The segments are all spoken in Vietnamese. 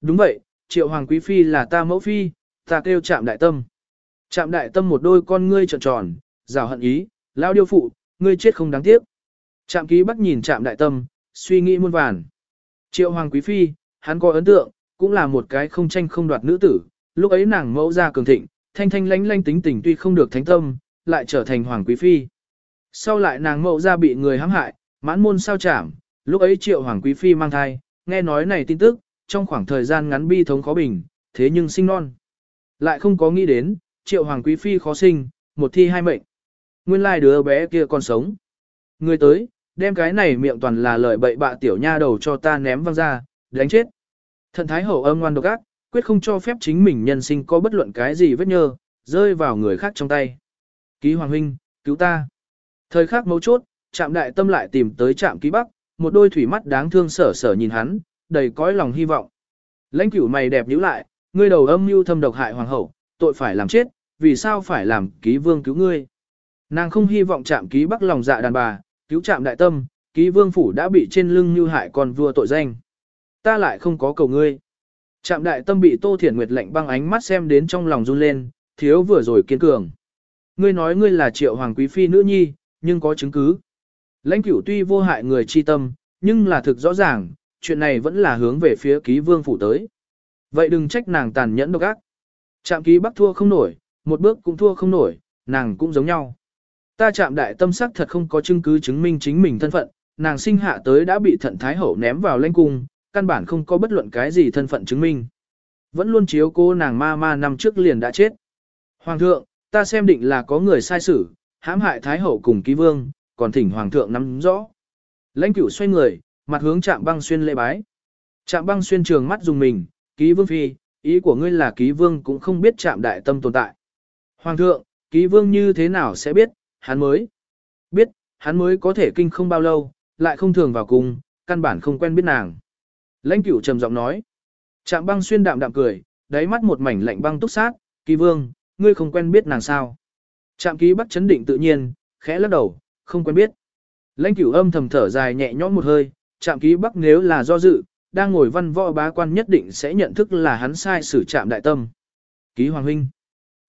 Đúng vậy, triệu hoàng quý phi là ta mẫu phi, ta kêu chạm đại tâm. Chạm đại tâm một đôi con ngươi tròn tròn, rào hận ý, lao điêu phụ, ngươi chết không đáng tiếc. Chạm ký bắc nhìn chạm đại tâm, suy nghĩ muôn vàn. Triệu hoàng quý phi, hắn có ấn tượng, cũng là một cái không tranh không đoạt nữ tử, lúc ấy nàng mẫu ra cường thịnh, thanh thanh lánh lánh tính tình tuy không được thánh tâm, lại trở thành hoàng quý phi. Sau lại nàng mẫu ra bị người hãm hại, mãn môn sao chảm, lúc ấy triệu hoàng quý phi mang thai, nghe nói này tin tức, trong khoảng thời gian ngắn bi thống khó bình, thế nhưng sinh non. Lại không có nghĩ đến, triệu hoàng quý phi khó sinh, một thi hai mệnh. Nguyên lai đứa bé kia còn sống. Người tới, đem cái này miệng toàn là lời bậy bạ tiểu nha đầu cho ta ném văng ra, đánh chết. Thần thái hậu âm ngoan độc ác, quyết không cho phép chính mình nhân sinh có bất luận cái gì vết nhơ, rơi vào người khác trong tay. Ký hoàng huynh, cứu ta. Thời khắc mấu chốt, chạm đại tâm lại tìm tới trạm ký bắc, một đôi thủy mắt đáng thương sở sở nhìn hắn, đầy cõi lòng hy vọng. Lãnh cửu mày đẹp nhíu lại, ngươi đầu âm mưu thâm độc hại hoàng hậu, tội phải làm chết, vì sao phải làm ký vương cứu ngươi. Nàng không hy vọng chạm ký bắc lòng dạ đàn bà, cứu chạm đại tâm, ký vương phủ đã bị trên lưng như hại còn vua tội danh. Ta lại không có cầu ngươi. chạm đại tâm bị Tô Thiển Nguyệt lạnh băng ánh mắt xem đến trong lòng run lên, thiếu vừa rồi kiên cường. Ngươi nói ngươi là triệu hoàng quý phi nữ nhi, nhưng có chứng cứ. Lãnh cửu tuy vô hại người chi tâm, nhưng là thực rõ ràng, chuyện này vẫn là hướng về phía ký vương phủ tới. Vậy đừng trách nàng tàn nhẫn độc ác. Trạm ký bắc thua không nổi, một bước cũng thua không nổi, nàng cũng giống nhau. Ta chạm đại tâm sắc thật không có chứng cứ chứng minh chính mình thân phận, nàng sinh hạ tới đã bị thận thái hậu ném vào lãnh cung, căn bản không có bất luận cái gì thân phận chứng minh. Vẫn luôn chiếu cô nàng ma ma năm trước liền đã chết. Hoàng thượng, ta xem định là có người sai xử, hãm hại thái hậu cùng ký vương, còn thỉnh hoàng thượng nắm rõ. Lãnh cửu xoay người, mặt hướng chạm băng xuyên lễ bái. Chạm băng xuyên trường mắt dùng mình, ký vương phi, ý của ngươi là ký vương cũng không biết chạm đại tâm tồn tại. Hoàng thượng, ký vương như thế nào sẽ biết, hắn mới biết, hắn mới có thể kinh không bao lâu, lại không thường vào cùng, căn bản không quen biết nàng. Lãnh cửu trầm giọng nói. Trạm băng xuyên đạm đạm cười, đáy mắt một mảnh lạnh băng túc sát, kỳ vương, ngươi không quen biết nàng sao. Trạm ký bắt chấn định tự nhiên, khẽ lắc đầu, không quen biết. Lãnh cửu âm thầm thở dài nhẹ nhõm một hơi, trạm ký bắc nếu là do dự, đang ngồi văn võ bá quan nhất định sẽ nhận thức là hắn sai xử trạm đại tâm. Ký hoàng huynh.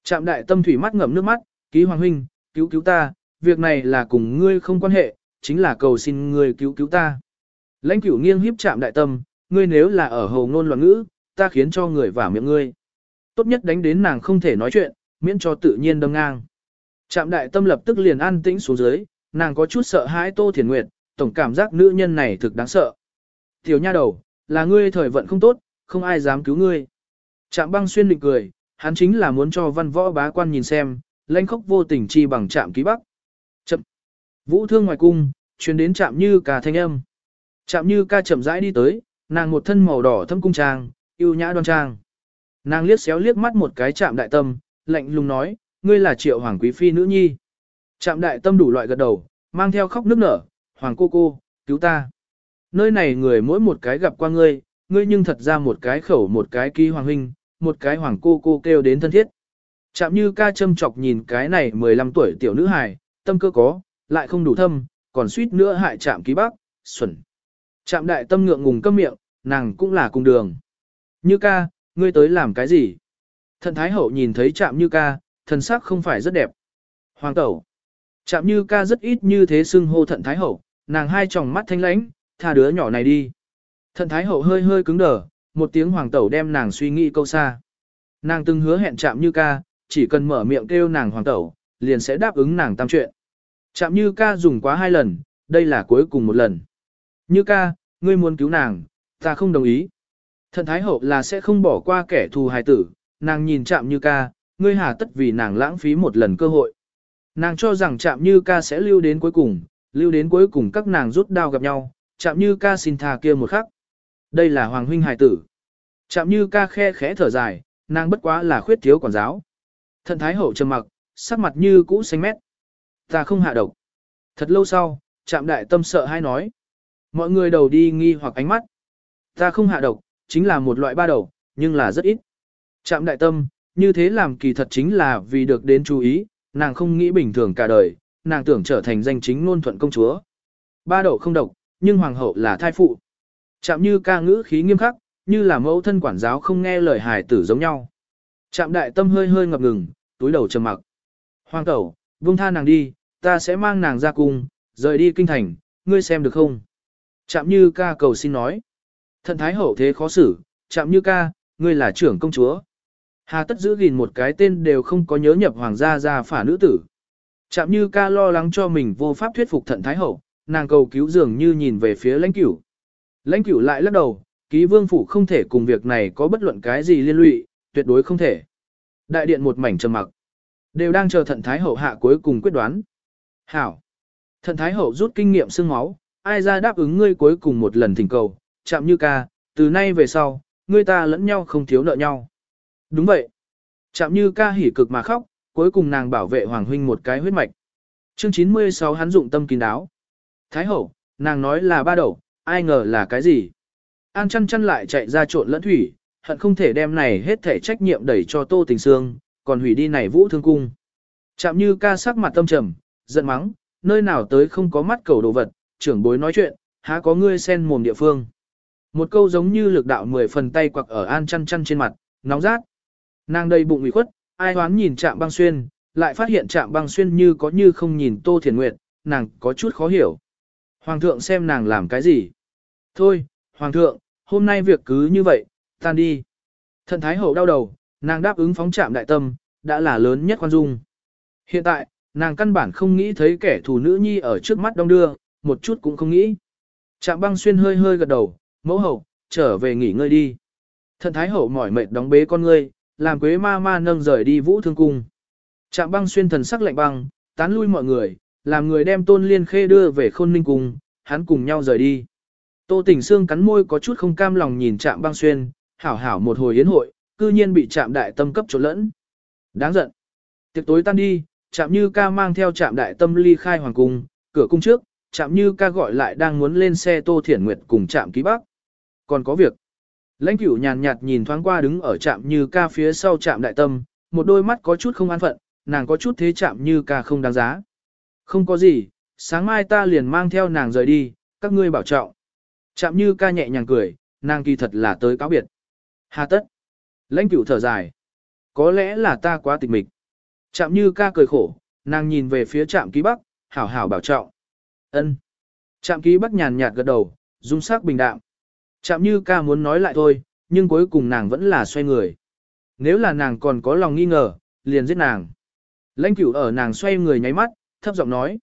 Trạm đại tâm thủy mắt ngậm nước mắt, ký hoàng huynh, cứu cứu ta, việc này là cùng ngươi không quan hệ, chính là cầu xin ngươi cứu cứu ta. Lãnh cửu nghiêng hiếp Trạm đại tâm, ngươi nếu là ở hầu ngôn loạn ngữ, ta khiến cho người vả miệng ngươi. Tốt nhất đánh đến nàng không thể nói chuyện, miễn cho tự nhiên đâm ngang. Trạm đại tâm lập tức liền an tĩnh xuống dưới, nàng có chút sợ hãi Tô Thiền Nguyệt, tổng cảm giác nữ nhân này thực đáng sợ. Tiểu nha đầu, là ngươi thời vận không tốt, không ai dám cứu ngươi. Trạm băng xuyên định cười, hắn chính là muốn cho văn võ bá quan nhìn xem, lãnh khốc vô tình chi bằng trạm ký bắc. Chậm. Vũ thương ngoài cung, truyền đến trạm như cả thanh âm. Trạm như ca chậm rãi đi tới, nàng một thân màu đỏ thâm cung trang, yêu nhã đoan trang. Nàng liếc xéo liếc mắt một cái trạm đại tâm, lạnh lùng nói, ngươi là triệu hoàng quý phi nữ nhi. trạm đại tâm đủ loại gật đầu, mang theo khóc nước nở, hoàng cô cô, cứu ta. Nơi này người mỗi một cái gặp qua ngươi, ngươi nhưng thật ra một cái khẩu một cái ký hoàng huynh, một cái hoàng cô cô kêu đến thân thiết. Chạm như ca châm chọc nhìn cái này 15 tuổi tiểu nữ hài, tâm cơ có, lại không đủ thâm, còn suýt nữa hại chạm ký bác, xuẩn. Chạm đại tâm ngượng ngùng câm miệng, nàng cũng là cùng đường. Như ca, ngươi tới làm cái gì? Thần Thái Hậu nhìn thấy chạm như ca, thần sắc không phải rất đẹp. Hoàng tẩu. Chạm như ca rất ít như thế xưng hô thận Thái Hậu, nàng hai tròng mắt thanh lãnh, tha đứa nhỏ này đi. Thận Thái Hậu hơi hơi cứng đờ, một tiếng hoàng tẩu đem nàng suy nghĩ câu xa. Nàng từng hứa hẹn chạm như ca, chỉ cần mở miệng kêu nàng hoàng tẩu, liền sẽ đáp ứng nàng tam chuyện. Chạm như ca dùng quá hai lần, đây là cuối cùng một lần. Như ca, ngươi muốn cứu nàng, ta không đồng ý. Thần Thái Hậu là sẽ không bỏ qua kẻ thù hài tử, nàng nhìn chạm như ca, ngươi hà tất vì nàng lãng phí một lần cơ hội. Nàng cho rằng chạm như ca sẽ lưu đến cuối cùng, lưu đến cuối cùng các nàng rút đao gặp nhau, chạm như ca xin tha kia một khắc. Đây là Hoàng huynh hài tử. Chạm như ca khe khẽ thở dài, nàng bất quá là khuyết thiếu quản giáo. Thần Thái Hậu trầm mặc, sắc mặt như cũ xanh mét. Ta không hạ độc. Thật lâu sau, chạm đại tâm sợ hay nói. Mọi người đầu đi nghi hoặc ánh mắt. Ta không hạ độc, chính là một loại ba đầu, nhưng là rất ít. Chạm đại tâm, như thế làm kỳ thật chính là vì được đến chú ý, nàng không nghĩ bình thường cả đời, nàng tưởng trở thành danh chính ngôn thuận công chúa. Ba đậu không độc, nhưng hoàng hậu là thai phụ. Chạm như ca ngữ khí nghiêm khắc, như là mẫu thân quản giáo không nghe lời hài tử giống nhau. chạm đại tâm hơi hơi ngập ngừng, túi đầu trầm mặc. Hoàng tẩu, vương tha nàng đi, ta sẽ mang nàng ra cung, rời đi kinh thành, ngươi xem được không? chạm như ca cầu xin nói. thần thái hậu thế khó xử, chạm như ca, ngươi là trưởng công chúa. Hà tất giữ gìn một cái tên đều không có nhớ nhập hoàng gia gia phả nữ tử. Chạm như ca lo lắng cho mình vô pháp thuyết phục thận thái hậu, nàng cầu cứu dường như nhìn về phía lãnh cửu. Lãnh cửu lại lắc đầu, ký vương phủ không thể cùng việc này có bất luận cái gì liên lụy, tuyệt đối không thể. Đại điện một mảnh trầm mặc. Đều đang chờ thận thái hậu hạ cuối cùng quyết đoán. Hảo. Thận thái hậu rút kinh nghiệm xương máu, ai ra đáp ứng ngươi cuối cùng một lần thỉnh cầu, chạm như ca, từ nay về sau, ngươi ta lẫn nhau không thiếu nợ nhau. Đúng vậy. Chạm như ca hỉ cực mà khóc, cuối cùng nàng bảo vệ Hoàng Huynh một cái huyết mạch. Chương 96 hắn dụng tâm kín đáo. Thái hậu, nàng nói là ba đầu, ai ngờ là cái gì. An chăn chăn lại chạy ra trộn lẫn thủy, hận không thể đem này hết thể trách nhiệm đẩy cho tô tình sương, còn hủy đi này vũ thương cung. Chạm như ca sắc mặt tâm trầm, giận mắng, nơi nào tới không có mắt cầu đồ vật, trưởng bối nói chuyện, há có ngươi sen mồm địa phương. Một câu giống như lực đạo mười phần tay quặc ở an chăn chăn trên mặt, nóng rát. Nàng đầy bụng ủy khuất, ai hoán nhìn chạm băng xuyên, lại phát hiện chạm băng xuyên như có như không nhìn tô thiền nguyệt, nàng có chút khó hiểu. Hoàng thượng xem nàng làm cái gì? Thôi, Hoàng thượng, hôm nay việc cứ như vậy, tan đi. Thần Thái Hậu đau đầu, nàng đáp ứng phóng chạm đại tâm, đã là lớn nhất quan dung. Hiện tại, nàng căn bản không nghĩ thấy kẻ thù nữ nhi ở trước mắt đông đưa, một chút cũng không nghĩ. Trạm băng xuyên hơi hơi gật đầu, mẫu hậu, trở về nghỉ ngơi đi. Thần Thái Hậu mỏi mệt đóng bế con ngươi, làm quế ma ma nâng rời đi vũ thương cung. Trạm băng xuyên thần sắc lạnh băng, tán lui mọi người, làm người đem tôn liên khê đưa về khôn ninh cung, hắn cùng nhau rời đi. Tô tỉnh xương cắn môi có chút không cam lòng nhìn trạm băng xuyên, hảo hảo một hồi yến hội, cư nhiên bị trạm đại tâm cấp trộn lẫn. Đáng giận. Tiệc tối tan đi, trạm như ca mang theo trạm đại tâm ly khai hoàng cung, cửa cung trước, trạm như ca gọi lại đang muốn lên xe tô thiển nguyệt cùng trạm ký bắc. Còn có việc. Lãnh cửu nhàn nhạt nhìn thoáng qua đứng ở trạm như ca phía sau trạm đại tâm, một đôi mắt có chút không an phận, nàng có chút thế trạm như ca không đáng giá. Không có gì, sáng mai ta liền mang theo nàng rời đi, các ngươi bảo trọng. Trạm như ca nhẹ nhàng cười, nàng kỳ thật là tới cáo biệt. Hà tất. Lãnh cửu thở dài. Có lẽ là ta quá tịch mịch. Trạm như ca cười khổ, nàng nhìn về phía trạm ký bắc, hảo hảo bảo trọng. ân Trạm ký bắc nhàn nhạt gật đầu, dung sắc bình đạm. Chạm như ca muốn nói lại thôi, nhưng cuối cùng nàng vẫn là xoay người. Nếu là nàng còn có lòng nghi ngờ, liền giết nàng. Lãnh cửu ở nàng xoay người nháy mắt, thấp giọng nói.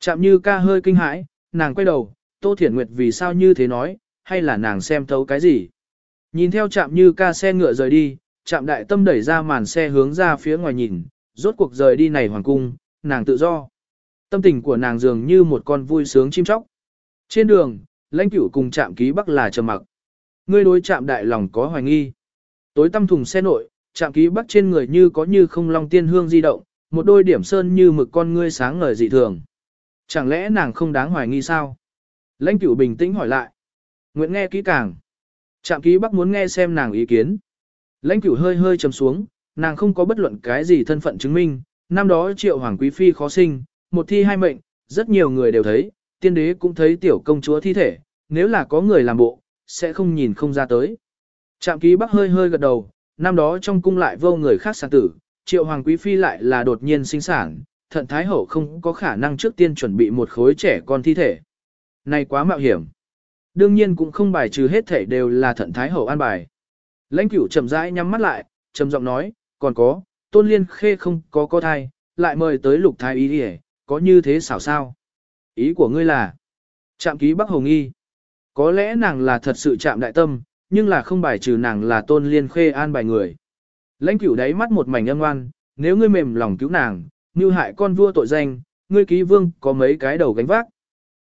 Chạm như ca hơi kinh hãi, nàng quay đầu, Tô Thiển Nguyệt vì sao như thế nói, hay là nàng xem thấu cái gì. Nhìn theo Chạm như ca xe ngựa rời đi, Chạm đại tâm đẩy ra màn xe hướng ra phía ngoài nhìn, rốt cuộc rời đi này hoàng cung, nàng tự do. Tâm tình của nàng dường như một con vui sướng chim chóc. Trên đường, lãnh cửu cùng trạm ký bắc là trầm mặc. Ngươi đối trạm đại lòng có hoài nghi. Tối tâm thùng xe nội, trạm ký bắc trên người như có như không long tiên hương di động, một đôi điểm sơn như mực con ngươi sáng ngời dị thường. Chẳng lẽ nàng không đáng hoài nghi sao? Lãnh cửu bình tĩnh hỏi lại. Nguyện nghe kỹ càng. Trạm ký bắc muốn nghe xem nàng ý kiến. Lãnh cửu hơi hơi trầm xuống, nàng không có bất luận cái gì thân phận chứng minh. Năm đó triệu hoàng quý phi khó sinh, một thi hai mệnh, rất nhiều người đều thấy, tiên đế cũng thấy tiểu công chúa thi thể, nếu là có người làm bộ, sẽ không nhìn không ra tới. Trạm ký bắc hơi hơi gật đầu, năm đó trong cung lại vô người khác sản tử, triệu hoàng quý phi lại là đột nhiên sinh sản, thận thái hậu không có khả năng trước tiên chuẩn bị một khối trẻ con thi thể. Này quá mạo hiểm. Đương nhiên cũng không bài trừ hết thể đều là thận thái hậu an bài. Lãnh cửu chậm rãi nhắm mắt lại, trầm giọng nói, còn có, tôn liên khê không có có thai, lại mời tới lục thái ý đi có như thế xảo sao. Ý của ngươi là, chạm ký Bắc Hồng Y. Có lẽ nàng là thật sự chạm đại tâm, nhưng là không bài trừ nàng là tôn liên khê an bài người. Lãnh cửu đáy mắt một mảnh âm ngoan, nếu ngươi mềm lòng cứu nàng, như hại con vua tội danh, ngươi ký vương có mấy cái đầu gánh vác.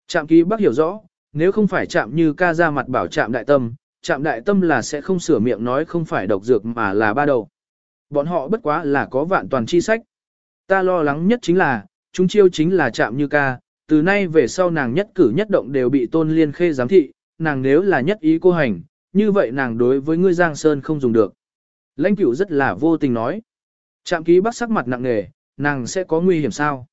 Trạm ký Bắc hiểu rõ, nếu không phải chạm như ca ra mặt bảo chạm đại tâm, chạm đại tâm là sẽ không sửa miệng nói không phải độc dược mà là ba đầu. Bọn họ bất quá là có vạn toàn chi sách. Ta lo lắng nhất chính là, chúng chiêu chính là chạm như ca, từ nay về sau nàng nhất cử nhất động đều bị tôn liên khê giám thị, nàng nếu là nhất ý cô hành, như vậy nàng đối với ngươi Giang Sơn không dùng được. Lãnh cửu rất là vô tình nói. Trạm ký bắt sắc mặt nặng nề, nàng sẽ có nguy hiểm sao?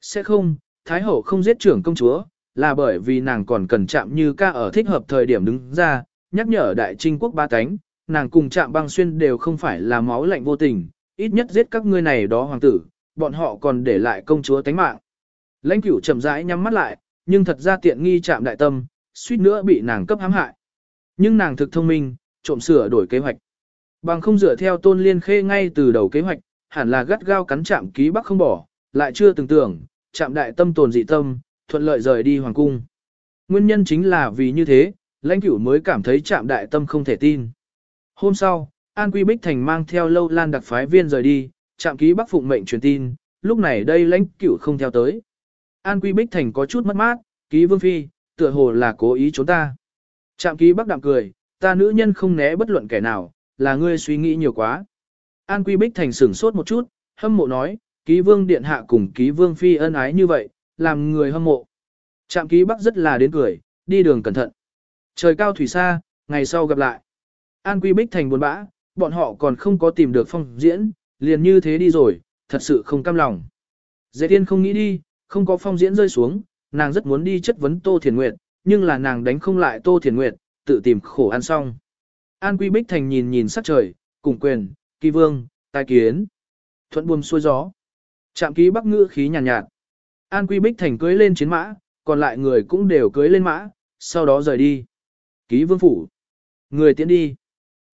Sẽ không, Thái Hậu không giết trưởng công chúa, là bởi vì nàng còn cần chạm như ca ở thích hợp thời điểm đứng ra, nhắc nhở đại trinh quốc ba cánh, nàng cùng chạm băng xuyên đều không phải là máu lạnh vô tình, ít nhất giết các ngươi này đó hoàng tử, bọn họ còn để lại công chúa tánh mạng. Lãnh cửu chậm rãi nhắm mắt lại, nhưng thật ra tiện nghi chạm đại tâm, suýt nữa bị nàng cấp hãm hại. Nhưng nàng thực thông minh, trộm sửa đổi kế hoạch. Bằng không dựa theo tôn liên khê ngay từ đầu kế hoạch, hẳn là gắt gao cắn chạm ký bắc không bỏ, lại chưa từng tưởng, chạm đại tâm tồn dị tâm, thuận lợi rời đi hoàng cung. Nguyên nhân chính là vì như thế, lãnh cửu mới cảm thấy chạm đại tâm không thể tin. Hôm sau, An Quy Bích Thành mang theo lâu lan đặc phái viên rời đi, chạm ký bắc phụng mệnh truyền tin, lúc này đây lãnh cửu không theo tới. An Quy Bích Thành có chút mất mát, ký vương phi, tựa hồ là cố ý trốn ta. Trạm ký bắc đạm cười, ta nữ nhân không né bất luận kẻ nào, là ngươi suy nghĩ nhiều quá. An Quy Bích Thành sửng sốt một chút, hâm mộ nói, ký vương điện hạ cùng ký vương phi ân ái như vậy, làm người hâm mộ. Trạm ký bắc rất là đến cười, đi đường cẩn thận. Trời cao thủy xa, ngày sau gặp lại. An Quy Bích Thành buồn bã, bọn họ còn không có tìm được phong diễn, liền như thế đi rồi, thật sự không cam lòng. Dễ tiên không nghĩ đi, không có phong diễn rơi xuống, nàng rất muốn đi chất vấn Tô Thiền Nguyệt, nhưng là nàng đánh không lại Tô Thiền Nguyệt, tự tìm khổ ăn xong. An Quy Bích Thành nhìn nhìn sắc trời, cùng quyền, kỳ vương, tai kiến. Thuận buồm xuôi gió. Trạm ký bắc ngữ khí nhàn nhạt, nhạt. An Quy Bích Thành cưới lên chiến mã, còn lại người cũng đều cưới lên mã, sau đó rời đi. Ký vương phủ. Người tiến đi.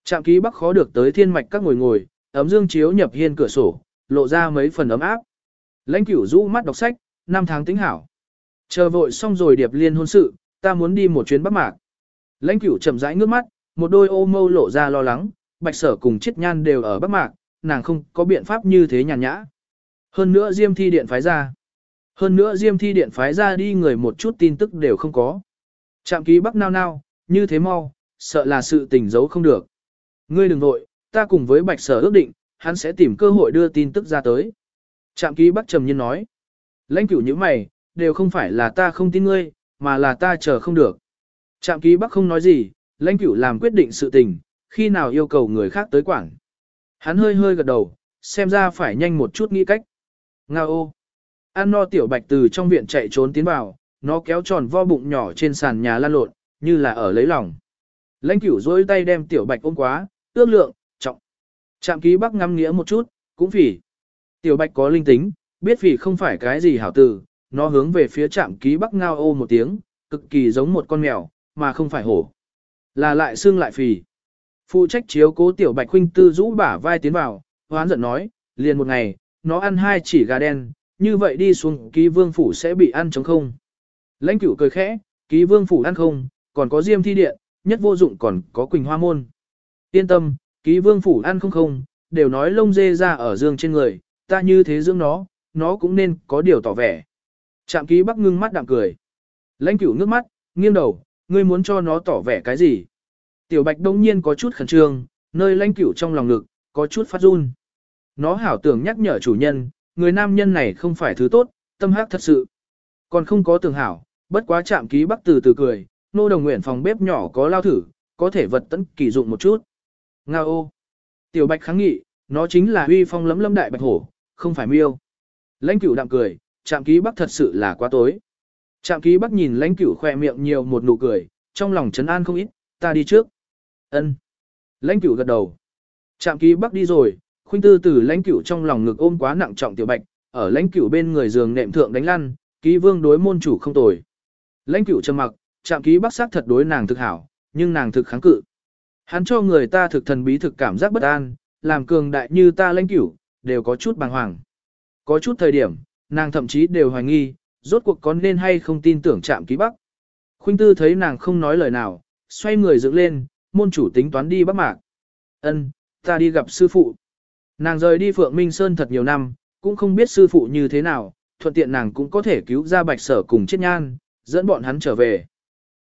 Trạm ký bắc khó được tới thiên mạch các ngồi ngồi, ấm dương chiếu nhập hiên cửa sổ, lộ ra mấy phần ấm áp. Lãnh cửu rũ mắt đọc sách, năm tháng tính hảo. Chờ vội xong rồi điệp liên hôn sự, ta muốn đi một chuyến bắc mạc. Lãnh cửu chậm rãi ngước mắt, một đôi ô mâu lộ ra lo lắng, bạch sở cùng chết nhan đều ở bắc mạc, nàng không có biện pháp như thế nhàn nhã. Hơn nữa diêm thi điện phái ra. Hơn nữa diêm thi điện phái ra đi người một chút tin tức đều không có. Trạm ký bắc nao nao, như thế mau, sợ là sự tình giấu không được. Ngươi đừng vội, ta cùng với bạch sở ước định, hắn sẽ tìm cơ hội đưa tin tức ra tới. Trạm ký bắc trầm nhiên nói. Lãnh cửu như mày, đều không phải là ta không tin ngươi, mà là ta chờ không được. Trạm ký bắc không nói gì, lãnh cửu làm quyết định sự tình, khi nào yêu cầu người khác tới quản. Hắn hơi hơi gật đầu, xem ra phải nhanh một chút nghĩ cách. Nga ô! An no tiểu bạch từ trong viện chạy trốn tiến vào, nó kéo tròn vo bụng nhỏ trên sàn nhà lan lộn, như là ở lấy lòng. Lãnh cửu dối tay đem tiểu bạch ôm quá, ước lượng, trọng. Trạm ký bắc ngắm nghĩa một chút, cũng phỉ. Tiểu bạch có linh tính, biết vì không phải cái gì hảo tử, nó hướng về phía trạm ký bắc ngao ô một tiếng, cực kỳ giống một con mèo, mà không phải hổ. Là lại xương lại phì. Phụ trách chiếu cố tiểu bạch huynh tư rũ bả vai tiến vào, hoán giận nói, liền một ngày, nó ăn hai chỉ gà đen, như vậy đi xuống ký vương phủ sẽ bị ăn chống không. Lãnh cửu cười khẽ, ký vương phủ ăn không, còn có diêm thi điện, nhất vô dụng còn có quỳnh hoa môn. Yên tâm, ký vương phủ ăn không không, đều nói lông dê ra ở dương trên người, ta như thế dưỡng nó, nó cũng nên có điều tỏ vẻ. Trạm ký bắc ngưng mắt đạm cười. Lãnh cửu nước mắt, nghiêng đầu, ngươi muốn cho nó tỏ vẻ cái gì? Tiểu bạch đông nhiên có chút khẩn trương, nơi lãnh cửu trong lòng ngực, có chút phát run. Nó hảo tưởng nhắc nhở chủ nhân, người nam nhân này không phải thứ tốt, tâm hắc thật sự. Còn không có tưởng hảo, bất quá chạm ký bắc từ từ cười, nô đồng nguyện phòng bếp nhỏ có lao thử, có thể vật tấn kỳ dụng một chút. Nga ô! Tiểu bạch kháng nghị, nó chính là huy phong lấm lấm đại bạch hổ, không phải miêu. Lãnh cửu đạm cười, chạm ký bắc thật sự là quá tối. Trạm ký bắc nhìn lãnh cửu khoe miệng nhiều một nụ cười, trong lòng trấn an không ít, ta đi trước. ân Lãnh cửu gật đầu. Trạm ký bắc đi rồi, khuynh tư từ lãnh cửu trong lòng ngực ôm quá nặng trọng tiểu bạch, ở lãnh cửu bên người giường nệm thượng đánh lăn, ký vương đối môn chủ không tồi. Lãnh cửu trầm mặc, trạm ký bắc sát thật đối nàng thực hảo, nhưng nàng thực kháng cự. Hắn cho người ta thực thần bí thực cảm giác bất an, làm cường đại như ta lãnh cửu, đều có chút bàng hoàng. Có chút thời điểm, nàng thậm chí đều hoài nghi, rốt cuộc có nên hay không tin tưởng chạm ký bắc. Khuynh tư thấy nàng không nói lời nào, xoay người dựng lên, môn chủ tính toán đi bắc mạc. Ân, ta đi gặp sư phụ. Nàng rời đi Phượng Minh Sơn thật nhiều năm, cũng không biết sư phụ như thế nào, thuận tiện nàng cũng có thể cứu ra bạch sở cùng chết nhan, dẫn bọn hắn trở về.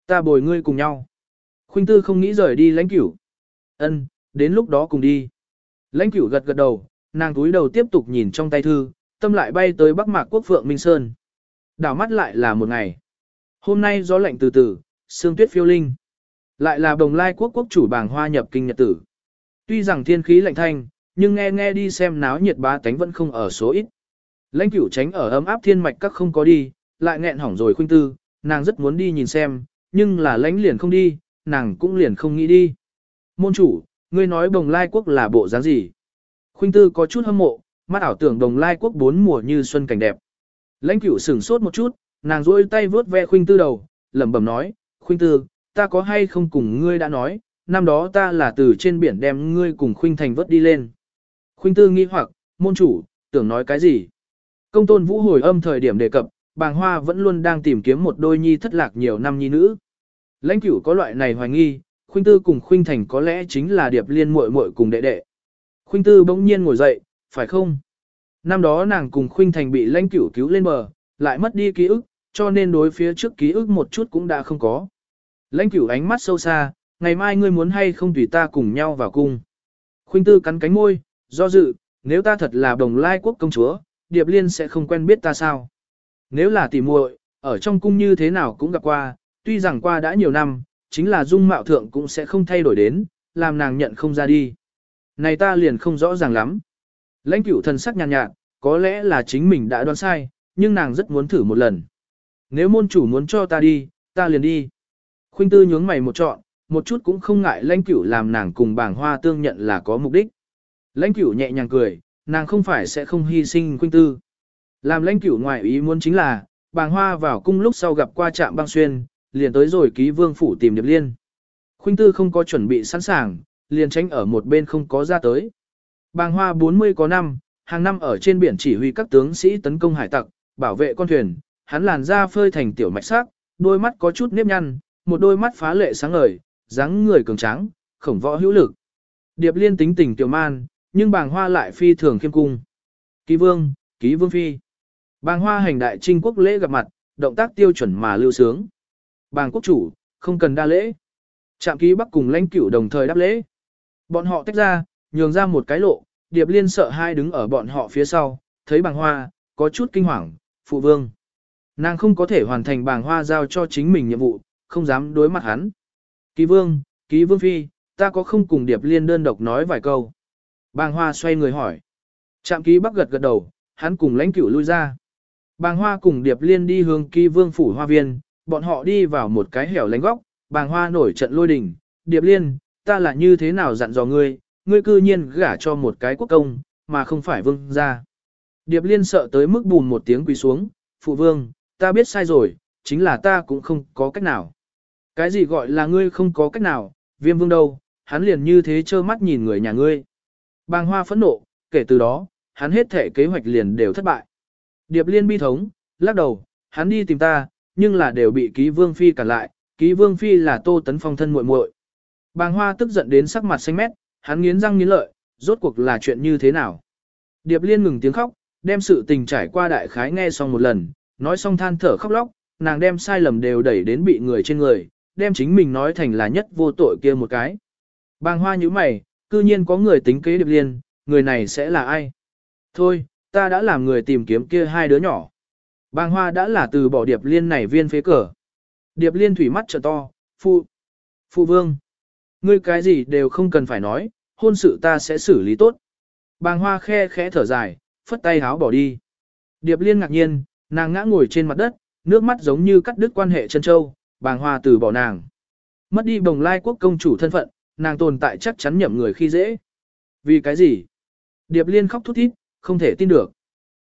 Ta bồi ngươi cùng nhau. Khuynh tư không nghĩ rời đi lãnh cửu. Ân, đến lúc đó cùng đi. Lãnh cửu gật gật đầu, nàng túi đầu tiếp tục nhìn trong tay thư, tâm lại bay tới Bắc Mạc Quốc Phượng Minh Sơn. Đảo mắt lại là một ngày. Hôm nay gió lạnh từ từ, sương tuyết phiêu linh. Lại là đồng lai quốc quốc chủ bảng hoa nhập kinh nhật tử. Tuy rằng thiên khí lạnh thanh, nhưng nghe nghe đi xem náo nhiệt bá tánh vẫn không ở số ít. Lãnh cửu tránh ở ấm áp thiên mạch các không có đi, lại nghẹn hỏng rồi khuynh tư, nàng rất muốn đi nhìn xem, nhưng là lãnh liền không đi, nàng cũng liền không nghĩ đi. Môn chủ, ngươi nói bồng lai quốc là bộ dáng gì? Khuynh tư có chút hâm mộ, mắt ảo tưởng đồng lai quốc bốn mùa như xuân cảnh đẹp. Lãnh cửu sửng sốt một chút, nàng duỗi tay vướt ve khuynh tư đầu, lẩm bẩm nói, khuynh tư, ta có hay không cùng ngươi đã nói, năm đó ta là từ trên biển đem ngươi cùng khuynh thành vớt đi lên. Khuynh tư nghi hoặc, môn chủ, tưởng nói cái gì? Công tôn vũ hồi âm thời điểm đề cập, bàng hoa vẫn luôn đang tìm kiếm một đôi nhi thất lạc nhiều năm nhi nữ. Lãnh cửu có loại này hoài nghi, khuynh tư cùng khuynh thành có lẽ chính là điệp liên muội muội cùng đệ đệ. Khuynh tư bỗng nhiên ngồi dậy, phải không? Năm đó nàng cùng khuynh thành bị lãnh cửu cứu lên bờ, lại mất đi ký ức, cho nên đối phía trước ký ức một chút cũng đã không có. Lãnh cửu ánh mắt sâu xa, ngày mai ngươi muốn hay không tùy ta cùng nhau vào cung. Khuynh tư cắn cánh môi, do dự, nếu ta thật là đồng lai quốc công chúa, Điệp Liên sẽ không quen biết ta sao. Nếu là tỉ muội, ở trong cung như thế nào cũng gặp qua, tuy rằng qua đã nhiều năm, chính là dung mạo thượng cũng sẽ không thay đổi đến, làm nàng nhận không ra đi. Này ta liền không rõ ràng lắm. Lãnh cửu thần sắc nhàn nhạt, nhạt, có lẽ là chính mình đã đoán sai, nhưng nàng rất muốn thử một lần. Nếu môn chủ muốn cho ta đi, ta liền đi. Khuynh tư nhướng mày một trọn, một chút cũng không ngại lãnh cửu làm nàng cùng bảng hoa tương nhận là có mục đích. Lãnh cửu nhẹ nhàng cười, nàng không phải sẽ không hy sinh khuynh tư. Làm lãnh cửu ngoại ý muốn chính là, bàng hoa vào cung lúc sau gặp qua trạm băng xuyên, liền tới rồi ký vương phủ tìm điệp liên. Khuynh tư không có chuẩn bị sẵn sàng, liền tránh ở một bên không có ra tới. Bàng hoa 40 có năm, hàng năm ở trên biển chỉ huy các tướng sĩ tấn công hải tặc, bảo vệ con thuyền, hắn làn da phơi thành tiểu mạch sắc, đôi mắt có chút nếp nhăn, một đôi mắt phá lệ sáng ngời, dáng người cường tráng, khổng võ hữu lực. Điệp liên tính tình tiểu man, nhưng bàng hoa lại phi thường khiêm cung. Ký vương, ký vương phi. Bàng hoa hành đại trinh quốc lễ gặp mặt, động tác tiêu chuẩn mà lưu sướng. Bàng quốc chủ, không cần đa lễ. Trạm ký bắc cùng lãnh cửu đồng thời đáp lễ. Bọn họ tách ra, nhường ra một cái lộ, điệp liên sợ hai đứng ở bọn họ phía sau, thấy bàng hoa, có chút kinh hoàng, phụ vương. Nàng không có thể hoàn thành bàng hoa giao cho chính mình nhiệm vụ, không dám đối mặt hắn. Ký vương, ký vương phi, ta có không cùng điệp liên đơn độc nói vài câu. Bàng hoa xoay người hỏi. Trạm ký bắc gật gật đầu, hắn cùng lãnh cửu lui ra. Bàng hoa cùng điệp liên đi hướng ký vương phủ hoa viên, bọn họ đi vào một cái hẻo lánh góc, bàng hoa nổi trận lôi đình. Điệp liên, ta là như thế nào dặn dò ngươi, ngươi cư nhiên gả cho một cái quốc công, mà không phải vương gia. Điệp liên sợ tới mức bùn một tiếng quỳ xuống, phụ vương, ta biết sai rồi, chính là ta cũng không có cách nào. Cái gì gọi là ngươi không có cách nào, viêm vương đâu, hắn liền như thế trơ mắt nhìn người nhà ngươi. Bàng hoa phẫn nộ, kể từ đó, hắn hết thể kế hoạch liền đều thất bại. Điệp liên bi thống, lắc đầu, hắn đi tìm ta, nhưng là đều bị ký vương phi cản lại, ký vương phi là tô tấn phong thân muội muội. Bàng hoa tức giận đến sắc mặt xanh mét, hắn nghiến răng nghiến lợi, rốt cuộc là chuyện như thế nào. Điệp liên ngừng tiếng khóc, đem sự tình trải qua đại khái nghe xong một lần, nói xong than thở khóc lóc, nàng đem sai lầm đều đẩy đến bị người trên người, đem chính mình nói thành là nhất vô tội kia một cái. Bàng hoa như mày, cư nhiên có người tính kế điệp liên, người này sẽ là ai? Thôi, ta đã làm người tìm kiếm kia hai đứa nhỏ. Bàng hoa đã là từ bỏ điệp liên này viên phế cờ. Điệp liên thủy mắt trợ to, phụ, phụ vương. Ngươi cái gì đều không cần phải nói, hôn sự ta sẽ xử lý tốt. Bàng hoa khe khẽ thở dài, phất tay háo bỏ đi. Điệp liên ngạc nhiên, nàng ngã ngồi trên mặt đất, nước mắt giống như cắt đứt quan hệ chân châu, bàng hoa từ bỏ nàng. Mất đi bồng lai quốc công chủ thân phận, nàng tồn tại chắc chắn nhậm người khi dễ. Vì cái gì? Điệp liên khóc thút thít, không thể tin được.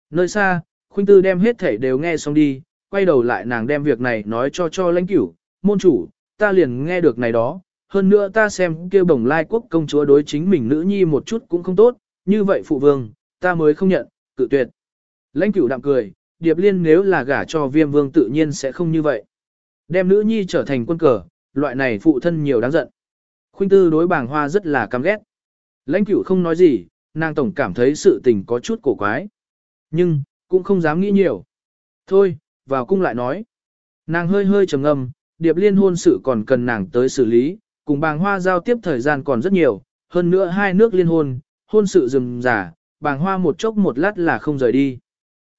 Nơi xa, khuynh tư đem hết thể đều nghe xong đi, quay đầu lại nàng đem việc này nói cho cho lãnh cửu, môn chủ, ta liền nghe được này đó, hơn nữa ta xem kêu bồng lai quốc công chúa đối chính mình nữ nhi một chút cũng không tốt, như vậy phụ vương, ta mới không nhận, cự tuyệt. Lãnh cửu đạm cười, điệp liên nếu là gả cho viêm vương tự nhiên sẽ không như vậy. Đem nữ nhi trở thành quân cờ, loại này phụ thân nhiều đáng giận. Khuynh tư đối bảng hoa rất là căm ghét. Lãnh cửu không nói gì, nàng tổng cảm thấy sự tình có chút cổ quái. Nhưng, cũng không dám nghĩ nhiều. Thôi, vào cung lại nói. Nàng hơi hơi trầm ngâm, điệp liên hôn sự còn cần nàng tới xử lý, cùng bàng hoa giao tiếp thời gian còn rất nhiều, hơn nữa hai nước liên hôn, hôn sự dừng giả, bàng hoa một chốc một lát là không rời đi.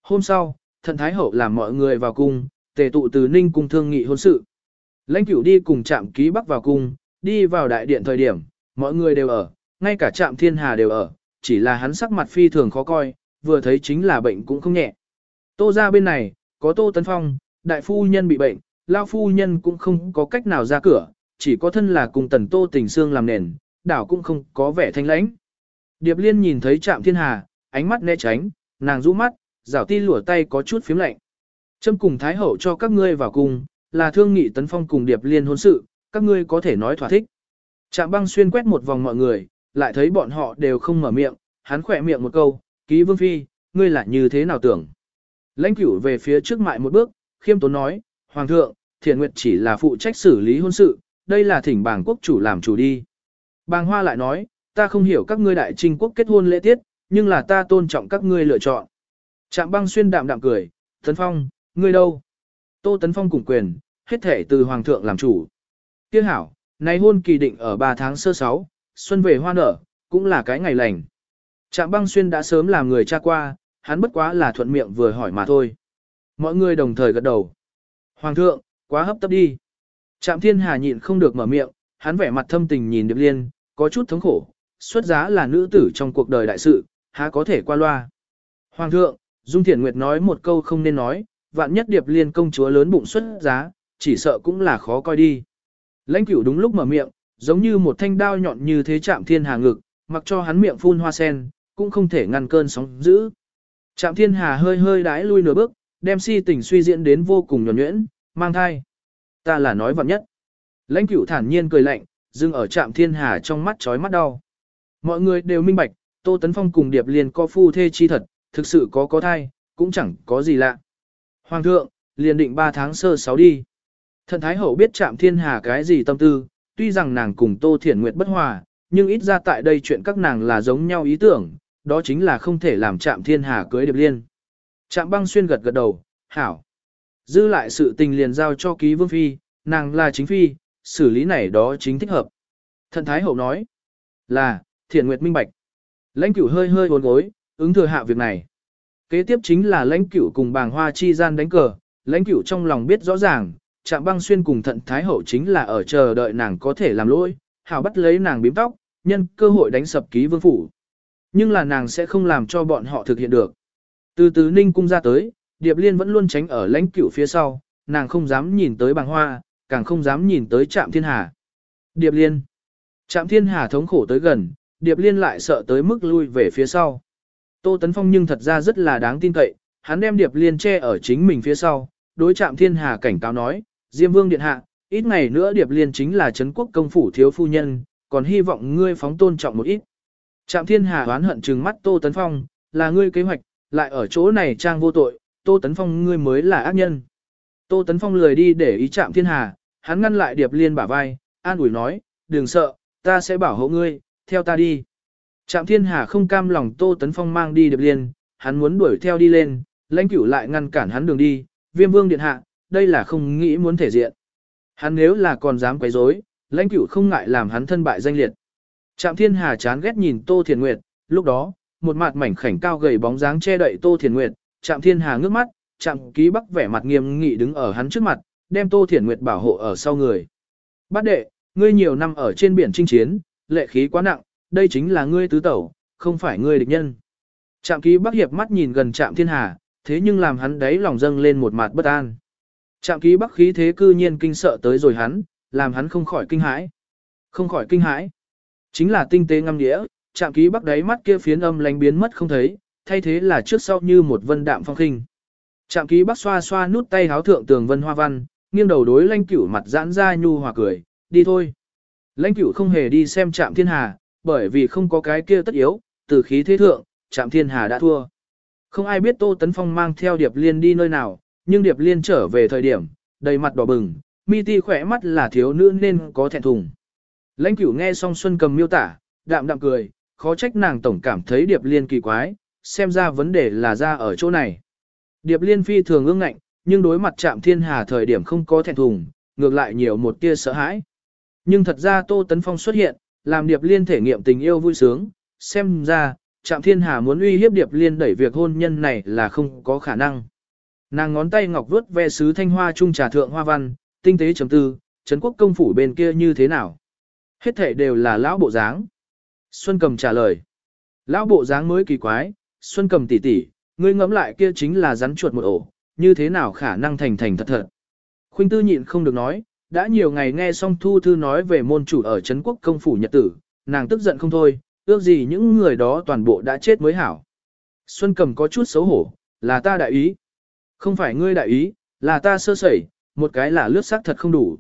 Hôm sau, thần thái hậu làm mọi người vào cung, tề tụ từ ninh cung thương nghị hôn sự. Lãnh cửu đi cùng chạm ký bắc vào cung, đi vào đại điện thời điểm, mọi người đều ở, ngay cả trạm thiên hà đều ở, chỉ là hắn sắc mặt phi thường khó coi, vừa thấy chính là bệnh cũng không nhẹ. Tô ra bên này, có tô tấn phong, đại phu nhân bị bệnh, lao phu nhân cũng không có cách nào ra cửa, chỉ có thân là cùng tần tô tình xương làm nền, đảo cũng không có vẻ thanh lãnh. Điệp liên nhìn thấy trạm thiên hà, ánh mắt né tránh, nàng rũ mắt, rảo ti lùa tay có chút phím lạnh. Châm cùng Thái Hậu cho các ngươi vào cùng, là thương nghị tấn phong cùng điệp liên hôn sự, các ngươi có thể nói thỏa thích. Trạm băng xuyên quét một vòng mọi người, lại thấy bọn họ đều không mở miệng, hắn khỏe miệng một câu, ký vương phi, ngươi là như thế nào tưởng. Lãnh cửu về phía trước mại một bước, khiêm tốn nói, Hoàng thượng, thiền nguyệt chỉ là phụ trách xử lý hôn sự, đây là thỉnh bàng quốc chủ làm chủ đi. Bàng hoa lại nói, ta không hiểu các ngươi đại trinh quốc kết hôn lễ tiết, nhưng là ta tôn trọng các ngươi lựa chọn. Trạm băng xuyên đạm đạm cười, Tấn Phong, ngươi đâu? Tô Tấn Phong cùng quyền, hết thể từ Hoàng thượng làm chủ. Tiếc hảo, nay hôn kỳ định ở 3 tháng sơ 6, xuân về hoa nở, cũng là cái ngày lành. Trạm băng xuyên đã sớm làm người cha qua, hắn bất quá là thuận miệng vừa hỏi mà thôi. Mọi người đồng thời gật đầu. Hoàng thượng, quá hấp tấp đi. Trạm thiên hà nhịn không được mở miệng, hắn vẻ mặt thâm tình nhìn Điệp Liên, có chút thống khổ, xuất giá là nữ tử trong cuộc đời đại sự, há có thể qua loa. Hoàng thượng, Dung Thiển Nguyệt nói một câu không nên nói, vạn nhất Điệp Liên công chúa lớn bụng xuất giá, chỉ sợ cũng là khó coi đi. Lãnh cửu đúng lúc mở miệng, giống như một thanh đao nhọn như thế chạm thiên hà ngực, mặc cho hắn miệng phun hoa sen, cũng không thể ngăn cơn sóng dữ. Trạm thiên hà hơi hơi đái lui nửa bước, đem si tình suy diễn đến vô cùng nhuẩn nhuyễn, mang thai. Ta là nói vặn nhất. Lãnh cửu thản nhiên cười lạnh, dưng ở trạm thiên hà trong mắt chói mắt đau. Mọi người đều minh bạch, Tô Tấn Phong cùng Điệp Liên có phu thê chi thật, thực sự có có thai, cũng chẳng có gì lạ. Hoàng thượng, liền định 3 tháng sơ 6 đi. Thần Thái Hậu biết trạm thiên hà cái gì tâm tư, tuy rằng nàng cùng Tô Thiển Nguyệt bất hòa, nhưng ít ra tại đây chuyện các nàng là giống nhau ý tưởng, đó chính là không thể làm trạm thiên hà cưới Điệp Liên. Trạm băng xuyên gật gật đầu, hảo. Dư lại sự tình liền giao cho ký vương phi, nàng là chính phi, xử lý này đó chính thích hợp. Thần Thái Hậu nói, là, thiện nguyệt minh bạch. Lãnh cửu hơi hơi buồn gối, ứng thừa hạ việc này. Kế tiếp chính là lãnh cửu cùng bàng hoa chi gian đánh cờ, lãnh cửu trong lòng biết rõ ràng, Trạm băng xuyên cùng thận thái hậu chính là ở chờ đợi nàng có thể làm lỗi, hảo bắt lấy nàng bím tóc, nhân cơ hội đánh sập ký vương phủ. Nhưng là nàng sẽ không làm cho bọn họ thực hiện được. Từ từ ninh cung ra tới, Điệp Liên vẫn luôn tránh ở lãnh cửu phía sau, nàng không dám nhìn tới bàng hoa, càng không dám nhìn tới trạm thiên hà. Điệp Liên. Trạm thiên hà thống khổ tới gần, Điệp Liên lại sợ tới mức lui về phía sau. Tô Tấn Phong nhưng thật ra rất là đáng tin cậy, hắn đem Điệp Liên che ở chính mình phía sau, đối trạm thiên hà cảnh cáo nói, Diêm Vương Điện Hạ, ít ngày nữa Điệp Liên chính là Trấn quốc công phủ thiếu phu nhân, còn hy vọng ngươi phóng tôn trọng một ít. Trạm thiên hà oán hận trừng mắt Tô Tấn Phong, là ngươi kế hoạch, lại ở chỗ này trang vô tội, Tô Tấn Phong ngươi mới là ác nhân. Tô Tấn Phong lười đi để ý chạm thiên hà, hắn ngăn lại Điệp Liên bả vai, an ủi nói, đừng sợ, ta sẽ bảo hộ ngươi, theo ta đi. Trạm thiên hà không cam lòng Tô Tấn Phong mang đi Điệp Liên, hắn muốn đuổi theo đi lên, lãnh cửu lại ngăn cản hắn đường đi, viêm vương điện hạ, đây là không nghĩ muốn thể diện. Hắn nếu là còn dám quấy rối, lãnh cửu không ngại làm hắn thân bại danh liệt. Trạm thiên hà chán ghét nhìn Tô Thiền Nguyệt, lúc đó, một mặt mảnh khảnh cao gầy bóng dáng che đậy Tô Thiền Nguyệt, Trạm Thiên Hà ngước mắt, Trạm Ký Bắc vẻ mặt nghiêm nghị đứng ở hắn trước mặt, đem Tô Thiển Nguyệt bảo hộ ở sau người. Bát đệ, ngươi nhiều năm ở trên biển chinh chiến, lệ khí quá nặng, đây chính là ngươi tứ tẩu, không phải ngươi địch nhân. Trạm Ký Bắc hiệp mắt nhìn gần Trạm Thiên Hà, thế nhưng làm hắn đấy lòng dâng lên một mặt bất an. Trạm Ký Bắc khí thế cư nhiên kinh sợ tới rồi hắn, làm hắn không khỏi kinh hãi. Không khỏi kinh hãi. Chính là tinh tế ngâm nghĩa, Trạm Ký Bắc đáy mắt kia phiến âm lánh biến mất không thấy, thay thế là trước sau như một vân đạm phong khinh. Trạm ký bác xoa xoa nút tay háo thượng tường vân hoa văn, nghiêng đầu đối lãnh cửu mặt giãn ra nhu hòa cười, đi thôi. Lãnh cửu không hề đi xem trạm thiên hà, bởi vì không có cái kia tất yếu, từ khí thế thượng, trạm thiên hà đã thua. Không ai biết Tô Tấn Phong mang theo Điệp Liên đi nơi nào, nhưng Điệp Liên trở về thời điểm, đầy mặt đỏ bừng, mi ti khỏe mắt là thiếu nữ nên có thẹn thùng. Lãnh cửu nghe xong Xuân cầm miêu tả, đạm đạm cười, khó trách nàng tổng cảm thấy Điệp Liên kỳ quái, xem ra vấn đề là ra ở chỗ này. Điệp liên phi thường ương ngạnh, nhưng đối mặt chạm thiên hà thời điểm không có thẹn thùng, ngược lại nhiều một tia sợ hãi. Nhưng thật ra Tô Tấn Phong xuất hiện, làm Điệp liên thể nghiệm tình yêu vui sướng, xem ra, chạm thiên hà muốn uy hiếp Điệp liên đẩy việc hôn nhân này là không có khả năng. Nàng ngón tay ngọc vướt ve sứ thanh hoa trung trà thượng hoa văn, tinh tế chấm tư, Trấn quốc công phủ bên kia như thế nào? Hết thể đều là lão bộ dáng. Xuân cầm trả lời. Lão bộ dáng mới kỳ quái, Xuân cầm tỷ tỷ, ngươi ngẫm lại kia chính là rắn chuột một ổ, như thế nào khả năng thành thành thật thật. Khuynh tư nhịn không được nói, đã nhiều ngày nghe xong Thu Thư nói về môn chủ ở Trấn Quốc công phủ nhật tử, nàng tức giận không thôi, ước gì những người đó toàn bộ đã chết mới hảo. Xuân Cầm có chút xấu hổ, là ta đại ý. Không phải ngươi đại ý, là ta sơ sẩy, một cái là lướt xác thật không đủ.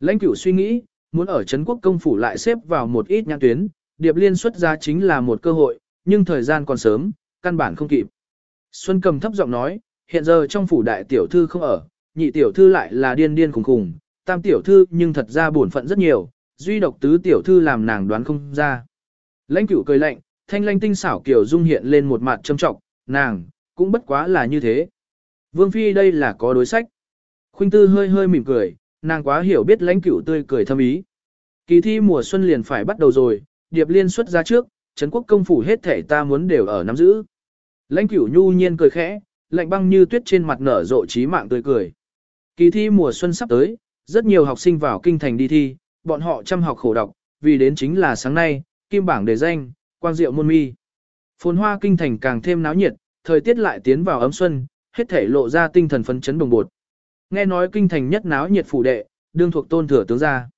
Lãnh cửu suy nghĩ, muốn ở Trấn Quốc công phủ lại xếp vào một ít nhãn tuyến, điệp liên xuất ra chính là một cơ hội, nhưng thời gian còn sớm, căn bản không kịp. Xuân Cầm thấp giọng nói, hiện giờ trong phủ đại tiểu thư không ở, nhị tiểu thư lại là điên điên khùng khùng, tam tiểu thư nhưng thật ra bổn phận rất nhiều, duy độc tứ tiểu thư làm nàng đoán không ra. Lãnh cửu cười lạnh, thanh lanh tinh xảo kiểu dung hiện lên một mặt châm trọng, nàng, cũng bất quá là như thế. Vương Phi đây là có đối sách. Khuynh tư hơi hơi mỉm cười, nàng quá hiểu biết lãnh cửu tươi cười thâm ý. Kỳ thi mùa xuân liền phải bắt đầu rồi, điệp liên xuất ra trước, Trấn quốc công phủ hết thể ta muốn đều ở nắm giữ. Lãnh cửu nhu nhiên cười khẽ, lạnh băng như tuyết trên mặt nở rộ trí mạng tươi cười. Kỳ thi mùa xuân sắp tới, rất nhiều học sinh vào kinh thành đi thi, bọn họ chăm học khổ đọc, vì đến chính là sáng nay, kim bảng đề danh, quang diệu môn mi. Phồn hoa kinh thành càng thêm náo nhiệt, thời tiết lại tiến vào ấm xuân, hết thể lộ ra tinh thần phấn chấn bồng bột. Nghe nói kinh thành nhất náo nhiệt phủ đệ, đương thuộc tôn thừa tướng gia.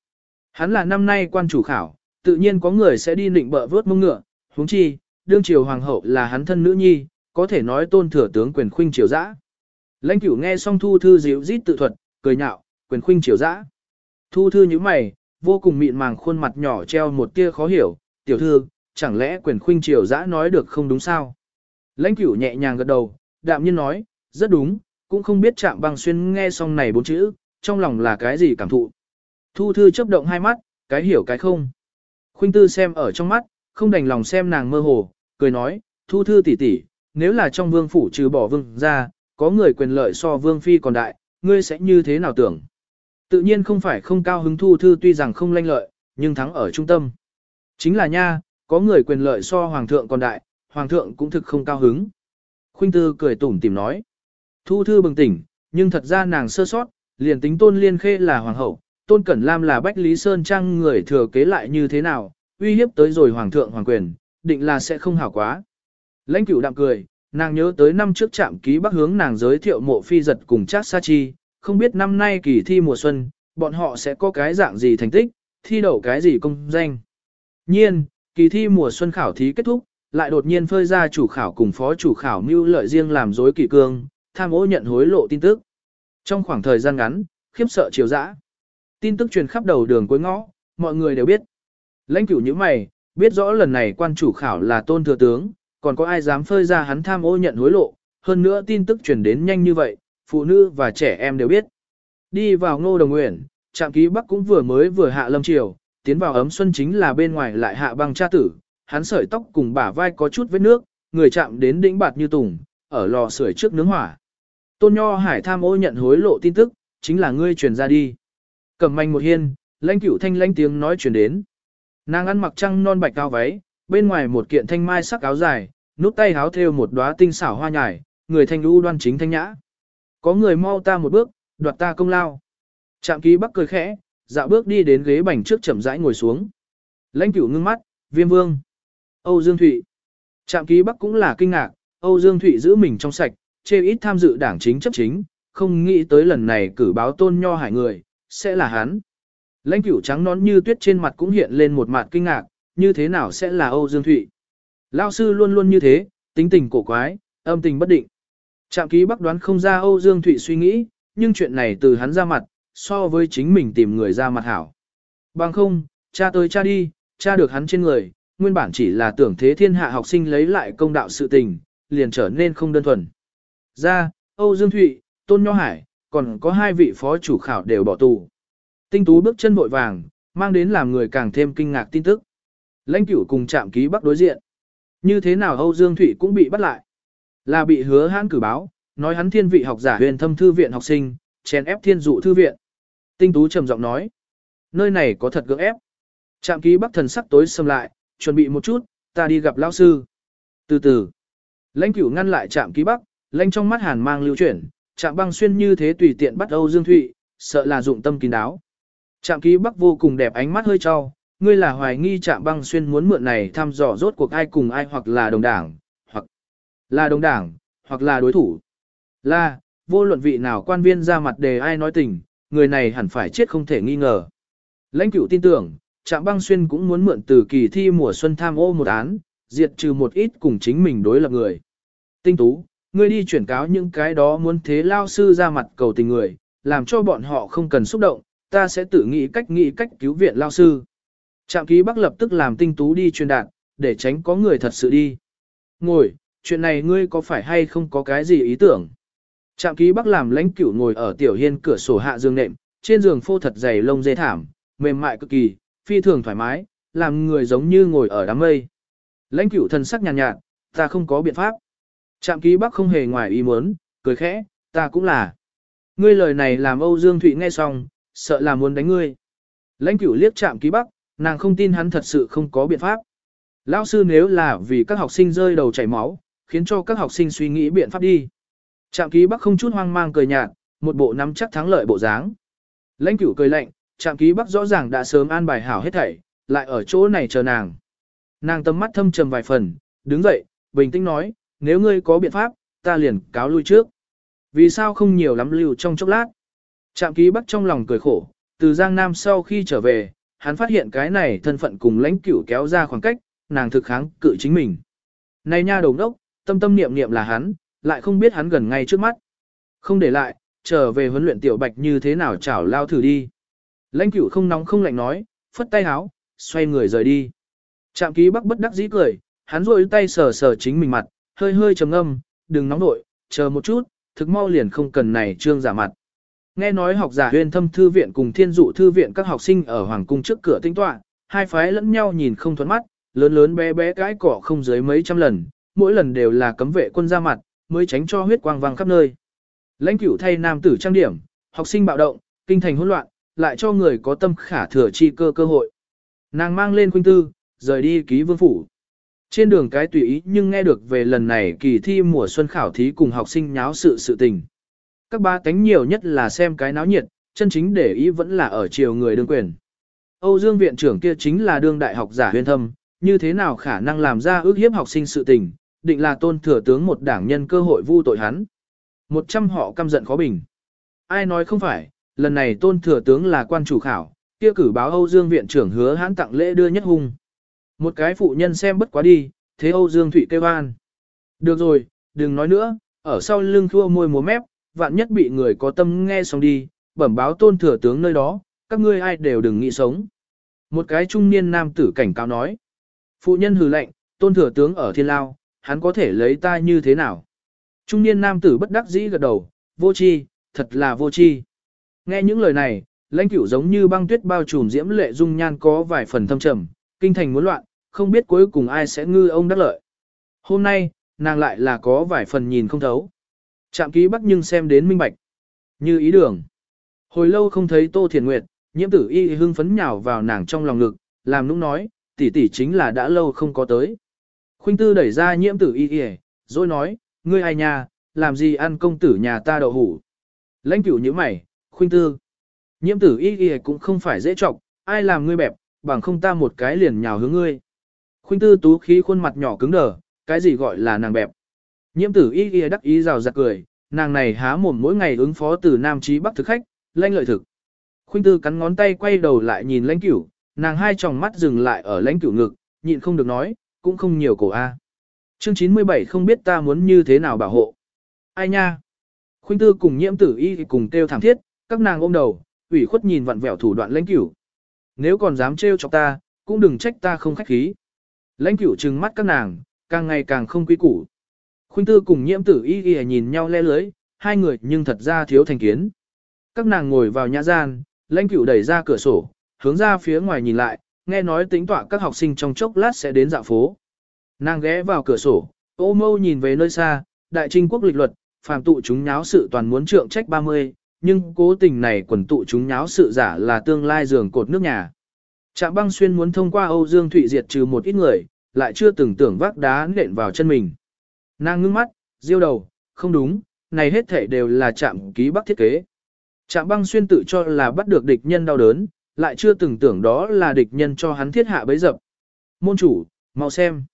Hắn là năm nay quan chủ khảo, tự nhiên có người sẽ đi định bợ vớt mông ngựa, huống chi, đương triều hoàng hậu là hắn thân nữ nhi, có thể nói tôn thừa tướng quyền khuynh triều dã. Lãnh cửu nghe xong thu thư dịu rít tự thuật, cười nhạo, quyền khuynh triều dã. Thu thư như mày, vô cùng mịn màng khuôn mặt nhỏ treo một tia khó hiểu, tiểu thư, chẳng lẽ quyền khuynh triều dã nói được không đúng sao? Lãnh cửu nhẹ nhàng gật đầu, đạm nhiên nói, rất đúng, cũng không biết Trạm băng xuyên nghe xong này bốn chữ, trong lòng là cái gì cảm thụ. Thu thư chớp động hai mắt, cái hiểu cái không. Khuynh tư xem ở trong mắt, không đành lòng xem nàng mơ hồ, cười nói, thu thư tỷ tỷ, nếu là trong vương phủ trừ bỏ vương ra, có người quyền lợi so vương phi còn đại, ngươi sẽ như thế nào tưởng? Tự nhiên không phải không cao hứng thu thư tuy rằng không lanh lợi, nhưng thắng ở trung tâm. Chính là nha, có người quyền lợi so hoàng thượng còn đại, hoàng thượng cũng thực không cao hứng. Khuynh tư cười tủm tìm nói. Thu thư bừng tỉnh, nhưng thật ra nàng sơ sót, liền tính tôn liên khê là hoàng hậu, tôn cẩn lam là bách lý sơn trang người thừa kế lại như thế nào, uy hiếp tới rồi hoàng thượng hoàng quyền, định là sẽ không hảo quá. Lãnh cửu đạm cười, nàng nhớ tới năm trước trạm ký bắc hướng nàng giới thiệu mộ phi giật cùng Trác Sa Chi, không biết năm nay kỳ thi mùa xuân, bọn họ sẽ có cái dạng gì thành tích, thi đậu cái gì công danh. Nhiên, kỳ thi mùa xuân khảo thí kết thúc, lại đột nhiên phơi ra chủ khảo cùng phó chủ khảo mưu lợi riêng làm dối kỳ cương, tham ô nhận hối lộ tin tức. Trong khoảng thời gian ngắn, khiếp sợ chiều dã. Tin tức truyền khắp đầu đường cuối ngõ, mọi người đều biết. Lãnh cửu như mày, biết rõ lần này quan chủ khảo là tôn thừa tướng, còn có ai dám phơi ra hắn tham ô nhận hối lộ, hơn nữa tin tức truyền đến nhanh như vậy, phụ nữ và trẻ em đều biết. Đi vào ngô đồng nguyện, trạm ký bắc cũng vừa mới vừa hạ lâm triều, tiến vào ấm xuân chính là bên ngoài lại hạ băng cha tử, hắn sợi tóc cùng bả vai có chút vết nước, người chạm đến đỉnh bạt như tùng, ở lò sưởi trước nướng hỏa. Tôn Nho Hải tham ô nhận hối lộ tin tức, chính là ngươi truyền ra đi. Cầm manh một hiên, lãnh cửu thanh lãnh tiếng nói truyền đến. Nàng ăn mặc trăng non bạch cao váy, bên ngoài một kiện thanh mai sắc áo dài, nút tay háo thêu một đóa tinh xảo hoa nhài, người thanh lưu đoan chính thanh nhã. Có người mau ta một bước, đoạt ta công lao. Trạm ký bắc cười khẽ, dạo bước đi đến ghế bành trước chậm rãi ngồi xuống. Lãnh cửu ngưng mắt, viêm vương. Âu Dương Thụy. Trạm ký bắc cũng là kinh ngạc, Âu Dương Thụy giữ mình trong sạch, chê ít tham dự đảng chính chấp chính, không nghĩ tới lần này cử báo tôn nho hải người, sẽ là hắn. Lãnh cửu trắng nón như tuyết trên mặt cũng hiện lên một mặt kinh ngạc, như thế nào sẽ là Âu Dương Thụy. Lao sư luôn luôn như thế, tính tình cổ quái, âm tình bất định. Trạm ký bắc đoán không ra Âu Dương Thụy suy nghĩ, nhưng chuyện này từ hắn ra mặt, so với chính mình tìm người ra mặt hảo. Bằng không, cha tới cha đi, cha được hắn trên người, nguyên bản chỉ là tưởng thế thiên hạ học sinh lấy lại công đạo sự tình, liền trở nên không đơn thuần. Ra, Âu Dương Thụy, Tôn Nho Hải, còn có hai vị phó chủ khảo đều bỏ tù. Tinh tú bước chân vội vàng, mang đến làm người càng thêm kinh ngạc tin tức. Lãnh cửu cùng chạm ký bắc đối diện. Như thế nào Âu Dương Thụy cũng bị bắt lại. Là bị hứa hãn cử báo, nói hắn thiên vị học giả huyền thâm thư viện học sinh, chèn ép thiên dụ thư viện. Tinh tú trầm giọng nói. Nơi này có thật gượng ép. Trạm ký bắc thần sắc tối xâm lại, chuẩn bị một chút, ta đi gặp lão sư. Từ từ. Lãnh cửu ngăn lại trạm ký bắc, lãnh trong mắt hàn mang lưu chuyển, trạm băng xuyên như thế tùy tiện bắt Âu Dương Thụy, sợ là dụng tâm kín đáo. Trạm ký bắc vô cùng đẹp ánh mắt hơi cho, ngươi là hoài nghi trạm băng xuyên muốn mượn này thăm dò rốt cuộc ai cùng ai hoặc là đồng đảng, hoặc là đồng đảng, hoặc là đối thủ. Là, vô luận vị nào quan viên ra mặt đề ai nói tình, người này hẳn phải chết không thể nghi ngờ. Lãnh cửu tin tưởng, Trạm băng xuyên cũng muốn mượn từ kỳ thi mùa xuân tham ô một án, diệt trừ một ít cùng chính mình đối lập người. Tinh tú, ngươi đi chuyển cáo những cái đó muốn thế lao sư ra mặt cầu tình người, làm cho bọn họ không cần xúc động, ta sẽ tự nghĩ cách nghĩ cách cứu viện lao sư. Trạm ký bắc lập tức làm tinh tú đi truyền đạt, để tránh có người thật sự đi. Ngồi, chuyện này ngươi có phải hay không có cái gì ý tưởng? Trạm ký bắc làm lãnh cửu ngồi ở tiểu hiên cửa sổ hạ giường nệm, trên giường phô thật dày lông dê thảm, mềm mại cực kỳ, phi thường thoải mái, làm người giống như ngồi ở đám mây. Lãnh cửu thần sắc nhàn nhạt, nhạt, ta không có biện pháp. Trạm ký bắc không hề ngoài ý muốn, cười khẽ, ta cũng là. Ngươi lời này làm Âu Dương Thụy nghe xong, sợ là muốn đánh ngươi. Lãnh cửu liếc chạm ký bắc, nàng không tin hắn thật sự không có biện pháp. Lão sư nếu là vì các học sinh rơi đầu chảy máu, khiến cho các học sinh suy nghĩ biện pháp đi. Trạm ký bắc không chút hoang mang cười nhạt, một bộ nắm chắc thắng lợi bộ dáng. Lãnh cửu cười lạnh, trạm ký bắc rõ ràng đã sớm an bài hảo hết thảy, lại ở chỗ này chờ nàng. Nàng tầm mắt thâm trầm vài phần, đứng dậy, bình tĩnh nói, nếu ngươi có biện pháp, ta liền cáo lui trước. Vì sao không nhiều lắm lưu trong chốc lát? Trạm ký bắc trong lòng cười khổ, từ Giang Nam sau khi trở về, hắn phát hiện cái này thân phận cùng lãnh cửu kéo ra khoảng cách, nàng thực kháng cự chính mình. Này nha đầu đốc, tâm tâm niệm niệm là hắn, lại không biết hắn gần ngay trước mắt. Không để lại, trở về huấn luyện tiểu bạch như thế nào chảo lao thử đi. Lãnh cửu không nóng không lạnh nói, phất tay háo, xoay người rời đi. Trạm ký bắc bất đắc dĩ cười, hắn rôi tay sờ sờ chính mình mặt, hơi hơi trầm âm, đừng nóng nội, chờ một chút, thực mau liền không cần này trương giả mặt. Nghe nói học giả huyền thâm thư viện cùng thiên dụ thư viện các học sinh ở Hoàng cung trước cửa tinh tọa, hai phái lẫn nhau nhìn không thuẫn mắt, lớn lớn bé bé cái cỏ không dưới mấy trăm lần, mỗi lần đều là cấm vệ quân ra mặt, mới tránh cho huyết quang vang khắp nơi. Lãnh cửu thay nam tử trang điểm, học sinh bạo động, kinh thành hỗn loạn, lại cho người có tâm khả thừa chi cơ cơ hội. Nàng mang lên khuynh tư, rời đi ký vương phủ. Trên đường cái tùy ý nhưng nghe được về lần này kỳ thi mùa xuân khảo thí cùng học sinh nháo sự sự tình. Các ba cánh nhiều nhất là xem cái náo nhiệt, chân chính để ý vẫn là ở chiều người đương quyền. Âu Dương viện trưởng kia chính là đương đại học giả huyên thâm, như thế nào khả năng làm ra ước hiếp học sinh sự tình, định là tôn thừa tướng một đảng nhân cơ hội vu tội hắn. Một trăm họ căm giận khó bình. Ai nói không phải, lần này tôn thừa tướng là quan chủ khảo, kia cử báo Âu Dương viện trưởng hứa hãn tặng lễ đưa nhất hung. Một cái phụ nhân xem bất quá đi, thế Âu Dương Thụy kêu an. Được rồi, đừng nói nữa, ở sau lưng thua môi múa mép, vạn nhất bị người có tâm nghe xong đi, bẩm báo tôn thừa tướng nơi đó, các ngươi ai đều đừng nghĩ sống. Một cái trung niên nam tử cảnh cáo nói. Phụ nhân hừ lệnh, tôn thừa tướng ở thiên lao, hắn có thể lấy ta như thế nào? Trung niên nam tử bất đắc dĩ gật đầu, vô chi, thật là vô chi. Nghe những lời này, lãnh cửu giống như băng tuyết bao trùm diễm lệ dung nhan có vài phần thâm trầm, kinh thành muốn loạn, không biết cuối cùng ai sẽ ngư ông đắc lợi. Hôm nay, nàng lại là có vài phần nhìn không thấu trạm ký bắc nhưng xem đến minh bạch. Như ý đường. Hồi lâu không thấy Tô Thiền Nguyệt, nhiễm tử y hưng phấn nhào vào nàng trong lòng ngực, làm nũng nói, tỷ tỷ chính là đã lâu không có tới. Khuynh tư đẩy ra nhiễm tử y y, rồi nói, ngươi ai nhà, làm gì ăn công tử nhà ta đậu hủ. Lãnh cửu như mày, khuynh tư. Nhiễm tử y y cũng không phải dễ trọng, ai làm ngươi bẹp, bằng không ta một cái liền nhào hướng ngươi. Khuynh tư tú khí khuôn mặt nhỏ cứng đờ, cái gì gọi là nàng bẹp. Nhiễm tử y y đắc ý rào rạt cười, nàng này há mồm mỗi ngày ứng phó từ Nam Chí Bắc thực khách, lanh lợi thực. Khuynh tư cắn ngón tay quay đầu lại nhìn lãnh cửu, nàng hai tròng mắt dừng lại ở lãnh cửu ngực, nhịn không được nói, cũng không nhiều cổ a. Chương 97 không biết ta muốn như thế nào bảo hộ. Ai nha? Khuynh tư cùng nhiễm tử y cùng kêu thảm thiết, các nàng ôm đầu, ủy khuất nhìn vặn vẹo thủ đoạn lãnh cửu. Nếu còn dám trêu chọc ta, cũng đừng trách ta không khách khí. Lãnh cửu trừng mắt các nàng, càng ngày càng không quý củ. Khuynh tư cùng nhiễm tử y y nhìn nhau le lưới, hai người nhưng thật ra thiếu thành kiến. Các nàng ngồi vào nhã gian, lãnh cửu đẩy ra cửa sổ, hướng ra phía ngoài nhìn lại, nghe nói tính tọa các học sinh trong chốc lát sẽ đến dạo phố. Nàng ghé vào cửa sổ, ô mâu nhìn về nơi xa, đại trinh quốc lịch luật, phàm tụ chúng nháo sự toàn muốn trượng trách 30, nhưng cố tình này quần tụ chúng nháo sự giả là tương lai giường cột nước nhà. Trạm băng xuyên muốn thông qua Âu Dương Thụy diệt trừ một ít người, lại chưa từng tưởng vác đá nện vào chân mình. Nàng ngưng mắt, diêu đầu, không đúng, này hết thể đều là trạm ký bắc thiết kế. Trạm băng xuyên tự cho là bắt được địch nhân đau đớn, lại chưa từng tưởng đó là địch nhân cho hắn thiết hạ bấy dập. Môn chủ, mau xem.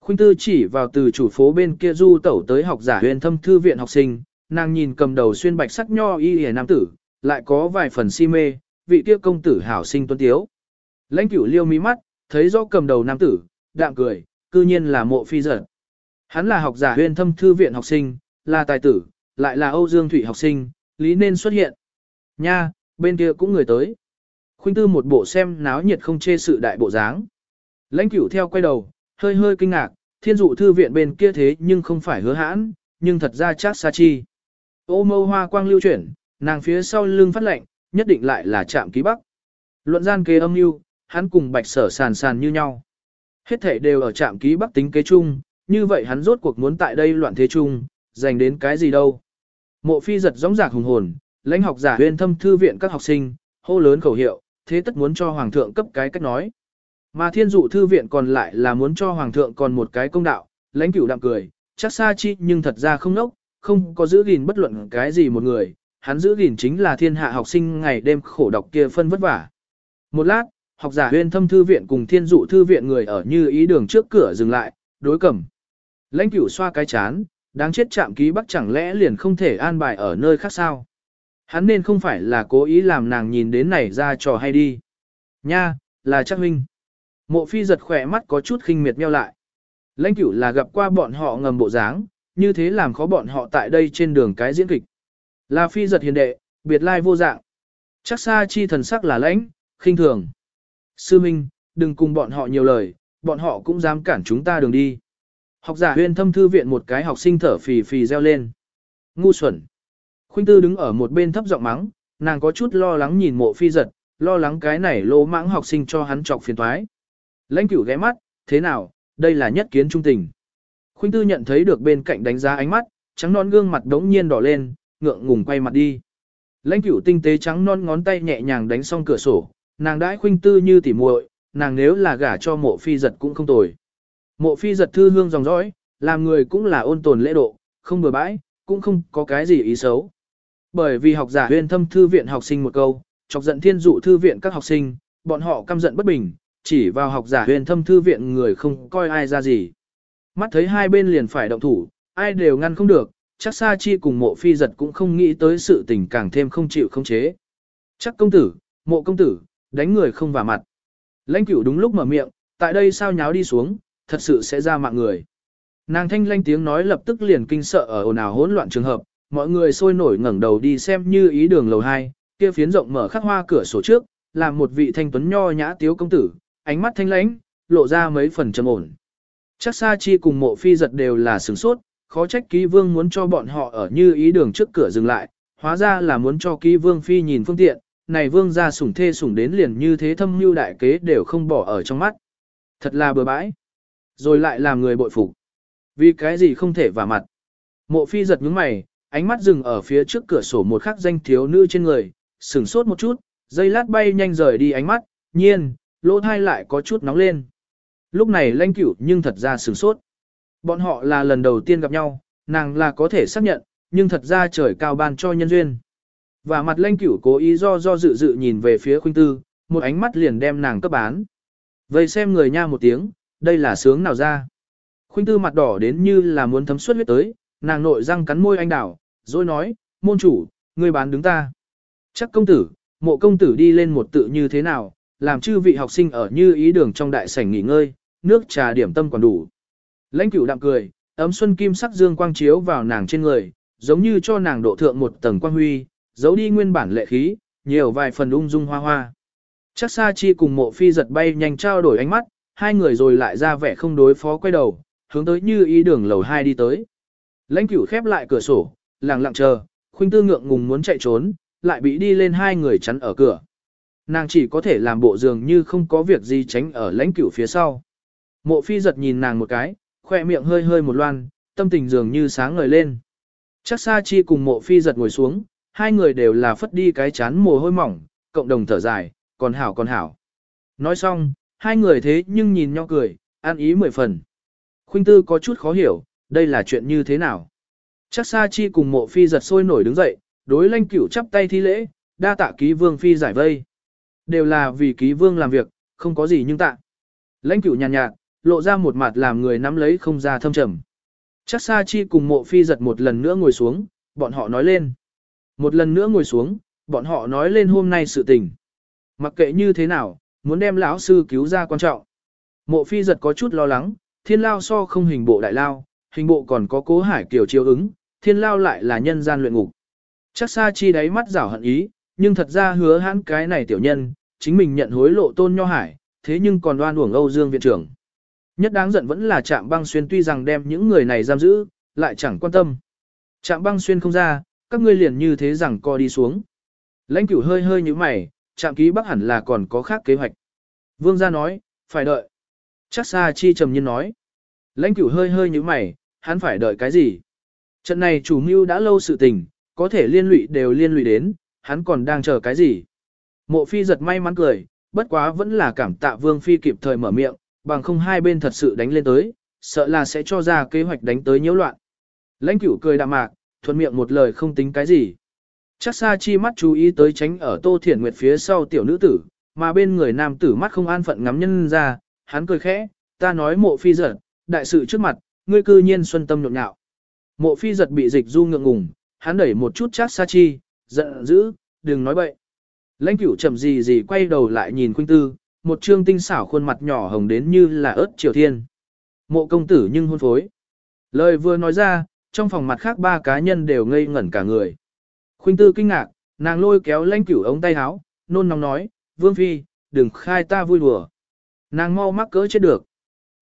Khuynh tư chỉ vào từ chủ phố bên kia du tẩu tới học giả huyền thâm thư viện học sinh, nàng nhìn cầm đầu xuyên bạch sắc nho y hề nam tử, lại có vài phần si mê, vị kia công tử hảo sinh tuấn tiếu. Lãnh cửu liêu mí mắt, thấy rõ cầm đầu nam tử, đạm cười, cư nhiên là mộ phi giật. Hắn là học giả huyên thâm thư viện học sinh, là tài tử, lại là Âu Dương Thủy học sinh, lý nên xuất hiện. Nha, bên kia cũng người tới. Khuynh tư một bộ xem náo nhiệt không chê sự đại bộ dáng. Lãnh cửu theo quay đầu, hơi hơi kinh ngạc, thiên dụ thư viện bên kia thế nhưng không phải hứa hãn, nhưng thật ra chắc xa chi. Ô mâu hoa quang lưu chuyển, nàng phía sau lưng phát lệnh, nhất định lại là chạm ký bắc. Luận gian kế âm mưu, hắn cùng bạch sở sàn sàn như nhau. Hết thể đều ở trạm ký bắc tính kế chung, như vậy hắn rốt cuộc muốn tại đây loạn thế chung, dành đến cái gì đâu. Mộ phi giật gióng giạc hùng hồn, lãnh học giả huyền thâm thư viện các học sinh, hô lớn khẩu hiệu, thế tất muốn cho hoàng thượng cấp cái cách nói. Mà thiên dụ thư viện còn lại là muốn cho hoàng thượng còn một cái công đạo, lãnh cửu đạm cười, chắc xa chi nhưng thật ra không nốc, không có giữ gìn bất luận cái gì một người, hắn giữ gìn chính là thiên hạ học sinh ngày đêm khổ đọc kia phân vất vả. Một lát, học giả huyên thâm thư viện cùng thiên dụ thư viện người ở như ý đường trước cửa dừng lại, đối cẩm Lãnh cửu xoa cái chán, đáng chết chạm ký bắc chẳng lẽ liền không thể an bài ở nơi khác sao. Hắn nên không phải là cố ý làm nàng nhìn đến này ra trò hay đi. Nha, là chắc huynh. Mộ phi giật khỏe mắt có chút khinh miệt meo lại. Lãnh cửu là gặp qua bọn họ ngầm bộ dáng, như thế làm khó bọn họ tại đây trên đường cái diễn kịch. Là phi giật hiền đệ, biệt lai vô dạng. Chắc xa chi thần sắc là lãnh, khinh thường. Sư Minh, đừng cùng bọn họ nhiều lời, bọn họ cũng dám cản chúng ta đường đi. Học giả huyên thâm thư viện một cái học sinh thở phì phì reo lên. Ngu xuẩn. Khuynh tư đứng ở một bên thấp giọng mắng, nàng có chút lo lắng nhìn mộ phi giật, lo lắng cái này lỗ mãng học sinh cho hắn trọc phiền toái. Lãnh cửu ghé mắt, thế nào, đây là nhất kiến trung tình. Khuynh tư nhận thấy được bên cạnh đánh giá ánh mắt, trắng non gương mặt đống nhiên đỏ lên, ngượng ngùng quay mặt đi. Lãnh cửu tinh tế trắng non ngón tay nhẹ nhàng đánh xong cửa sổ, nàng đãi khuynh tư như tỉ muội, nàng nếu là gả cho mộ phi giật cũng không tồi. Mộ phi giật thư hương dòng dõi, làm người cũng là ôn tồn lễ độ, không bừa bãi, cũng không có cái gì ý xấu. Bởi vì học giả huyền thâm thư viện học sinh một câu, chọc giận thiên dụ thư viện các học sinh, bọn họ căm giận bất bình, chỉ vào học giả huyền thâm thư viện người không coi ai ra gì. Mắt thấy hai bên liền phải động thủ, ai đều ngăn không được, chắc Sa Chi cùng mộ phi giật cũng không nghĩ tới sự tình càng thêm không chịu không chế. Chắc công tử, mộ công tử, đánh người không vào mặt. Lãnh cửu đúng lúc mở miệng, tại đây sao nháo đi xuống, thật sự sẽ ra mạng người. Nàng thanh lanh tiếng nói lập tức liền kinh sợ ở ồn ào hỗn loạn trường hợp, mọi người sôi nổi ngẩng đầu đi xem như ý đường lầu 2, kia phiến rộng mở khắc hoa cửa sổ trước, làm một vị thanh tuấn nho nhã tiếu công tử, ánh mắt thanh lãnh, lộ ra mấy phần trầm ổn. Chắc Sa Chi cùng mộ phi giật đều là sửng sốt, khó trách ký vương muốn cho bọn họ ở như ý đường trước cửa dừng lại, hóa ra là muốn cho ký vương phi nhìn phương tiện, này vương gia sủng thê sủng đến liền như thế thâm mưu đại kế đều không bỏ ở trong mắt. Thật là bừa bãi. Rồi lại làm người bội phục. Vì cái gì không thể vả mặt. Mộ phi giật nhướng mày, ánh mắt dừng ở phía trước cửa sổ một khắc danh thiếu nữ trên người, sửng sốt một chút, dây lát bay nhanh rời đi ánh mắt, nhiên, lỗ thai lại có chút nóng lên. Lúc này lanh cửu nhưng thật ra sửng sốt. Bọn họ là lần đầu tiên gặp nhau, nàng là có thể xác nhận, nhưng thật ra trời cao ban cho nhân duyên. Và mặt lanh cửu cố ý do do dự dự nhìn về phía khuynh tư, một ánh mắt liền đem nàng cấp bán. Vậy xem người nha một tiếng, đây là sướng nào ra. Khuynh tư mặt đỏ đến như là muốn thấm suốt huyết tới, nàng nội răng cắn môi anh đảo, rồi nói, môn chủ, người bán đứng ta. Chắc công tử, mộ công tử đi lên một tự như thế nào, làm chư vị học sinh ở như ý đường trong đại sảnh nghỉ ngơi, nước trà điểm tâm còn đủ. Lãnh cửu đạm cười, ấm xuân kim sắc dương quang chiếu vào nàng trên người, giống như cho nàng độ thượng một tầng quang huy, giấu đi nguyên bản lệ khí, nhiều vài phần ung dung hoa hoa. Chắc Sa Chi cùng mộ phi giật bay nhanh trao đổi ánh mắt, hai người rồi lại ra vẻ không đối phó quay đầu, hướng tới như ý đường lầu hai đi tới. Lãnh cửu khép lại cửa sổ, lặng lặng chờ, khuynh tư ngượng ngùng muốn chạy trốn, lại bị đi lên hai người chắn ở cửa. Nàng chỉ có thể làm bộ dường như không có việc gì tránh ở lãnh cửu phía sau. Mộ phi giật nhìn nàng một cái, khoe miệng hơi hơi một loan, tâm tình dường như sáng ngời lên. Chắc Sa Chi cùng mộ phi giật ngồi xuống, hai người đều là phất đi cái chán mồ hôi mỏng, cộng đồng thở dài, còn hảo còn hảo. Nói xong, hai người thế nhưng nhìn nhau cười, an ý mười phần. Khuynh tư có chút khó hiểu, đây là chuyện như thế nào. Chắc Sa Chi cùng mộ phi giật sôi nổi đứng dậy, đối lanh cửu chắp tay thi lễ, đa tạ ký vương phi giải vây. Đều là vì ký vương làm việc, không có gì nhưng tạ. Lãnh cửu nhàn nhạt, nhạt, lộ ra một mặt làm người nắm lấy không ra thâm trầm. Chắc Sa Chi cùng mộ phi giật một lần nữa ngồi xuống, bọn họ nói lên. Một lần nữa ngồi xuống, bọn họ nói lên hôm nay sự tình. Mặc kệ như thế nào, muốn đem lão sư cứu ra quan trọng. Mộ phi giật có chút lo lắng, thiên lao so không hình bộ đại lao, hình bộ còn có cố hải kiểu chiếu ứng, thiên lao lại là nhân gian luyện ngục. Chắc xa chi đáy mắt rảo hận ý, nhưng thật ra hứa hãn cái này tiểu nhân, chính mình nhận hối lộ tôn nho hải, thế nhưng còn đoan uổng Âu Dương viện trưởng. Nhất đáng giận vẫn là trạm băng xuyên tuy rằng đem những người này giam giữ, lại chẳng quan tâm. Trạm băng xuyên không ra, các ngươi liền như thế rằng co đi xuống. Lãnh cửu hơi hơi như mày, trạm ký bắc hẳn là còn có khác kế hoạch. Vương gia nói, phải đợi. Chắc xa chi trầm nhiên nói. Lãnh cửu hơi hơi như mày, hắn phải đợi cái gì? Trận này chủ mưu đã lâu sự tình, có thể liên lụy đều liên lụy đến, hắn còn đang chờ cái gì? Mộ phi giật may mắn cười, bất quá vẫn là cảm tạ vương phi kịp thời mở miệng, bằng không hai bên thật sự đánh lên tới, sợ là sẽ cho ra kế hoạch đánh tới nhiễu loạn. Lãnh cửu cười đạm mạc, thuận miệng một lời không tính cái gì. Chắc xa chi mắt chú ý tới tránh ở tô thiển nguyệt phía sau tiểu nữ tử, mà bên người nam tử mắt không an phận ngắm nhân ra, hắn cười khẽ, ta nói mộ phi giật, đại sự trước mặt, ngươi cư nhiên xuân tâm nhộn nhạo. Mộ phi giật bị dịch du ngượng ngùng, hắn đẩy một chút chắc xa chi, giận dữ, đừng nói bậy. Lãnh cửu chậm gì gì quay đầu lại nhìn khuynh tư, một trương tinh xảo khuôn mặt nhỏ hồng đến như là ớt triều thiên. Mộ công tử nhưng hôn phối. Lời vừa nói ra, trong phòng mặt khác ba cá nhân đều ngây ngẩn cả người. Khuynh tư kinh ngạc, nàng lôi kéo lãnh cửu ống tay áo, nôn nóng nói, vương phi, đừng khai ta vui đùa. Nàng mau mắc cỡ chết được.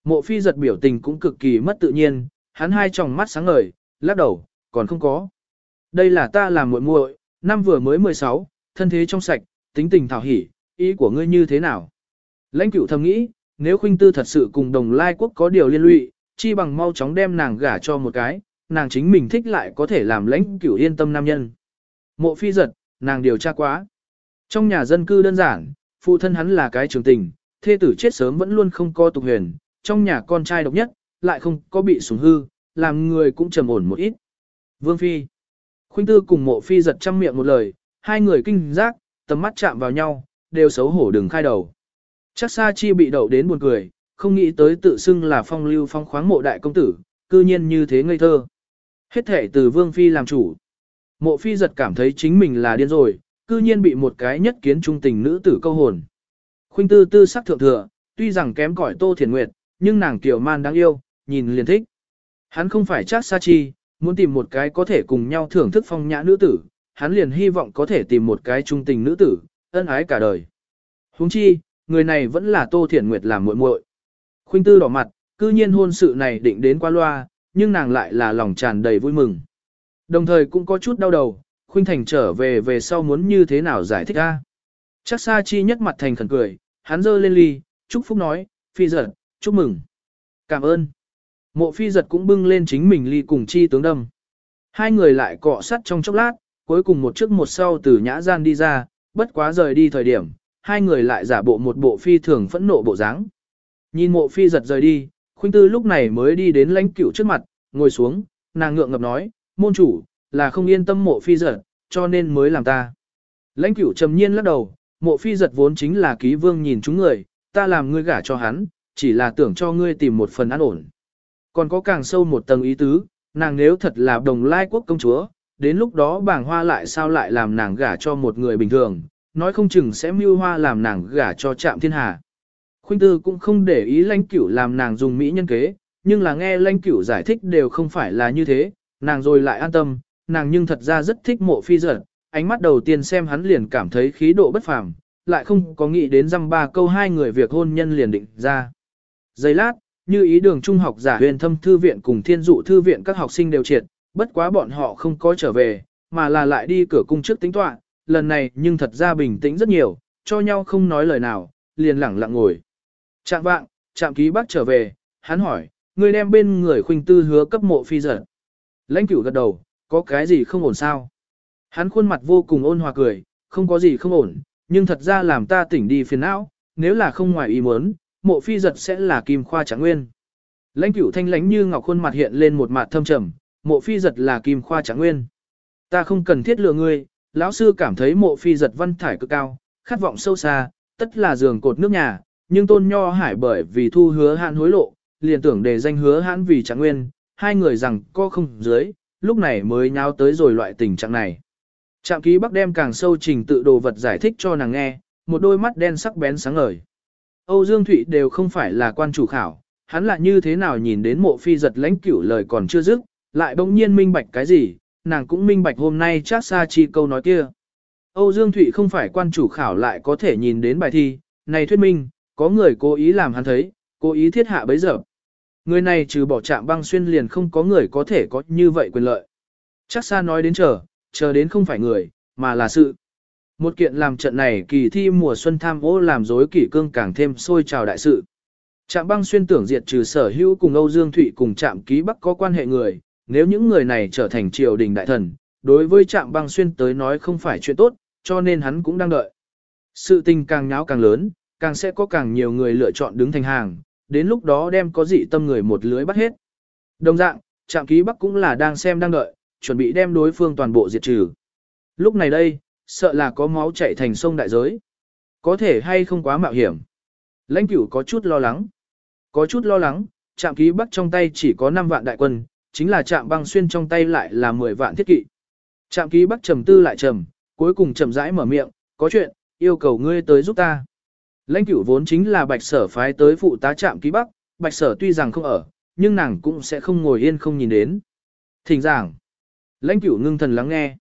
Mộ phi giật biểu tình cũng cực kỳ mất tự nhiên, hắn hai tròng mắt sáng ngời, lắc đầu, còn không có. Đây là ta làm muội muội, năm vừa mới 16, thân thế trong sạch, tính tình thảo hỉ, ý của ngươi như thế nào? Lãnh cửu thầm nghĩ, nếu khuynh tư thật sự cùng đồng lai quốc có điều liên lụy, chi bằng mau chóng đem nàng gả cho một cái, nàng chính mình thích lại có thể làm lãnh cửu yên tâm nam nhân. Mộ phi giật, nàng điều tra quá. Trong nhà dân cư đơn giản, phụ thân hắn là cái trường tình, thê tử chết sớm vẫn luôn không co tục huyền, trong nhà con trai độc nhất, lại không có bị sủng hư, làm người cũng trầm ổn một ít. Vương Phi Khuynh tư cùng mộ phi giật trăm miệng một lời, hai người kinh giác, tầm mắt chạm vào nhau, đều xấu hổ đừng khai đầu. Chắc Sa Chi bị đậu đến buồn cười, không nghĩ tới tự xưng là phong lưu phong khoáng mộ đại công tử, cư nhiên như thế ngây thơ. Hết thể từ Vương Phi làm chủ. Mộ Phi giật cảm thấy chính mình là điên rồi, cư nhiên bị một cái nhất kiến trung tình nữ tử câu hồn. Khuynh tư tư sắc thượng thừa, tuy rằng kém cỏi Tô Thiền Nguyệt, nhưng nàng tiểu man đáng yêu, nhìn liền thích. Hắn không phải chắc Sa Chi, muốn tìm một cái có thể cùng nhau thưởng thức phong nhã nữ tử, hắn liền hy vọng có thể tìm một cái trung tình nữ tử, ân ái cả đời. Huống chi, người này vẫn là Tô Thiển Nguyệt làm muội muội. Khuynh Tư đỏ mặt, cư nhiên hôn sự này định đến qua loa, nhưng nàng lại là lòng tràn đầy vui mừng. Đồng thời cũng có chút đau đầu, Khuynh Thành trở về về sau muốn như thế nào giải thích a? Chắc Sa Chi nhất mặt thành khẩn cười, hắn giơ lên ly, chúc phúc nói, phi giật, chúc mừng. Cảm ơn. Mộ phi giật cũng bưng lên chính mình ly cùng chi tướng đâm. Hai người lại cọ sát trong chốc lát, cuối cùng một trước một sau từ nhã gian đi ra, bất quá rời đi thời điểm, hai người lại giả bộ một bộ phi thường phẫn nộ bộ dáng. Nhìn mộ phi giật rời đi, khuynh tư lúc này mới đi đến lãnh cửu trước mặt, ngồi xuống, nàng ngượng ngập nói, môn chủ, là không yên tâm mộ phi giật, cho nên mới làm ta. Lãnh cửu trầm nhiên lắc đầu, mộ phi giật vốn chính là ký vương nhìn chúng người, ta làm ngươi gả cho hắn, chỉ là tưởng cho ngươi tìm một phần an ổn. Còn có càng sâu một tầng ý tứ, nàng nếu thật là đồng lai quốc công chúa, đến lúc đó bảng hoa lại sao lại làm nàng gả cho một người bình thường, nói không chừng sẽ mưu hoa làm nàng gả cho trạm thiên hà. Khuynh tư cũng không để ý lãnh cửu làm nàng dùng mỹ nhân kế, nhưng là nghe lãnh cửu giải thích đều không phải là như thế, nàng rồi lại an tâm, nàng nhưng thật ra rất thích mộ phi giật, ánh mắt đầu tiên xem hắn liền cảm thấy khí độ bất phàm, lại không có nghĩ đến dăm ba câu hai người việc hôn nhân liền định ra. Giây lát, như ý đường trung học giả huyền thâm thư viện cùng thiên dụ thư viện các học sinh đều triệt, bất quá bọn họ không có trở về, mà là lại đi cửa cung trước tính tọa, lần này nhưng thật ra bình tĩnh rất nhiều, cho nhau không nói lời nào, liền lẳng lặng ngồi. Chạm vạng, trạm ký bác trở về, hắn hỏi, người đem bên người khuynh tư hứa cấp mộ phi giật. Lãnh cửu gật đầu, có cái gì không ổn sao? Hắn khuôn mặt vô cùng ôn hòa cười, không có gì không ổn, nhưng thật ra làm ta tỉnh đi phiền não, nếu là không ngoài ý muốn, mộ phi giật sẽ là kim khoa trạng nguyên. Lãnh cửu thanh lãnh như ngọc khuôn mặt hiện lên một mặt thâm trầm, mộ phi giật là kim khoa trạng nguyên. Ta không cần thiết lừa ngươi, lão sư cảm thấy mộ phi giật văn thải cực cao, khát vọng sâu xa, tất là giường cột nước nhà, nhưng tôn nho hải bởi vì thu hứa hạn hối lộ, liền tưởng để danh hứa hãn vì trạng nguyên, hai người rằng co không dưới, lúc này mới nháo tới rồi loại tình trạng này. Trạm ký bắc đem càng sâu trình tự đồ vật giải thích cho nàng nghe, một đôi mắt đen sắc bén sáng ngời. Âu Dương Thụy đều không phải là quan chủ khảo, hắn là như thế nào nhìn đến mộ phi giật lãnh cửu lời còn chưa dứt, lại bỗng nhiên minh bạch cái gì, nàng cũng minh bạch hôm nay chắc xa chi câu nói kia. Âu Dương Thụy không phải quan chủ khảo lại có thể nhìn đến bài thi, này thuyết minh, có người cố ý làm hắn thấy, cố ý thiết hạ bấy giờ. Người này trừ bỏ trạm băng xuyên liền không có người có thể có như vậy quyền lợi. Chắc xa nói đến chờ, chờ đến không phải người, mà là sự. Một kiện làm trận này kỳ thi mùa xuân tham ô làm dối kỷ cương càng thêm sôi trào đại sự. Trạm băng xuyên tưởng diệt trừ sở hữu cùng Âu Dương Thụy cùng trạm ký bắc có quan hệ người, nếu những người này trở thành triều đình đại thần, đối với trạm băng xuyên tới nói không phải chuyện tốt, cho nên hắn cũng đang đợi. Sự tình càng nháo càng lớn, càng sẽ có càng nhiều người lựa chọn đứng thành hàng, đến lúc đó đem có dị tâm người một lưới bắt hết. Đồng dạng, trạm ký bắc cũng là đang xem đang đợi, chuẩn bị đem đối phương toàn bộ diệt trừ. Lúc này đây, sợ là có máu chảy thành sông đại giới. Có thể hay không quá mạo hiểm. Lãnh cửu có chút lo lắng. Có chút lo lắng, trạm ký bắc trong tay chỉ có 5 vạn đại quân, chính là trạm băng xuyên trong tay lại là 10 vạn thiết kỵ. Trạm ký bắc trầm tư lại trầm, cuối cùng trầm rãi mở miệng, có chuyện, yêu cầu ngươi tới giúp ta. Lãnh cửu vốn chính là bạch sở phái tới phụ tá trạm ký bắc, bạch sở tuy rằng không ở, nhưng nàng cũng sẽ không ngồi yên không nhìn đến. Thỉnh giảng, lãnh cửu ngưng thần lắng nghe.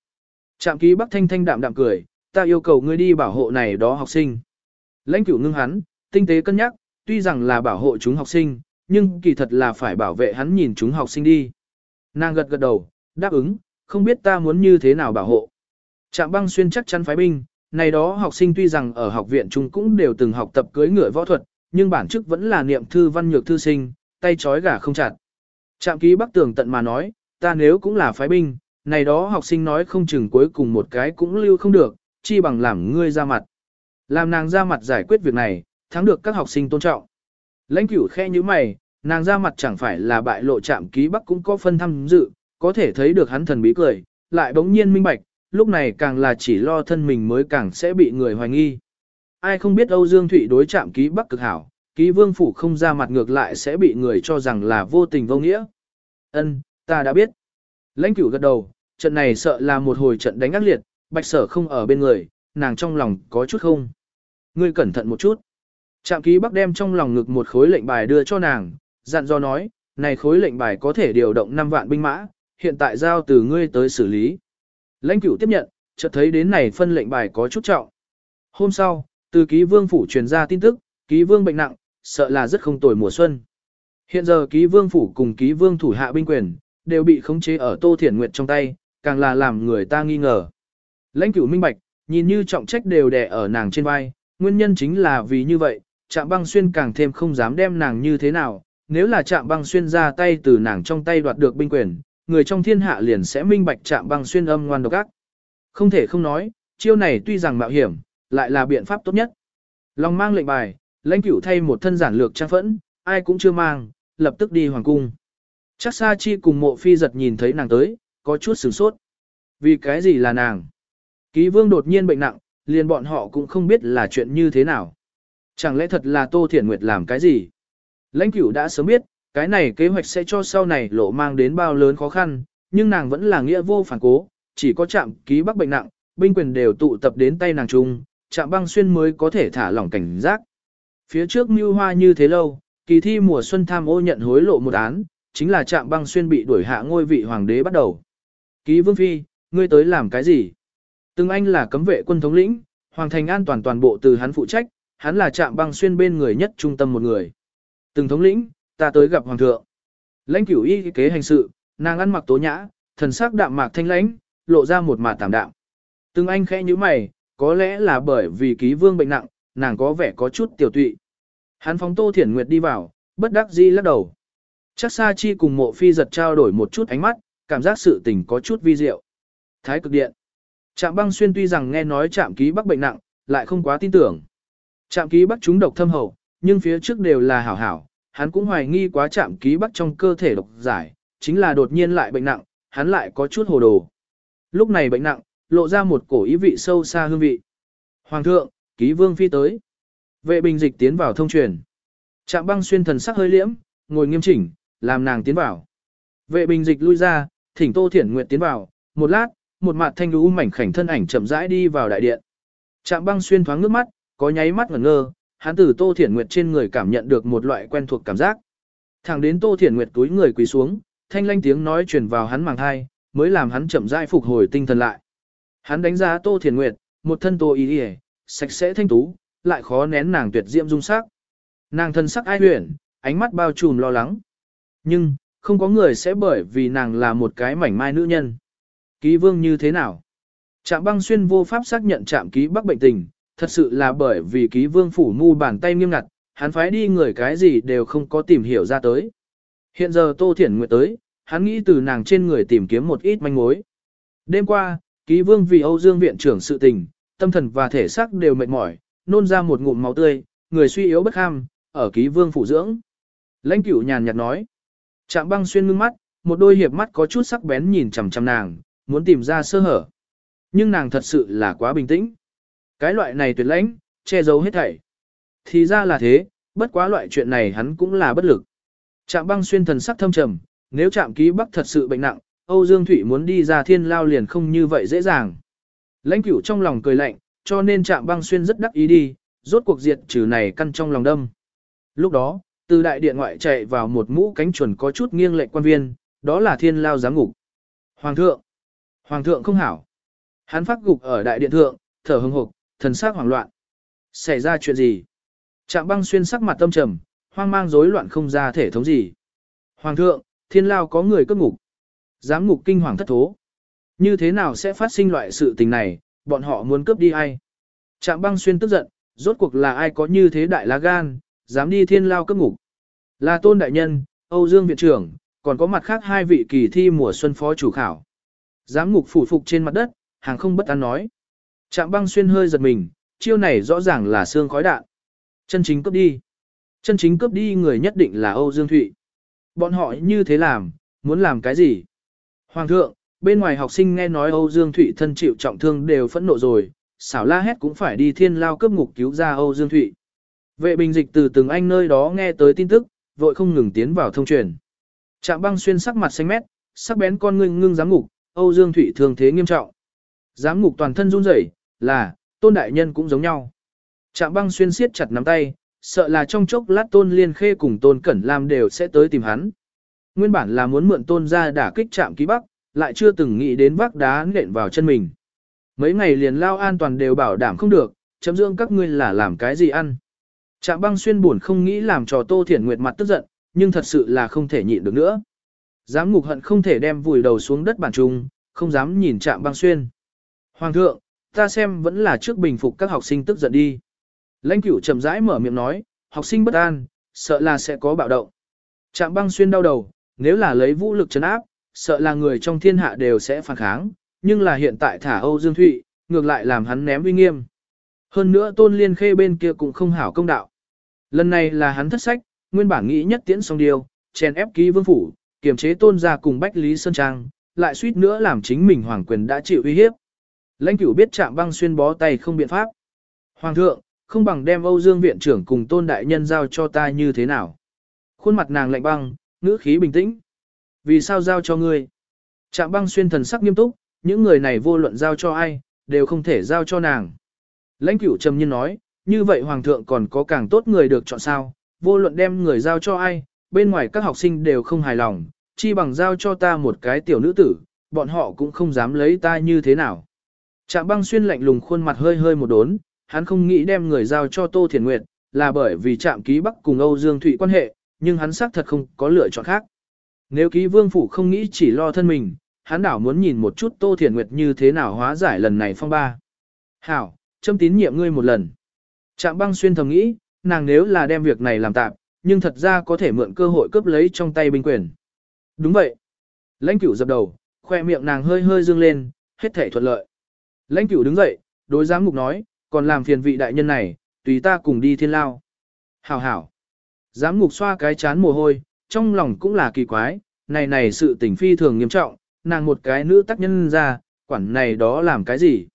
Trạm ký bắc thanh thanh đạm đạm cười, ta yêu cầu ngươi đi bảo hộ này đó học sinh. Lãnh cửu ngưng hắn, tinh tế cân nhắc, tuy rằng là bảo hộ chúng học sinh, nhưng kỳ thật là phải bảo vệ hắn nhìn chúng học sinh đi. Nàng gật gật đầu, đáp ứng, không biết ta muốn như thế nào bảo hộ. Trạm băng xuyên chắc chắn phái binh, này đó học sinh tuy rằng ở học viện chúng cũng đều từng học tập cưới ngựa võ thuật, nhưng bản chức vẫn là niệm thư văn nhược thư sinh, tay trói gà không chặt. Trạm ký bắc tường tận mà nói, ta nếu cũng là phái binh, này đó học sinh nói không chừng cuối cùng một cái cũng lưu không được, chi bằng làm ngươi ra mặt. Làm nàng ra mặt giải quyết việc này, thắng được các học sinh tôn trọng. Lãnh cửu khe như mày, nàng ra mặt chẳng phải là bại lộ trạm ký bắc cũng có phân tham dự, có thể thấy được hắn thần bí cười, lại bỗng nhiên minh bạch, lúc này càng là chỉ lo thân mình mới càng sẽ bị người hoài nghi. Ai không biết Âu Dương Thụy đối chạm ký bắc cực hảo, ký vương phủ không ra mặt ngược lại sẽ bị người cho rằng là vô tình vô nghĩa. Ân, ta đã biết. Lãnh cửu gật đầu, trận này sợ là một hồi trận đánh ác liệt, bạch sở không ở bên người, nàng trong lòng có chút không. Ngươi cẩn thận một chút. Trạm ký bắc đem trong lòng ngực một khối lệnh bài đưa cho nàng, dặn do nói, này khối lệnh bài có thể điều động 5 vạn binh mã, hiện tại giao từ ngươi tới xử lý. Lãnh cửu tiếp nhận, chợt thấy đến này phân lệnh bài có chút trọng. Hôm sau, từ ký vương phủ truyền ra tin tức, ký vương bệnh nặng, sợ là rất không tồi mùa xuân. Hiện giờ ký vương phủ cùng ký vương thủ hạ binh quyền, đều bị khống chế ở Tô Thiển Nguyệt trong tay, càng là làm người ta nghi ngờ. Lãnh cửu minh bạch, nhìn như trọng trách đều đè ở nàng trên vai, nguyên nhân chính là vì như vậy, Trạm băng xuyên càng thêm không dám đem nàng như thế nào, nếu là Trạm băng xuyên ra tay từ nàng trong tay đoạt được binh quyền, người trong thiên hạ liền sẽ minh bạch chạm băng xuyên âm ngoan độc ác. Không thể không nói, chiêu này tuy rằng mạo hiểm, lại là biện pháp tốt nhất. Lòng mang lệnh bài, lãnh cửu thay một thân giản lược trang phẫn, ai cũng chưa mang, lập tức đi hoàng cung. Chắc Sa Chi cùng mộ phi giật nhìn thấy nàng tới, có chút sửng sốt. Vì cái gì là nàng? Ký vương đột nhiên bệnh nặng, liền bọn họ cũng không biết là chuyện như thế nào. Chẳng lẽ thật là Tô Thiển Nguyệt làm cái gì? Lãnh cửu đã sớm biết, cái này kế hoạch sẽ cho sau này lộ mang đến bao lớn khó khăn, nhưng nàng vẫn là nghĩa vô phản cố, chỉ có chạm ký bắc bệnh nặng, binh quyền đều tụ tập đến tay nàng chung, chạm băng xuyên mới có thể thả lỏng cảnh giác. Phía trước mưu hoa như thế lâu, kỳ thi mùa xuân tham ô nhận hối lộ một án, chính là chạm băng xuyên bị đuổi hạ ngôi vị hoàng đế bắt đầu. Ký vương phi, ngươi tới làm cái gì? Từng anh là cấm vệ quân thống lĩnh, hoàng thành an toàn toàn bộ từ hắn phụ trách, hắn là chạm băng xuyên bên người nhất trung tâm một người. Từng thống lĩnh, ta tới gặp hoàng thượng. Lãnh cửu y kế hành sự, nàng ăn mặc tố nhã, thần sắc đạm mạc thanh lãnh, lộ ra một mặt tạm đạm. Từng anh khẽ như mày, có lẽ là bởi vì ký vương bệnh nặng, nàng có vẻ có chút tiểu tụy. Hắn phóng tô thiển nguyệt đi vào, bất đắc dĩ lắc đầu. Chắc Sa Chi cùng mộ phi giật trao đổi một chút ánh mắt, cảm giác sự tình có chút vi diệu. Thái cực điện. Trạm băng xuyên tuy rằng nghe nói trạm ký bắc bệnh nặng, lại không quá tin tưởng. Trạm ký bắc chúng độc thâm hậu, nhưng phía trước đều là hảo hảo, hắn cũng hoài nghi quá chạm ký bắc trong cơ thể độc giải, chính là đột nhiên lại bệnh nặng, hắn lại có chút hồ đồ. Lúc này bệnh nặng, lộ ra một cổ ý vị sâu xa hương vị. Hoàng thượng, ký vương phi tới. Vệ bình dịch tiến vào thông truyền. Trạm băng xuyên thần sắc hơi liễm, ngồi nghiêm chỉnh, làm nàng tiến vào. Vệ bình dịch lui ra, thỉnh Tô Thiển Nguyệt tiến vào, một lát, một mặt thanh lũ mảnh khảnh thân ảnh chậm rãi đi vào đại điện. Trạm băng xuyên thoáng nước mắt, có nháy mắt ngẩn ngơ, hắn từ Tô Thiển Nguyệt trên người cảm nhận được một loại quen thuộc cảm giác. Thẳng đến Tô Thiển Nguyệt túi người quỳ xuống, thanh lanh tiếng nói truyền vào hắn màng hai, mới làm hắn chậm rãi phục hồi tinh thần lại. Hắn đánh giá Tô Thiển Nguyệt, một thân tô y y, sạch sẽ thanh tú, lại khó nén nàng tuyệt diễm dung sắc. Nàng thân sắc ai huyền, ánh mắt bao trùm lo lắng. Nhưng, không có người sẽ bởi vì nàng là một cái mảnh mai nữ nhân. Ký vương như thế nào? Trạm băng xuyên vô pháp xác nhận trạm ký bắc bệnh tình, thật sự là bởi vì ký vương phủ mu bàn tay nghiêm ngặt, hắn phái đi người cái gì đều không có tìm hiểu ra tới. Hiện giờ Tô Thiển Nguyệt tới, hắn nghĩ từ nàng trên người tìm kiếm một ít manh mối. Đêm qua, ký vương vì Âu Dương viện trưởng sự tình, tâm thần và thể xác đều mệt mỏi, nôn ra một ngụm máu tươi, người suy yếu bất ham, ở ký vương phủ dưỡng. Lãnh cửu nhàn nhạt nói. Trạm băng xuyên ngưng mắt, một đôi hiệp mắt có chút sắc bén nhìn chằm chằm nàng, muốn tìm ra sơ hở. Nhưng nàng thật sự là quá bình tĩnh. Cái loại này tuyệt lãnh, che giấu hết thảy. Thì ra là thế, bất quá loại chuyện này hắn cũng là bất lực. Trạm băng xuyên thần sắc thâm trầm, nếu trạm ký bắc thật sự bệnh nặng, Âu Dương Thụy muốn đi ra thiên lao liền không như vậy dễ dàng. Lãnh cửu trong lòng cười lạnh, cho nên trạm băng xuyên rất đắc ý đi, rốt cuộc diệt trừ này căn trong lòng đâm. Lúc đó, từ đại điện ngoại chạy vào một mũ cánh chuẩn có chút nghiêng lệnh quan viên, đó là thiên lao giám ngục. Hoàng thượng! Hoàng thượng không hảo! Hắn phát gục ở đại điện thượng, thở hừng hộp, thần sắc hoảng loạn. Xảy ra chuyện gì? Trạm băng xuyên sắc mặt tâm trầm, hoang mang rối loạn không ra thể thống gì. Hoàng thượng, thiên lao có người cất ngục. Giám ngục kinh hoàng thất thố. Như thế nào sẽ phát sinh loại sự tình này, bọn họ muốn cướp đi ai? Trạm băng xuyên tức giận, rốt cuộc là ai có như thế đại lá gan, dám đi thiên lao cướp ngục. Là tôn đại nhân, Âu Dương viện trưởng, còn có mặt khác hai vị kỳ thi mùa xuân phó chủ khảo. Giám ngục phủ phục trên mặt đất, hàng không bất an nói. Trạm băng xuyên hơi giật mình, chiêu này rõ ràng là xương khói đạn. Chân chính cướp đi. Chân chính cướp đi người nhất định là Âu Dương Thụy. Bọn họ như thế làm, muốn làm cái gì? Hoàng thượng, bên ngoài học sinh nghe nói Âu Dương Thụy thân chịu trọng thương đều phẫn nộ rồi, xảo la hét cũng phải đi thiên lao cấp ngục cứu ra Âu Dương Thụy. Vệ bình dịch từ từng anh nơi đó nghe tới tin tức, vội không ngừng tiến vào thông truyền. Trạm băng xuyên sắc mặt xanh mét, sắc bén con ngưng ngưng giám ngục, Âu Dương Thụy thường thế nghiêm trọng. Giám ngục toàn thân run rẩy, là, tôn đại nhân cũng giống nhau. Trạm băng xuyên siết chặt nắm tay, sợ là trong chốc lát tôn liên khê cùng tôn cẩn lam đều sẽ tới tìm hắn. Nguyên bản là muốn mượn tôn ra đả kích trạm ký bắc, lại chưa từng nghĩ đến vác đá nện vào chân mình. Mấy ngày liền lao an toàn đều bảo đảm không được, chấm dưỡng các ngươi là làm cái gì ăn. Trạm băng xuyên buồn không nghĩ làm trò tô thiển nguyệt mặt tức giận, nhưng thật sự là không thể nhịn được nữa. Giám ngục hận không thể đem vùi đầu xuống đất bản trung, không dám nhìn trạm băng xuyên. Hoàng thượng, ta xem vẫn là trước bình phục các học sinh tức giận đi. Lãnh cửu chậm rãi mở miệng nói, học sinh bất an, sợ là sẽ có bạo động. Trạm băng xuyên đau đầu, nếu là lấy vũ lực chấn áp, sợ là người trong thiên hạ đều sẽ phản kháng, nhưng là hiện tại thả Âu Dương Thụy, ngược lại làm hắn ném uy nghiêm. Hơn nữa tôn liên khê bên kia cũng không hảo công đạo. Lần này là hắn thất sách, nguyên bản nghĩ nhất tiễn song điều, chèn ép ký vương phủ, kiềm chế tôn gia cùng Bách Lý Sơn Trang, lại suýt nữa làm chính mình hoàng quyền đã chịu uy hiếp. Lãnh cửu biết chạm băng xuyên bó tay không biện pháp. Hoàng thượng, không bằng đem Âu Dương viện trưởng cùng tôn đại nhân giao cho ta như thế nào. Khuôn mặt nàng lạnh băng, ngữ khí bình tĩnh. Vì sao giao cho ngươi? Trạm băng xuyên thần sắc nghiêm túc, những người này vô luận giao cho ai, đều không thể giao cho nàng. Lãnh cửu trầm nhiên nói, như vậy hoàng thượng còn có càng tốt người được chọn sao, vô luận đem người giao cho ai, bên ngoài các học sinh đều không hài lòng, chi bằng giao cho ta một cái tiểu nữ tử, bọn họ cũng không dám lấy ta như thế nào. Trạm băng xuyên lạnh lùng khuôn mặt hơi hơi một đốn, hắn không nghĩ đem người giao cho Tô Thiền Nguyệt, là bởi vì trạm ký bắc cùng Âu Dương Thụy quan hệ, nhưng hắn xác thật không có lựa chọn khác. Nếu ký vương phủ không nghĩ chỉ lo thân mình, hắn đảo muốn nhìn một chút Tô Thiền Nguyệt như thế nào hóa giải lần này phong ba. Hảo, châm tín nhiệm ngươi một lần. Trạm băng xuyên thầm nghĩ, nàng nếu là đem việc này làm tạm, nhưng thật ra có thể mượn cơ hội cướp lấy trong tay binh quyền. Đúng vậy. Lãnh cửu dập đầu, khoe miệng nàng hơi hơi dương lên, hết thể thuận lợi. Lãnh cửu đứng dậy, đối giám ngục nói, còn làm phiền vị đại nhân này, tùy ta cùng đi thiên lao. Hảo hảo. Giám ngục xoa cái chán mồ hôi, trong lòng cũng là kỳ quái, này này sự tình phi thường nghiêm trọng, nàng một cái nữ tác nhân ra, quản này đó làm cái gì.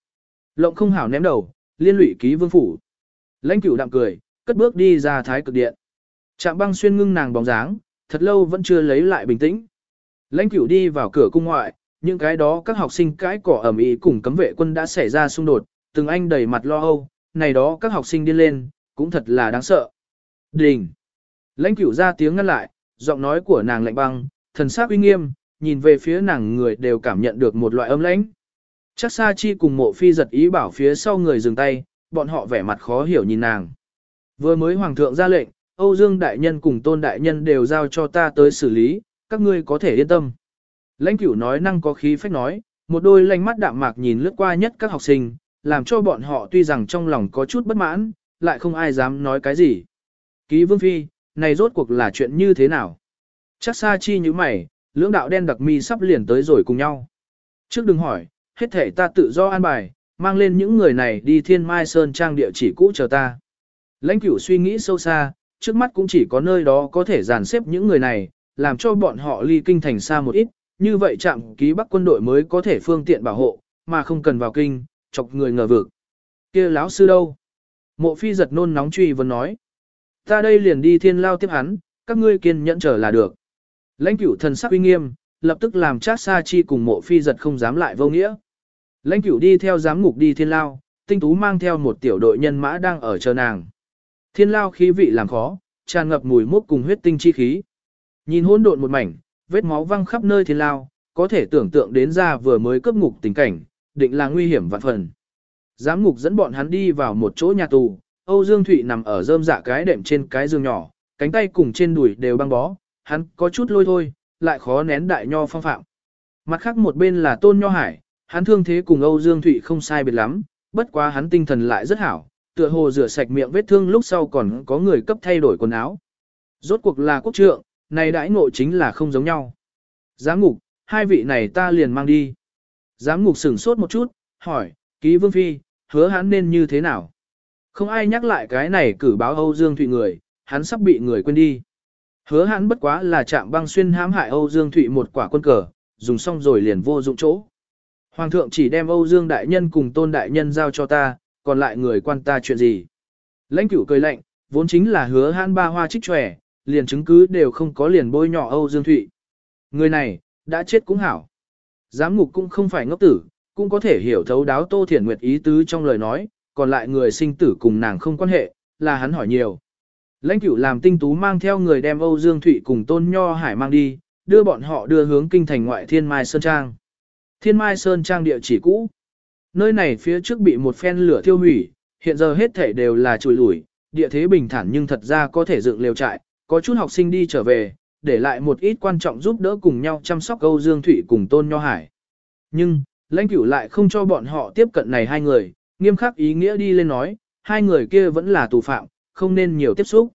Lộng không hảo ném đầu, liên lụy ký vương phủ. Lãnh cửu đạm cười, cất bước đi ra thái cực điện. Trạm băng xuyên ngưng nàng bóng dáng, thật lâu vẫn chưa lấy lại bình tĩnh. Lãnh cửu đi vào cửa cung ngoại, những cái đó các học sinh cãi cỏ ẩm ý cùng cấm vệ quân đã xảy ra xung đột, từng anh đầy mặt lo âu, này đó các học sinh điên lên, cũng thật là đáng sợ. Đình! Lãnh cửu ra tiếng ngăn lại, giọng nói của nàng lạnh băng, thần sắc uy nghiêm, nhìn về phía nàng người đều cảm nhận được một loại âm lãnh. Chắc Sa Chi cùng mộ phi giật ý bảo phía sau người dừng tay, bọn họ vẻ mặt khó hiểu nhìn nàng. Vừa mới hoàng thượng ra lệnh, Âu Dương Đại Nhân cùng Tôn Đại Nhân đều giao cho ta tới xử lý, các ngươi có thể yên tâm. Lãnh cửu nói năng có khí phách nói, một đôi lanh mắt đạm mạc nhìn lướt qua nhất các học sinh, làm cho bọn họ tuy rằng trong lòng có chút bất mãn, lại không ai dám nói cái gì. Ký Vương Phi, này rốt cuộc là chuyện như thế nào? Chắc Sa Chi như mày, lưỡng đạo đen đặc mi sắp liền tới rồi cùng nhau. Trước đừng hỏi, hết thể ta tự do an bài, mang lên những người này đi thiên mai sơn trang địa chỉ cũ chờ ta. Lãnh cửu suy nghĩ sâu xa, trước mắt cũng chỉ có nơi đó có thể dàn xếp những người này, làm cho bọn họ ly kinh thành xa một ít, như vậy trạm ký bắc quân đội mới có thể phương tiện bảo hộ, mà không cần vào kinh, chọc người ngờ vực. kia lão sư đâu? Mộ phi giật nôn nóng truy vấn nói. Ta đây liền đi thiên lao tiếp hắn, các ngươi kiên nhẫn chờ là được. Lãnh cửu thần sắc uy nghiêm, lập tức làm chát sa chi cùng mộ phi giật không dám lại vô nghĩa. Lãnh cửu đi theo giám ngục đi thiên lao, tinh tú mang theo một tiểu đội nhân mã đang ở chờ nàng. Thiên lao khí vị làm khó, tràn ngập mùi mốc cùng huyết tinh chi khí. Nhìn hỗn độn một mảnh, vết máu văng khắp nơi thiên lao, có thể tưởng tượng đến ra vừa mới cấp ngục tình cảnh, định là nguy hiểm vạn phần. Giám ngục dẫn bọn hắn đi vào một chỗ nhà tù, Âu Dương Thụy nằm ở rơm dạ cái đệm trên cái giường nhỏ, cánh tay cùng trên đùi đều băng bó, hắn có chút lôi thôi, lại khó nén đại nho phong phạm. Mặt khác một bên là Tôn Nho Hải, hắn thương thế cùng Âu Dương Thụy không sai biệt lắm, bất quá hắn tinh thần lại rất hảo, tựa hồ rửa sạch miệng vết thương lúc sau còn có người cấp thay đổi quần áo. Rốt cuộc là quốc trượng, này đãi ngộ chính là không giống nhau. Giám ngục, hai vị này ta liền mang đi. Giám ngục sửng sốt một chút, hỏi, ký vương phi, hứa hắn nên như thế nào? Không ai nhắc lại cái này cử báo Âu Dương Thụy người, hắn sắp bị người quên đi. Hứa hắn bất quá là chạm băng xuyên hãm hại Âu Dương Thụy một quả quân cờ, dùng xong rồi liền vô dụng chỗ. Hoàng thượng chỉ đem Âu Dương Đại Nhân cùng Tôn Đại Nhân giao cho ta, còn lại người quan ta chuyện gì. Lãnh cửu cười lạnh, vốn chính là hứa hãn ba hoa trích tròe, liền chứng cứ đều không có liền bôi nhỏ Âu Dương Thụy. Người này, đã chết cũng hảo. Giám ngục cũng không phải ngốc tử, cũng có thể hiểu thấu đáo Tô Thiển Nguyệt ý tứ trong lời nói, còn lại người sinh tử cùng nàng không quan hệ, là hắn hỏi nhiều. Lãnh cửu làm tinh tú mang theo người đem Âu Dương Thụy cùng Tôn Nho Hải mang đi, đưa bọn họ đưa hướng kinh thành ngoại Thiên Mai Sơn Trang. Thiên Mai Sơn Trang địa chỉ cũ. Nơi này phía trước bị một phen lửa thiêu hủy, hiện giờ hết thể đều là chùi lủi, địa thế bình thản nhưng thật ra có thể dựng lều trại, có chút học sinh đi trở về, để lại một ít quan trọng giúp đỡ cùng nhau chăm sóc Âu Dương Thụy cùng Tôn Nho Hải. Nhưng, lãnh cửu lại không cho bọn họ tiếp cận này hai người, nghiêm khắc ý nghĩa đi lên nói, hai người kia vẫn là tù phạm, không nên nhiều tiếp xúc.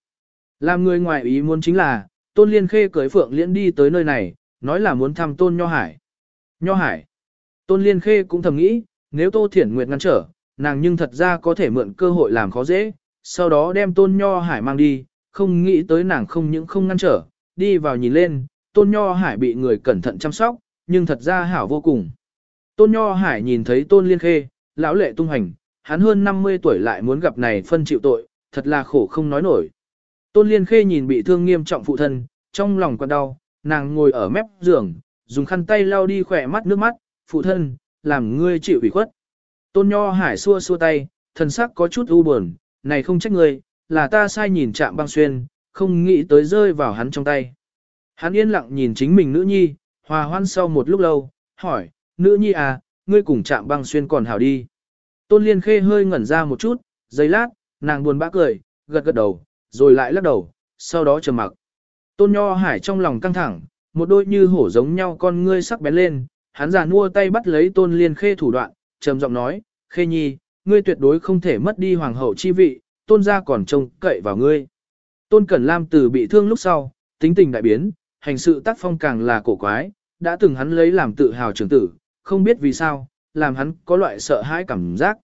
Làm người ngoài ý muốn chính là, Tôn Liên Khê cưới Phượng Liễn đi tới nơi này, nói là muốn thăm Tôn Nho Hải. Nho Hải. Tôn Liên Khê cũng thầm nghĩ, nếu Tô Thiển Nguyệt ngăn trở, nàng nhưng thật ra có thể mượn cơ hội làm khó dễ, sau đó đem Tôn Nho Hải mang đi, không nghĩ tới nàng không những không ngăn trở, đi vào nhìn lên, Tôn Nho Hải bị người cẩn thận chăm sóc, nhưng thật ra hảo vô cùng. Tôn Nho Hải nhìn thấy Tôn Liên Khê, lão lệ tung hành, hắn hơn 50 tuổi lại muốn gặp này phân chịu tội, thật là khổ không nói nổi. Tôn Liên Khê nhìn bị thương nghiêm trọng phụ thân, trong lòng còn đau, nàng ngồi ở mép giường, dùng khăn tay lau đi khỏe mắt nước mắt, phụ thân, làm ngươi chịu ủy khuất. Tôn Nho Hải xua xua tay, thần sắc có chút u buồn, này không trách ngươi, là ta sai nhìn chạm băng xuyên, không nghĩ tới rơi vào hắn trong tay. Hắn yên lặng nhìn chính mình nữ nhi, hòa hoan sau một lúc lâu, hỏi, nữ nhi à, ngươi cùng chạm băng xuyên còn hảo đi. Tôn Liên Khê hơi ngẩn ra một chút, giây lát, nàng buồn bã cười, gật gật đầu, rồi lại lắc đầu, sau đó trầm mặc. Tôn Nho Hải trong lòng căng thẳng, một đôi như hổ giống nhau con ngươi sắc bén lên, hắn già nua tay bắt lấy Tôn Liên Khê thủ đoạn, trầm giọng nói, Khê Nhi, ngươi tuyệt đối không thể mất đi hoàng hậu chi vị, Tôn gia còn trông cậy vào ngươi. Tôn Cẩn Lam từ bị thương lúc sau, tính tình đại biến, hành sự tác phong càng là cổ quái, đã từng hắn lấy làm tự hào trưởng tử, không biết vì sao, làm hắn có loại sợ hãi cảm giác.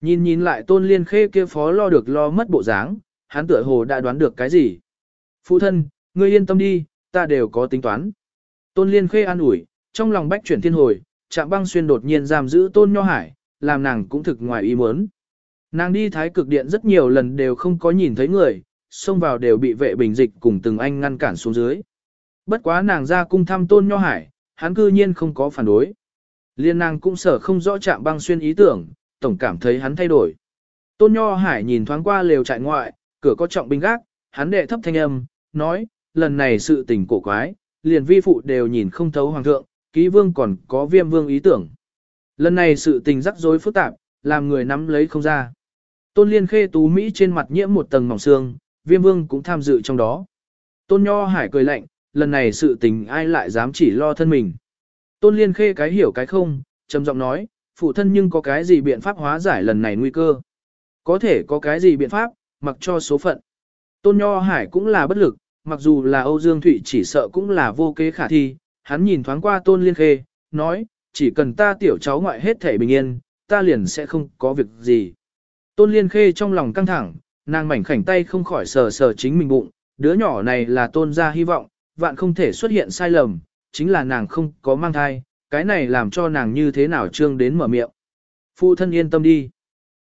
Nhìn nhìn lại tôn liên khê kia phó lo được lo mất bộ dáng, hắn tựa hồ đã đoán được cái gì. Phụ thân, ngươi yên tâm đi, ta đều có tính toán. Tôn liên khê an ủi, trong lòng bách chuyển thiên hồi, chạm băng xuyên đột nhiên giam giữ tôn nho hải, làm nàng cũng thực ngoài ý muốn. Nàng đi thái cực điện rất nhiều lần đều không có nhìn thấy người, xông vào đều bị vệ bình dịch cùng từng anh ngăn cản xuống dưới. Bất quá nàng ra cung thăm tôn nho hải, hắn cư nhiên không có phản đối. Liên nàng cũng sở không rõ chạm băng xuyên ý tưởng, tổng cảm thấy hắn thay đổi. Tôn Nho Hải nhìn thoáng qua lều trại ngoại, cửa có trọng binh gác, hắn đệ thấp thanh âm, nói, lần này sự tình cổ quái, liền vi phụ đều nhìn không thấu hoàng thượng, ký vương còn có viêm vương ý tưởng. Lần này sự tình rắc rối phức tạp, làm người nắm lấy không ra. Tôn Liên Khê tú Mỹ trên mặt nhiễm một tầng mỏng xương, viêm vương cũng tham dự trong đó. Tôn Nho Hải cười lạnh, lần này sự tình ai lại dám chỉ lo thân mình. Tôn Liên Khê cái hiểu cái không, trầm giọng nói, phụ thân nhưng có cái gì biện pháp hóa giải lần này nguy cơ. Có thể có cái gì biện pháp, mặc cho số phận. Tôn Nho Hải cũng là bất lực, mặc dù là Âu Dương Thụy chỉ sợ cũng là vô kế khả thi, hắn nhìn thoáng qua Tôn Liên Khê, nói, chỉ cần ta tiểu cháu ngoại hết thể bình yên, ta liền sẽ không có việc gì. Tôn Liên Khê trong lòng căng thẳng, nàng mảnh khảnh tay không khỏi sờ sờ chính mình bụng, đứa nhỏ này là tôn gia hy vọng, vạn không thể xuất hiện sai lầm, chính là nàng không có mang thai, cái này làm cho nàng như thế nào trương đến mở miệng. Phụ thân yên tâm đi.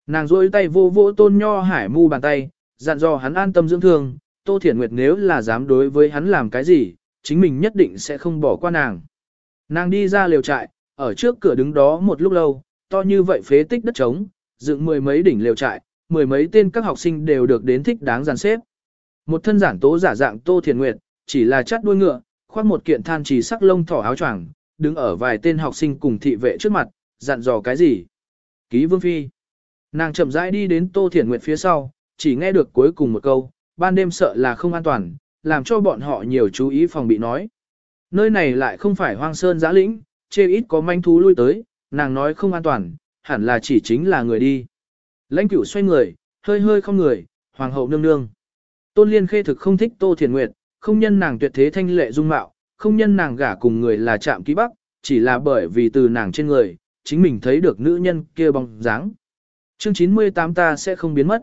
Nàng rôi tay vô vô tôn nho hải mu bàn tay, dặn dò hắn an tâm dưỡng thương, Tô Thiển Nguyệt nếu là dám đối với hắn làm cái gì, chính mình nhất định sẽ không bỏ qua nàng. Nàng đi ra liều trại, ở trước cửa đứng đó một lúc lâu, to như vậy phế tích đất trống, dựng mười mấy đỉnh liều trại, mười mấy tên các học sinh đều được đến thích đáng dàn xếp. Một thân giản tố giả dạng Tô Thiền Nguyệt, chỉ là chắt đuôi ngựa, khoác một kiện than trì sắc lông thỏ áo choàng, đứng ở vài tên học sinh cùng thị vệ trước mặt, dặn dò cái gì. Ký Vương Phi. Nàng chậm rãi đi đến Tô Thiền Nguyệt phía sau, chỉ nghe được cuối cùng một câu, ban đêm sợ là không an toàn, làm cho bọn họ nhiều chú ý phòng bị nói. Nơi này lại không phải hoang sơn giã lĩnh, chê ít có manh thú lui tới, nàng nói không an toàn, hẳn là chỉ chính là người đi. Lãnh cửu xoay người, hơi hơi không người, hoàng hậu nương nương. Tôn Liên Khê thực không thích Tô Thiền Nguyệt, không nhân nàng tuyệt thế thanh lệ dung mạo, không nhân nàng gả cùng người là chạm ký bắc, chỉ là bởi vì từ nàng trên người, chính mình thấy được nữ nhân kia bóng dáng. Chương 98 ta sẽ không biến mất.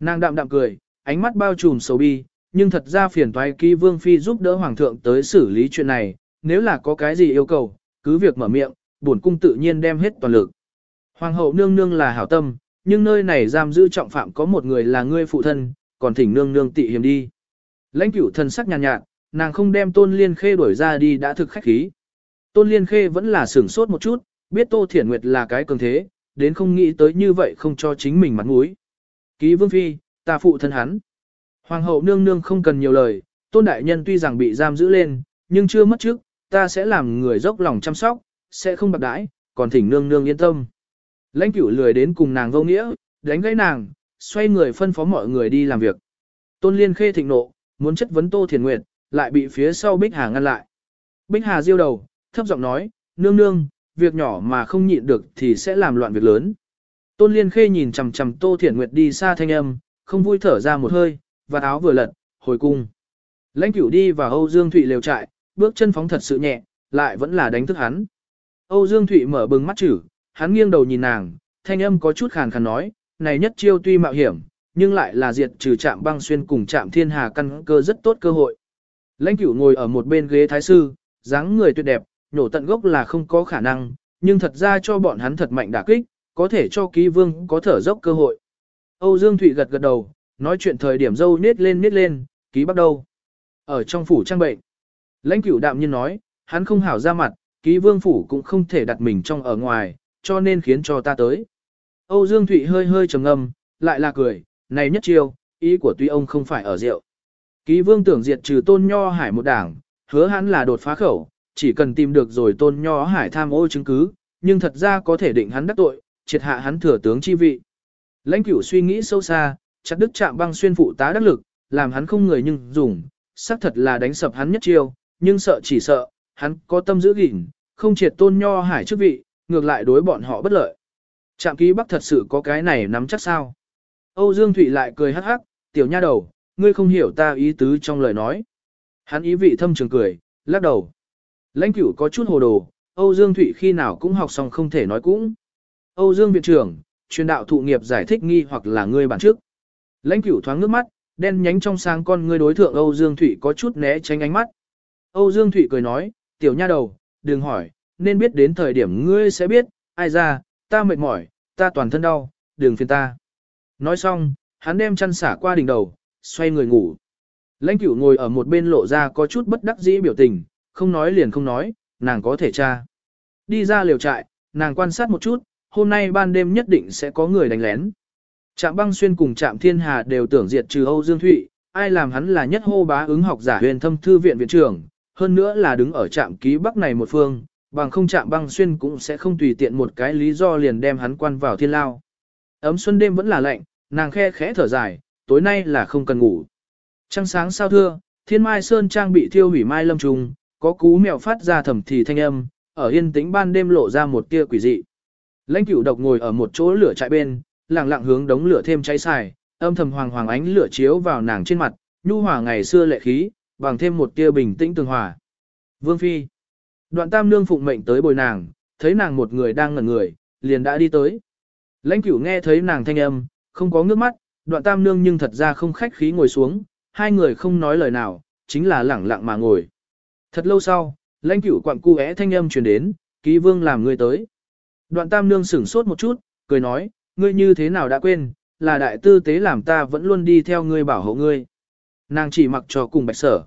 Nàng đạm đạm cười, ánh mắt bao trùm sầu bi, nhưng thật ra phiền toái ký vương phi giúp đỡ hoàng thượng tới xử lý chuyện này, nếu là có cái gì yêu cầu, cứ việc mở miệng, bổn cung tự nhiên đem hết toàn lực. Hoàng hậu nương nương là hảo tâm, nhưng nơi này giam giữ trọng phạm có một người là ngươi phụ thân, còn thỉnh nương nương tị hiểm đi. Lãnh cửu thần sắc nhàn nhạt, nhạt, nàng không đem tôn liên khê đuổi ra đi đã thực khách khí. Tôn liên khê vẫn là sửng sốt một chút, biết tô thiển nguyệt là cái cường thế, đến không nghĩ tới như vậy không cho chính mình mặt mũi. Ký vương phi, ta phụ thân hắn. Hoàng hậu nương nương không cần nhiều lời, tôn đại nhân tuy rằng bị giam giữ lên, nhưng chưa mất trước, ta sẽ làm người dốc lòng chăm sóc, sẽ không bạc đãi, còn thỉnh nương nương yên tâm. Lãnh cửu lười đến cùng nàng vô nghĩa, đánh gãy nàng, xoay người phân phó mọi người đi làm việc. Tôn Liên khê thịnh nộ, muốn chất vấn Tô Thiền Nguyệt, lại bị phía sau Bích Hà ngăn lại. Bích Hà diêu đầu, thấp giọng nói, nương nương, việc nhỏ mà không nhịn được thì sẽ làm loạn việc lớn. Tôn Liên khê nhìn chằm chằm Tô Thiền Nguyệt đi xa thanh âm, không vui thở ra một hơi, và áo vừa lật, hồi cung. Lãnh cửu đi vào Âu Dương Thụy lều trại, bước chân phóng thật sự nhẹ, lại vẫn là đánh thức hắn. Âu Dương Thụy mở bừng mắt chữ, hắn nghiêng đầu nhìn nàng, thanh âm có chút khàn khàn nói, này nhất chiêu tuy mạo hiểm, nhưng lại là diệt trừ chạm băng xuyên cùng chạm thiên hà căn cơ rất tốt cơ hội. Lãnh cửu ngồi ở một bên ghế thái sư, dáng người tuyệt đẹp, nổ tận gốc là không có khả năng, nhưng thật ra cho bọn hắn thật mạnh đả kích, có thể cho ký vương có thở dốc cơ hội. Âu Dương Thụy gật gật đầu, nói chuyện thời điểm dâu nết lên nết lên, ký bắt đầu. Ở trong phủ trang bệnh, lãnh cửu đạm nhiên nói, hắn không hảo ra mặt, ký vương phủ cũng không thể đặt mình trong ở ngoài, cho nên khiến cho ta tới. Âu Dương Thụy hơi hơi trầm ngâm, lại là cười, này nhất chiêu, ý của tuy ông không phải ở rượu. Ký vương tưởng diệt trừ tôn nho hải một đảng, hứa hắn là đột phá khẩu, chỉ cần tìm được rồi tôn nho hải tham ô chứng cứ, nhưng thật ra có thể định hắn đắc tội, triệt hạ hắn thừa tướng chi vị. Lãnh cửu suy nghĩ sâu xa, chặt đức chạm băng xuyên phụ tá đắc lực, làm hắn không người nhưng dùng, xác thật là đánh sập hắn nhất chiêu, nhưng sợ chỉ sợ, hắn có tâm giữ gìn, không triệt tôn nho hải chức vị, ngược lại đối bọn họ bất lợi. Trạm ký bắc thật sự có cái này nắm chắc sao. Âu Dương Thụy lại cười hắc hắc, tiểu nha đầu, ngươi không hiểu ta ý tứ trong lời nói. Hắn ý vị thâm trường cười, lắc đầu. Lãnh cửu có chút hồ đồ, Âu Dương Thụy khi nào cũng học xong không thể nói cũng. Âu Dương viện trưởng, truyền đạo thụ nghiệp giải thích nghi hoặc là ngươi bản trước. Lãnh cửu thoáng nước mắt, đen nhánh trong sáng con ngươi đối thượng Âu Dương Thụy có chút né tránh ánh mắt. Âu Dương Thụy cười nói, tiểu nha đầu, đừng hỏi, nên biết đến thời điểm ngươi sẽ biết, ai ra, ta mệt mỏi, ta toàn thân đau, đừng phiền ta. Nói xong, hắn đem chăn xả qua đỉnh đầu, xoay người ngủ. Lãnh cửu ngồi ở một bên lộ ra có chút bất đắc dĩ biểu tình, không nói liền không nói, nàng có thể tra. Đi ra liều trại, nàng quan sát một chút, hôm nay ban đêm nhất định sẽ có người đánh lén. Trạm băng xuyên cùng trạm thiên hà đều tưởng diệt trừ Âu Dương Thụy, ai làm hắn là nhất hô bá ứng học giả huyền thâm thư viện viện trưởng, hơn nữa là đứng ở trạm ký bắc này một phương, bằng không chạm băng xuyên cũng sẽ không tùy tiện một cái lý do liền đem hắn quan vào thiên lao. Ấm xuân đêm vẫn là lạnh, nàng khe khẽ thở dài, tối nay là không cần ngủ. Trăng sáng sao thưa, thiên mai sơn trang bị thiêu hủy mai lâm trùng, có cú mèo phát ra thầm thì thanh âm, ở yên tĩnh ban đêm lộ ra một tia quỷ dị. Lãnh cửu độc ngồi ở một chỗ lửa trại bên, lặng lặng hướng đống lửa thêm cháy xài, âm thầm hoàng hoàng ánh lửa chiếu vào nàng trên mặt, nhu hòa ngày xưa lệ khí, bằng thêm một tia bình tĩnh tường hòa. Vương Phi. Đoạn tam nương phụng mệnh tới bồi nàng, thấy nàng một người đang ngẩn người, liền đã đi tới. Lãnh cửu nghe thấy nàng thanh âm, không có ngước mắt, đoạn tam nương nhưng thật ra không khách khí ngồi xuống, hai người không nói lời nào, chính là lẳng lặng mà ngồi. Thật lâu sau, lãnh cửu quặng cu é thanh âm truyền đến, ký vương làm người tới. Đoạn tam nương sửng sốt một chút, cười nói, ngươi như thế nào đã quên, là đại tư tế làm ta vẫn luôn đi theo ngươi bảo hộ ngươi. Nàng chỉ mặc cho cùng bạch sở.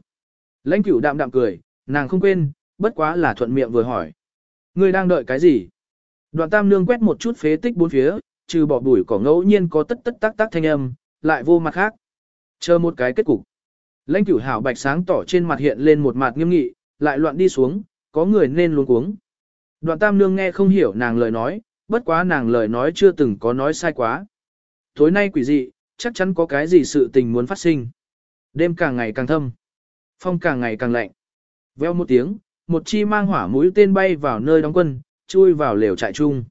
Lãnh cửu đạm đạm cười, nàng không quên, bất quá là thuận miệng vừa hỏi. Ngươi đang đợi cái gì? Đoạn tam nương quét một chút phế tích bốn phía, trừ bỏ bụi cỏ ngẫu nhiên có tất tất tác tác thanh âm, lại vô mặt khác. Chờ một cái kết cục. Lãnh cửu hảo bạch sáng tỏ trên mặt hiện lên một mặt nghiêm nghị, lại loạn đi xuống, có người nên luôn cuống. Đoạn tam nương nghe không hiểu nàng lời nói, bất quá nàng lời nói chưa từng có nói sai quá. Tối nay quỷ dị, chắc chắn có cái gì sự tình muốn phát sinh. Đêm càng ngày càng thâm, phong càng ngày càng lạnh. Veo một tiếng, một chi mang hỏa mũi tên bay vào nơi đóng quân, chui vào lều trại chung.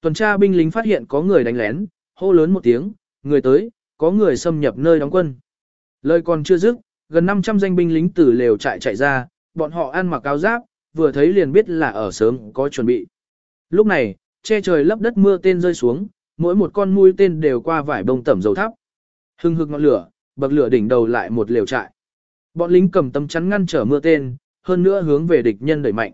Tuần tra binh lính phát hiện có người đánh lén, hô lớn một tiếng, người tới, có người xâm nhập nơi đóng quân. Lời còn chưa dứt, gần 500 danh binh lính từ lều trại chạy ra, bọn họ ăn mặc áo giáp, vừa thấy liền biết là ở sớm có chuẩn bị. Lúc này, che trời lấp đất mưa tên rơi xuống, mỗi một con mũi tên đều qua vải bông tẩm dầu thắp. Hưng hực ngọn lửa, bậc lửa đỉnh đầu lại một lều trại. Bọn lính cầm tấm chắn ngăn trở mưa tên, hơn nữa hướng về địch nhân đẩy mạnh.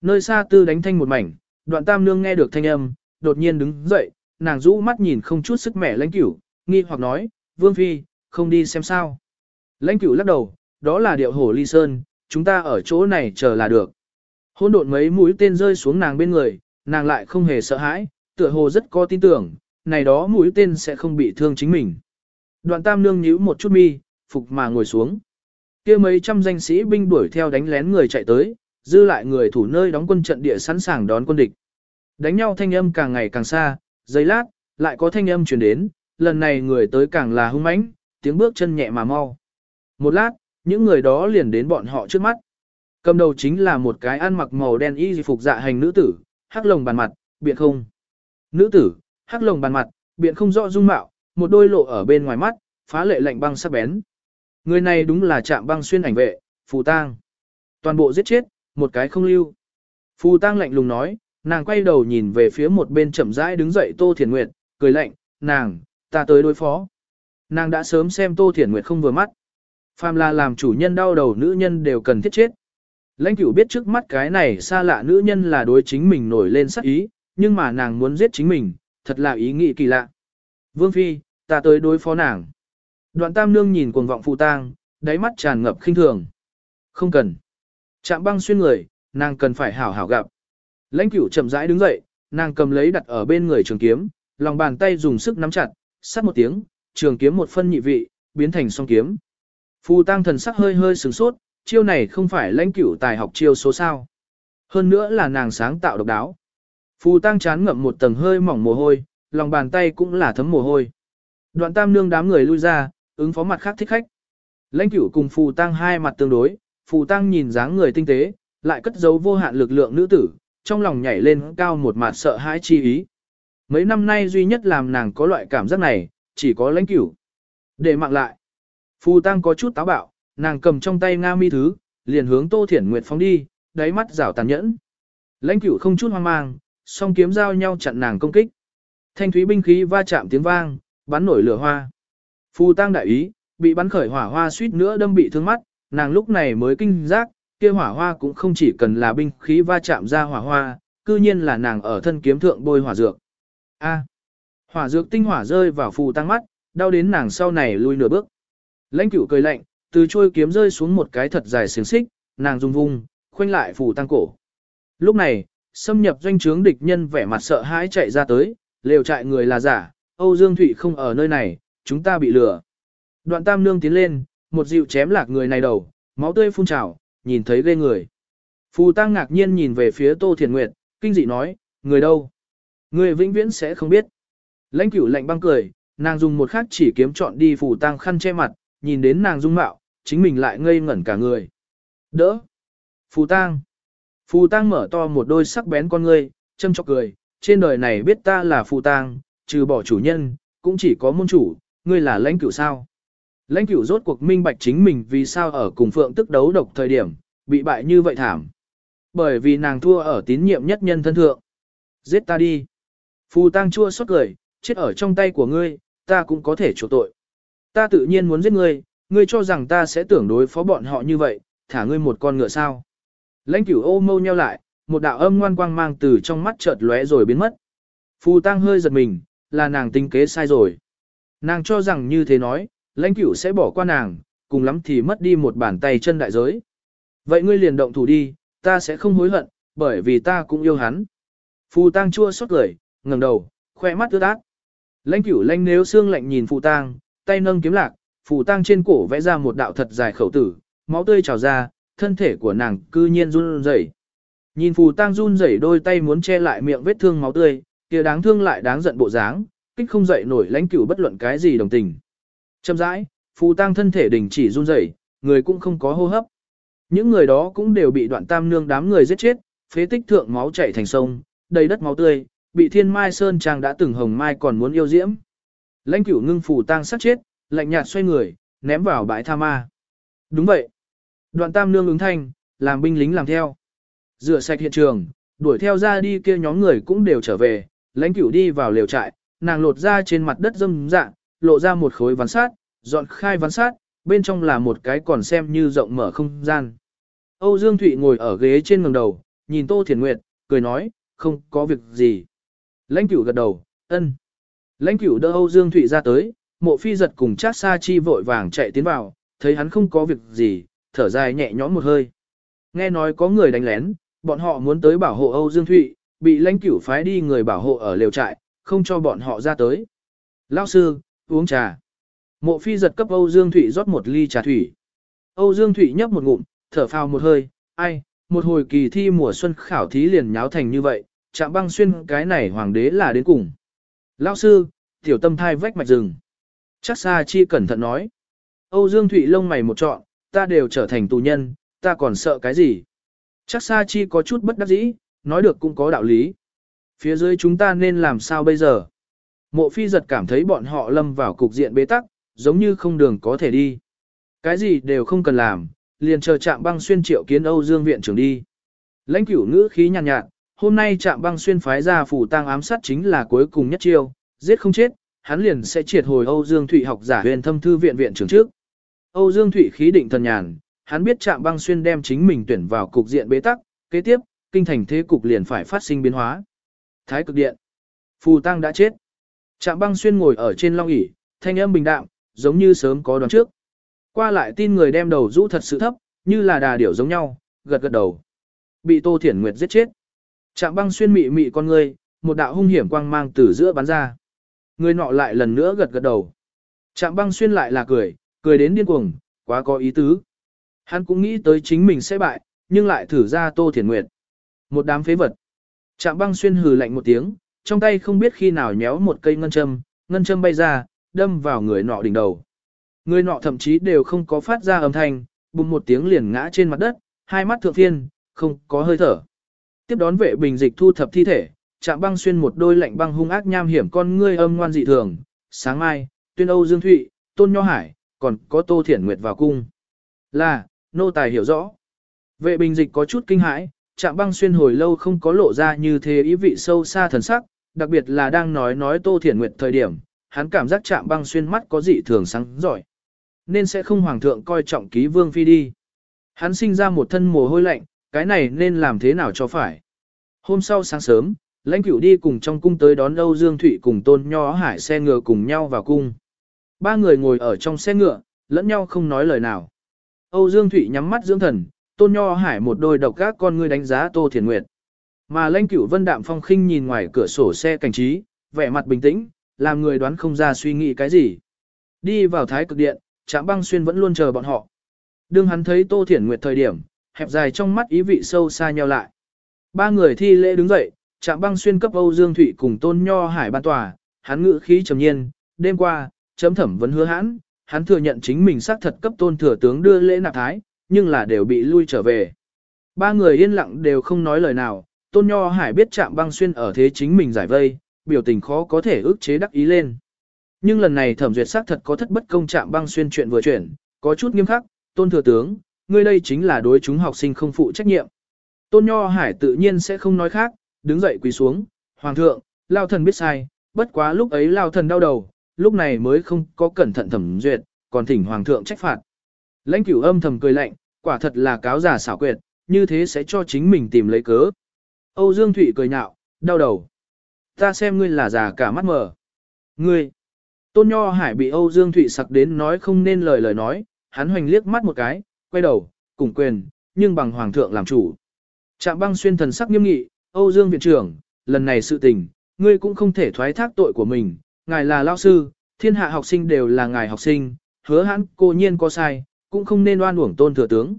Nơi xa tư đánh thanh một mảnh, đoạn tam nương nghe được thanh âm, đột nhiên đứng dậy, nàng rũ mắt nhìn không chút sức mẻ lãnh cửu, nghi hoặc nói, vương phi, không đi xem sao. Lãnh cửu lắc đầu, đó là điệu hổ ly sơn, chúng ta ở chỗ này chờ là được. Hôn độn mấy mũi tên rơi xuống nàng bên người, nàng lại không hề sợ hãi, tựa hồ rất có tin tưởng, này đó mũi tên sẽ không bị thương chính mình. Đoạn tam nương nhíu một chút mi, phục mà ngồi xuống kia mấy trăm danh sĩ binh đuổi theo đánh lén người chạy tới, dư lại người thủ nơi đóng quân trận địa sẵn sàng đón quân địch. Đánh nhau thanh âm càng ngày càng xa, giây lát, lại có thanh âm truyền đến, lần này người tới càng là hung mãnh, tiếng bước chân nhẹ mà mau. Một lát, những người đó liền đến bọn họ trước mắt. Cầm đầu chính là một cái ăn mặc màu đen y phục dạ hành nữ tử, hắc lồng bàn mặt, biện không. Nữ tử, hắc lồng bàn mặt, biện không rõ dung mạo, một đôi lộ ở bên ngoài mắt, phá lệ lạnh băng sắc bén. Người này đúng là trạm băng xuyên ảnh vệ, Phù Tang. Toàn bộ giết chết, một cái không lưu. Phù Tang lạnh lùng nói, nàng quay đầu nhìn về phía một bên chậm rãi đứng dậy Tô Thiền Nguyệt, cười lạnh, nàng, ta tới đối phó. Nàng đã sớm xem Tô Thiền Nguyệt không vừa mắt. Phàm là làm chủ nhân đau đầu nữ nhân đều cần thiết chết. Lãnh cửu biết trước mắt cái này xa lạ nữ nhân là đối chính mình nổi lên sắc ý, nhưng mà nàng muốn giết chính mình, thật là ý nghĩ kỳ lạ. Vương Phi, ta tới đối phó nàng. Đoạn tam nương nhìn cuồng vọng phụ tang, đáy mắt tràn ngập khinh thường. Không cần. Chạm băng xuyên người, nàng cần phải hảo hảo gặp. Lãnh cửu chậm rãi đứng dậy, nàng cầm lấy đặt ở bên người trường kiếm, lòng bàn tay dùng sức nắm chặt, sát một tiếng, trường kiếm một phân nhị vị, biến thành song kiếm. Phù tang thần sắc hơi hơi sửng sốt, chiêu này không phải lãnh cửu tài học chiêu số sao. Hơn nữa là nàng sáng tạo độc đáo. Phù tang chán ngậm một tầng hơi mỏng mồ hôi, lòng bàn tay cũng là thấm mồ hôi. Đoạn tam nương đám người lui ra, ứng phó mặt khác thích khách. Lãnh cửu cùng phù tăng hai mặt tương đối, phù tăng nhìn dáng người tinh tế, lại cất giấu vô hạn lực lượng nữ tử, trong lòng nhảy lên cao một mặt sợ hãi chi ý. Mấy năm nay duy nhất làm nàng có loại cảm giác này, chỉ có lãnh cửu. Để mạng lại. Phù tăng có chút táo bạo, nàng cầm trong tay Nga mi thứ, liền hướng Tô Thiển Nguyệt phóng đi, đáy mắt rảo tàn nhẫn. Lãnh cửu không chút hoang mang, song kiếm giao nhau chặn nàng công kích. Thanh thúy binh khí va chạm tiếng vang, bắn nổi lửa hoa. Phù tăng đại ý, bị bắn khởi hỏa hoa suýt nữa đâm bị thương mắt, nàng lúc này mới kinh giác, kia hỏa hoa cũng không chỉ cần là binh khí va chạm ra hỏa hoa, cư nhiên là nàng ở thân kiếm thượng bôi hỏa dược. A. hỏa dược tinh hỏa rơi vào phù tăng mắt, đau đến nàng sau này lui nửa bước. Lãnh cửu cười lạnh, từ trôi kiếm rơi xuống một cái thật dài xiềng xích, nàng rung vung, khoanh lại phù tăng cổ. Lúc này, xâm nhập doanh trướng địch nhân vẻ mặt sợ hãi chạy ra tới, lều trại người là giả, Âu Dương Thụy không ở nơi này, chúng ta bị lừa. Đoạn tam nương tiến lên, một dịu chém lạc người này đầu, máu tươi phun trào, nhìn thấy ghê người. Phù Tăng ngạc nhiên nhìn về phía Tô Thiền Nguyệt, kinh dị nói, người đâu? Người vĩnh viễn sẽ không biết. Lãnh cửu lạnh băng cười, nàng dùng một khắc chỉ kiếm chọn đi Phù Tăng khăn che mặt, nhìn đến nàng dung mạo, chính mình lại ngây ngẩn cả người. Đỡ! Phù Tăng! Phù Tăng mở to một đôi sắc bén con ngươi, châm chọc cười, trên đời này biết ta là Phù Tăng, trừ bỏ chủ nhân, cũng chỉ có môn chủ, ngươi là lãnh cửu sao. Lãnh cửu rốt cuộc minh bạch chính mình vì sao ở cùng phượng tức đấu độc thời điểm, bị bại như vậy thảm. Bởi vì nàng thua ở tín nhiệm nhất nhân thân thượng. Giết ta đi. Phù tang chua xót cười, chết ở trong tay của ngươi, ta cũng có thể chỗ tội. Ta tự nhiên muốn giết ngươi, ngươi cho rằng ta sẽ tưởng đối phó bọn họ như vậy, thả ngươi một con ngựa sao. Lãnh cửu ô mâu nheo lại, một đạo âm ngoan quang mang từ trong mắt chợt lóe rồi biến mất. Phù tang hơi giật mình, là nàng tính kế sai rồi. Nàng cho rằng như thế nói, lãnh cửu sẽ bỏ qua nàng, cùng lắm thì mất đi một bàn tay chân đại giới. Vậy ngươi liền động thủ đi, ta sẽ không hối hận, bởi vì ta cũng yêu hắn. Phù tang chua xót cười, ngẩng đầu, khoe mắt ướt át. Lãnh cửu lãnh nếu xương lạnh nhìn phù tang, tay nâng kiếm lạc, phù tang trên cổ vẽ ra một đạo thật dài khẩu tử, máu tươi trào ra, thân thể của nàng cư nhiên run rẩy. Nhìn phù tang run rẩy đôi tay muốn che lại miệng vết thương máu tươi, kia đáng thương lại đáng giận bộ dáng, kích không dậy nổi lãnh cửu bất luận cái gì đồng tình. Chậm rãi, phù tang thân thể đình chỉ run rẩy, người cũng không có hô hấp. Những người đó cũng đều bị đoạn tam nương đám người giết chết, phế tích thượng máu chảy thành sông, đầy đất máu tươi, bị thiên mai sơn trang đã từng hồng mai còn muốn yêu diễm. Lãnh cửu ngưng phù tang sát chết, lạnh nhạt xoay người, ném vào bãi tha ma. Đúng vậy. Đoạn tam nương ứng thanh, làm binh lính làm theo. Rửa sạch hiện trường, đuổi theo ra đi kia nhóm người cũng đều trở về, lãnh cửu đi vào lều trại, nàng lột ra trên mặt đất dâm dạ, lộ ra một khối ván sát, dọn khai ván sát, bên trong là một cái còn xem như rộng mở không gian. Âu Dương Thụy ngồi ở ghế trên ngầm đầu, nhìn Tô Thiền Nguyệt, cười nói, không có việc gì. Lãnh cửu gật đầu, ân. Lãnh cửu đỡ Âu Dương Thụy ra tới, mộ phi giật cùng chát sa chi vội vàng chạy tiến vào, thấy hắn không có việc gì, thở dài nhẹ nhõm một hơi. Nghe nói có người đánh lén, bọn họ muốn tới bảo hộ Âu Dương Thụy, bị lãnh cửu phái đi người bảo hộ ở lều trại, không cho bọn họ ra tới. Lao sư, uống trà. Mộ phi giật cấp Âu Dương Thụy rót một ly trà thủy. Âu Dương Thụy nhấp một ngụm, thở phào một hơi, ai, một hồi kỳ thi mùa xuân khảo thí liền nháo thành như vậy, chạm băng xuyên cái này hoàng đế là đến cùng. Lao sư, tiểu tâm thai vách mạch rừng. Chắc xa chi cẩn thận nói. Âu Dương Thụy lông mày một trọn, ta đều trở thành tù nhân, ta còn sợ cái gì. Chắc xa chi có chút bất đắc dĩ, nói được cũng có đạo lý. Phía dưới chúng ta nên làm sao bây giờ? Mộ phi giật cảm thấy bọn họ lâm vào cục diện bế tắc, giống như không đường có thể đi. Cái gì đều không cần làm, liền chờ Trạm băng xuyên triệu kiến Âu Dương viện trưởng đi. Lãnh cửu ngữ khí nhàn nhạt, nhạt, hôm nay Trạm băng xuyên phái ra phủ tang ám sát chính là cuối cùng nhất chiêu, giết không chết, hắn liền sẽ triệt hồi Âu Dương Thụy học giả huyền thâm thư viện viện trưởng trước. Âu Dương Thụy khí định thần nhàn, hắn biết Trạm băng xuyên đem chính mình tuyển vào cục diện bế tắc, kế tiếp, kinh thành thế cục liền phải phát sinh biến hóa. Thái cực điện. Phù Tăng đã chết. Trạm băng xuyên ngồi ở trên long ỷ thanh âm bình đạm, giống như sớm có đoán trước. Qua lại tin người đem đầu rũ thật sự thấp, như là đà điểu giống nhau, gật gật đầu. Bị Tô Thiển Nguyệt giết chết. Trạm băng xuyên mị mị con người, một đạo hung hiểm quang mang từ giữa bắn ra. Người nọ lại lần nữa gật gật đầu. Trạm băng xuyên lại là cười, cười đến điên cuồng, quá có ý tứ. Hắn cũng nghĩ tới chính mình sẽ bại, nhưng lại thử ra Tô Thiển Nguyệt. Một đám phế vật. Trạm băng xuyên hừ lạnh một tiếng, trong tay không biết khi nào nhéo một cây ngân châm, ngân châm bay ra, đâm vào người nọ đỉnh đầu. Người nọ thậm chí đều không có phát ra âm thanh, bùng một tiếng liền ngã trên mặt đất, hai mắt thượng phiên, không có hơi thở. Tiếp đón vệ bình dịch thu thập thi thể, chạm băng xuyên một đôi lạnh băng hung ác nham hiểm con ngươi âm ngoan dị thường. Sáng mai, tuyên Âu Dương Thụy, Tôn Nho Hải, còn có Tô Thiển Nguyệt vào cung. Là, nô tài hiểu rõ. Vệ bình dịch có chút kinh hãi, chạm băng xuyên hồi lâu không có lộ ra như thế ý vị sâu xa thần sắc, đặc biệt là đang nói nói Tô Thiển Nguyệt thời điểm, hắn cảm giác chạm băng xuyên mắt có dị thường sáng giỏi. Nên sẽ không hoàng thượng coi trọng ký vương phi đi. Hắn sinh ra một thân mồ hôi lạnh, cái này nên làm thế nào cho phải. Hôm sau sáng sớm, lãnh cửu đi cùng trong cung tới đón Âu Dương Thụy cùng Tôn Nho Hải xe ngựa cùng nhau vào cung. Ba người ngồi ở trong xe ngựa, lẫn nhau không nói lời nào. Âu Dương Thụy nhắm mắt dưỡng thần, Tôn Nho Hải một đôi độc các con ngươi đánh giá Tô Thiền Nguyệt. Mà lãnh cửu vân đạm phong khinh nhìn ngoài cửa sổ xe cảnh trí, vẻ mặt bình tĩnh, làm người đoán không ra suy nghĩ cái gì. Đi vào thái cực điện, trạm băng xuyên vẫn luôn chờ bọn họ. Đương hắn thấy Tô Thiển Nguyệt thời điểm, hẹp dài trong mắt ý vị sâu xa nhau lại. Ba người thi lễ đứng dậy, trạm băng xuyên cấp Âu Dương Thụy cùng Tôn Nho Hải ban tòa, hắn ngự khí trầm nhiên, đêm qua, chấm thẩm vẫn hứa hãn, hắn thừa nhận chính mình xác thật cấp Tôn Thừa Tướng đưa lễ nạp thái, nhưng là đều bị lui trở về. Ba người yên lặng đều không nói lời nào, Tôn Nho Hải biết chạm băng xuyên ở thế chính mình giải vây, biểu tình khó có thể ức chế đắc ý lên. Nhưng lần này thẩm duyệt xác thật có thất bất công chạm băng xuyên chuyện vừa chuyển, có chút nghiêm khắc, Tôn Thừa Tướng, ngươi đây chính là đối chúng học sinh không phụ trách nhiệm. Tôn Nho Hải tự nhiên sẽ không nói khác, đứng dậy quỳ xuống, Hoàng thượng, Lao thần biết sai, bất quá lúc ấy Lao thần đau đầu, lúc này mới không có cẩn thận thẩm duyệt, còn thỉnh Hoàng thượng trách phạt. Lãnh cửu âm thầm cười lạnh, quả thật là cáo giả xảo quyệt, như thế sẽ cho chính mình tìm lấy cớ. Âu Dương Thụy cười nhạo, đau đầu. Ta xem ngươi là già cả mắt mờ. Ngươi. Tôn Nho Hải bị Âu Dương Thụy sặc đến nói không nên lời lời nói, hắn hoành liếc mắt một cái, quay đầu, cùng quyền, nhưng bằng Hoàng thượng làm chủ. Trạm băng xuyên thần sắc nghiêm nghị, Âu Dương Viện trưởng, lần này sự tình, ngươi cũng không thể thoái thác tội của mình, ngài là lao sư, thiên hạ học sinh đều là ngài học sinh, hứa hắn cô nhiên có sai, cũng không nên oan uổng tôn thừa tướng.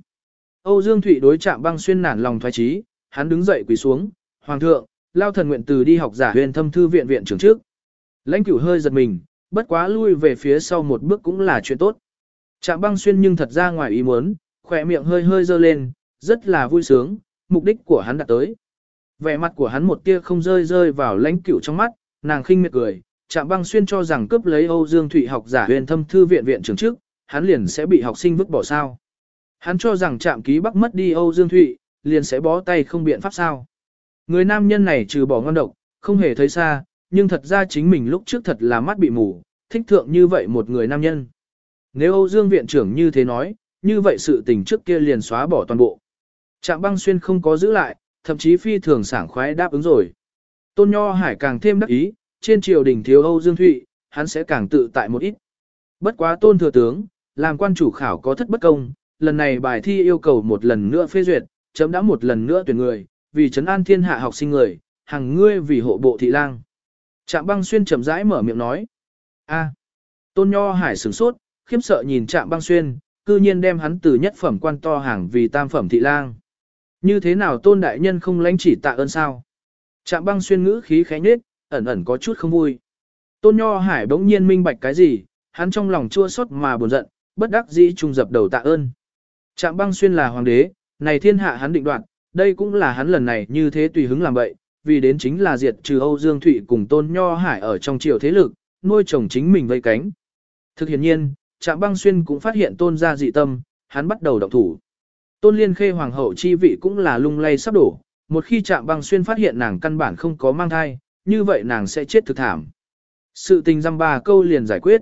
Âu Dương Thụy đối chạm băng xuyên nản lòng thoái trí, hắn đứng dậy quỳ xuống, Hoàng thượng, lao thần nguyện từ đi học giả huyền thâm thư viện viện trưởng trước. Lãnh cửu hơi giật mình, bất quá lui về phía sau một bước cũng là chuyện tốt. Trạm băng xuyên nhưng thật ra ngoài ý muốn, khỏe miệng hơi hơi dơ lên, rất là vui sướng, mục đích của hắn đã tới. Vẻ mặt của hắn một tia không rơi rơi vào lãnh cửu trong mắt, nàng khinh miệt cười, Trạm băng xuyên cho rằng cướp lấy Âu Dương Thụy học giả huyền thâm thư viện viện trưởng trước, hắn liền sẽ bị học sinh vứt bỏ sao. Hắn cho rằng trạm ký bắc mất đi Âu Dương Thụy, liền sẽ bó tay không biện pháp sao. Người nam nhân này trừ bỏ ngon độc, không hề thấy xa, nhưng thật ra chính mình lúc trước thật là mắt bị mù, thích thượng như vậy một người nam nhân. Nếu Âu Dương viện trưởng như thế nói, như vậy sự tình trước kia liền xóa bỏ toàn bộ. Trạm băng xuyên không có giữ lại, thậm chí phi thường sảng khoái đáp ứng rồi. Tôn Nho Hải càng thêm đắc ý, trên triều đình thiếu Âu Dương Thụy, hắn sẽ càng tự tại một ít. Bất quá tôn thừa tướng, làm quan chủ khảo có thất bất công, lần này bài thi yêu cầu một lần nữa phê duyệt, chấm đã một lần nữa tuyển người, vì trấn an thiên hạ học sinh người, hàng ngươi vì hộ bộ thị lang. Trạm băng xuyên chậm rãi mở miệng nói. a tôn nho hải sửng sốt, khiếp sợ nhìn trạm băng xuyên, cư nhiên đem hắn từ nhất phẩm quan to hàng vì tam phẩm thị lang. Như thế nào tôn đại nhân không lãnh chỉ tạ ơn sao? Trạm băng xuyên ngữ khí khẽ nhết, ẩn ẩn có chút không vui. Tôn nho hải bỗng nhiên minh bạch cái gì, hắn trong lòng chua xót mà buồn giận, bất đắc dĩ trung dập đầu tạ ơn. Trạm băng xuyên là hoàng đế, này thiên hạ hắn định đoạt, đây cũng là hắn lần này như thế tùy hứng làm vậy, vì đến chính là diệt trừ Âu Dương Thụy cùng Tôn Nho Hải ở trong triều thế lực, nuôi chồng chính mình vây cánh. Thực hiện nhiên, Trạm băng xuyên cũng phát hiện Tôn gia dị tâm, hắn bắt đầu động thủ. Tôn Liên Khê hoàng hậu chi vị cũng là lung lay sắp đổ, một khi Trạm băng xuyên phát hiện nàng căn bản không có mang thai, như vậy nàng sẽ chết thực thảm. Sự tình dăm ba câu liền giải quyết.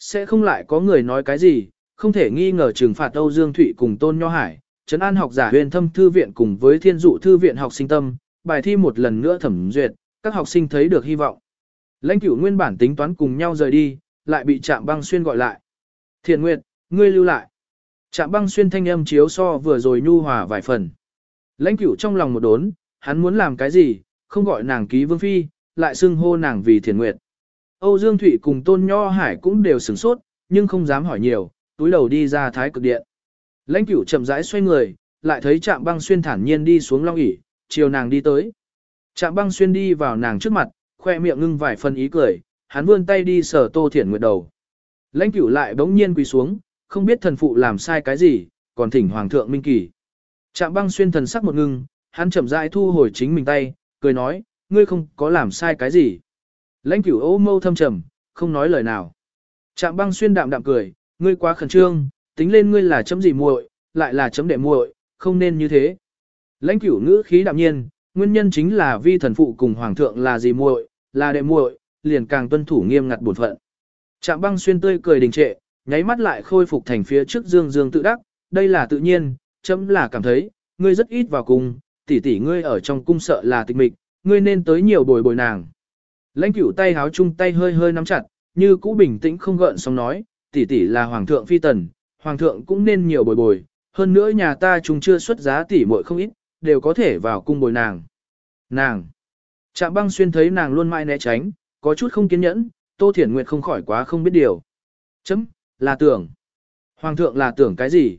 Sẽ không lại có người nói cái gì, không thể nghi ngờ trừng phạt Âu Dương Thụy cùng Tôn Nho Hải, Trấn An học giả huyền thâm thư viện cùng với thiên dụ thư viện học sinh tâm, bài thi một lần nữa thẩm duyệt, các học sinh thấy được hy vọng. Lãnh cửu nguyên bản tính toán cùng nhau rời đi, lại bị Trạm băng xuyên gọi lại. Thiện Nguyệt, ngươi lưu lại. Trạm băng xuyên thanh âm chiếu so vừa rồi nhu hòa vài phần. Lãnh cửu trong lòng một đốn, hắn muốn làm cái gì, không gọi nàng ký vương phi, lại xưng hô nàng vì Thiện Nguyệt. Âu Dương Thụy cùng Tôn Nho Hải cũng đều sửng sốt, nhưng không dám hỏi nhiều, túi đầu đi ra thái cực điện. Lãnh cửu chậm rãi xoay người, lại thấy trạm băng xuyên thản nhiên đi xuống long ỉ, chiều nàng đi tới. Trạm băng xuyên đi vào nàng trước mặt, khoe miệng ngưng vài phần ý cười, hắn vươn tay đi sờ tô thiển nguyệt đầu. Lãnh cửu lại bỗng nhiên quỳ xuống, không biết thần phụ làm sai cái gì, còn thỉnh hoàng thượng minh kỳ. Trạm băng xuyên thần sắc một ngưng, hắn chậm rãi thu hồi chính mình tay, cười nói, ngươi không có làm sai cái gì. Lãnh cửu ô mâu thâm trầm, không nói lời nào. Trạm băng xuyên đạm đạm cười, ngươi quá khẩn trương, tính lên ngươi là chấm gì muội, lại là chấm đệ muội, không nên như thế. Lãnh cửu ngữ khí đạm nhiên, nguyên nhân chính là vi thần phụ cùng hoàng thượng là gì muội, là đệ muội, liền càng tuân thủ nghiêm ngặt bổn phận. Trạm băng xuyên tươi cười đình trệ, nháy mắt lại khôi phục thành phía trước dương dương tự đắc, đây là tự nhiên, chấm là cảm thấy, ngươi rất ít vào cung, tỷ tỷ ngươi ở trong cung sợ là tịch mịch, ngươi nên tới nhiều bồi bồi nàng. Lãnh cửu tay háo chung tay hơi hơi nắm chặt, như cũ bình tĩnh không gợn sóng nói, tỷ tỷ là hoàng thượng phi tần, hoàng thượng cũng nên nhiều bồi bồi, hơn nữa nhà ta chúng chưa xuất giá tỷ muội không ít, đều có thể vào cung bồi nàng. Nàng. Trạm băng xuyên thấy nàng luôn mãi né tránh, có chút không kiên nhẫn, Tô Thiển Nguyệt không khỏi quá không biết điều. Chấm, là tưởng. Hoàng thượng là tưởng cái gì?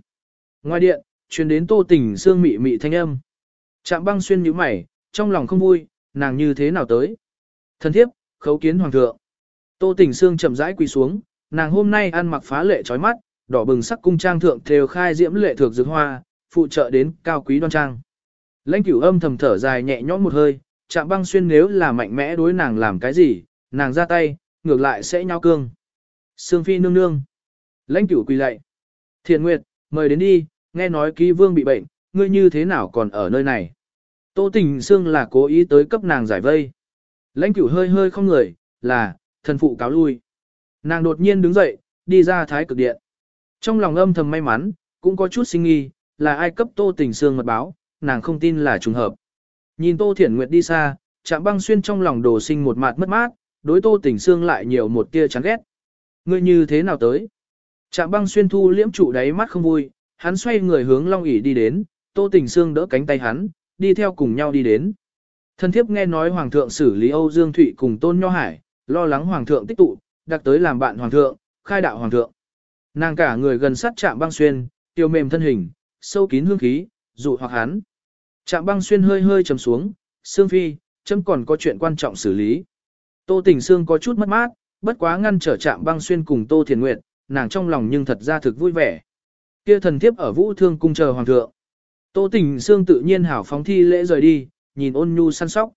Ngoài điện, truyền đến Tô Tình xương mị mị thanh âm. Trạm băng xuyên nhíu mày, trong lòng không vui, nàng như thế nào tới? Thần thiếp, khấu kiến hoàng thượng. Tô Tình Sương chậm rãi quỳ xuống, nàng hôm nay ăn mặc phá lệ chói mắt, đỏ bừng sắc cung trang thượng thêu khai diễm lệ thược dược hoa, phụ trợ đến cao quý đoan trang. Lãnh cửu âm thầm thở dài nhẹ nhõm một hơi, chạm băng xuyên nếu là mạnh mẽ đối nàng làm cái gì, nàng ra tay, ngược lại sẽ nhao cương. Sương phi nương nương. Lãnh cửu quỳ lạy. thiền Nguyệt, mời đến đi, nghe nói ký vương bị bệnh, ngươi như thế nào còn ở nơi này. Tô tình Sương là cố ý tới cấp nàng giải vây. Lãnh cửu hơi hơi không người, là, thần phụ cáo lui. Nàng đột nhiên đứng dậy, đi ra thái cực điện. Trong lòng âm thầm may mắn, cũng có chút sinh nghi, là ai cấp tô tình Sương mật báo, nàng không tin là trùng hợp. Nhìn tô thiển nguyệt đi xa, chạm băng xuyên trong lòng đồ sinh một mạt mất mát, đối tô tình Sương lại nhiều một tia chán ghét. Ngươi như thế nào tới? Chạm băng xuyên thu liễm trụ đáy mắt không vui, hắn xoay người hướng Long ỉ đi đến, Tô Tình Sương đỡ cánh tay hắn, đi theo cùng nhau đi đến. Thân thiếp nghe nói Hoàng thượng xử lý Âu Dương Thụy cùng Tôn Nho Hải, lo lắng Hoàng thượng tích tụ, đặc tới làm bạn Hoàng thượng, khai đạo Hoàng thượng. Nàng cả người gần sát Trạm băng xuyên, tiêu mềm thân hình, sâu kín hương khí, dụ hoặc hắn. Trạm băng xuyên hơi hơi trầm xuống, Sương Phi, chấm còn có chuyện quan trọng xử lý. Tô Tình Sương có chút mất mát, bất quá ngăn trở Trạm băng xuyên cùng Tô Thiền Nguyệt, nàng trong lòng nhưng thật ra thực vui vẻ. Kia thần thiếp ở vũ thương cung chờ hoàng thượng. Tô tình Sương tự nhiên hảo phóng thi lễ rời đi, nhìn ôn nhu săn sóc.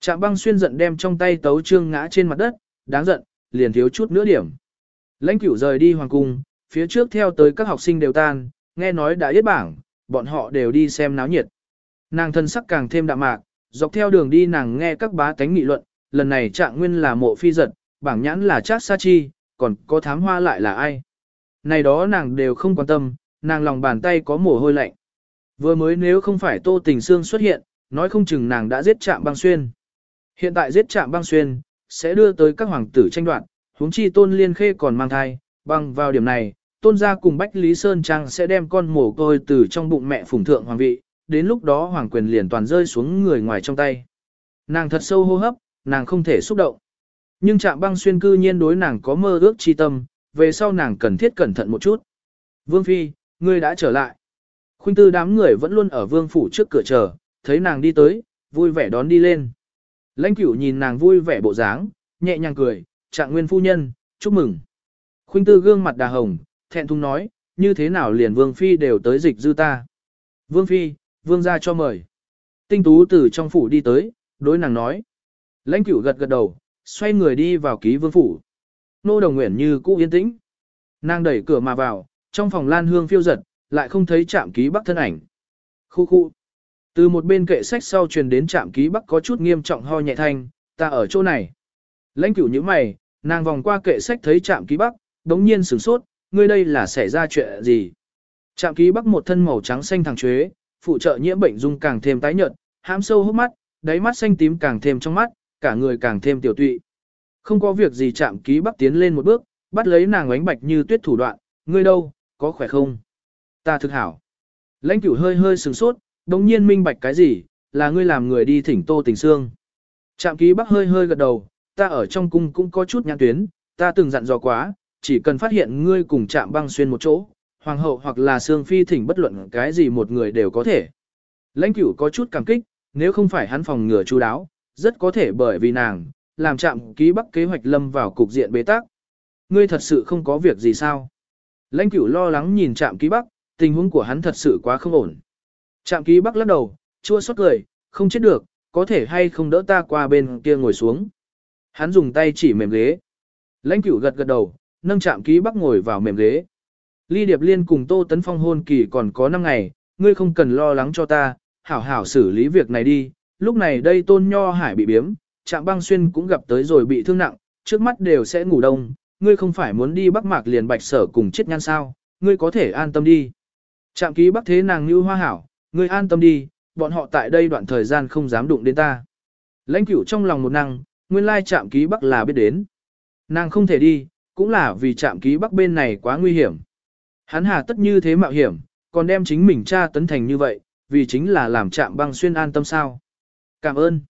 Trạm băng xuyên giận đem trong tay tấu trương ngã trên mặt đất, đáng giận, liền thiếu chút nữa điểm. Lãnh cửu rời đi hoàng cung, phía trước theo tới các học sinh đều tan, nghe nói đã yết bảng, bọn họ đều đi xem náo nhiệt. Nàng thân sắc càng thêm đạm mạc, dọc theo đường đi nàng nghe các bá tánh nghị luận, lần này trạng nguyên là mộ phi giật, bảng nhãn là chát sa chi, còn có thám hoa lại là ai. Này đó nàng đều không quan tâm, nàng lòng bàn tay có mồ hôi lạnh. Vừa mới nếu không phải Tô Tình xương xuất hiện, nói không chừng nàng đã giết Trạm Băng Xuyên. Hiện tại giết Trạm Băng Xuyên sẽ đưa tới các hoàng tử tranh đoạt, huống chi Tôn Liên Khê còn mang thai, bằng vào điểm này, Tôn gia cùng Bách Lý Sơn Trang sẽ đem con mổ côi từ trong bụng mẹ phùng thượng hoàng vị, đến lúc đó hoàng quyền liền toàn rơi xuống người ngoài trong tay. Nàng thật sâu hô hấp, nàng không thể xúc động. Nhưng Trạm Băng Xuyên cư nhiên đối nàng có mơ ước chi tâm, về sau nàng cần thiết cẩn thận một chút. Vương Phi, ngươi đã trở lại. Khuynh tư đám người vẫn luôn ở vương phủ trước cửa chờ, thấy nàng đi tới, vui vẻ đón đi lên. Lãnh cửu nhìn nàng vui vẻ bộ dáng, nhẹ nhàng cười, trạng nguyên phu nhân, chúc mừng. Khuynh tư gương mặt đà hồng, thẹn thùng nói, như thế nào liền vương phi đều tới dịch dư ta. Vương phi, vương ra cho mời. Tinh tú từ trong phủ đi tới, đối nàng nói. Lãnh cửu gật gật đầu, xoay người đi vào ký vương phủ. Nô đồng nguyện như cũ yên tĩnh. Nàng đẩy cửa mà vào, trong phòng lan hương phiêu giật, lại không thấy chạm ký bắc thân ảnh. Khu khu. Từ một bên kệ sách sau truyền đến trạm ký bắc có chút nghiêm trọng ho nhẹ thanh, ta ở chỗ này. Lãnh cửu như mày, nàng vòng qua kệ sách thấy trạm ký bắc, đống nhiên sửng sốt, ngươi đây là xảy ra chuyện gì? Trạm ký bắc một thân màu trắng xanh thẳng chuế, phụ trợ nhiễm bệnh dung càng thêm tái nhợt, hãm sâu hốc mắt, đáy mắt xanh tím càng thêm trong mắt, cả người càng thêm tiểu tụy. Không có việc gì chạm ký bắc tiến lên một bước, bắt lấy nàng ánh bạch như tuyết thủ đoạn, ngươi đâu, có khỏe không? Ta thực hảo. Lãnh cửu hơi hơi sừng sốt, đồng nhiên minh bạch cái gì, là ngươi làm người đi thỉnh tô tình sương. Trạm ký bắc hơi hơi gật đầu, ta ở trong cung cũng có chút nhãn tuyến, ta từng dặn dò quá, chỉ cần phát hiện ngươi cùng chạm băng xuyên một chỗ, hoàng hậu hoặc là xương phi thỉnh bất luận cái gì một người đều có thể. Lãnh cửu có chút cảm kích, nếu không phải hắn phòng ngừa chú đáo, rất có thể bởi vì nàng, làm Trạm ký bắc kế hoạch lâm vào cục diện bế tắc. Ngươi thật sự không có việc gì sao? Lãnh cửu lo lắng nhìn Trạm ký bắc, tình huống của hắn thật sự quá không ổn. Trạm ký bắc lắc đầu, chua xót cười, không chết được, có thể hay không đỡ ta qua bên kia ngồi xuống. Hắn dùng tay chỉ mềm ghế. Lãnh cửu gật gật đầu, nâng Trạm ký bắc ngồi vào mềm ghế. Ly Điệp Liên cùng Tô Tấn Phong hôn kỳ còn có 5 ngày, ngươi không cần lo lắng cho ta, hảo hảo xử lý việc này đi. Lúc này đây Tôn Nho Hải bị biếm, Trạm băng xuyên cũng gặp tới rồi bị thương nặng, trước mắt đều sẽ ngủ đông, ngươi không phải muốn đi bắc mạc liền bạch sở cùng chết nhan sao, ngươi có thể an tâm đi. Trạm ký bắc thế nàng như hoa hảo, ngươi an tâm đi, bọn họ tại đây đoạn thời gian không dám đụng đến ta. Lãnh cửu trong lòng một năng, nguyên lai trạm ký bắc là biết đến. Nàng không thể đi, cũng là vì trạm ký bắc bên này quá nguy hiểm. Hắn hà tất như thế mạo hiểm, còn đem chính mình tra tấn thành như vậy, vì chính là làm trạm băng xuyên an tâm sao. Cảm ơn.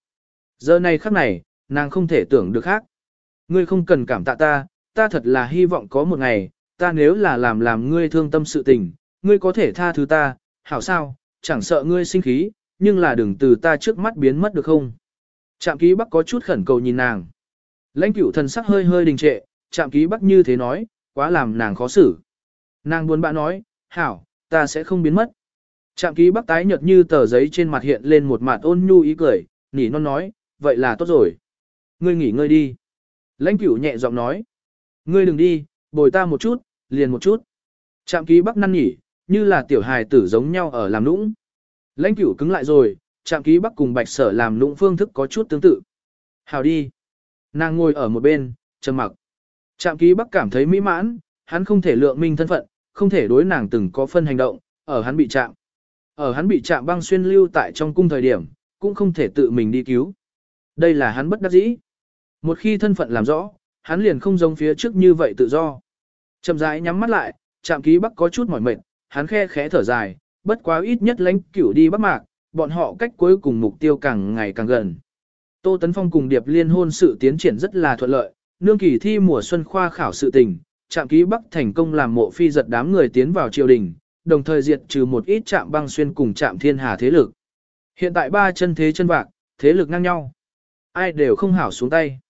Giờ này khắc này, nàng không thể tưởng được khác. Ngươi không cần cảm tạ ta, ta thật là hy vọng có một ngày, ta nếu là làm làm ngươi thương tâm sự tình, ngươi có thể tha thứ ta, hảo sao, chẳng sợ ngươi sinh khí, nhưng là đừng từ ta trước mắt biến mất được không. Trạm ký bắc có chút khẩn cầu nhìn nàng. Lãnh cửu thần sắc hơi hơi đình trệ, trạm ký bắc như thế nói, quá làm nàng khó xử. Nàng buồn bã nói, hảo, ta sẽ không biến mất. Trạm ký bắc tái nhợt như tờ giấy trên mặt hiện lên một mặt ôn nhu ý cười, nỉ non nói, vậy là tốt rồi. Ngươi nghỉ ngơi đi. Lãnh cửu nhẹ giọng nói, ngươi đừng đi, bồi ta một chút, liền một chút. Trạm ký bắc năn nhỉ, như là tiểu hài tử giống nhau ở làm nũng. Lãnh cửu cứng lại rồi, trạm ký bắc cùng bạch sở làm nũng phương thức có chút tương tự. Hào đi. Nàng ngồi ở một bên, trầm mặc. Trạm ký bắc cảm thấy mỹ mãn, hắn không thể lượng minh thân phận, không thể đối nàng từng có phân hành động, ở hắn bị chạm. Ở hắn bị chạm băng xuyên lưu tại trong cung thời điểm, cũng không thể tự mình đi cứu. Đây là hắn bất đắc dĩ. Một khi thân phận làm rõ, hắn liền không giống phía trước như vậy tự do. Chậm rãi nhắm mắt lại, trạm ký bắc có chút mỏi mệt, hắn khe khẽ thở dài, bất quá ít nhất lãnh cửu đi bắc mạc, bọn họ cách cuối cùng mục tiêu càng ngày càng gần. Tô Tấn Phong cùng Điệp Liên hôn sự tiến triển rất là thuận lợi, nương kỳ thi mùa xuân khoa khảo sự tình, trạm ký bắc thành công làm mộ phi giật đám người tiến vào triều đình, đồng thời diệt trừ một ít trạm băng xuyên cùng trạm thiên hà thế lực. Hiện tại ba chân thế chân vạc, thế lực ngang nhau. Ai đều không hảo xuống tay.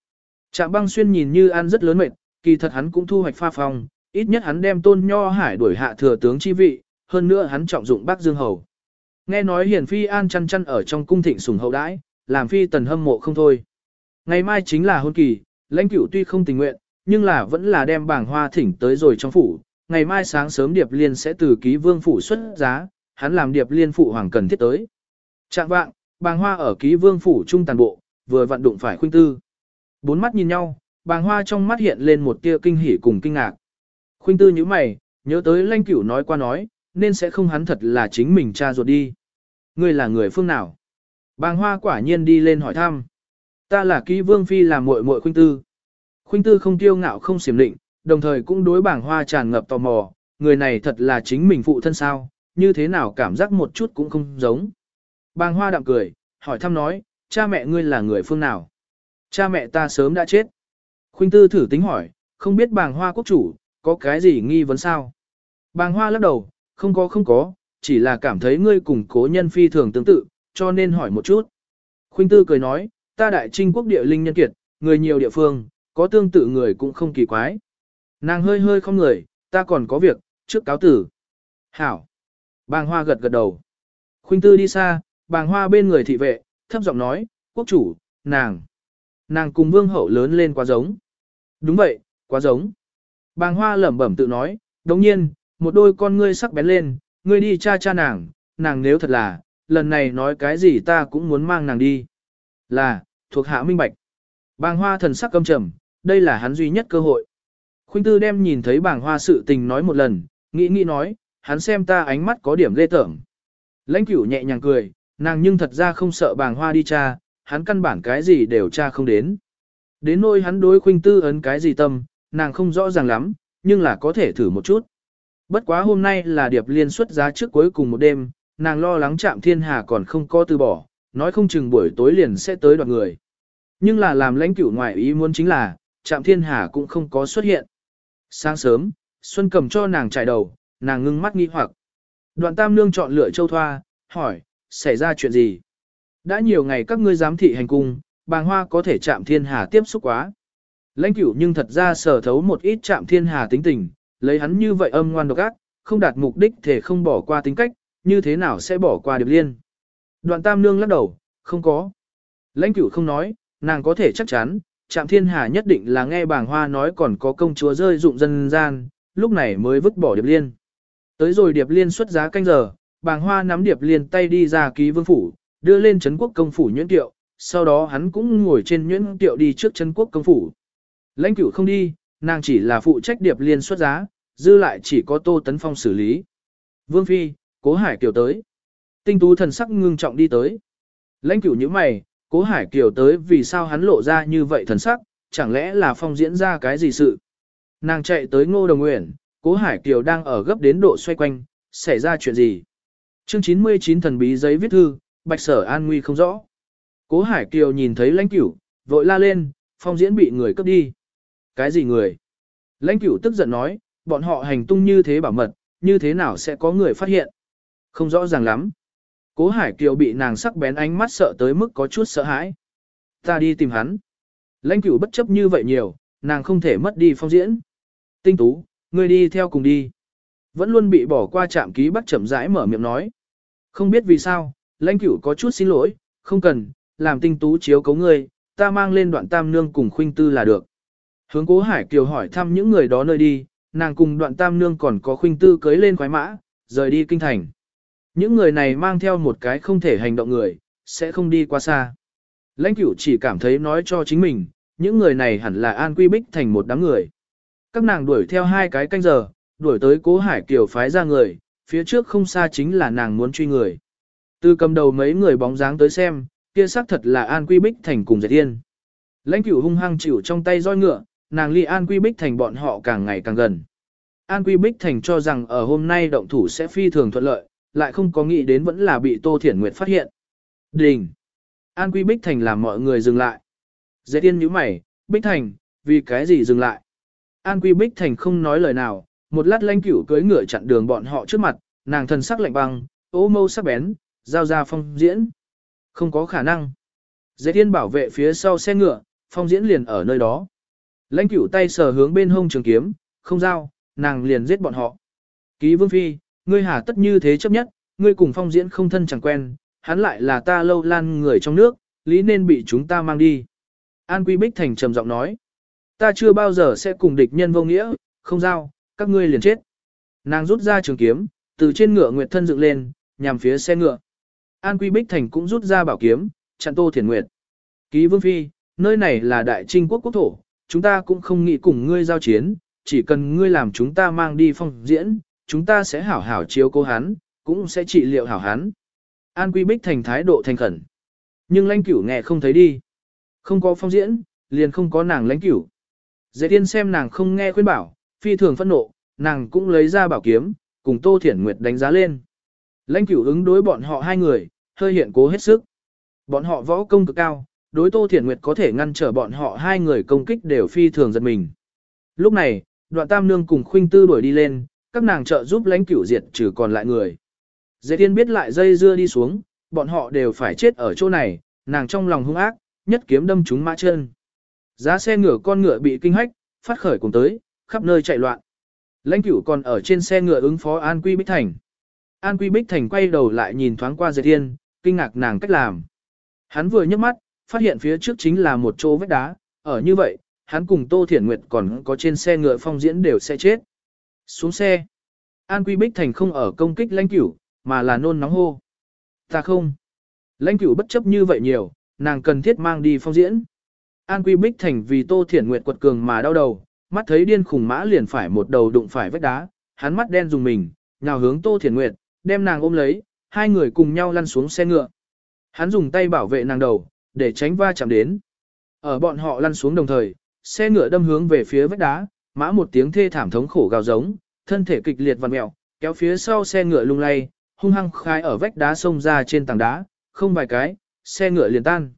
Trạm băng xuyên nhìn như ăn rất lớn mệt, kỳ thật hắn cũng thu hoạch pha phong, ít nhất hắn đem tôn nho hải đuổi hạ thừa tướng chi vị, hơn nữa hắn trọng dụng bác Dương Hầu. Nghe nói hiển phi an chăn chăn ở trong cung thịnh sùng hậu đãi, làm phi tần hâm mộ không thôi. Ngày mai chính là hôn kỳ, lãnh cửu tuy không tình nguyện, nhưng là vẫn là đem bảng hoa thỉnh tới rồi trong phủ. Ngày mai sáng sớm Điệp Liên sẽ từ ký vương phủ xuất giá, hắn làm Điệp Liên phụ hoàng cần thiết tới. Trạng vạng, bàng hoa ở ký vương phủ trung tàn bộ, vừa vận đụng phải khuynh tư. Bốn mắt nhìn nhau, bàng hoa trong mắt hiện lên một tia kinh hỉ cùng kinh ngạc. Khuynh tư như mày, nhớ tới lanh cửu nói qua nói, nên sẽ không hắn thật là chính mình cha ruột đi. Ngươi là người phương nào? Bàng hoa quả nhiên đi lên hỏi thăm. Ta là ký vương phi làm muội muội khuynh tư. Khuynh tư không tiêu ngạo không xiểm định, đồng thời cũng đối bảng hoa tràn ngập tò mò, người này thật là chính mình phụ thân sao, như thế nào cảm giác một chút cũng không giống. Bàng hoa đạm cười, hỏi thăm nói, cha mẹ ngươi là người phương nào? Cha mẹ ta sớm đã chết. Khuynh tư thử tính hỏi, không biết bàng hoa quốc chủ, có cái gì nghi vấn sao? Bàng hoa lắc đầu, không có không có, chỉ là cảm thấy ngươi cùng cố nhân phi thường tương tự, cho nên hỏi một chút. Khuynh tư cười nói, ta đại trinh quốc địa linh nhân kiệt, người nhiều địa phương, có tương tự người cũng không kỳ quái. Nàng hơi hơi không người, ta còn có việc, trước cáo tử. Hảo. Bàng hoa gật gật đầu. Khuynh tư đi xa, bàng hoa bên người thị vệ, thấp giọng nói, quốc chủ, nàng. Nàng cùng vương hậu lớn lên quá giống. Đúng vậy, quá giống. Bàng hoa lẩm bẩm tự nói, đồng nhiên, một đôi con ngươi sắc bén lên, ngươi đi cha cha nàng, nàng nếu thật là, lần này nói cái gì ta cũng muốn mang nàng đi. Là, thuộc hạ minh bạch. Bàng hoa thần sắc căm trầm, đây là hắn duy nhất cơ hội. Khuynh tư đem nhìn thấy bàng hoa sự tình nói một lần, nghĩ nghĩ nói, hắn xem ta ánh mắt có điểm lê tởm. Lãnh cửu nhẹ nhàng cười, nàng nhưng thật ra không sợ bàng hoa đi cha, hắn căn bản cái gì đều cha không đến. Đến nỗi hắn đối khuynh tư ấn cái gì tâm, nàng không rõ ràng lắm, nhưng là có thể thử một chút. Bất quá hôm nay là điệp liên xuất giá trước cuối cùng một đêm, nàng lo lắng chạm thiên hà còn không có từ bỏ, nói không chừng buổi tối liền sẽ tới đoạt người. Nhưng là làm lãnh cửu ngoại ý muốn chính là, chạm thiên hà cũng không có xuất hiện. Sáng sớm, Xuân cầm cho nàng chạy đầu, nàng ngưng mắt nghi hoặc. Đoạn tam nương chọn lựa châu thoa, hỏi, xảy ra chuyện gì? Đã nhiều ngày các ngươi giám thị hành cung, bàng hoa có thể chạm thiên hà tiếp xúc quá. Lãnh cửu nhưng thật ra sở thấu một ít chạm thiên hà tính tình, lấy hắn như vậy âm ngoan độc ác, không đạt mục đích thể không bỏ qua tính cách, như thế nào sẽ bỏ qua điệp liên. Đoạn tam nương lắc đầu, không có. Lãnh cửu không nói, nàng có thể chắc chắn, chạm Thiên Hà nhất định là nghe bàng hoa nói còn có công chúa rơi dụng dân gian, lúc này mới vứt bỏ Điệp Liên. Tới rồi Điệp Liên xuất giá canh giờ, bàng hoa nắm Điệp Liên tay đi ra ký vương phủ, đưa lên Trấn quốc công phủ nhuyễn tiệu, sau đó hắn cũng ngồi trên nhuyễn tiệu đi trước Trấn quốc công phủ. Lãnh cửu không đi, nàng chỉ là phụ trách Điệp Liên xuất giá, dư lại chỉ có Tô Tấn Phong xử lý. Vương Phi, Cố Hải Kiều tới. Tinh tú thần sắc ngưng trọng đi tới. Lãnh cửu như mày, Cố Hải Kiều tới vì sao hắn lộ ra như vậy thần sắc, chẳng lẽ là phong diễn ra cái gì sự. Nàng chạy tới Ngô Đồng Nguyện, Cố Hải Kiều đang ở gấp đến độ xoay quanh, xảy ra chuyện gì. Chương 99 thần bí giấy viết thư, Bạch Sở An Nguy không rõ. Cố Hải Kiều nhìn thấy lãnh cửu, vội la lên, phong diễn bị người cướp đi. Cái gì người? Lãnh cửu tức giận nói, bọn họ hành tung như thế bảo mật, như thế nào sẽ có người phát hiện? Không rõ ràng lắm. Cố Hải Kiều bị nàng sắc bén ánh mắt sợ tới mức có chút sợ hãi. Ta đi tìm hắn. Lãnh cửu bất chấp như vậy nhiều, nàng không thể mất đi phong diễn. Tinh tú, ngươi đi theo cùng đi. Vẫn luôn bị bỏ qua trạm ký bắt chậm rãi mở miệng nói. Không biết vì sao, lãnh cửu có chút xin lỗi, không cần, làm tinh tú chiếu cấu ngươi, ta mang lên đoạn tam nương cùng khuynh tư là được. Hướng cố hải kiều hỏi thăm những người đó nơi đi, nàng cùng đoạn tam nương còn có khuynh tư cưới lên khoái mã, rời đi kinh thành. Những người này mang theo một cái không thể hành động người, sẽ không đi quá xa. Lãnh cửu chỉ cảm thấy nói cho chính mình, những người này hẳn là an quy bích thành một đám người. Các nàng đuổi theo hai cái canh giờ, đuổi tới cố hải kiều phái ra người, phía trước không xa chính là nàng muốn truy người. Từ cầm đầu mấy người bóng dáng tới xem, kia xác thật là An Quy Bích Thành cùng Dệt Tiên. Lãnh cửu hung hăng chịu trong tay roi ngựa, nàng ly An Quy Bích Thành bọn họ càng ngày càng gần. An Quy Bích Thành cho rằng ở hôm nay động thủ sẽ phi thường thuận lợi, lại không có nghĩ đến vẫn là bị Tô Thiển Nguyệt phát hiện. Đình! An Quy Bích Thành làm mọi người dừng lại. dễ Tiên nhíu mày, Bích Thành, vì cái gì dừng lại? An Quy Bích Thành không nói lời nào, một lát lãnh cửu cưỡi ngựa chặn đường bọn họ trước mặt, nàng thần sắc lạnh băng, ô mâu sắc bén, giao ra phong diễn. Không có khả năng. Dễ tiên bảo vệ phía sau xe ngựa, phong diễn liền ở nơi đó. Lãnh cửu tay sờ hướng bên hông trường kiếm, không giao, nàng liền giết bọn họ. Ký vương phi, ngươi hà tất như thế chấp nhất, ngươi cùng phong diễn không thân chẳng quen, hắn lại là ta lâu lan người trong nước, lý nên bị chúng ta mang đi. An Quy Bích Thành trầm giọng nói, ta chưa bao giờ sẽ cùng địch nhân vô nghĩa, không giao, các ngươi liền chết. Nàng rút ra trường kiếm, từ trên ngựa nguyệt thân dựng lên, nhằm phía xe ngựa. An Quy Bích Thành cũng rút ra bảo kiếm, chặn Tô thiền Nguyệt. Ký Vương Phi, nơi này là đại trinh quốc quốc thổ, chúng ta cũng không nghĩ cùng ngươi giao chiến, chỉ cần ngươi làm chúng ta mang đi phong diễn, chúng ta sẽ hảo hảo chiếu cố hắn, cũng sẽ trị liệu hảo hắn. An Quy Bích Thành thái độ thành khẩn. Nhưng lãnh cửu nghe không thấy đi. Không có phong diễn, liền không có nàng lãnh cửu. Dễ tiên xem nàng không nghe khuyên bảo, phi thường phẫn nộ, nàng cũng lấy ra bảo kiếm, cùng Tô Thiển Nguyệt đánh giá lên. Lãnh cửu ứng đối bọn họ hai người, hơi hiện cố hết sức. Bọn họ võ công cực cao, đối Tô Thiển Nguyệt có thể ngăn trở bọn họ hai người công kích đều phi thường giật mình. Lúc này, đoạn tam nương cùng khuynh tư đuổi đi lên, các nàng trợ giúp lãnh cửu diệt trừ còn lại người. Dễ tiên biết lại dây dưa đi xuống, bọn họ đều phải chết ở chỗ này, nàng trong lòng hung ác, nhất kiếm đâm chúng mã chân. Giá xe ngựa con ngựa bị kinh hách, phát khởi cùng tới, khắp nơi chạy loạn. Lãnh cửu còn ở trên xe ngựa ứng phó An Quy Bích Thành. An Quy Bích Thành quay đầu lại nhìn thoáng qua Dệt Thiên, kinh ngạc nàng cách làm. Hắn vừa nhấc mắt, phát hiện phía trước chính là một chỗ vách đá, ở như vậy, hắn cùng Tô Thiển Nguyệt còn có trên xe ngựa phong diễn đều sẽ chết. Xuống xe. An Quy Bích Thành không ở công kích lãnh cửu, mà là nôn nóng hô. Ta không. Lãnh cửu bất chấp như vậy nhiều, nàng cần thiết mang đi phong diễn. An Quy Bích Thành vì Tô Thiển Nguyệt quật cường mà đau đầu, mắt thấy điên khủng mã liền phải một đầu đụng phải vách đá, hắn mắt đen dùng mình, nhào hướng Tô Thiển Nguyệt, đem nàng ôm lấy, hai người cùng nhau lăn xuống xe ngựa. Hắn dùng tay bảo vệ nàng đầu, để tránh va chạm đến. Ở bọn họ lăn xuống đồng thời, xe ngựa đâm hướng về phía vách đá, mã một tiếng thê thảm thống khổ gào giống, thân thể kịch liệt vặn mẹo, kéo phía sau xe ngựa lung lay, hung hăng khai ở vách đá xông ra trên tảng đá, không vài cái, xe ngựa liền tan.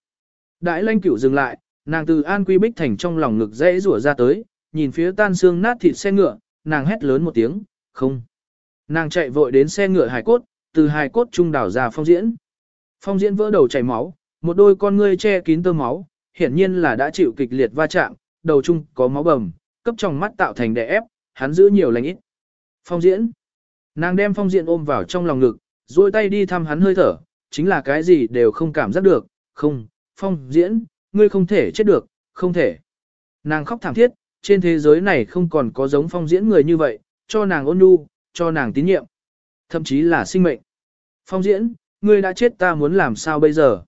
Đại lanh cửu dừng lại, nàng từ an quy bích thành trong lòng ngực dễ rủa ra tới, nhìn phía tan xương nát thịt xe ngựa, nàng hét lớn một tiếng, không. Nàng chạy vội đến xe ngựa hài cốt, từ hài cốt trung đảo ra phong diễn. Phong diễn vỡ đầu chảy máu, một đôi con ngươi che kín tơ máu, hiển nhiên là đã chịu kịch liệt va chạm, đầu trung có máu bầm, cấp trong mắt tạo thành đè ép, hắn giữ nhiều lành ít. Phong diễn. Nàng đem phong diễn ôm vào trong lòng ngực, duỗi tay đi thăm hắn hơi thở, chính là cái gì đều không cảm giác được, không, phong diễn, ngươi không thể chết được, không thể. Nàng khóc thảm thiết, trên thế giới này không còn có giống phong diễn người như vậy, cho nàng ôn nhu, cho nàng tín nhiệm, thậm chí là sinh mệnh. Phong diễn, ngươi đã chết ta muốn làm sao bây giờ?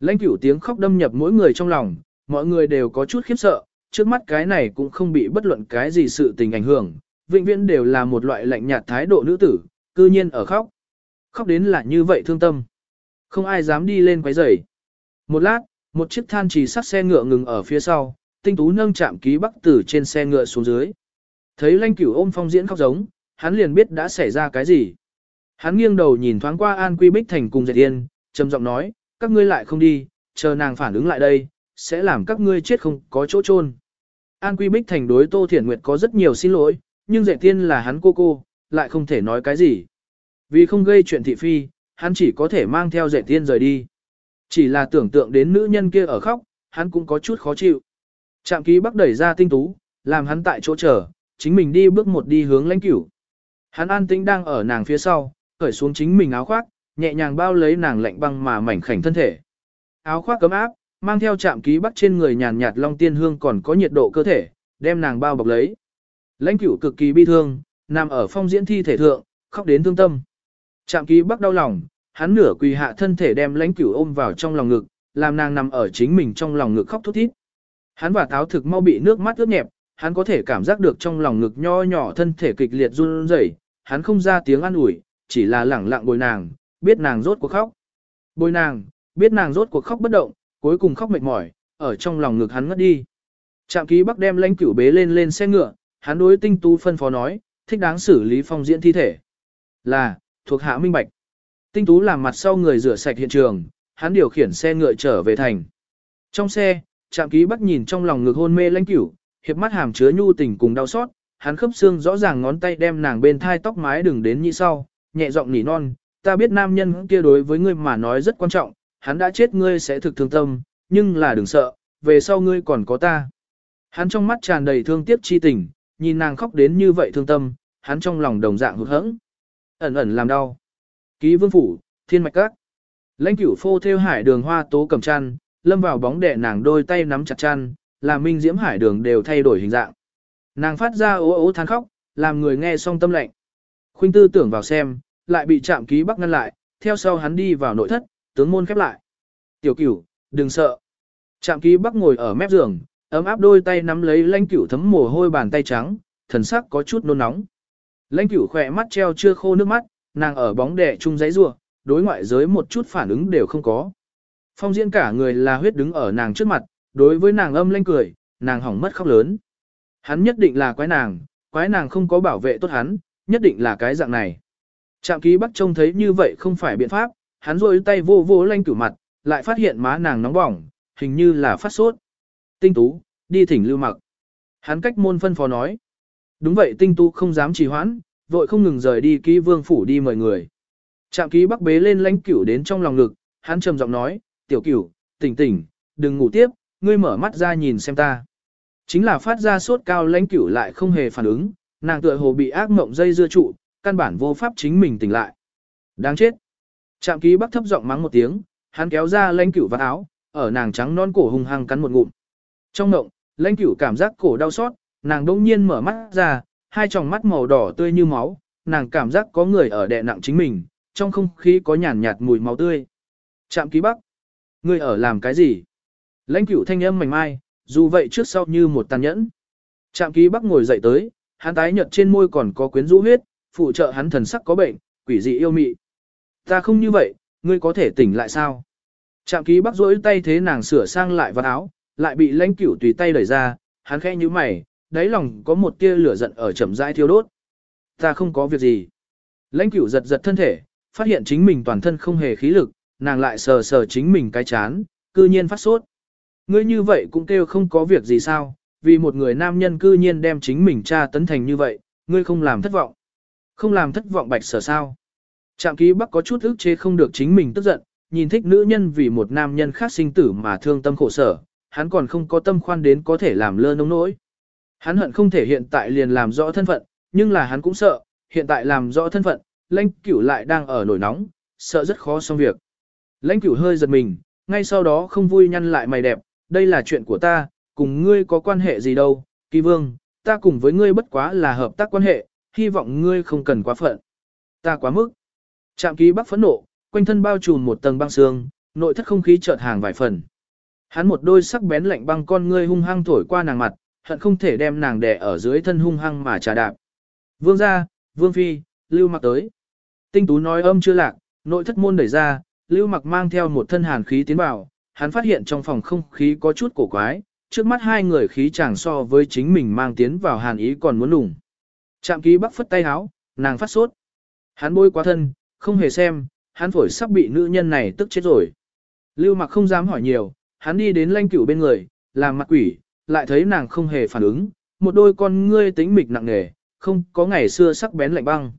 Lãnh cửu tiếng khóc đâm nhập mỗi người trong lòng, mọi người đều có chút khiếp sợ, trước mắt cái này cũng không bị bất luận cái gì sự tình ảnh hưởng, vĩnh viễn đều là một loại lạnh nhạt thái độ nữ tử, cư nhiên ở khóc. Khóc đến là như vậy thương tâm. Không ai dám đi lên quấy rầy. Một lát, một chiếc than trì sắt xe ngựa ngừng ở phía sau, tinh tú nâng chạm ký bắc tử trên xe ngựa xuống dưới. Thấy lanh cửu ôm phong diễn khóc giống, hắn liền biết đã xảy ra cái gì. Hắn nghiêng đầu nhìn thoáng qua An Quy Bích Thành cùng Dệt Yên, trầm giọng nói, các ngươi lại không đi, chờ nàng phản ứng lại đây, sẽ làm các ngươi chết không có chỗ chôn. An Quy Bích thành đối Tô Thiển Nguyệt có rất nhiều xin lỗi, nhưng dạy tiên là hắn cô cô, lại không thể nói cái gì. Vì không gây chuyện thị phi, hắn chỉ có thể mang theo dạy tiên rời đi. Chỉ là tưởng tượng đến nữ nhân kia ở khóc, hắn cũng có chút khó chịu. Trạm ký bắc đẩy ra tinh tú, làm hắn tại chỗ chờ, chính mình đi bước một đi hướng lãnh cửu. Hắn an tĩnh đang ở nàng phía sau, cởi xuống chính mình áo khoác, nhẹ nhàng bao lấy nàng lạnh băng mà mảnh khảnh thân thể. Áo khoác cấm áp, mang theo chạm ký bắc trên người nhàn nhạt long tiên hương còn có nhiệt độ cơ thể, đem nàng bao bọc lấy. Lãnh cửu cực kỳ bi thương, nằm ở phong diễn thi thể thượng, khóc đến thương tâm. Chạm ký bắc đau lòng, hắn nửa quỳ hạ thân thể đem lãnh cửu ôm vào trong lòng ngực, làm nàng nằm ở chính mình trong lòng ngực khóc thút thít. Hắn và táo thực mau bị nước mắt ướt nhẹp, hắn có thể cảm giác được trong lòng ngực nho nhỏ thân thể kịch liệt run rẩy, hắn không ra tiếng an ủi, chỉ là lẳng lặng bồi nàng, biết nàng rốt cuộc khóc. Bồi nàng, biết nàng rốt cuộc khóc bất động, cuối cùng khóc mệt mỏi, ở trong lòng ngực hắn ngất đi. Trạm ký bắc đem lãnh cửu bế lên lên xe ngựa, hắn đối tinh tú phân phó nói, thích đáng xử lý phong diễn thi thể. Là, thuộc hạ minh bạch. Tinh tú làm mặt sau người rửa sạch hiện trường, hắn điều khiển xe ngựa trở về thành. Trong xe, trạm ký bắc nhìn trong lòng ngực hôn mê lãnh cửu, hiệp mắt hàm chứa nhu tình cùng đau xót, hắn khớp xương rõ ràng ngón tay đem nàng bên thai tóc mái đừng đến như sau, nhẹ giọng nỉ non, ta biết nam nhân kia đối với ngươi mà nói rất quan trọng, hắn đã chết ngươi sẽ thực thương tâm, nhưng là đừng sợ, về sau ngươi còn có ta. Hắn trong mắt tràn đầy thương tiếc chi tình, nhìn nàng khóc đến như vậy thương tâm, hắn trong lòng đồng dạng hụt hẫng, ẩn ẩn làm đau. Ký vương phủ, thiên mạch các. Lãnh cửu phô theo hải đường hoa tố cầm chăn, lâm vào bóng đẻ nàng đôi tay nắm chặt chăn, làm minh diễm hải đường đều thay đổi hình dạng. Nàng phát ra ố ố than khóc, làm người nghe xong tâm lệnh. Khuynh tư tưởng vào xem, lại bị chạm ký bắc ngăn lại, theo sau hắn đi vào nội thất, tướng môn khép lại. Tiểu cửu, đừng sợ. Chạm ký bắc ngồi ở mép giường, ấm áp đôi tay nắm lấy lãnh cửu thấm mồ hôi bàn tay trắng, thần sắc có chút nôn nóng. Lãnh cửu khỏe mắt treo chưa khô nước mắt, nàng ở bóng đè chung giấy rua, đối ngoại giới một chút phản ứng đều không có. Phong diễn cả người là huyết đứng ở nàng trước mặt, đối với nàng âm lanh cười, nàng hỏng mất khóc lớn. Hắn nhất định là quái nàng, quái nàng không có bảo vệ tốt hắn, nhất định là cái dạng này. Trạm ký bắc trông thấy như vậy không phải biện pháp, hắn rôi tay vô vô lanh cửu mặt, lại phát hiện má nàng nóng bỏng, hình như là phát sốt. Tinh tú, đi thỉnh lưu mặc. Hắn cách môn phân phó nói. Đúng vậy tinh tú không dám trì hoãn, vội không ngừng rời đi ký vương phủ đi mời người. Trạm ký bắc bế lên lãnh cửu đến trong lòng ngực, hắn trầm giọng nói, tiểu cửu, tỉnh tỉnh, đừng ngủ tiếp, ngươi mở mắt ra nhìn xem ta. Chính là phát ra sốt cao lãnh cửu lại không hề phản ứng, nàng tựa hồ bị ác mộng dây dưa trụ, căn bản vô pháp chính mình tỉnh lại. Đáng chết. Trạm ký bắc thấp giọng mắng một tiếng, hắn kéo ra lãnh cửu vạt áo, ở nàng trắng non cổ hung hăng cắn một ngụm. Trong ngộng, lãnh cửu cảm giác cổ đau xót, nàng đông nhiên mở mắt ra, hai tròng mắt màu đỏ tươi như máu, nàng cảm giác có người ở đè nặng chính mình, trong không khí có nhàn nhạt mùi máu tươi. Trạm ký bắc. Ngươi ở làm cái gì? Lãnh cửu thanh âm mảnh mai, dù vậy trước sau như một tàn nhẫn. Trạm ký bắc ngồi dậy tới, hắn tái nhợt trên môi còn có quyến rũ huyết, phụ trợ hắn thần sắc có bệnh, quỷ dị yêu mị. Ta không như vậy, ngươi có thể tỉnh lại sao? Trạm ký bắc rỗi tay thế nàng sửa sang lại vật áo, lại bị lãnh cửu tùy tay đẩy ra, hắn khẽ như mày, đáy lòng có một tia lửa giận ở chậm rãi thiêu đốt. Ta không có việc gì. Lãnh cửu giật giật thân thể, phát hiện chính mình toàn thân không hề khí lực, nàng lại sờ sờ chính mình cái chán, cư nhiên phát sốt. Ngươi như vậy cũng kêu không có việc gì sao, vì một người nam nhân cư nhiên đem chính mình tra tấn thành như vậy, ngươi không làm thất vọng. Không làm thất vọng bạch sở sao. Trạm ký bắc có chút ức chế không được chính mình tức giận, nhìn thích nữ nhân vì một nam nhân khác sinh tử mà thương tâm khổ sở, hắn còn không có tâm khoan đến có thể làm lơ nông nỗi. Hắn hận không thể hiện tại liền làm rõ thân phận, nhưng là hắn cũng sợ, hiện tại làm rõ thân phận, lãnh cửu lại đang ở nổi nóng, sợ rất khó xong việc. Lãnh cửu hơi giật mình, ngay sau đó không vui nhăn lại mày đẹp, đây là chuyện của ta, cùng ngươi có quan hệ gì đâu, kỳ vương, ta cùng với ngươi bất quá là hợp tác quan hệ, hy vọng ngươi không cần quá phận. Ta quá mức. Trạm ký bắc phẫn nộ, quanh thân bao trùm một tầng băng xương, nội thất không khí chợt hàng vài phần. Hắn một đôi sắc bén lạnh băng con ngươi hung hăng thổi qua nàng mặt, hận không thể đem nàng đè ở dưới thân hung hăng mà trà đạp. Vương gia, vương phi, lưu mặc tới. Tinh tú nói âm chưa lạc, nội thất môn đẩy ra, lưu mặc mang theo một thân hàn khí tiến vào, hắn phát hiện trong phòng không khí có chút cổ quái, trước mắt hai người khí chàng so với chính mình mang tiến vào hàn ý còn muốn lủng. Trạm ký bắc phất tay háo, nàng phát sốt. Hắn bôi quá thân, không hề xem, hắn phổi sắp bị nữ nhân này tức chết rồi. Lưu mặc không dám hỏi nhiều, hắn đi đến lanh cửu bên người, làm mặt quỷ, lại thấy nàng không hề phản ứng, một đôi con ngươi tính mịch nặng nề, không có ngày xưa sắc bén lạnh băng.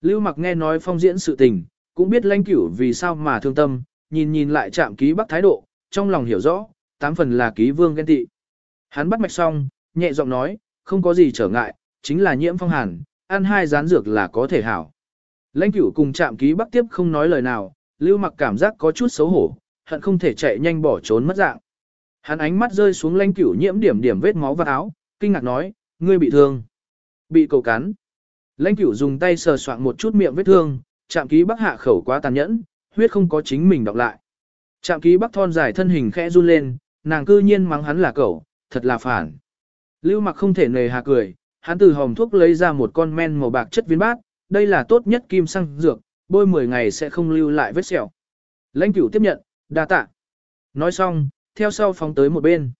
Lưu mặc nghe nói phong diễn sự tình, cũng biết lanh cửu vì sao mà thương tâm, nhìn nhìn lại chạm ký bắc thái độ, trong lòng hiểu rõ, tám phần là ký vương ghen tị. Hắn bắt mạch xong, nhẹ giọng nói, không có gì trở ngại, chính là nhiễm phong hàn, ăn hai rán dược là có thể hảo. Lãnh cửu cùng chạm ký bắc tiếp không nói lời nào, lưu mặc cảm giác có chút xấu hổ, hận không thể chạy nhanh bỏ trốn mất dạng. Hắn ánh mắt rơi xuống lãnh cửu nhiễm điểm điểm vết máu và áo, kinh ngạc nói, ngươi bị thương. Bị cầu cắn. Lãnh cửu dùng tay sờ soạn một chút miệng vết thương, chạm ký bắc hạ khẩu quá tàn nhẫn, huyết không có chính mình đọc lại. Chạm ký bắc thon dài thân hình khẽ run lên, nàng cư nhiên mắng hắn là cẩu, thật là phản. Lưu mặc không thể nề hà cười, hắn từ hồng thuốc lấy ra một con men màu bạc chất viên bát, đây là tốt nhất kim xăng dược, bôi 10 ngày sẽ không lưu lại vết sẹo. Lãnh cửu tiếp nhận, đa tạ. Nói xong, theo sau phóng tới một bên.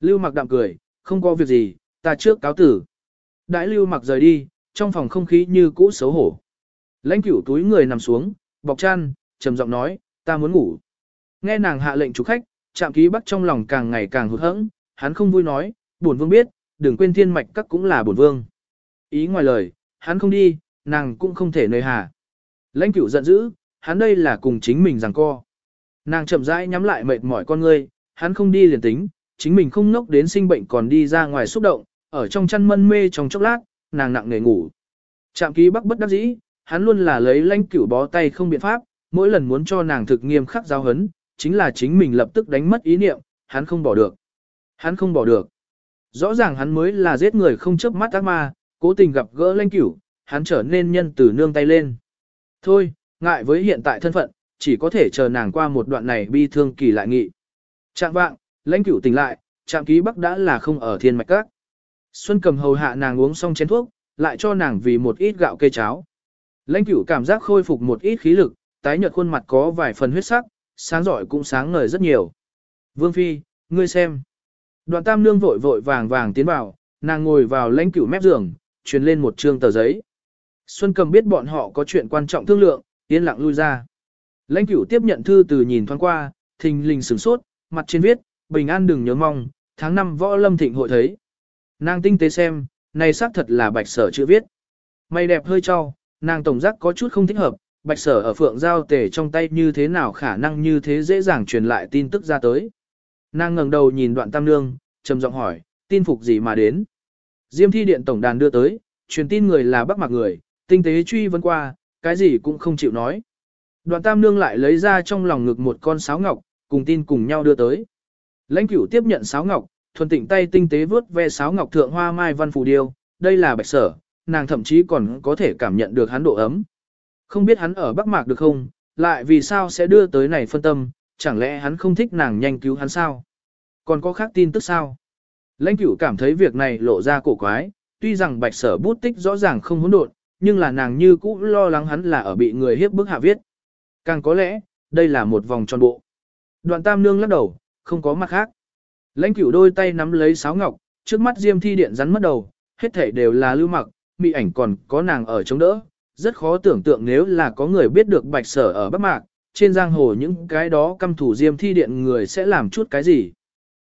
Lưu mặc đạm cười, không có việc gì, ta trước cáo tử. Đãi lưu mặc rời đi, trong phòng không khí như cũ xấu hổ. Lãnh cửu túi người nằm xuống, bọc chăn, trầm giọng nói, ta muốn ngủ. Nghe nàng hạ lệnh chủ khách, chạm ký bắc trong lòng càng ngày càng hụt hẫng, hắn không vui nói, buồn vương biết, đừng quên thiên mạch các cũng là bổn vương. Ý ngoài lời, hắn không đi, nàng cũng không thể nơi hà. Lãnh cửu giận dữ, hắn đây là cùng chính mình rằng co. Nàng chậm rãi nhắm lại mệt mỏi con ngươi, hắn không đi liền tính, chính mình không nốc đến sinh bệnh còn đi ra ngoài xúc động, ở trong chăn mân mê trong chốc lát, nàng nặng nề ngủ. Trạm ký bắc bất đắc dĩ, hắn luôn là lấy lãnh cửu bó tay không biện pháp, mỗi lần muốn cho nàng thực nghiêm khắc giáo hấn, chính là chính mình lập tức đánh mất ý niệm, hắn không bỏ được. Hắn không bỏ được. Rõ ràng hắn mới là giết người không chớp mắt ác ma, cố tình gặp gỡ lãnh cửu, hắn trở nên nhân từ nương tay lên. Thôi, ngại với hiện tại thân phận, chỉ có thể chờ nàng qua một đoạn này bi thương kỳ lại nghị. Trạng vạng, lãnh cửu tỉnh lại, trạm ký bắc đã là không ở thiên mạch các. Xuân cầm hầu hạ nàng uống xong chén thuốc, lại cho nàng vì một ít gạo cây cháo. Lãnh cửu cảm giác khôi phục một ít khí lực, tái nhợt khuôn mặt có vài phần huyết sắc, sáng giỏi cũng sáng ngời rất nhiều. Vương Phi, ngươi xem. Đoạn tam nương vội vội vàng vàng tiến vào, nàng ngồi vào lãnh cửu mép giường, truyền lên một trương tờ giấy. Xuân cầm biết bọn họ có chuyện quan trọng thương lượng, yên lặng lui ra. Lãnh cửu tiếp nhận thư từ nhìn thoáng qua, thình lình sửng sốt, mặt trên viết, bình an đừng nhớ mong, tháng năm võ lâm thịnh hội thấy. Nàng tinh tế xem, này xác thật là bạch sở chữ viết. Mày đẹp hơi cho, nàng tổng giác có chút không thích hợp, bạch sở ở phượng giao tể trong tay như thế nào khả năng như thế dễ dàng truyền lại tin tức ra tới. Nàng ngẩng đầu nhìn đoạn tam nương, trầm giọng hỏi, tin phục gì mà đến. Diêm thi điện tổng đàn đưa tới, truyền tin người là bắc mạc người, tinh tế truy vấn qua, cái gì cũng không chịu nói. Đoạn tam nương lại lấy ra trong lòng ngực một con sáo ngọc, cùng tin cùng nhau đưa tới. Lãnh cửu tiếp nhận sáo ngọc, thuần tịnh tay tinh tế vớt ve sáo ngọc thượng hoa mai văn phù điêu, đây là bạch sở, nàng thậm chí còn có thể cảm nhận được hắn độ ấm. Không biết hắn ở Bắc Mạc được không, lại vì sao sẽ đưa tới này phân tâm, chẳng lẽ hắn không thích nàng nhanh cứu hắn sao? Còn có khác tin tức sao? Lãnh cửu cảm thấy việc này lộ ra cổ quái, tuy rằng bạch sở bút tích rõ ràng không hỗn độn, nhưng là nàng như cũ lo lắng hắn là ở bị người hiếp bức hạ viết. Càng có lẽ, đây là một vòng tròn bộ. Đoạn tam nương lắc đầu, không có mặt khác. Lãnh cửu đôi tay nắm lấy sáo ngọc, trước mắt diêm thi điện rắn mất đầu, hết thể đều là lưu mặc, mị ảnh còn có nàng ở chống đỡ. Rất khó tưởng tượng nếu là có người biết được bạch sở ở Bắc Mạc, trên giang hồ những cái đó căm thủ diêm thi điện người sẽ làm chút cái gì.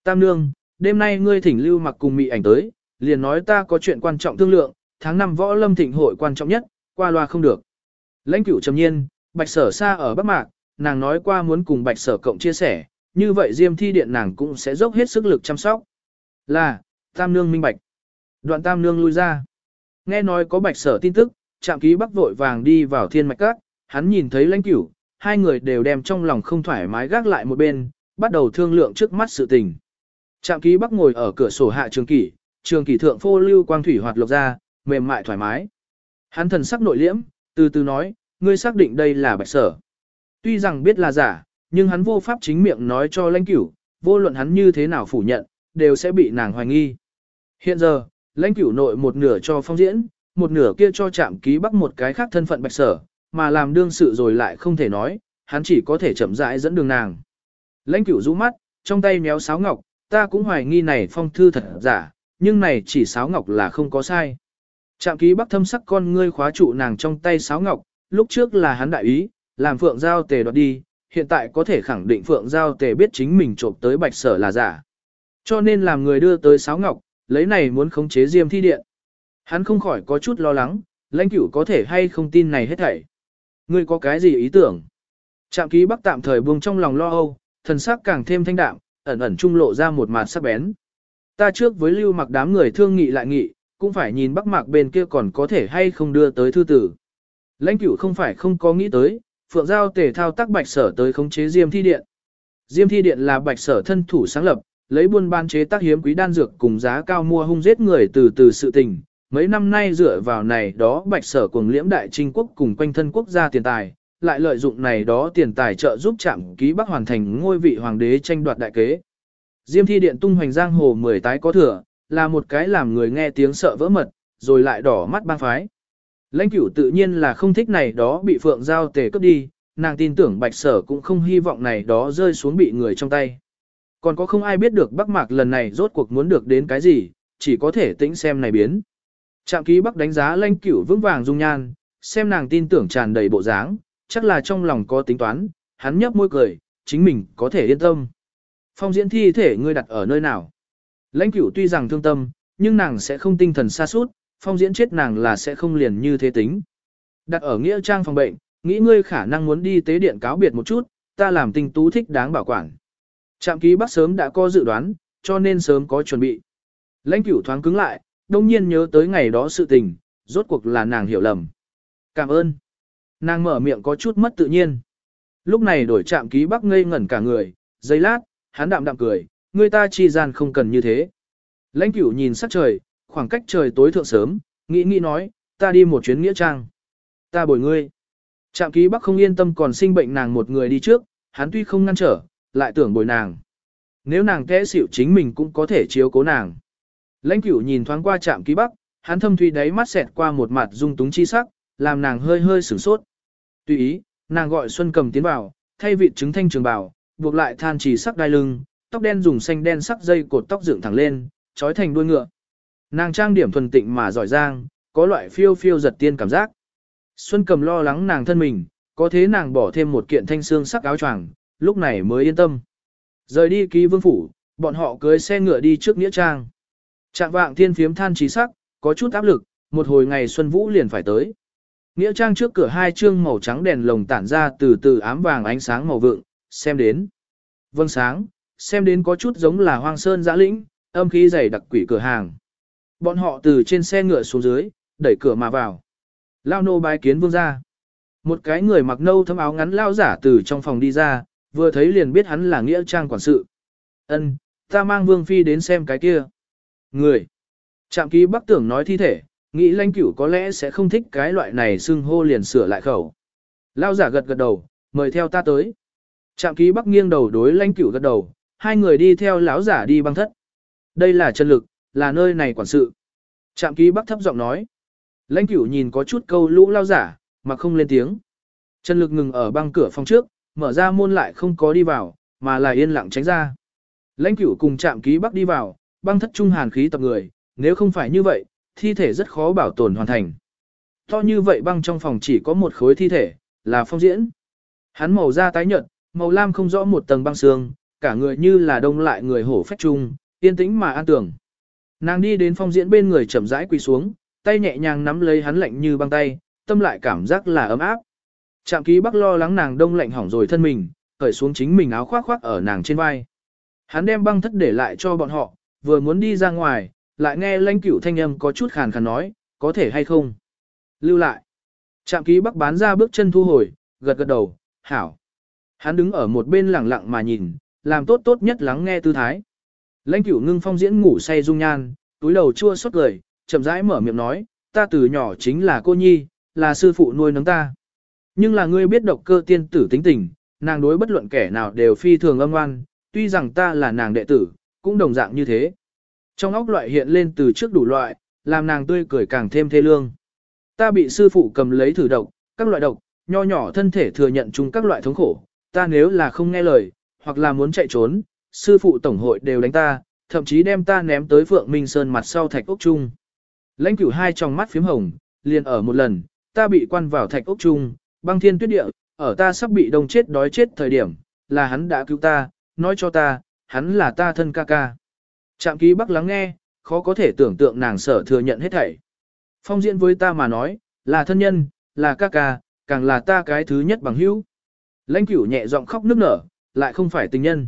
Tam nương, đêm nay ngươi thỉnh lưu mặc cùng mị ảnh tới, liền nói ta có chuyện quan trọng thương lượng, tháng năm võ lâm thịnh hội quan trọng nhất, qua loa không được. Lãnh cửu trầm nhiên, bạch sở xa ở Bắc Mạc, nàng nói qua muốn cùng bạch sở cộng chia sẻ, như vậy diêm thi điện nàng cũng sẽ dốc hết sức lực chăm sóc. Là, tam nương minh bạch. Đoạn tam nương lui ra. Nghe nói có bạch sở tin tức, trạm ký bắc vội vàng đi vào thiên mạch các, hắn nhìn thấy lãnh cửu, hai người đều đem trong lòng không thoải mái gác lại một bên, bắt đầu thương lượng trước mắt sự tình. Trạm ký bắc ngồi ở cửa sổ hạ trường kỷ, trường kỷ thượng phô lưu quang thủy hoạt lộc ra, mềm mại thoải mái. Hắn thần sắc nội liễm, từ từ nói, ngươi xác định đây là bạch sở. Tuy rằng biết là giả, nhưng hắn vô pháp chính miệng nói cho lãnh cửu, vô luận hắn như thế nào phủ nhận, đều sẽ bị nàng hoài nghi. Hiện giờ, lãnh cửu nội một nửa cho phong diễn, một nửa kia cho Trạm ký bắc một cái khác thân phận bạch sở, mà làm đương sự rồi lại không thể nói, hắn chỉ có thể chậm rãi dẫn đường nàng. Lãnh cửu rũ mắt, trong tay méo sáo ngọc, ta cũng hoài nghi này phong thư thật giả, nhưng này chỉ sáo ngọc là không có sai. Trạm ký bắc thâm sắc con ngươi khóa trụ nàng trong tay sáo ngọc, lúc trước là hắn đại ý, làm phượng giao tề đoạt đi, hiện tại có thể khẳng định Phượng Giao Tề biết chính mình trộm tới bạch sở là giả. Cho nên làm người đưa tới sáo ngọc, lấy này muốn khống chế diêm thi điện. Hắn không khỏi có chút lo lắng, lãnh cửu có thể hay không tin này hết thảy. Ngươi có cái gì ý tưởng? Trạm ký bắc tạm thời buông trong lòng lo âu, thần sắc càng thêm thanh đạm, ẩn ẩn trung lộ ra một mặt sắc bén. Ta trước với lưu mặc đám người thương nghị lại nghị, cũng phải nhìn bắc mạc bên kia còn có thể hay không đưa tới thư tử. Lãnh cửu không phải không có nghĩ tới, phượng giao tề thao tác bạch sở tới khống chế diêm thi điện. Diêm thi điện là bạch sở thân thủ sáng lập, lấy buôn ban chế tác hiếm quý đan dược cùng giá cao mua hung giết người từ từ sự tình. Mấy năm nay dựa vào này đó bạch sở cùng liễm đại trinh quốc cùng quanh thân quốc gia tiền tài, lại lợi dụng này đó tiền tài trợ giúp chạm ký bắc hoàn thành ngôi vị hoàng đế tranh đoạt đại kế. Diêm thi điện tung hoành giang hồ mười tái có thừa, là một cái làm người nghe tiếng sợ vỡ mật, rồi lại đỏ mắt bang phái. Lãnh cửu tự nhiên là không thích này đó bị phượng giao tề cướp đi, nàng tin tưởng bạch sở cũng không hy vọng này đó rơi xuống bị người trong tay. Còn có không ai biết được Bắc Mạc lần này rốt cuộc muốn được đến cái gì, chỉ có thể tĩnh xem này biến. Trạm ký Bắc đánh giá lãnh cửu vững vàng dung nhan, xem nàng tin tưởng tràn đầy bộ dáng, chắc là trong lòng có tính toán, hắn nhấp môi cười, chính mình có thể yên tâm. Phong diễn thi thể ngươi đặt ở nơi nào? Lãnh cửu tuy rằng thương tâm, nhưng nàng sẽ không tinh thần xa suốt, phong diễn chết nàng là sẽ không liền như thế tính. Đặt ở nghĩa trang phòng bệnh, nghĩ ngươi khả năng muốn đi tế điện cáo biệt một chút, ta làm tình tú thích đáng bảo quản. Trạm ký bác sớm đã có dự đoán, cho nên sớm có chuẩn bị. Lãnh cửu thoáng cứng lại, đông nhiên nhớ tới ngày đó sự tình, rốt cuộc là nàng hiểu lầm. Cảm ơn. Nàng mở miệng có chút mất tự nhiên. Lúc này đổi trạm ký bắc ngây ngẩn cả người, giây lát, hắn đạm đạm cười, người ta chi gian không cần như thế. Lãnh cửu nhìn sắc trời, khoảng cách trời tối thượng sớm, nghĩ nghĩ nói, ta đi một chuyến nghĩa trang. Ta bồi ngươi. Trạm ký bắc không yên tâm còn sinh bệnh nàng một người đi trước, hắn tuy không ngăn trở, lại tưởng bồi nàng. Nếu nàng té xỉu chính mình cũng có thể chiếu cố nàng. Lãnh cửu nhìn thoáng qua trạm ký bắc, hắn thâm thủy đáy mắt xẹt qua một mặt dung túng chi sắc, làm nàng hơi hơi sửng sốt. Tùy ý, nàng gọi Xuân cầm tiến vào, thay vị trứng thanh trường bào, buộc lại than chỉ sắc đai lưng, tóc đen dùng xanh đen sắc dây cột tóc dựng thẳng lên, trói thành đuôi ngựa. Nàng trang điểm thuần tịnh mà giỏi giang, có loại phiêu phiêu giật tiên cảm giác. Xuân cầm lo lắng nàng thân mình, có thế nàng bỏ thêm một kiện thanh xương sắc áo choàng, lúc này mới yên tâm. Rời đi ký vương phủ, bọn họ cưới xe ngựa đi trước nghĩa trang. Trạng vạng thiên phiếm than trí sắc, có chút áp lực, một hồi ngày xuân vũ liền phải tới. Nghĩa trang trước cửa hai chương màu trắng đèn lồng tản ra từ từ ám vàng ánh sáng màu vượng, xem đến. Vâng sáng, xem đến có chút giống là hoang sơn giã lĩnh, âm khí dày đặc quỷ cửa hàng. Bọn họ từ trên xe ngựa xuống dưới, đẩy cửa mà vào. Lao nô bái kiến vương ra. Một cái người mặc nâu thấm áo ngắn lao giả từ trong phòng đi ra, vừa thấy liền biết hắn là nghĩa trang quản sự. Ân, ta mang vương phi đến xem cái kia. Người. Trạm ký bắc tưởng nói thi thể, nghĩ lanh cửu có lẽ sẽ không thích cái loại này xưng hô liền sửa lại khẩu. Lao giả gật gật đầu, mời theo ta tới. Trạm ký bắc nghiêng đầu đối lanh cửu gật đầu, hai người đi theo lão giả đi băng thất. Đây là chân lực, là nơi này quản sự. Trạm ký bắc thấp giọng nói. Lãnh cửu nhìn có chút câu lũ lao giả, mà không lên tiếng. Chân lực ngừng ở băng cửa phòng trước, mở ra môn lại không có đi vào, mà là yên lặng tránh ra. Lãnh cửu cùng trạm ký bắc đi vào, băng thất trung hàn khí tập người, nếu không phải như vậy, thi thể rất khó bảo tồn hoàn thành. To như vậy băng trong phòng chỉ có một khối thi thể, là phong diễn. Hắn màu da tái nhợt, màu lam không rõ một tầng băng xương, cả người như là đông lại người hổ phách trung, yên tĩnh mà an tưởng. Nàng đi đến phong diễn bên người chậm rãi quỳ xuống, tay nhẹ nhàng nắm lấy hắn lạnh như băng tay, tâm lại cảm giác là ấm áp. Trạm ký bắc lo lắng nàng đông lạnh hỏng rồi thân mình, cởi xuống chính mình áo khoác khoác ở nàng trên vai. Hắn đem băng thất để lại cho bọn họ, vừa muốn đi ra ngoài, lại nghe lãnh cửu thanh âm có chút khàn khàn nói, có thể hay không. Lưu lại. Trạm ký bắc bán ra bước chân thu hồi, gật gật đầu, hảo. Hắn đứng ở một bên lặng lặng mà nhìn, làm tốt tốt nhất lắng nghe tư thái. Lãnh cửu ngưng phong diễn ngủ say dung nhan, túi đầu chua xót cười, chậm rãi mở miệng nói, ta từ nhỏ chính là cô nhi, là sư phụ nuôi nấng ta. Nhưng là ngươi biết độc cơ tiên tử tính tình, nàng đối bất luận kẻ nào đều phi thường âm ngoan, tuy rằng ta là nàng đệ tử, cũng đồng dạng như thế. Trong óc loại hiện lên từ trước đủ loại, làm nàng tươi cười càng thêm thê lương. Ta bị sư phụ cầm lấy thử độc, các loại độc, nho nhỏ thân thể thừa nhận chung các loại thống khổ, ta nếu là không nghe lời, hoặc là muốn chạy trốn, sư phụ tổng hội đều đánh ta, thậm chí đem ta ném tới Phượng Minh Sơn mặt sau thạch ốc trung Lãnh cửu hai trong mắt phím hồng, liền ở một lần, ta bị quan vào thạch ốc trung băng thiên tuyết địa, ở ta sắp bị đông chết đói chết thời điểm, là hắn đã cứu ta, nói cho ta, hắn là ta thân ca ca. Trạm ký bắc lắng nghe, khó có thể tưởng tượng nàng sở thừa nhận hết thảy. Phong diễn với ta mà nói, là thân nhân, là ca ca, càng là ta cái thứ nhất bằng hữu. Lãnh cửu nhẹ giọng khóc nức nở, lại không phải tình nhân.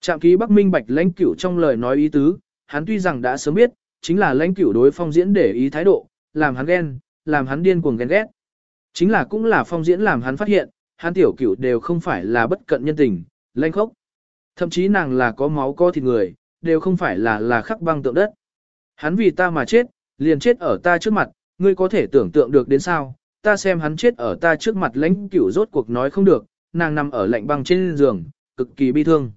Trạm ký bắc minh bạch lãnh cửu trong lời nói ý tứ, hắn tuy rằng đã sớm biết, chính là lãnh cửu đối phong diễn để ý thái độ, làm hắn ghen, làm hắn điên cuồng ghen ghét. Chính là cũng là phong diễn làm hắn phát hiện, hắn tiểu cửu đều không phải là bất cận nhân tình, lãnh khốc. Thậm chí nàng là có máu có thịt người, đều không phải là là khắc băng tượng đất. Hắn vì ta mà chết, liền chết ở ta trước mặt, ngươi có thể tưởng tượng được đến sao, ta xem hắn chết ở ta trước mặt lãnh cửu rốt cuộc nói không được, nàng nằm ở lạnh băng trên giường, cực kỳ bi thương.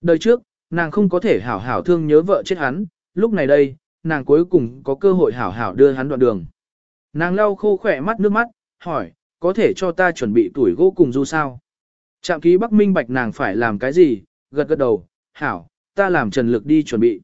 Đời trước, nàng không có thể hảo hảo thương nhớ vợ chết hắn, lúc này đây, nàng cuối cùng có cơ hội hảo hảo đưa hắn đoạn đường. Nàng lau khô khỏe mắt nước mắt, hỏi, có thể cho ta chuẩn bị tuổi gỗ cùng du sao? Trạm ký Bắc Minh Bạch nàng phải làm cái gì, gật gật đầu, hảo, ta làm trần lực đi chuẩn bị.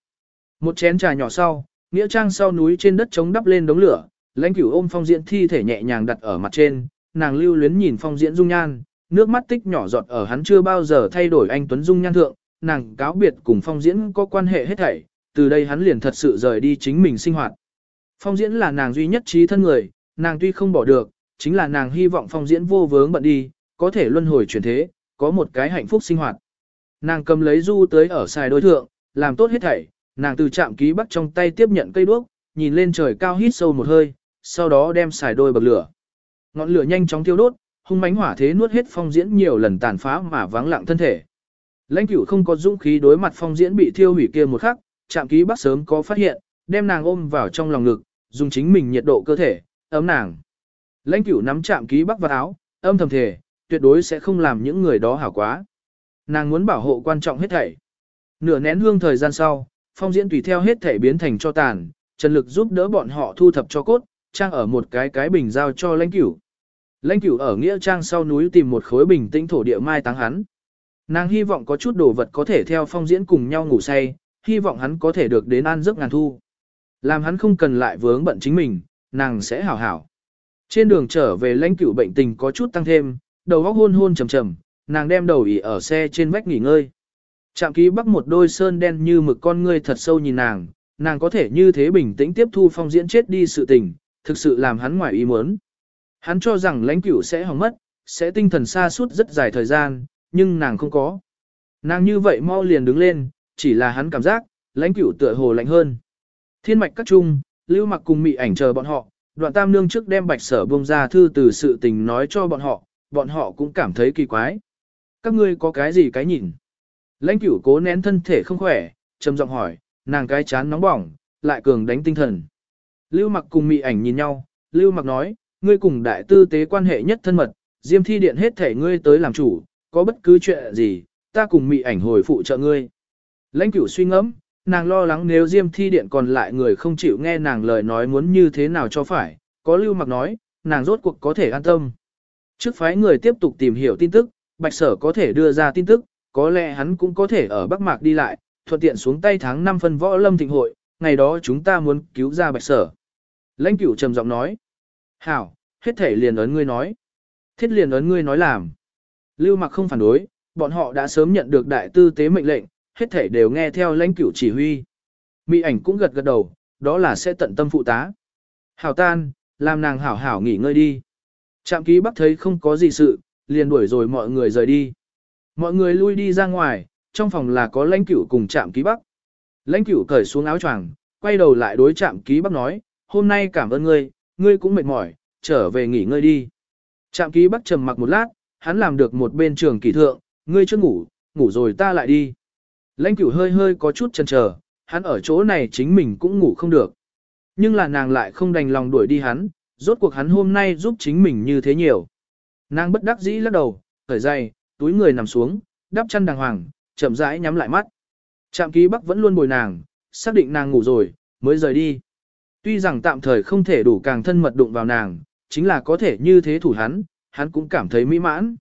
Một chén trà nhỏ sau, nghĩa trang sau núi trên đất trống đắp lên đống lửa, lãnh cửu ôm phong diễn thi thể nhẹ nhàng đặt ở mặt trên, nàng lưu luyến nhìn phong diễn dung nhan, nước mắt tích nhỏ giọt ở hắn chưa bao giờ thay đổi anh Tuấn Dung nhan thượng, nàng cáo biệt cùng phong diễn có quan hệ hết thảy, từ đây hắn liền thật sự rời đi chính mình sinh hoạt. Phong diễn là nàng duy nhất trí thân người, nàng tuy không bỏ được, chính là nàng hy vọng phong diễn vô vướng bận đi, có thể luân hồi chuyển thế, có một cái hạnh phúc sinh hoạt. Nàng cầm lấy du tới ở xài đôi thượng, làm tốt hết thảy, nàng từ chạm ký bắt trong tay tiếp nhận cây đuốc, nhìn lên trời cao hít sâu một hơi, sau đó đem xài đôi bậc lửa. Ngọn lửa nhanh chóng thiêu đốt, hung mãnh hỏa thế nuốt hết phong diễn nhiều lần tàn phá mà vắng lặng thân thể. Lãnh cửu không có dũng khí đối mặt phong diễn bị thiêu hủy kia một khắc, chạm ký bắt sớm có phát hiện, đem nàng ôm vào trong lòng ngực, dùng chính mình nhiệt độ cơ thể, ấm nàng. Lãnh cửu nắm chạm ký bắc vào áo, âm thầm thể, tuyệt đối sẽ không làm những người đó hảo quá. Nàng muốn bảo hộ quan trọng hết thảy. Nửa nén hương thời gian sau, phong diễn tùy theo hết thảy biến thành cho tàn, Trần Lực giúp đỡ bọn họ thu thập cho cốt, trang ở một cái cái bình giao cho lãnh cửu. Lãnh cửu ở nghĩa trang sau núi tìm một khối bình tĩnh thổ địa mai táng hắn. Nàng hy vọng có chút đồ vật có thể theo phong diễn cùng nhau ngủ say, hy vọng hắn có thể được đến an giấc ngàn thu. Làm hắn không cần lại vướng bận chính mình, nàng sẽ hảo hảo. Trên đường trở về lãnh cửu bệnh tình có chút tăng thêm, đầu óc hôn hôn trầm trầm, nàng đem đầu ỉ ở xe trên vách nghỉ ngơi. Trạm ký bắc một đôi sơn đen như mực con ngươi thật sâu nhìn nàng, nàng có thể như thế bình tĩnh tiếp thu phong diễn chết đi sự tình, thực sự làm hắn ngoài ý muốn. Hắn cho rằng lãnh cửu sẽ hỏng mất, sẽ tinh thần xa suốt rất dài thời gian, nhưng nàng không có. Nàng như vậy mau liền đứng lên, chỉ là hắn cảm giác, lãnh cửu tựa hồ lạnh hơn. Thiên mạch các trung, lưu mặc cùng mị ảnh chờ bọn họ, đoạn tam nương trước đem bạch sở bông ra thư từ sự tình nói cho bọn họ, bọn họ cũng cảm thấy kỳ quái. Các ngươi có cái gì cái nhìn? Lãnh cửu cố nén thân thể không khỏe, trầm giọng hỏi, nàng cái chán nóng bỏng, lại cường đánh tinh thần. Lưu mặc cùng mị ảnh nhìn nhau, Lưu mặc nói, ngươi cùng đại tư tế quan hệ nhất thân mật, diêm thi điện hết thể ngươi tới làm chủ, có bất cứ chuyện gì, ta cùng mị ảnh hồi phụ trợ ngươi. Lãnh cửu suy ngẫm, nàng lo lắng nếu diêm thi điện còn lại người không chịu nghe nàng lời nói muốn như thế nào cho phải, có lưu mặc nói, nàng rốt cuộc có thể an tâm. Trước phái người tiếp tục tìm hiểu tin tức, bạch sở có thể đưa ra tin tức, có lẽ hắn cũng có thể ở Bắc Mạc đi lại, thuận tiện xuống tay tháng 5 phân võ lâm thịnh hội, ngày đó chúng ta muốn cứu ra bạch sở. Lãnh cửu trầm giọng nói, hảo, hết thể liền ấn ngươi nói. Thiết liền ấn ngươi nói làm. Lưu mặc không phản đối, bọn họ đã sớm nhận được đại tư tế mệnh lệnh, hết thể đều nghe theo lãnh cửu chỉ huy. Mỹ ảnh cũng gật gật đầu, đó là sẽ tận tâm phụ tá. Hảo tan, làm nàng hảo hảo nghỉ ngơi đi. Trạm ký bắc thấy không có gì sự, liền đuổi rồi mọi người rời đi. Mọi người lui đi ra ngoài, trong phòng là có lãnh cửu cùng trạm ký bắc. Lãnh cửu cởi xuống áo choàng, quay đầu lại đối trạm ký bắc nói, hôm nay cảm ơn ngươi, ngươi cũng mệt mỏi, trở về nghỉ ngơi đi. Trạm ký bắc trầm mặc một lát, hắn làm được một bên trường kỳ thượng, ngươi chưa ngủ, ngủ rồi ta lại đi. Lãnh cửu hơi hơi có chút chần chờ, hắn ở chỗ này chính mình cũng ngủ không được. Nhưng là nàng lại không đành lòng đuổi đi hắn, rốt cuộc hắn hôm nay giúp chính mình như thế nhiều. Nàng bất đắc dĩ lắc đầu, khởi dày, túi người nằm xuống, đắp chăn đàng hoàng, chậm rãi nhắm lại mắt. Trạm ký bắc vẫn luôn bồi nàng, xác định nàng ngủ rồi, mới rời đi. Tuy rằng tạm thời không thể đủ càng thân mật đụng vào nàng, chính là có thể như thế thủ hắn, hắn cũng cảm thấy mỹ mãn.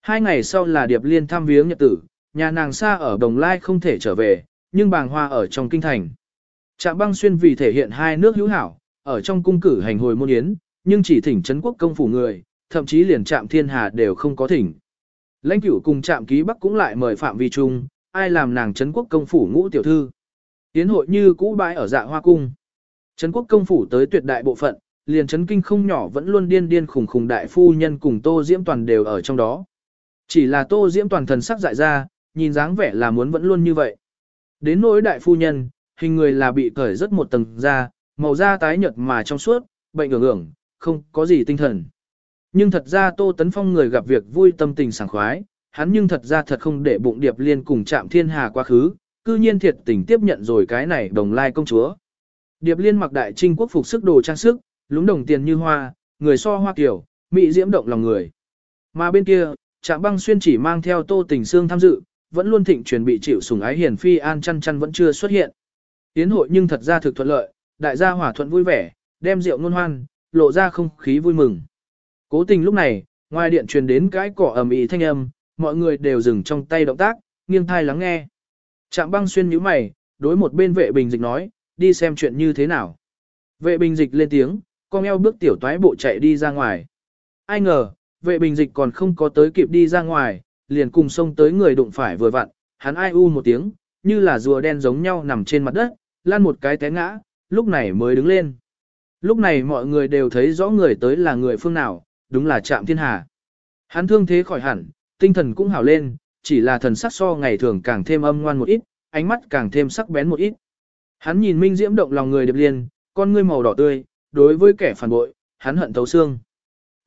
Hai ngày sau là Điệp Liên thăm viếng nhật tử, nhà nàng xa ở Đồng Lai không thể trở về, nhưng bàng hoa ở trong kinh thành. Trạm băng xuyên vì thể hiện hai nước hữu hảo, ở trong cung cử hành hồi môn yến, nhưng chỉ thỉnh Trấn quốc công phủ người, thậm chí liền trạm thiên hà đều không có thỉnh. Lãnh cửu cùng trạm ký bắc cũng lại mời phạm vi trung, ai làm nàng Trấn quốc công phủ ngũ tiểu thư. Tiến hội như cũ bãi ở dạ hoa cung. Trấn quốc công phủ tới tuyệt đại bộ phận, liền Trấn kinh không nhỏ vẫn luôn điên điên khủng khủng đại phu nhân cùng tô diễm toàn đều ở trong đó. Chỉ là tô diễm toàn thần sắc dại ra, nhìn dáng vẻ là muốn vẫn luôn như vậy. Đến nỗi đại phu nhân, hình người là bị cởi rất một tầng da, màu da tái nhợt mà trong suốt, bệnh ngưỡng ngưỡng, không có gì tinh thần. Nhưng thật ra Tô Tấn Phong người gặp việc vui tâm tình sảng khoái, hắn nhưng thật ra thật không để bụng Điệp Liên cùng chạm thiên hà quá khứ, cư nhiên thiệt tình tiếp nhận rồi cái này đồng lai công chúa. Điệp Liên mặc đại trinh quốc phục sức đồ trang sức, lúng đồng tiền như hoa, người so hoa kiểu, mỹ diễm động lòng người. Mà bên kia, Trạm Băng Xuyên chỉ mang theo Tô Tình Sương tham dự, vẫn luôn thịnh truyền bị chịu sủng ái hiền phi an chăn chăn vẫn chưa xuất hiện. Tiến hội nhưng thật ra thực thuận lợi, đại gia hòa thuận vui vẻ, đem rượu ngôn hoan, lộ ra không khí vui mừng. Cố tình lúc này, ngoài điện truyền đến cái cỏ ầm ĩ thanh âm, mọi người đều dừng trong tay động tác, nghiêng thai lắng nghe. Trạm băng xuyên nhíu mày, đối một bên vệ bình dịch nói, đi xem chuyện như thế nào. Vệ bình dịch lên tiếng, con eo bước tiểu toái bộ chạy đi ra ngoài. Ai ngờ, vệ bình dịch còn không có tới kịp đi ra ngoài, liền cùng xông tới người đụng phải vừa vặn, hắn ai u một tiếng, như là rùa đen giống nhau nằm trên mặt đất, lan một cái té ngã, lúc này mới đứng lên. Lúc này mọi người đều thấy rõ người tới là người phương nào, đúng là chạm Thiên Hà. Hắn thương thế khỏi hẳn, tinh thần cũng hảo lên, chỉ là thần sắc so ngày thường càng thêm âm ngoan một ít, ánh mắt càng thêm sắc bén một ít. Hắn nhìn Minh Diễm động lòng người điệp liền, con ngươi màu đỏ tươi, đối với kẻ phản bội, hắn hận thấu xương.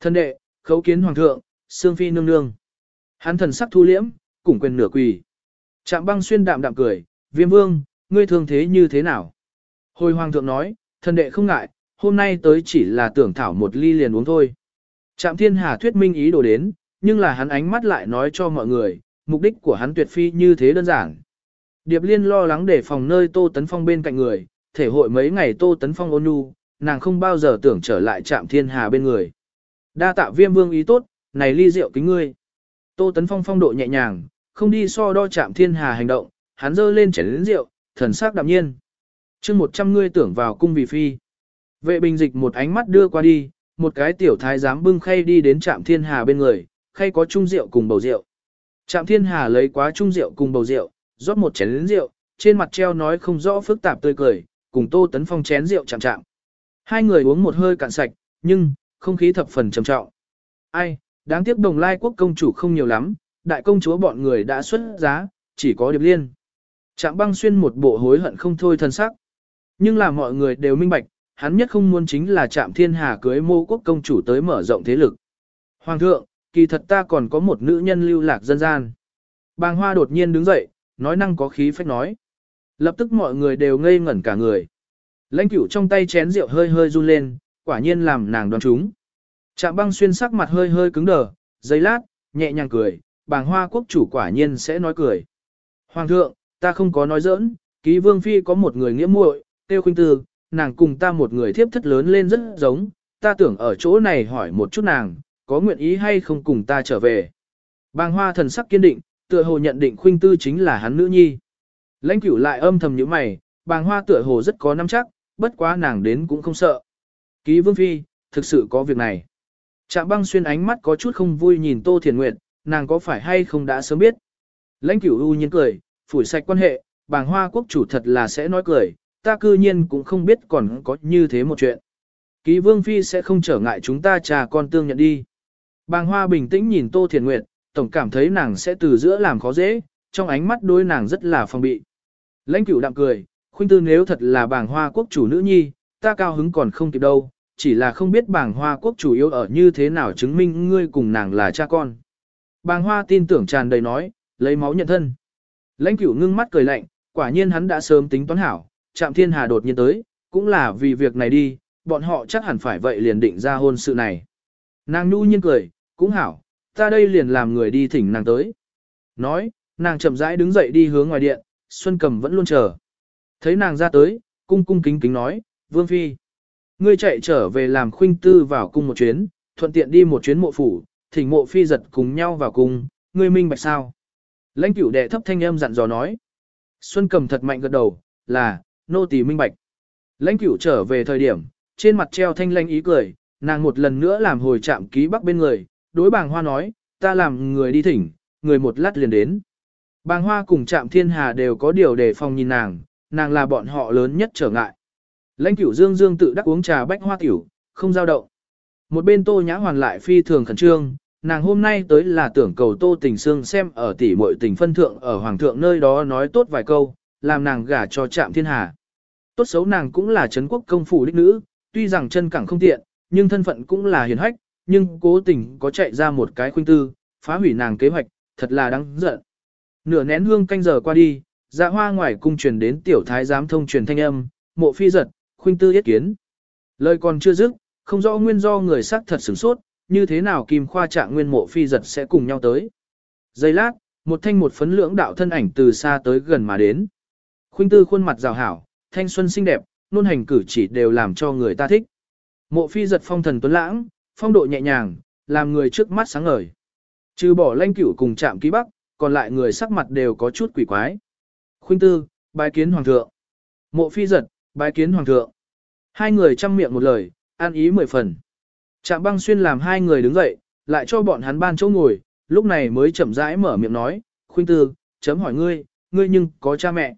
Thân đệ, khấu kiến hoàng thượng, xương phi nương nương. Hắn thần sắc thu liễm, cùng quyền nửa quỳ. Trạm băng xuyên đạm đạm cười, viêm vương, ngươi thương thế như thế nào? Hồi hoàng thượng nói, thân đệ không ngại, hôm nay tới chỉ là tưởng thảo một ly liền uống thôi. Trạm thiên hà thuyết minh ý đồ đến, nhưng là hắn ánh mắt lại nói cho mọi người, mục đích của hắn tuyệt phi như thế đơn giản. Điệp liên lo lắng để phòng nơi Tô Tấn Phong bên cạnh người, thể hội mấy ngày Tô Tấn Phong ôn nhu, nàng không bao giờ tưởng trở lại trạm thiên hà bên người. Đa tạ viêm vương ý tốt, này ly rượu kính ngươi. Tô Tấn Phong phong độ nhẹ nhàng, không đi so đo Trạm thiên hà hành động, hắn dơ lên chén lĩnh rượu, thần sắc đạm nhiên. chương một trăm ngươi tưởng vào cung vì phi. Vệ bình dịch một ánh mắt đưa qua đi, một cái tiểu thái giám bưng khay đi đến trạm thiên hà bên người, khay có chung rượu cùng bầu rượu. Trạm thiên hà lấy quá chung rượu cùng bầu rượu, rót một chén lĩnh rượu, trên mặt treo nói không rõ phức tạp tươi cười, cùng Tô Tấn Phong chén rượu chạm chạm. Hai người uống một hơi cạn sạch, nhưng, không khí thập phần trầm trọng. Ai, đáng tiếc đồng lai quốc công chủ không nhiều lắm, đại công chúa bọn người đã xuất giá, chỉ có điệp liên. Trạm băng xuyên một bộ hối hận không thôi thân sắc. Nhưng là mọi người đều minh bạch, hắn nhất không muốn chính là chạm thiên hà cưới mô quốc công chủ tới mở rộng thế lực. Hoàng thượng, kỳ thật ta còn có một nữ nhân lưu lạc dân gian. Bàng hoa đột nhiên đứng dậy, nói năng có khí phách nói. Lập tức mọi người đều ngây ngẩn cả người. Lãnh cửu trong tay chén rượu hơi hơi run lên, quả nhiên làm nàng đoán chúng. Trạm băng xuyên sắc mặt hơi hơi cứng đờ, giây lát, nhẹ nhàng cười, bàng hoa quốc chủ quả nhiên sẽ nói cười. Hoàng thượng, ta không có nói giỡn, ký vương phi có một người nghĩa muội, tiêu khuynh tư, nàng cùng ta một người thiếp thất lớn lên rất giống, ta tưởng ở chỗ này hỏi một chút nàng, có nguyện ý hay không cùng ta trở về. Bàng hoa thần sắc kiên định, tựa hồ nhận định khuynh tư chính là hắn nữ nhi. Lãnh cửu lại âm thầm như mày, bàng hoa tựa hồ rất có nắm chắc, bất quá nàng đến cũng không sợ. Ký vương phi, thực sự có việc này. Trạm băng xuyên ánh mắt có chút không vui nhìn Tô Thiền Nguyệt, nàng có phải hay không đã sớm biết. Lãnh cửu u nhiên cười, phủi sạch quan hệ, bàng hoa quốc chủ thật là sẽ nói cười, ta cư nhiên cũng không biết còn có như thế một chuyện. Ký vương phi sẽ không trở ngại chúng ta trà con tương nhận đi. Bàng hoa bình tĩnh nhìn Tô Thiền Nguyệt, tổng cảm thấy nàng sẽ từ giữa làm khó dễ, trong ánh mắt đôi nàng rất là phòng bị. Lãnh cửu đạm cười, khuyên tư nếu thật là bàng hoa quốc chủ nữ nhi, ta cao hứng còn không kịp đâu, chỉ là không biết bàng hoa quốc chủ yếu ở như thế nào chứng minh ngươi cùng nàng là cha con. Bàng hoa tin tưởng tràn đầy nói, lấy máu nhận thân. Lãnh cửu ngưng mắt cười lạnh, quả nhiên hắn đã sớm tính toán hảo, Trạm Thiên Hà đột nhiên tới, cũng là vì việc này đi, bọn họ chắc hẳn phải vậy liền định ra hôn sự này. Nàng nhu nhiên cười, cũng hảo, ta đây liền làm người đi thỉnh nàng tới. Nói, nàng chậm rãi đứng dậy đi hướng ngoài điện, Xuân Cầm vẫn luôn chờ. Thấy nàng ra tới, cung cung kính kính nói, Vương Phi. Ngươi chạy trở về làm khuynh tư vào cung một chuyến, thuận tiện đi một chuyến mộ phủ, thỉnh mộ phi giật cùng nhau vào cung, ngươi minh bạch sao. Lãnh cửu đệ thấp thanh âm dặn dò nói. Xuân cầm thật mạnh gật đầu, là, nô tỳ minh bạch. Lãnh cửu trở về thời điểm, trên mặt treo thanh lanh ý cười, nàng một lần nữa làm hồi chạm ký bắc bên người, đối bàng hoa nói, ta làm người đi thỉnh, người một lát liền đến. Bàng hoa cùng chạm thiên hà đều có điều để phòng nhìn nàng, nàng là bọn họ lớn nhất trở ngại. Lãnh cửu dương dương tự đắc uống trà bách hoa tiểu, không giao động. Một bên tô nhã hoàn lại phi thường khẩn trương, nàng hôm nay tới là tưởng cầu tô tình xương xem ở tỷ muội tình phân thượng ở hoàng thượng nơi đó nói tốt vài câu, làm nàng gả cho trạm thiên hà. Tốt xấu nàng cũng là Trấn quốc công phủ đích nữ, tuy rằng chân cẳng không tiện, nhưng thân phận cũng là hiền hách, nhưng cố tình có chạy ra một cái khuynh tư, phá hủy nàng kế hoạch, thật là đáng giận. Nửa nén hương canh giờ qua đi, dạ hoa ngoài cung truyền đến tiểu thái giám thông truyền thanh âm, mộ phi giật, khuynh tư yết kiến. Lời còn chưa dứt, không rõ nguyên do người sắc thật sửng sốt, như thế nào kim khoa trạng nguyên mộ phi giật sẽ cùng nhau tới. Giây lát, một thanh một phấn lưỡng đạo thân ảnh từ xa tới gần mà đến. Khuynh tư khuôn mặt rào hảo, thanh xuân xinh đẹp, nôn hành cử chỉ đều làm cho người ta thích. Mộ phi giật phong thần tuấn lãng, phong độ nhẹ nhàng, làm người trước mắt sáng ngời. Trừ bỏ lanh cửu cùng chạm ký bắc, còn lại người sắc mặt đều có chút quỷ quái. Khuynh tư, bái kiến hoàng thượng. Mộ phi giật, bái kiến hoàng thượng. Hai người chăm miệng một lời, an ý mười phần. Trạm băng xuyên làm hai người đứng dậy, lại cho bọn hắn ban chỗ ngồi, lúc này mới chậm rãi mở miệng nói, Khuynh Tư, chấm hỏi ngươi, ngươi nhưng có cha mẹ.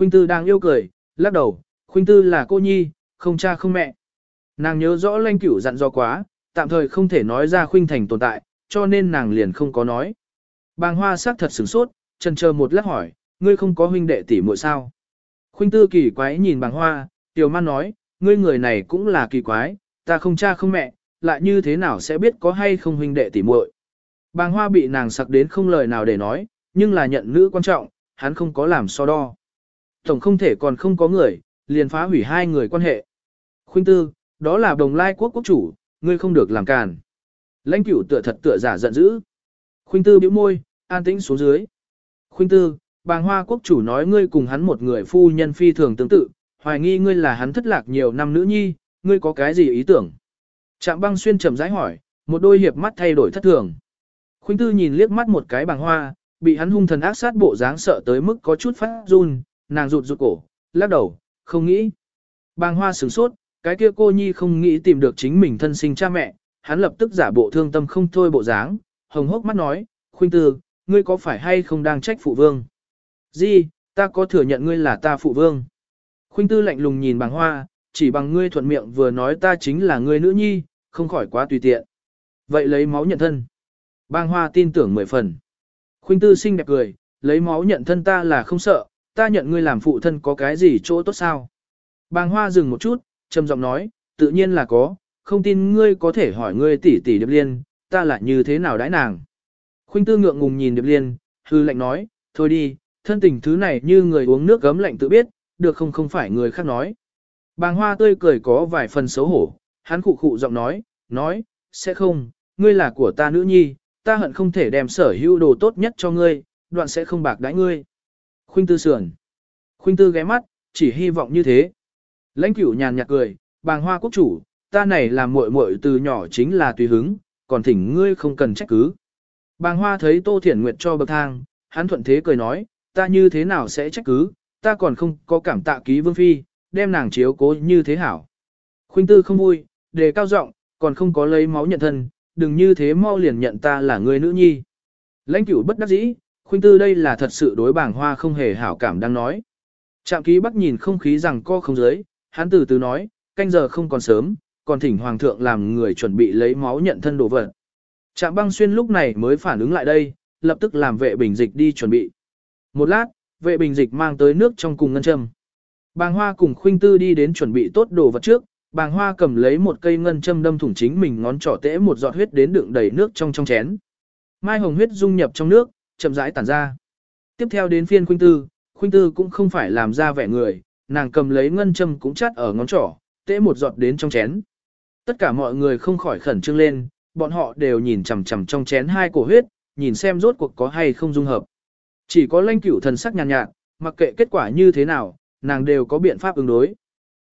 Khuynh Tư đang yêu cười, lắc đầu, Khuynh Tư là cô nhi, không cha không mẹ. Nàng nhớ rõ lanh cửu dặn do quá, tạm thời không thể nói ra Khuynh Thành tồn tại, cho nên nàng liền không có nói. Bàng hoa sắc thật sửng sốt, chần chờ một lát hỏi, ngươi không có huynh đệ tỷ muội sao? Khuynh Tư kỳ quái nhìn bàng hoa, tiểu man nói, ngươi người này cũng là kỳ quái, ta không cha không mẹ, lại như thế nào sẽ biết có hay không huynh đệ tỷ muội. Bàng hoa bị nàng sặc đến không lời nào để nói, nhưng là nhận nữ quan trọng, hắn không có làm so đo. Tổng không thể còn không có người, liền phá hủy hai người quan hệ. Khuynh tư, đó là đồng lai quốc quốc chủ, ngươi không được làm càn. Lãnh cửu tựa thật tựa giả giận dữ. Khuynh tư bĩu môi, an tĩnh xuống dưới. Khuynh tư, bàng hoa quốc chủ nói ngươi cùng hắn một người phu nhân phi thường tương tự, hoài nghi ngươi là hắn thất lạc nhiều năm nữ nhi, ngươi có cái gì ý tưởng? Trạm băng xuyên trầm rãi hỏi, một đôi hiệp mắt thay đổi thất thường. Khuynh tư nhìn liếc mắt một cái bàng hoa, bị hắn hung thần ác sát bộ dáng sợ tới mức có chút phát run, nàng rụt rụt cổ, lắc đầu, không nghĩ. Bàng hoa sửng sốt, cái kia cô nhi không nghĩ tìm được chính mình thân sinh cha mẹ, hắn lập tức giả bộ thương tâm không thôi bộ dáng, hồng hốc mắt nói, khuynh tư, ngươi có phải hay không đang trách phụ vương? Di, ta có thừa nhận ngươi là ta phụ vương. Khuynh tư lạnh lùng nhìn bàng hoa, chỉ bằng ngươi thuận miệng vừa nói ta chính là ngươi nữ nhi, không khỏi quá tùy tiện. Vậy lấy máu nhận thân. Bang hoa tin tưởng mười phần. Khuynh tư xinh đẹp cười, lấy máu nhận thân ta là không sợ, ta nhận ngươi làm phụ thân có cái gì chỗ tốt sao. Bang hoa dừng một chút, trầm giọng nói, tự nhiên là có, không tin ngươi có thể hỏi ngươi tỷ tỷ điệp liên, ta là như thế nào đãi nàng. Khuynh tư ngượng ngùng nhìn điệp liên, hư lạnh nói, thôi đi, thân tình thứ này như người uống nước gấm lạnh tự biết, được không không phải người khác nói. Bàng hoa tươi cười có vài phần xấu hổ, hắn khụ khụ giọng nói, nói, sẽ không, ngươi là của ta nữ nhi, ta hận không thể đem sở hữu đồ tốt nhất cho ngươi, đoạn sẽ không bạc đãi ngươi. Khuynh tư sườn. Khuynh tư ghé mắt, chỉ hy vọng như thế. Lãnh cửu nhàn nhạt cười, bàng hoa quốc chủ, ta này làm muội muội từ nhỏ chính là tùy hứng, còn thỉnh ngươi không cần trách cứ. Bàng hoa thấy Tô Thiển Nguyệt cho bậc thang, hắn thuận thế cười nói, ta như thế nào sẽ trách cứ, ta còn không có cảm tạ ký vương phi, đem nàng chiếu cố như thế hảo. Khuynh tư không vui, đề cao giọng, còn không có lấy máu nhận thân, đừng như thế mau liền nhận ta là người nữ nhi. Lãnh cửu bất đắc dĩ, khuynh tư đây là thật sự đối bảng hoa không hề hảo cảm đang nói. Trạm ký bắc nhìn không khí rằng co không dưới, hắn từ từ nói, canh giờ không còn sớm, còn thỉnh hoàng thượng làm người chuẩn bị lấy máu nhận thân đồ vật. Trạm băng xuyên lúc này mới phản ứng lại đây, lập tức làm vệ bình dịch đi chuẩn bị. Một lát, vệ bình dịch mang tới nước trong cùng ngân châm. Bàng hoa cùng khuynh tư đi đến chuẩn bị tốt đồ vật trước, bàng hoa cầm lấy một cây ngân châm đâm thủng chính mình ngón trỏ tễ một giọt huyết đến đựng đầy nước trong trong chén. Mai hồng huyết dung nhập trong nước, chậm rãi tản ra. Tiếp theo đến phiên khuynh tư, khuynh tư cũng không phải làm ra vẻ người, nàng cầm lấy ngân châm cũng chắt ở ngón trỏ, tễ một giọt đến trong chén. Tất cả mọi người không khỏi khẩn trương lên, bọn họ đều nhìn chằm chằm trong chén hai cổ huyết, nhìn xem rốt cuộc có hay không dung hợp. Chỉ có lanh cửu thần sắc nhàn nhạt, nhạt, mặc kệ kết quả như thế nào, nàng đều có biện pháp ứng đối.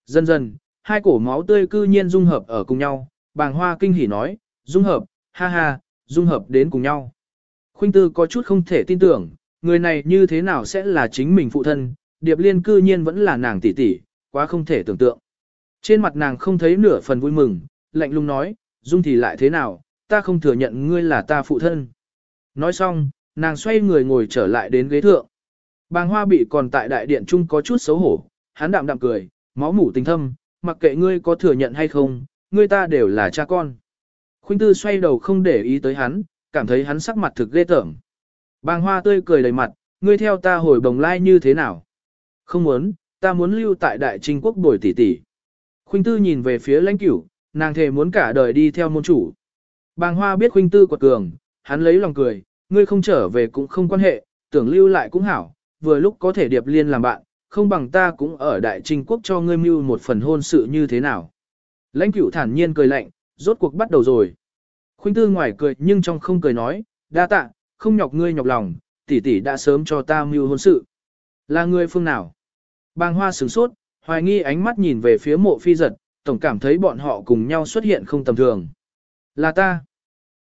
Dần dần, hai cổ máu tươi cư nhiên dung hợp ở cùng nhau, bàng hoa kinh hỉ nói, dung hợp, ha ha, dung hợp đến cùng nhau. Khuynh tư có chút không thể tin tưởng, người này như thế nào sẽ là chính mình phụ thân, điệp liên cư nhiên vẫn là nàng tỷ tỷ, quá không thể tưởng tượng. Trên mặt nàng không thấy nửa phần vui mừng, lạnh lùng nói, dung thì lại thế nào, ta không thừa nhận ngươi là ta phụ thân. Nói xong, nàng xoay người ngồi trở lại đến ghế thượng. Bàng hoa bị còn tại đại điện trung có chút xấu hổ, hắn đạm đạm cười, máu mủ tình thâm, mặc kệ ngươi có thừa nhận hay không, ngươi ta đều là cha con. Khuynh tư xoay đầu không để ý tới hắn, cảm thấy hắn sắc mặt thực ghê tởm. Bàng hoa tươi cười đầy mặt, ngươi theo ta hồi bồng lai như thế nào? Không muốn, ta muốn lưu tại đại trinh quốc bồi tỷ tỷ. Khuynh tư nhìn về phía lãnh cửu, nàng thề muốn cả đời đi theo môn chủ. Bàng hoa biết khuynh tư quật cường, hắn lấy lòng cười, ngươi không trở về cũng không quan hệ, tưởng lưu lại cũng hảo, vừa lúc có thể điệp liên làm bạn, không bằng ta cũng ở đại trinh quốc cho ngươi mưu một phần hôn sự như thế nào. Lãnh cửu thản nhiên cười lạnh, rốt cuộc bắt đầu rồi. Khuynh tư ngoài cười nhưng trong không cười nói, đa tạ, không nhọc ngươi nhọc lòng, tỷ tỷ đã sớm cho ta mưu hôn sự. Là người phương nào? Bàng hoa sửng sốt, hoài nghi ánh mắt nhìn về phía mộ phi giật, tổng cảm thấy bọn họ cùng nhau xuất hiện không tầm thường. Là ta.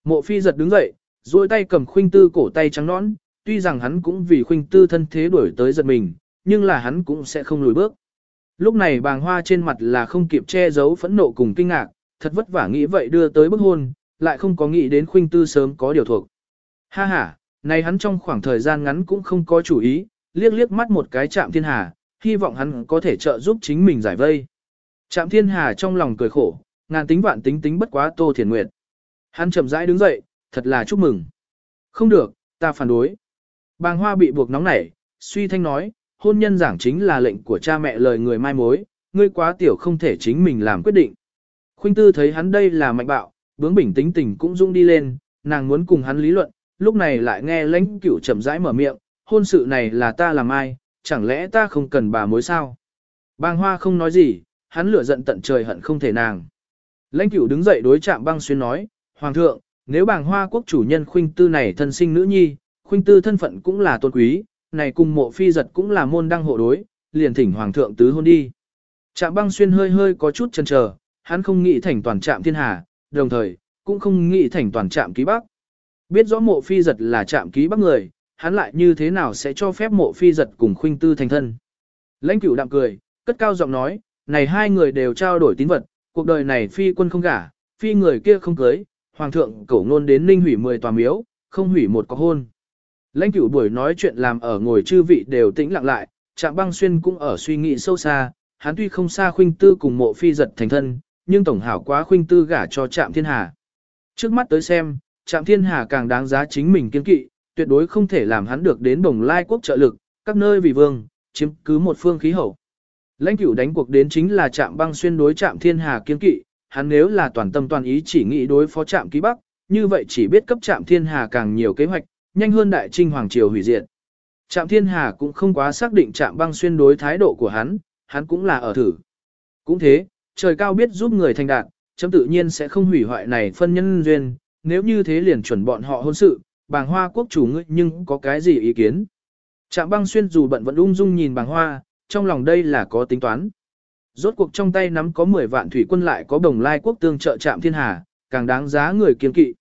Mộ phi giật đứng dậy, duỗi tay cầm khuynh tư cổ tay trắng nõn, tuy rằng hắn cũng vì khuynh tư thân thế đuổi tới giật mình, nhưng là hắn cũng sẽ không lùi bước. Lúc này bàng hoa trên mặt là không kịp che giấu phẫn nộ cùng kinh ngạc, thật vất vả nghĩ vậy đưa tới bức hôn, lại không có nghĩ đến khuynh tư sớm có điều thuộc. Ha ha, này hắn trong khoảng thời gian ngắn cũng không có chủ ý, liếc liếc mắt một cái chạm thiên hà, hy vọng hắn có thể trợ giúp chính mình giải vây. chạm thiên hà trong lòng cười khổ, ngàn tính vạn tính tính bất quá tô thiền nguyệt. Hắn chậm rãi đứng dậy, thật là chúc mừng. Không được, ta phản đối. Bàng hoa bị buộc nóng nảy, suy thanh nói, hôn nhân giảng chính là lệnh của cha mẹ lời người mai mối, ngươi quá tiểu không thể chính mình làm quyết định. Khuynh tư thấy hắn đây là mạnh bạo, bướng bình tĩnh tình cũng rung đi lên, nàng muốn cùng hắn lý luận, lúc này lại nghe lãnh cửu chậm rãi mở miệng, hôn sự này là ta làm ai, chẳng lẽ ta không cần bà mối sao? Bàng hoa không nói gì, hắn lửa giận tận trời hận không thể nàng. Lãnh cửu đứng dậy đối chạm băng xuyên nói, Hoàng thượng, nếu bàng hoa quốc chủ nhân khuynh tư này thân sinh nữ nhi, khuynh tư thân phận cũng là tôn quý, này cùng mộ phi giật cũng là môn đăng hộ đối, liền thỉnh Hoàng thượng tứ hôn đi. Trạm băng xuyên hơi hơi có chút chần chờ, hắn không nghĩ thành toàn trạm thiên hà, đồng thời, cũng không nghĩ thành toàn trạm ký bắc. Biết rõ mộ phi giật là trạm ký bắc người, hắn lại như thế nào sẽ cho phép mộ phi giật cùng khuynh tư thành thân. Lãnh cửu đạm cười, cất cao giọng nói, này hai người đều trao đổi tín vật, cuộc đời này phi quân không gả, phi người kia không cưới, hoàng thượng cổ ngôn đến ninh hủy 10 tòa miếu, không hủy một có hôn. Lãnh cửu buổi nói chuyện làm ở ngồi chư vị đều tĩnh lặng lại, trạm băng xuyên cũng ở suy nghĩ sâu xa, hắn tuy không xa khuynh tư cùng mộ phi giật thành thân, nhưng tổng hảo quá khuynh tư gả cho trạm thiên hà. Trước mắt tới xem, trạm thiên hà càng đáng giá chính mình kiên kỵ, tuyệt đối không thể làm hắn được đến đồng lai quốc trợ lực, các nơi vì vương, chiếm cứ một phương khí hậu. Lãnh cửu đánh cuộc đến chính là trạm băng xuyên đối trạm thiên hà kiên kỵ, hắn nếu là toàn tâm toàn ý chỉ nghĩ đối phó trạm ký bắc, như vậy chỉ biết cấp trạm thiên hà càng nhiều kế hoạch, nhanh hơn đại trinh hoàng triều hủy diệt. Trạm thiên hà cũng không quá xác định trạm băng xuyên đối thái độ của hắn, hắn cũng là ở thử. Cũng thế, trời cao biết giúp người thành đạt, chấm tự nhiên sẽ không hủy hoại này phân nhân duyên, nếu như thế liền chuẩn bọn họ hôn sự, bàng hoa quốc chủ ngươi nhưng có cái gì ý kiến. Trạm băng xuyên dù bận vẫn ung dung nhìn bàng hoa, trong lòng đây là có tính toán. Rốt cuộc trong tay nắm có 10 vạn thủy quân lại có đồng lai quốc tương trợ trạm thiên hà, càng đáng giá người kiên kỵ.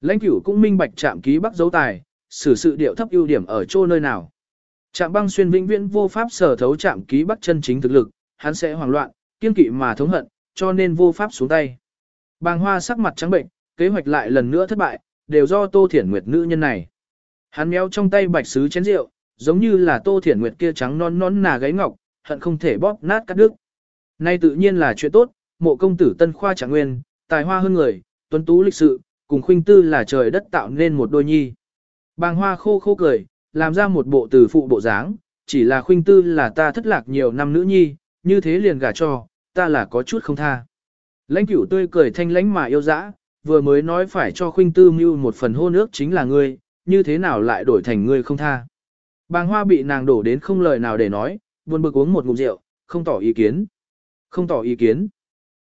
Lãnh cửu cũng minh bạch trạm ký bắc dấu tài, xử sự điệu thấp ưu điểm ở chỗ nơi nào. Trạm băng xuyên vĩnh viễn vô pháp sở thấu trạm ký bắc chân chính thực lực, hắn sẽ hoảng loạn, kiên kỵ mà thống hận, cho nên vô pháp xuống tay. Bàng hoa sắc mặt trắng bệnh, kế hoạch lại lần nữa thất bại, đều do Tô Thiển Nguyệt nữ nhân này. Hắn méo trong tay bạch sứ chén rượu, giống như là Tô Thiển Nguyệt kia trắng non non nà gáy ngọc, hận không thể bóp nát cắt đứt. Nay tự nhiên là chuyện tốt, mộ công tử Tân Khoa Trạng Nguyên, tài hoa hơn người, tuấn tú lịch sự, cùng khuynh tư là trời đất tạo nên một đôi nhi. Bàng hoa khô khô cười, làm ra một bộ từ phụ bộ dáng, chỉ là khuynh tư là ta thất lạc nhiều năm nữ nhi, như thế liền gả cho, ta là có chút không tha. Lãnh cửu tươi cười thanh lãnh mà yêu dã, vừa mới nói phải cho khuynh tư mưu một phần hôn ước chính là ngươi, như thế nào lại đổi thành ngươi không tha. Bàng hoa bị nàng đổ đến không lời nào để nói, buồn bực uống một ngụm rượu, không tỏ ý kiến. Không tỏ ý kiến.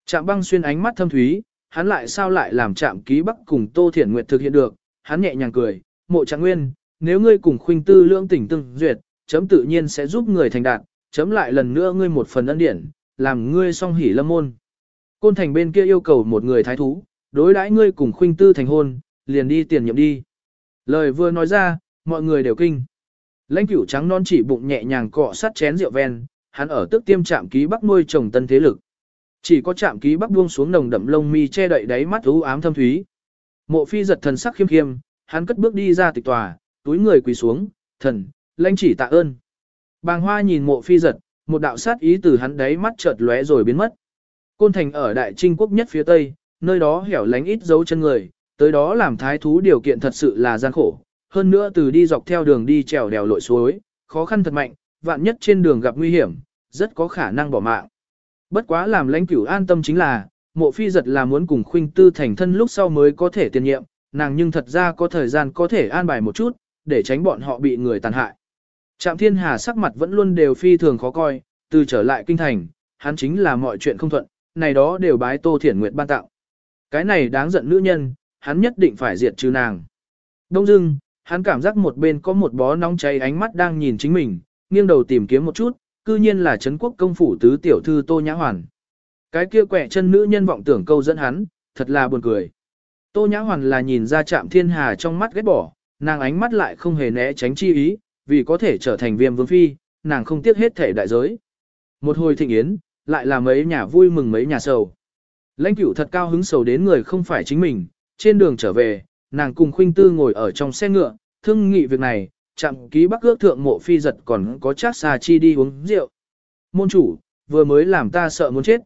Trạm băng xuyên ánh mắt thâm thúy, hắn lại sao lại làm trạm ký bắc cùng Tô Thiển Nguyệt thực hiện được, hắn nhẹ nhàng cười, mộ trạng nguyên, nếu ngươi cùng khuynh tư lưỡng tỉnh tương duyệt, chấm tự nhiên sẽ giúp người thành đạt, chấm lại lần nữa ngươi một phần ân điển, làm ngươi song hỉ lâm môn. Côn thành bên kia yêu cầu một người thái thú, đối đãi ngươi cùng khuynh tư thành hôn, liền đi tiền nhiệm đi. Lời vừa nói ra, mọi người đều kinh. Lãnh cửu trắng non chỉ bụng nhẹ nhàng cọ sát chén rượu ven, hắn ở tức tiêm trạm ký bắc nuôi trồng tân thế lực. Chỉ có chạm ký bắc buông xuống nồng đậm lông mi che đậy đáy mắt u ám thâm thúy. Mộ phi giật thần sắc khiêm khiêm, hắn cất bước đi ra tịch tòa, túi người quỳ xuống, thần, lãnh chỉ tạ ơn. Bàng hoa nhìn mộ phi giật, một đạo sát ý từ hắn đáy mắt chợt lóe rồi biến mất. Côn thành ở đại trinh quốc nhất phía tây, nơi đó hẻo lánh ít dấu chân người, tới đó làm thái thú điều kiện thật sự là gian khổ. Hơn nữa từ đi dọc theo đường đi trèo đèo lội suối, khó khăn thật mạnh, vạn nhất trên đường gặp nguy hiểm, rất có khả năng bỏ mạng. Bất quá làm lãnh cửu an tâm chính là, mộ phi giật là muốn cùng khuynh tư thành thân lúc sau mới có thể tiền nhiệm, nàng nhưng thật ra có thời gian có thể an bài một chút, để tránh bọn họ bị người tàn hại. Trạm thiên hà sắc mặt vẫn luôn đều phi thường khó coi, từ trở lại kinh thành, hắn chính là mọi chuyện không thuận, này đó đều bái tô thiển nguyệt ban tạo. Cái này đáng giận nữ nhân, hắn nhất định phải diệt trừ nàng. Đông dưng, hắn cảm giác một bên có một bó nóng cháy ánh mắt đang nhìn chính mình, nghiêng đầu tìm kiếm một chút, cư nhiên là Trấn quốc công phủ tứ tiểu thư Tô Nhã Hoàn. Cái kia quẻ chân nữ nhân vọng tưởng câu dẫn hắn, thật là buồn cười. Tô Nhã Hoàn là nhìn ra chạm thiên hà trong mắt ghét bỏ, nàng ánh mắt lại không hề né tránh chi ý, vì có thể trở thành viêm vương phi, nàng không tiếc hết thể đại giới. Một hồi thịnh yến, lại là mấy nhà vui mừng mấy nhà sầu. Lãnh cửu thật cao hứng sầu đến người không phải chính mình, trên đường trở về, nàng cùng khuynh tư ngồi ở trong xe ngựa, thương nghị việc này, chạm ký bắc ước thượng mộ phi giật còn có chắc xà chi đi uống rượu. Môn chủ, vừa mới làm ta sợ muốn chết.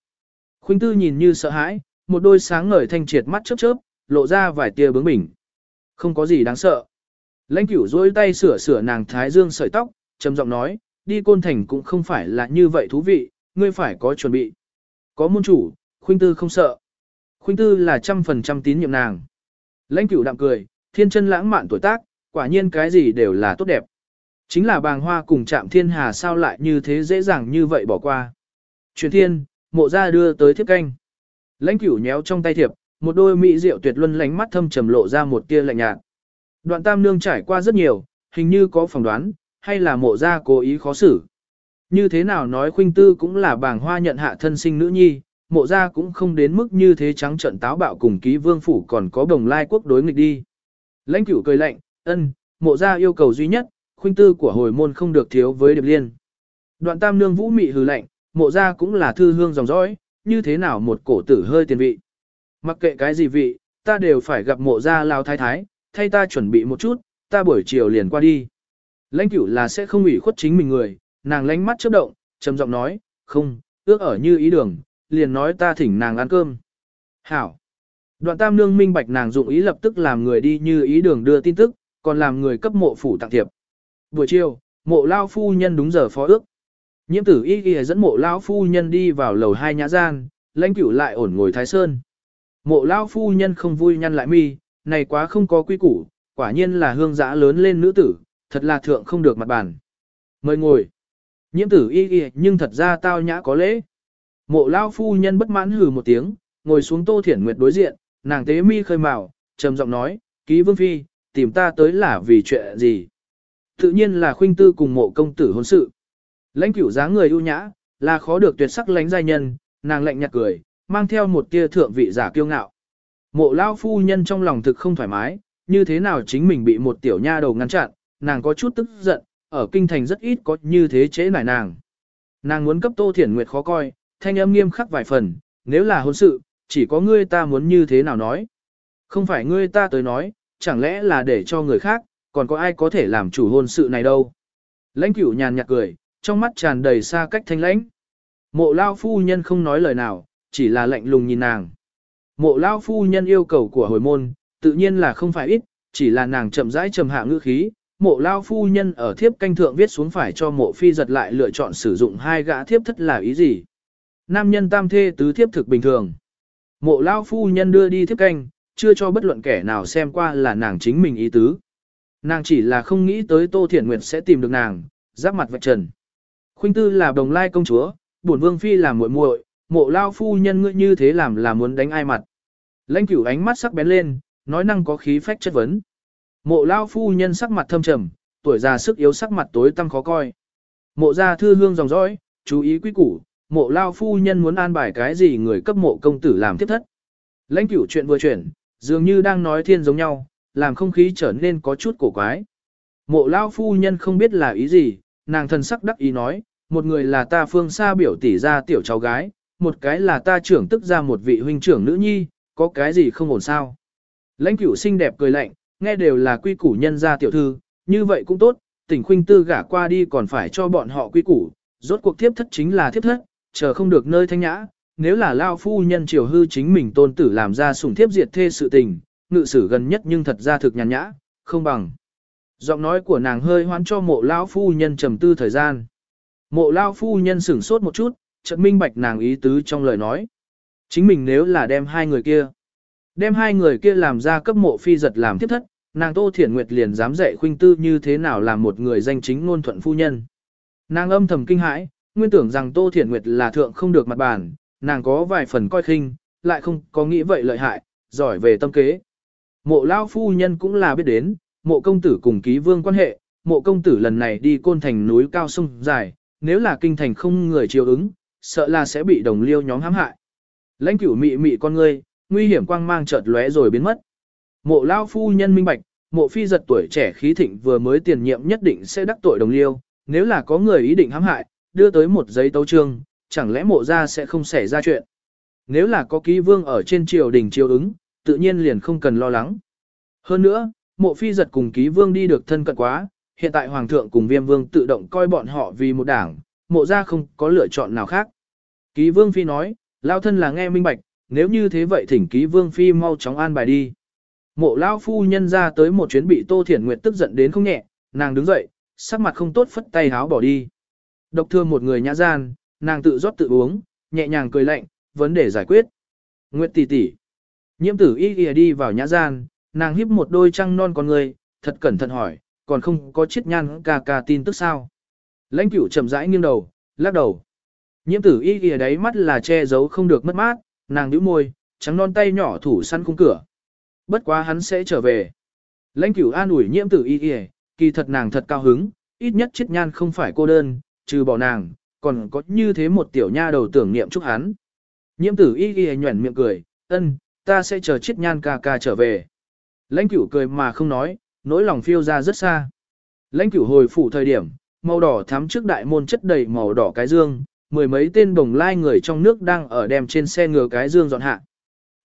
Khuynh tư nhìn như sợ hãi, một đôi sáng ngời thanh triệt mắt chớp chớp, lộ ra vài tia bướng bỉnh. Không có gì đáng sợ. Lãnh cửu dối tay sửa sửa nàng thái dương sợi tóc, trầm giọng nói, đi côn thành cũng không phải là như vậy thú vị, ngươi phải có chuẩn bị. Có môn chủ, khuynh tư không sợ. Khuynh tư là trăm phần trăm tín nhiệm nàng. Lãnh cửu đạm cười, thiên chân lãng mạn tuổi tác, quả nhiên cái gì đều là tốt đẹp. Chính là bàng hoa cùng chạm thiên hà sao lại như thế dễ dàng như vậy bỏ qua. Truyền thiên, mộ ra đưa tới thiếp canh. Lãnh cửu nhéo trong tay thiệp, một đôi mỹ rượu tuyệt luân lánh mắt thâm trầm lộ ra một tia lạnh nhạt. Đoạn tam nương trải qua rất nhiều, hình như có phỏng đoán, hay là mộ ra cố ý khó xử. Như thế nào nói khuynh tư cũng là bảng hoa nhận hạ thân sinh nữ nhi, mộ ra cũng không đến mức như thế trắng trận táo bạo cùng ký vương phủ còn có đồng lai quốc đối nghịch đi. Lãnh cửu cười lạnh, ân, mộ ra yêu cầu duy nhất, khuynh tư của hồi môn không được thiếu với điệp liên. Đoạn tam nương vũ mị hừ lạnh, mộ ra cũng là thư hương dòng dõi, như thế nào một cổ tử hơi tiền vị. Mặc kệ cái gì vị, ta đều phải gặp mộ ra lao thái thái, thay ta chuẩn bị một chút, ta buổi chiều liền qua đi. Lãnh cửu là sẽ không ủy khuất chính mình người, nàng lánh mắt chớp động, trầm giọng nói, không, ước ở như ý đường, liền nói ta thỉnh nàng ăn cơm. Hảo. Đoạn tam nương minh bạch nàng dụng ý lập tức làm người đi như ý đường đưa tin tức, còn làm người cấp mộ phủ tặng thiệp. Buổi chiều, mộ lao phu nhân đúng giờ phó ước. Nhiễm tử y ghi dẫn mộ lao phu nhân đi vào lầu hai nhã gian, lãnh cửu lại ổn ngồi thái sơn. Mộ lao phu nhân không vui nhăn lại mi, này quá không có quy củ, quả nhiên là hương giã lớn lên nữ tử, thật là thượng không được mặt bàn. Mời ngồi. Nhiễm tử y y nhưng thật ra tao nhã có lễ. Mộ lao phu nhân bất mãn hừ một tiếng, ngồi xuống tô thiển nguyệt đối diện, nàng tế mi khơi mào, trầm giọng nói, ký vương phi, tìm ta tới là vì chuyện gì. Tự nhiên là khuynh tư cùng mộ công tử hôn sự. Lãnh cửu dáng người ưu nhã, là khó được tuyệt sắc lãnh giai nhân, nàng lạnh nhạt cười, mang theo một tia thượng vị giả kiêu ngạo. Mộ lao phu nhân trong lòng thực không thoải mái, như thế nào chính mình bị một tiểu nha đầu ngăn chặn, nàng có chút tức giận, ở kinh thành rất ít có như thế chế nải nàng. Nàng muốn cấp Tô Thiển Nguyệt khó coi, thanh âm nghiêm khắc vài phần, nếu là hôn sự, chỉ có ngươi ta muốn như thế nào nói. Không phải ngươi ta tới nói, chẳng lẽ là để cho người khác, còn có ai có thể làm chủ hôn sự này đâu. Lãnh cửu nhàn nhạt cười, trong mắt tràn đầy xa cách thanh lãnh. Mộ lao phu nhân không nói lời nào, chỉ là lạnh lùng nhìn nàng. Mộ lao phu nhân yêu cầu của hồi môn, tự nhiên là không phải ít, chỉ là nàng chậm rãi trầm hạ ngữ khí, mộ lao phu nhân ở thiếp canh thượng viết xuống phải cho mộ phi giật lại lựa chọn sử dụng hai gã thiếp thất là ý gì. Nam nhân tam thê tứ thiếp thực bình thường. Mộ lao phu nhân đưa đi thiếp canh, chưa cho bất luận kẻ nào xem qua là nàng chính mình ý tứ. Nàng chỉ là không nghĩ tới Tô Thiển Nguyệt sẽ tìm được nàng, giáp mặt vạch trần. Khuynh tư là đồng lai công chúa, bổn vương phi là muội muội, mộ lao phu nhân ngươi như thế làm là muốn đánh ai mặt. Lãnh cửu ánh mắt sắc bén lên, nói năng có khí phách chất vấn. Mộ lao phu nhân sắc mặt thâm trầm, tuổi già sức yếu sắc mặt tối tăm khó coi. Mộ gia thư hương dòng dõi, chú ý quý củ, mộ lao phu nhân muốn an bài cái gì người cấp mộ công tử làm tiếp thất. Lãnh cửu chuyện vừa chuyển, dường như đang nói thiên giống nhau, làm không khí trở nên có chút cổ quái. Mộ lao phu nhân không biết là ý gì, nàng thần sắc đắc ý nói, một người là ta phương xa biểu tỷ ra tiểu cháu gái, một cái là ta trưởng tức ra một vị huynh trưởng nữ nhi, có cái gì không ổn sao. Lãnh cửu xinh đẹp cười lạnh, nghe đều là quy củ nhân gia tiểu thư, như vậy cũng tốt, tỉnh khuynh tư gả qua đi còn phải cho bọn họ quy củ, rốt cuộc thiếp thất chính là thiếp thất, chờ không được nơi thanh nhã, nếu là lao phu nhân triều hư chính mình tôn tử làm ra sủng thiếp diệt thê sự tình, ngự sử gần nhất nhưng thật ra thực nhàn nhã, không bằng. Giọng nói của nàng hơi hoán cho mộ lao phu nhân trầm tư thời gian. Mộ lao phu nhân sửng sốt một chút, chợt minh bạch nàng ý tứ trong lời nói. Chính mình nếu là đem hai người kia, đem hai người kia làm ra cấp mộ phi giật làm tiếp thất, nàng Tô Thiển Nguyệt liền dám dạy khuynh tư như thế nào làm một người danh chính ngôn thuận phu nhân. Nàng âm thầm kinh hãi, nguyên tưởng rằng Tô Thiển Nguyệt là thượng không được mặt bản, nàng có vài phần coi khinh, lại không có nghĩ vậy lợi hại, giỏi về tâm kế. Mộ lao phu nhân cũng là biết đến, mộ công tử cùng ký vương quan hệ, mộ công tử lần này đi côn thành núi cao sông dài, nếu là kinh thành không người chiều ứng, sợ là sẽ bị đồng liêu nhóm hãm hại. Lãnh cửu mị mị con ngươi, nguy hiểm quang mang chợt lóe rồi biến mất. Mộ lao phu nhân minh bạch, mộ phi giật tuổi trẻ khí thịnh vừa mới tiền nhiệm nhất định sẽ đắc tội đồng liêu, nếu là có người ý định hãm hại, đưa tới một giấy tấu trương, chẳng lẽ mộ ra sẽ không xảy ra chuyện. Nếu là có ký vương ở trên triều đình triều ứng, tự nhiên liền không cần lo lắng. Hơn nữa, mộ phi giật cùng ký vương đi được thân cận quá, hiện tại hoàng thượng cùng viêm vương tự động coi bọn họ vì một đảng, mộ ra không có lựa chọn nào khác. Ký vương phi nói, lao thân là nghe minh bạch, nếu như thế vậy thỉnh ký vương phi mau chóng an bài đi. Mộ lao phu nhân ra tới một chuyến bị Tô Thiển Nguyệt tức giận đến không nhẹ, nàng đứng dậy, sắc mặt không tốt phất tay háo bỏ đi. Độc thương một người nhã gian, nàng tự rót tự uống, nhẹ nhàng cười lạnh, vấn đề giải quyết. Nguyệt tỷ tỷ. Nhiễm tử y ghi đi vào nhã gian, nàng híp một đôi trăng non con người, thật cẩn thận hỏi, còn không có chiết nhan ca ca tin tức sao. Lãnh cửu chậm rãi nghiêng đầu, lắc đầu. Nhiễm tử y ghi đấy mắt là che giấu không được mất mát, nàng nhíu môi, trắng non tay nhỏ thủ săn khung cửa. Bất quá hắn sẽ trở về. Lãnh cửu an ủi nhiễm tử y ghi, kỳ thật nàng thật cao hứng, ít nhất chiết nhan không phải cô đơn, trừ bỏ nàng, còn có như thế một tiểu nha đầu tưởng niệm chúc hắn. Nhiễm tử y ghi nhuẩn miệng cười, ân, ta sẽ chờ chiết nhan ca ca trở về. Lãnh cửu cười mà không nói, nỗi lòng phiêu ra rất xa. Lãnh cửu hồi phủ thời điểm, màu đỏ thắm trước đại môn chất đầy màu đỏ cái dương, mười mấy tên đồng lai người trong nước đang ở đem trên xe ngựa cái dương dọn hạ.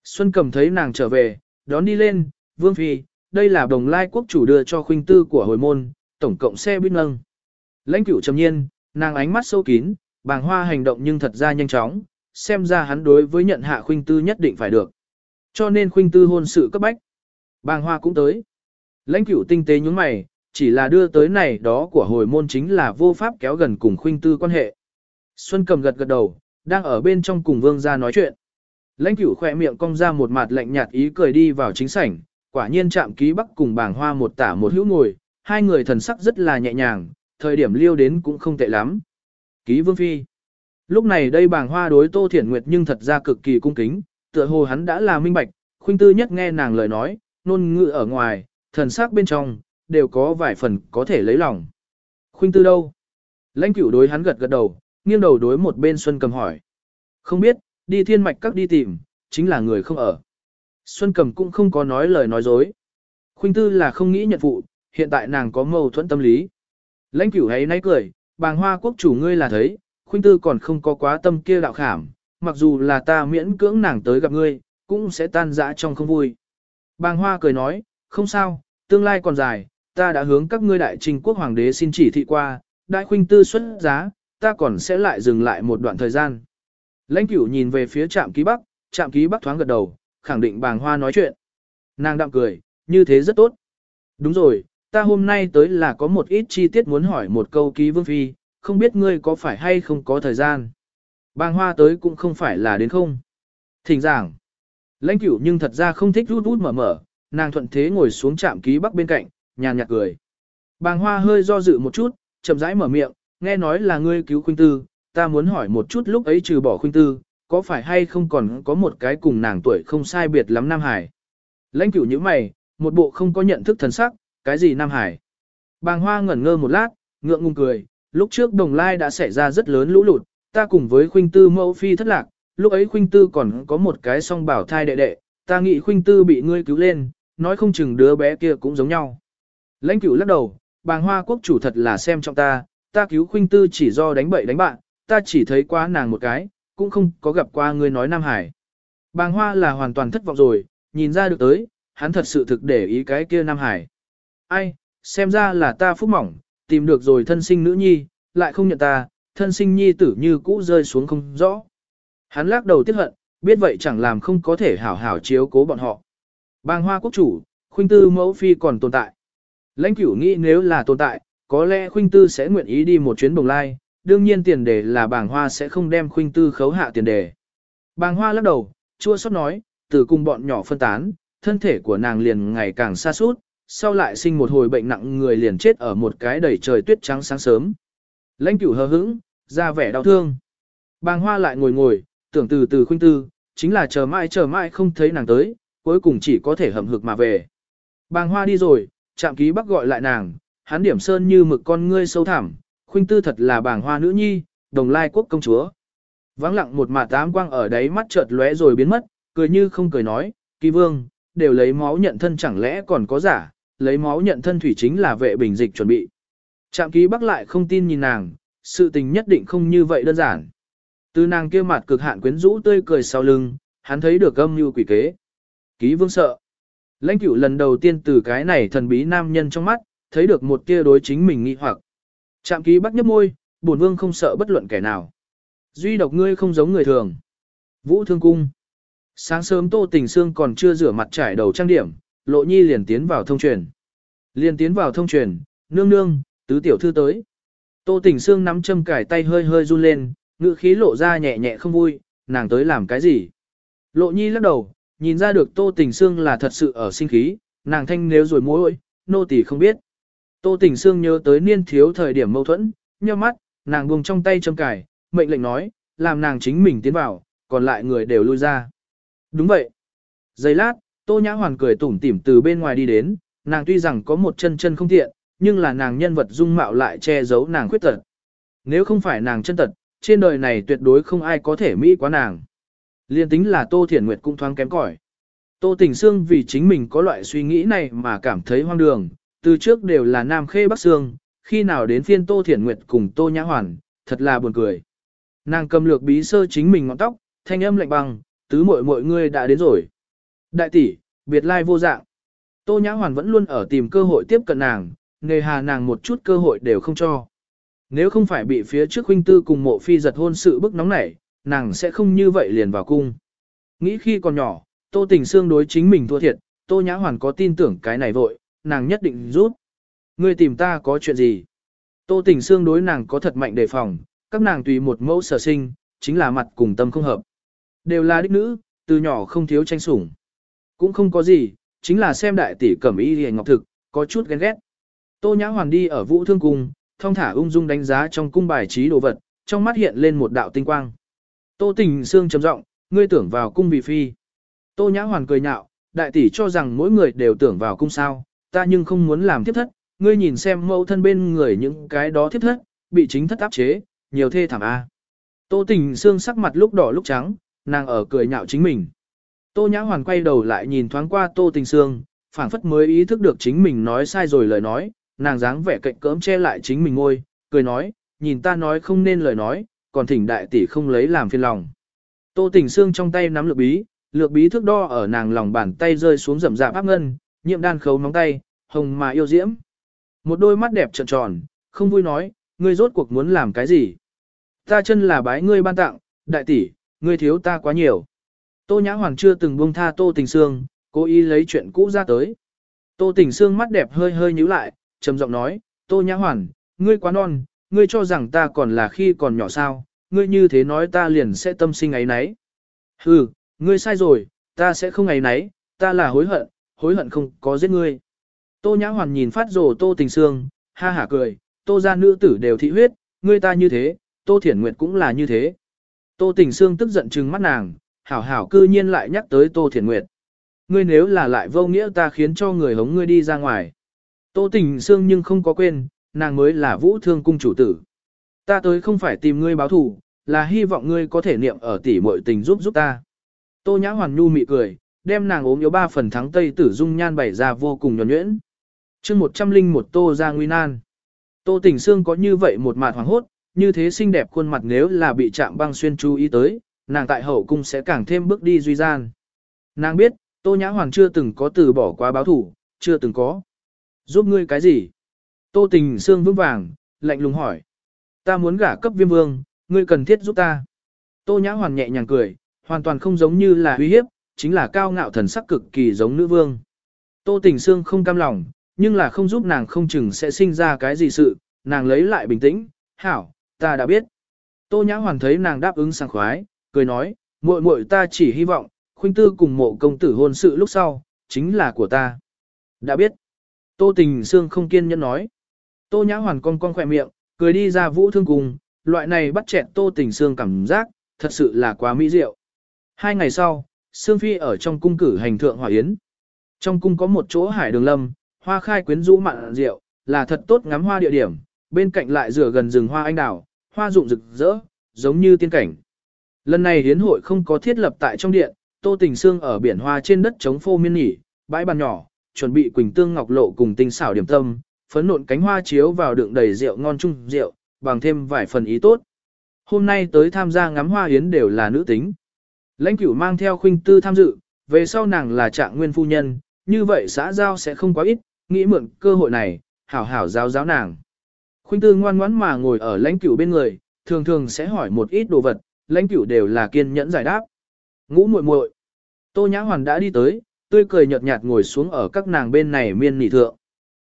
Xuân cầm thấy nàng trở về, đón đi lên, vương phi, đây là đồng lai quốc chủ đưa cho khuynh tư của hồi môn, tổng cộng xe buýt nâng. Lãnh cửu trầm nhiên, nàng ánh mắt sâu kín, bàng hoa hành động nhưng thật ra nhanh chóng, xem ra hắn đối với nhận hạ khuynh tư nhất định phải được. Cho nên khuynh tư hôn sự cấp bách. Bàng hoa cũng tới. Lãnh cửu tinh tế nhúng mày, chỉ là đưa tới này đó của hồi môn chính là vô pháp kéo gần cùng khuynh tư quan hệ. Xuân cầm gật gật đầu, đang ở bên trong cùng vương gia nói chuyện. Lãnh cửu khỏe miệng cong ra một mặt lạnh nhạt ý cười đi vào chính sảnh, quả nhiên chạm ký bắc cùng bàng hoa một tả một hữu ngồi, hai người thần sắc rất là nhẹ nhàng, thời điểm liêu đến cũng không tệ lắm. Ký vương phi. Lúc này đây bàng hoa đối tô thiển nguyệt nhưng thật ra cực kỳ cung kính, tựa hồ hắn đã là minh bạch, khuynh tư nhất nghe nàng lời nói, nôn ngự ở ngoài, thần sắc bên trong, đều có vài phần có thể lấy lòng. Khuynh tư đâu? Lãnh cửu đối hắn gật gật đầu, nghiêng đầu đối một bên Xuân Cầm hỏi. Không biết, đi thiên mạch các đi tìm, chính là người không ở. Xuân Cầm cũng không có nói lời nói dối. Khuynh tư là không nghĩ nhận vụ, hiện tại nàng có mâu thuẫn tâm lý. Lãnh cửu ấy náy cười, bàng hoa quốc chủ ngươi là thấy, khuynh tư còn không có quá tâm kia đạo khảm, mặc dù là ta miễn cưỡng nàng tới gặp ngươi, cũng sẽ tan dã trong không vui. Bàng hoa cười nói, không sao, tương lai còn dài, ta đã hướng các ngươi đại trình quốc hoàng đế xin chỉ thị qua, đại khuynh tư xuất giá, ta còn sẽ lại dừng lại một đoạn thời gian. Lãnh cửu nhìn về phía trạm ký bắc, trạm ký bắc thoáng gật đầu, khẳng định bàng hoa nói chuyện. Nàng đạm cười, như thế rất tốt. Đúng rồi, ta hôm nay tới là có một ít chi tiết muốn hỏi một câu ký vương phi, không biết ngươi có phải hay không có thời gian. Bàng hoa tới cũng không phải là đến không. Thỉnh giảng. Lãnh cửu nhưng thật ra không thích rút rút mở mở, nàng thuận thế ngồi xuống trạm ký bắc bên cạnh, nhàn nhạt cười. Bàng hoa hơi do dự một chút, chậm rãi mở miệng, nghe nói là ngươi cứu khuynh tư, ta muốn hỏi một chút lúc ấy trừ bỏ khuynh tư, có phải hay không còn có một cái cùng nàng tuổi không sai biệt lắm Nam Hải. Lãnh cửu như mày, một bộ không có nhận thức thần sắc, cái gì Nam Hải. Bàng hoa ngẩn ngơ một lát, ngượng ngùng cười, lúc trước đồng lai đã xảy ra rất lớn lũ lụt, ta cùng với khuynh tư mẫu phi thất lạc, lúc ấy khuynh tư còn có một cái song bảo thai đệ đệ, ta nghĩ khuynh tư bị ngươi cứu lên, nói không chừng đứa bé kia cũng giống nhau. Lãnh cửu lắc đầu, bàng hoa quốc chủ thật là xem trọng ta, ta cứu khuynh tư chỉ do đánh bậy đánh bạn, ta chỉ thấy quá nàng một cái, cũng không có gặp qua người nói Nam Hải. Bàng Hoa là hoàn toàn thất vọng rồi, nhìn ra được tới, hắn thật sự thực để ý cái kia Nam Hải. Ai, xem ra là ta phúc mỏng, tìm được rồi thân sinh nữ nhi, lại không nhận ta, thân sinh nhi tử như cũ rơi xuống không rõ. Hắn lắc đầu tiếc hận, biết vậy chẳng làm không có thể hảo hảo chiếu cố bọn họ. Bàng hoa quốc chủ, khuynh tư mẫu phi còn tồn tại. Lãnh cửu nghĩ nếu là tồn tại, có lẽ khuynh tư sẽ nguyện ý đi một chuyến bồng lai, đương nhiên tiền đề là bàng hoa sẽ không đem khuynh tư khấu hạ tiền đề. Bàng hoa lắc đầu, chua xót nói, từ cùng bọn nhỏ phân tán, thân thể của nàng liền ngày càng xa suốt, sau lại sinh một hồi bệnh nặng người liền chết ở một cái đầy trời tuyết trắng sáng sớm. Lãnh cửu hờ hững, ra vẻ đau thương. Bàng hoa lại ngồi ngồi, tưởng từ từ khuynh tư, chính là chờ mãi chờ mãi không thấy nàng tới, cuối cùng chỉ có thể hậm hực mà về. Bàng hoa đi rồi, chạm ký bắc gọi lại nàng, hắn điểm sơn như mực con ngươi sâu thẳm, khuynh tư thật là bảng hoa nữ nhi, đồng lai quốc công chúa. Vắng lặng một mạt tám quang ở đấy mắt chợt lóe rồi biến mất, cười như không cười nói, kỳ vương, đều lấy máu nhận thân chẳng lẽ còn có giả, lấy máu nhận thân thủy chính là vệ bình dịch chuẩn bị. Trạm ký bắc lại không tin nhìn nàng, sự tình nhất định không như vậy đơn giản. Từ nàng kia mặt cực hạn quyến rũ tươi cười sau lưng, hắn thấy được âm như quỷ kế. Ký vương sợ. Lãnh cửu lần đầu tiên từ cái này thần bí nam nhân trong mắt, thấy được một tia đối chính mình nghi hoặc. Trạm ký bắc nhấp môi, bổn vương không sợ bất luận kẻ nào. Duy độc ngươi không giống người thường. Vũ thương cung. Sáng sớm Tô Tình Sương còn chưa rửa mặt trải đầu trang điểm, Lộ Nhi liền tiến vào thông truyền. Liền tiến vào thông truyền, nương nương, tứ tiểu thư tới. Tô Tình Sương nắm châm cải tay hơi hơi run lên, ngữ khí lộ ra nhẹ nhẹ không vui, nàng tới làm cái gì? Lộ Nhi lắc đầu, nhìn ra được Tô Tình Sương là thật sự ở sinh khí, nàng thanh nếu rồi mối nô tỳ không biết. Tô Tình Sương nhớ tới niên thiếu thời điểm mâu thuẫn, nhíu mắt, nàng buông trong tay châm cài, mệnh lệnh nói, làm nàng chính mình tiến vào, còn lại người đều lui ra. Đúng vậy. Giây lát, Tô Nhã Hoàn cười tủm tỉm từ bên ngoài đi đến, nàng tuy rằng có một chân chân không tiện, nhưng là nàng nhân vật dung mạo lại che giấu nàng khuyết tật. Nếu không phải nàng chân tật, trên đời này tuyệt đối không ai có thể mỹ quá nàng. Liên tính là Tô Thiển Nguyệt cũng thoáng kém cỏi. Tô Tình Sương vì chính mình có loại suy nghĩ này mà cảm thấy hoang đường, từ trước đều là Nam Khê Bắc Sương, khi nào đến phiên Tô Thiển Nguyệt cùng Tô Nhã Hoàn, thật là buồn cười. Nàng cầm lược bí sơ chính mình ngọn tóc, thanh âm lạnh băng, tứ muội muội ngươi đã đến rồi. Đại tỷ, biệt lai vô dạng. Tô Nhã Hoàn vẫn luôn ở tìm cơ hội tiếp cận nàng, nề hà nàng một chút cơ hội đều không cho. Nếu không phải bị phía trước huynh tư cùng mộ phi giật hôn sự bức nóng nảy, nàng sẽ không như vậy liền vào cung. Nghĩ khi còn nhỏ, Tô Tình Sương đối chính mình thua thiệt, Tô Nhã Hoàn có tin tưởng cái này vội, nàng nhất định rút. Ngươi tìm ta có chuyện gì? Tô Tình Sương đối nàng có thật mạnh đề phòng, các nàng tùy một mẫu sở sinh, chính là mặt cùng tâm không hợp. Đều là đích nữ, từ nhỏ không thiếu tranh sủng. Cũng không có gì, chính là xem đại tỷ cẩm y hề ngọc thực, có chút ghen ghét. Tô Nhã Hoàn đi ở vũ thương cung, thông thả ung dung đánh giá trong cung bài trí đồ vật, trong mắt hiện lên một đạo tinh quang. Tô Tình Sương trầm giọng, ngươi tưởng vào cung vì phi. Tô Nhã Hoàn cười nhạo, đại tỷ cho rằng mỗi người đều tưởng vào cung sao, ta nhưng không muốn làm thiếp thất, ngươi nhìn xem mẫu thân bên người những cái đó thiếp thất, bị chính thất áp chế, nhiều thê thảm a. Tô Tình Sương sắc mặt lúc đỏ lúc trắng, nàng ở cười nhạo chính mình. Tô Nhã Hoàn quay đầu lại nhìn thoáng qua Tô Tình Sương, phảng phất mới ý thức được chính mình nói sai rồi lời nói, nàng dáng vẻ cạnh cỡm che lại chính mình ngôi, cười nói, nhìn ta nói không nên lời nói, còn thỉnh đại tỷ không lấy làm phiền lòng. Tô Tình Sương trong tay nắm lược bí, lược bí thước đo ở nàng lòng bàn tay rơi xuống rậm rạp áp ngân, nhiệm đan khấu móng tay, hồng mà yêu diễm. Một đôi mắt đẹp trợn tròn, không vui nói, ngươi rốt cuộc muốn làm cái gì? Ta chân là bái ngươi ban tặng, đại tỷ, ngươi thiếu ta quá nhiều. Tô Nhã Hoàng chưa từng buông tha Tô Tình Sương, cố ý lấy chuyện cũ ra tới. Tô Tình Sương mắt đẹp hơi hơi nhíu lại, trầm giọng nói, Tô Nhã Hoàn, ngươi quá non, ngươi cho rằng ta còn là khi còn nhỏ sao, ngươi như thế nói ta liền sẽ tâm sinh ấy nấy. Hừ, ngươi sai rồi, ta sẽ không ấy nấy, ta là hối hận, hối hận không có giết ngươi. Tô Nhã Hoàn nhìn phát rồ Tô Tình Sương, ha hả cười, Tô gia nữ tử đều thị huyết, ngươi ta như thế, Tô Thiển Nguyệt cũng là như thế. Tô Tình Sương tức giận trừng mắt nàng, hảo hảo cư nhiên lại nhắc tới Tô Thiển Nguyệt. Ngươi nếu là lại vô nghĩa ta khiến cho người hống ngươi đi ra ngoài. Tô Tình Sương nhưng không có quên, nàng mới là vũ thương cung chủ tử. Ta tới không phải tìm ngươi báo thù, là hy vọng ngươi có thể niệm ở tỷ muội tình giúp giúp ta. Tô Nhã Hoàn Nhu mị cười, đem nàng ốm yếu ba phần thắng tây tử dung nhan bày ra vô cùng nhuẩn nhuyễn. chương một trăm linh một Tô ra nguy nan. Tô Tình xương có như vậy một mạt hoàng hốt, như thế xinh đẹp khuôn mặt nếu là bị chạm băng xuyên chú ý tới, nàng tại hậu cung sẽ càng thêm bước đi duy gian. Nàng biết, Tô Nhã hoàng chưa từng có từ bỏ quá báo thủ, chưa từng có. Giúp ngươi cái gì? Tô Tình xương vững vàng, lạnh lùng hỏi. Ta muốn gả cấp viêm vương, ngươi cần thiết giúp ta. Tô Nhã Hoàn nhẹ nhàng cười, hoàn toàn không giống như là uy hiếp, chính là cao ngạo thần sắc cực kỳ giống nữ vương. Tô Tình Sương không cam lòng, nhưng là không giúp nàng không chừng sẽ sinh ra cái gì sự, nàng lấy lại bình tĩnh, hảo, ta đã biết. Tô Nhã Hoàn thấy nàng đáp ứng sảng khoái, cười nói, muội muội ta chỉ hy vọng, khuynh tư cùng mộ công tử hôn sự lúc sau, chính là của ta. Đã biết. Tô Tình Sương không kiên nhẫn nói. Tô Nhã Hoàn cong cong khỏe miệng, cười đi ra vũ thương cùng, loại này bắt chẹn Tô Tình Sương cảm giác, thật sự là quá mỹ diệu. Hai ngày sau, Sương Phi ở trong cung cử hành thượng hỏa yến. Trong cung có một chỗ hải đường lâm, hoa khai quyến rũ mặn rượu, là thật tốt ngắm hoa địa điểm, bên cạnh lại rửa gần rừng hoa anh đào, hoa rụng rực rỡ, giống như tiên cảnh. Lần này hiến hội không có thiết lập tại trong điện, Tô Tình Sương ở biển hoa trên đất chống phô miên nghỉ, bãi bàn nhỏ, chuẩn bị quỳnh tương ngọc lộ cùng tinh xảo điểm tâm, phấn nộn cánh hoa chiếu vào đựng đầy rượu ngon chung rượu, bằng thêm vài phần ý tốt. Hôm nay tới tham gia ngắm hoa yến đều là nữ tính. Lãnh cửu mang theo khuynh tư tham dự, về sau nàng là trạng nguyên phu nhân, như vậy xã giao sẽ không quá ít, nghĩ mượn cơ hội này, hảo hảo giáo giáo nàng. Khuynh tư ngoan ngoãn mà ngồi ở lãnh cửu bên người, thường thường sẽ hỏi một ít đồ vật, lãnh cửu đều là kiên nhẫn giải đáp. Ngũ muội muội, Tô Nhã Hoàn đã đi tới, tươi cười nhợt nhạt ngồi xuống ở các nàng bên này miên nỉ thượng.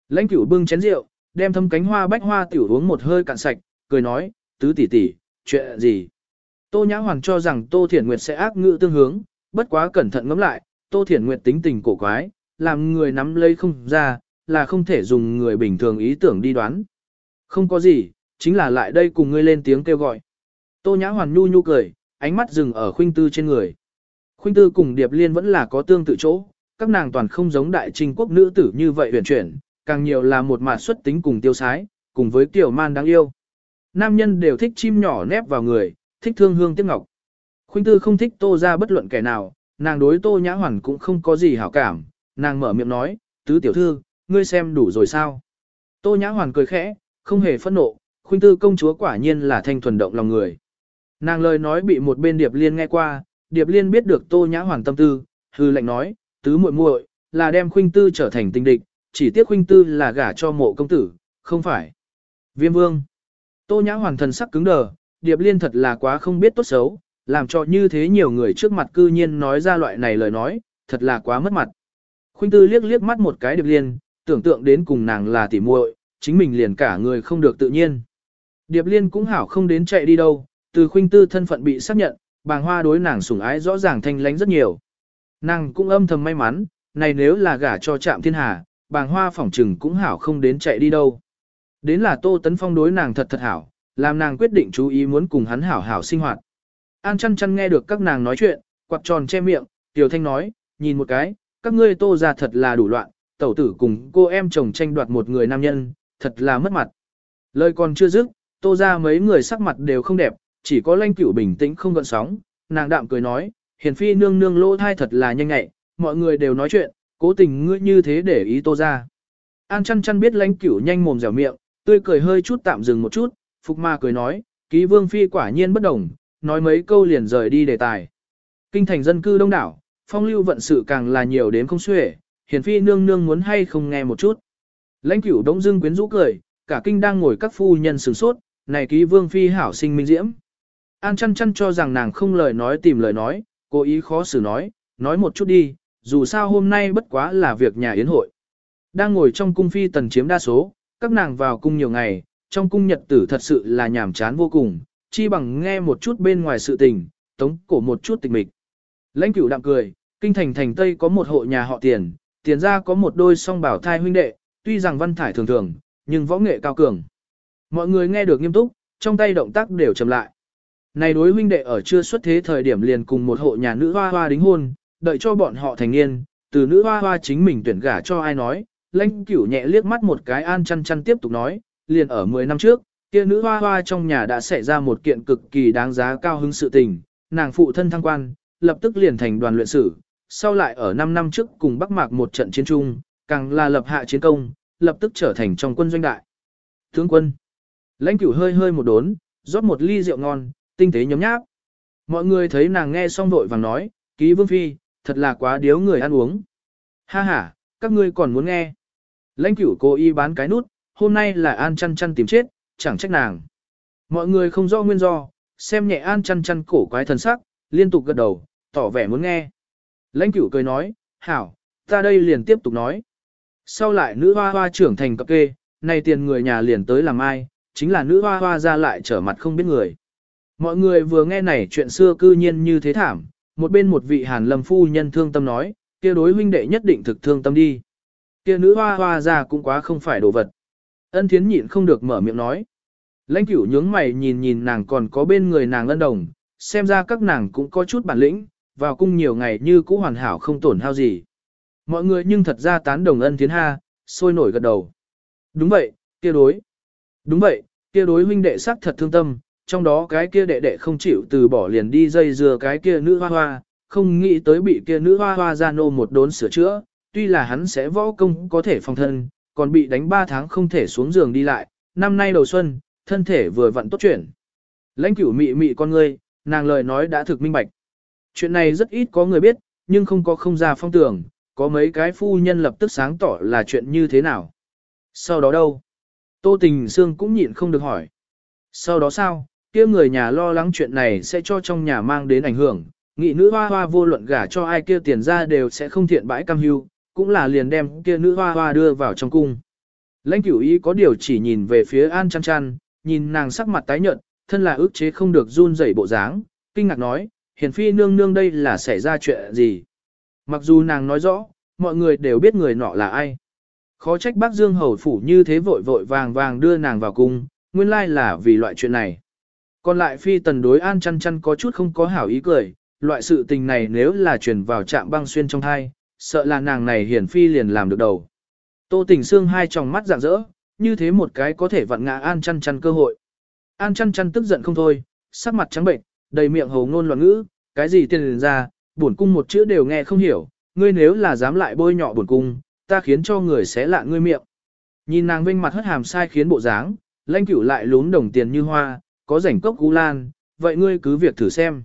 Lãnh cửu bưng chén rượu, đem thâm cánh hoa bách hoa tiểu uống một hơi cạn sạch, cười nói, tứ tỷ tỷ, chuyện gì? Tô Nhã Hoàn cho rằng Tô Thiển Nguyệt sẽ ác ngữ tương hướng, bất quá cẩn thận ngẫm lại, Tô Thiển Nguyệt tính tình cổ quái, làm người nắm lấy không ra, là không thể dùng người bình thường ý tưởng đi đoán. Không có gì, chính là lại đây cùng ngươi lên tiếng kêu gọi. Tô Nhã Hoàn nhu nhu cười, ánh mắt dừng ở khuynh tư trên người. Khuynh tư cùng Điệp Liên vẫn là có tương tự chỗ, các nàng toàn không giống đại trinh quốc nữ tử như vậy huyền chuyển, càng nhiều là một mặt xuất tính cùng tiêu sái, cùng với tiểu man đáng yêu. Nam nhân đều thích chim nhỏ nép vào người, thích thương hương tiếc ngọc. Khuynh tư không thích tô ra bất luận kẻ nào, nàng đối tô nhã hoàn cũng không có gì hảo cảm, nàng mở miệng nói, tứ tiểu thư, ngươi xem đủ rồi sao. Tô nhã hoàn cười khẽ, không hề phẫn nộ, khuynh tư công chúa quả nhiên là thanh thuần động lòng người. Nàng lời nói bị một bên điệp liên nghe qua, điệp liên biết được tô nhã hoàn tâm tư, hư lệnh nói, tứ muội muội là đem khuynh tư trở thành tình địch, chỉ tiếc khuynh tư là gả cho mộ công tử, không phải. Viêm vương. Tô nhã hoàn thần sắc cứng đờ, điệp liên thật là quá không biết tốt xấu, làm cho như thế nhiều người trước mặt cư nhiên nói ra loại này lời nói, thật là quá mất mặt. Khuynh tư liếc liếc mắt một cái điệp liên, tưởng tượng đến cùng nàng là tỉ muội, chính mình liền cả người không được tự nhiên. Điệp liên cũng hảo không đến chạy đi đâu, từ khuynh tư thân phận bị xác nhận, bàng hoa đối nàng sủng ái rõ ràng thanh lánh rất nhiều. Nàng cũng âm thầm may mắn, này nếu là gả cho trạm thiên hà, bàng hoa phỏng trừng cũng hảo không đến chạy đi đâu. Đến là Tô Tấn Phong đối nàng thật thật hảo, làm nàng quyết định chú ý muốn cùng hắn hảo hảo sinh hoạt. An chăn chăn nghe được các nàng nói chuyện, quạt tròn che miệng, Tiểu Thanh nói, nhìn một cái, các ngươi tô ra thật là đủ loạn, tẩu tử cùng cô em chồng tranh đoạt một người nam nhân, thật là mất mặt. Lời còn chưa dứt, tô ra mấy người sắc mặt đều không đẹp, chỉ có lanh cửu bình tĩnh không gợn sóng, nàng đạm cười nói, hiền phi nương nương lỗ thai thật là nhanh nhạy, mọi người đều nói chuyện, cố tình ngươi như thế để ý tô ra. An chăn chăn biết lãnh cửu nhanh mồm dẻo miệng, tươi cười hơi chút tạm dừng một chút, Phục Ma cười nói, ký vương phi quả nhiên bất đồng, nói mấy câu liền rời đi đề tài. Kinh thành dân cư đông đảo, phong lưu vận sự càng là nhiều đến không xuể, hiền phi nương nương muốn hay không nghe một chút. Lãnh cửu đống dưng quyến rũ cười, cả kinh đang ngồi các phu nhân sửng sốt, này ký vương phi hảo sinh minh diễm. An chăn chăn cho rằng nàng không lời nói tìm lời nói, cố ý khó xử nói, nói một chút đi, dù sao hôm nay bất quá là việc nhà yến hội. Đang ngồi trong cung phi tần chiếm đa số, các nàng vào cung nhiều ngày, trong cung nhật tử thật sự là nhàm chán vô cùng, chi bằng nghe một chút bên ngoài sự tình, tống cổ một chút tịch mịch. Lãnh cửu đạm cười, kinh thành thành Tây có một hộ nhà họ tiền, tiền ra có một đôi song bảo thai huynh đệ, tuy rằng văn thải thường thường, nhưng võ nghệ cao cường. Mọi người nghe được nghiêm túc, trong tay động tác đều chậm lại. Này đối huynh đệ ở chưa xuất thế thời điểm liền cùng một hộ nhà nữ hoa hoa đính hôn, đợi cho bọn họ thành niên, từ nữ hoa hoa chính mình tuyển gả cho ai nói, lãnh cửu nhẹ liếc mắt một cái an chăn chăn tiếp tục nói, liền ở 10 năm trước, kia nữ hoa hoa trong nhà đã xảy ra một kiện cực kỳ đáng giá cao hứng sự tình, nàng phụ thân thăng quan, lập tức liền thành đoàn luyện sử, sau lại ở 5 năm trước cùng Bắc Mạc một trận chiến chung, càng là lập hạ chiến công, lập tức trở thành trong quân doanh đại. Tướng quân, lãnh cửu hơi hơi một đốn, rót một ly rượu ngon, tinh tế nhấm nháp. Mọi người thấy nàng nghe xong vội vàng nói, ký vương phi, thật là quá điếu người ăn uống. Ha ha, các ngươi còn muốn nghe. Lãnh cửu cố ý bán cái nút, hôm nay là an chăn chăn tìm chết, chẳng trách nàng. Mọi người không rõ nguyên do, xem nhẹ an chăn chăn cổ quái thần sắc, liên tục gật đầu, tỏ vẻ muốn nghe. Lãnh cửu cười nói, hảo, ta đây liền tiếp tục nói. Sau lại nữ hoa hoa trưởng thành cập kê, này tiền người nhà liền tới làm ai, chính là nữ hoa hoa ra lại trở mặt không biết người. Mọi người vừa nghe này chuyện xưa cư nhiên như thế thảm, một bên một vị hàn lâm phu nhân thương tâm nói, kia đối huynh đệ nhất định thực thương tâm đi. Kia nữ hoa hoa ra cũng quá không phải đồ vật. Ân thiến nhịn không được mở miệng nói. Lãnh cửu nhướng mày nhìn nhìn nàng còn có bên người nàng ân đồng, xem ra các nàng cũng có chút bản lĩnh, vào cung nhiều ngày như cũ hoàn hảo không tổn hao gì. Mọi người nhưng thật ra tán đồng ân thiến ha, sôi nổi gật đầu. Đúng vậy, kia đối. Đúng vậy, kia đối huynh đệ sắc thật thương tâm, trong đó cái kia đệ đệ không chịu từ bỏ liền đi dây dừa cái kia nữ hoa hoa, không nghĩ tới bị kia nữ hoa hoa ra nô một đốn sửa chữa, tuy là hắn sẽ võ công có thể phòng thân, còn bị đánh 3 tháng không thể xuống giường đi lại, năm nay đầu xuân, thân thể vừa vặn tốt chuyển. Lãnh cửu mị mị con ngươi, nàng lời nói đã thực minh bạch. Chuyện này rất ít có người biết, nhưng không có không ra phong tưởng, có mấy cái phu nhân lập tức sáng tỏ là chuyện như thế nào. Sau đó đâu? Tô Tình Sương cũng nhịn không được hỏi. Sau đó sao? kia người nhà lo lắng chuyện này sẽ cho trong nhà mang đến ảnh hưởng, nghị nữ hoa hoa vô luận gả cho ai kia tiền ra đều sẽ không thiện bãi cam hưu, cũng là liền đem kia nữ hoa hoa đưa vào trong cung. Lãnh cửu ý có điều chỉ nhìn về phía An chăn chăn, nhìn nàng sắc mặt tái nhợt, thân là ước chế không được run rẩy bộ dáng, kinh ngạc nói, hiền phi nương nương đây là xảy ra chuyện gì. Mặc dù nàng nói rõ, mọi người đều biết người nọ là ai. Khó trách bác Dương Hầu Phủ như thế vội vội vàng vàng đưa nàng vào cung, nguyên lai là vì loại chuyện này. Còn lại phi tần đối an chăn chăn có chút không có hảo ý cười, loại sự tình này nếu là truyền vào trạm băng xuyên trong thai, sợ là nàng này hiển phi liền làm được đầu. Tô tình xương hai tròng mắt rạng rỡ, như thế một cái có thể vặn ngã an chăn chăn cơ hội. An chăn chăn tức giận không thôi, sắc mặt trắng bệnh, đầy miệng hồ ngôn loạn ngữ, cái gì tiền ra, bổn cung một chữ đều nghe không hiểu, ngươi nếu là dám lại bôi nhọ bổn cung, ta khiến cho người xé lạ ngươi miệng. Nhìn nàng vinh mặt hất hàm sai khiến bộ dáng, lãnh cửu lại lún đồng tiền như hoa, có rảnh cốc cú lan, vậy ngươi cứ việc thử xem.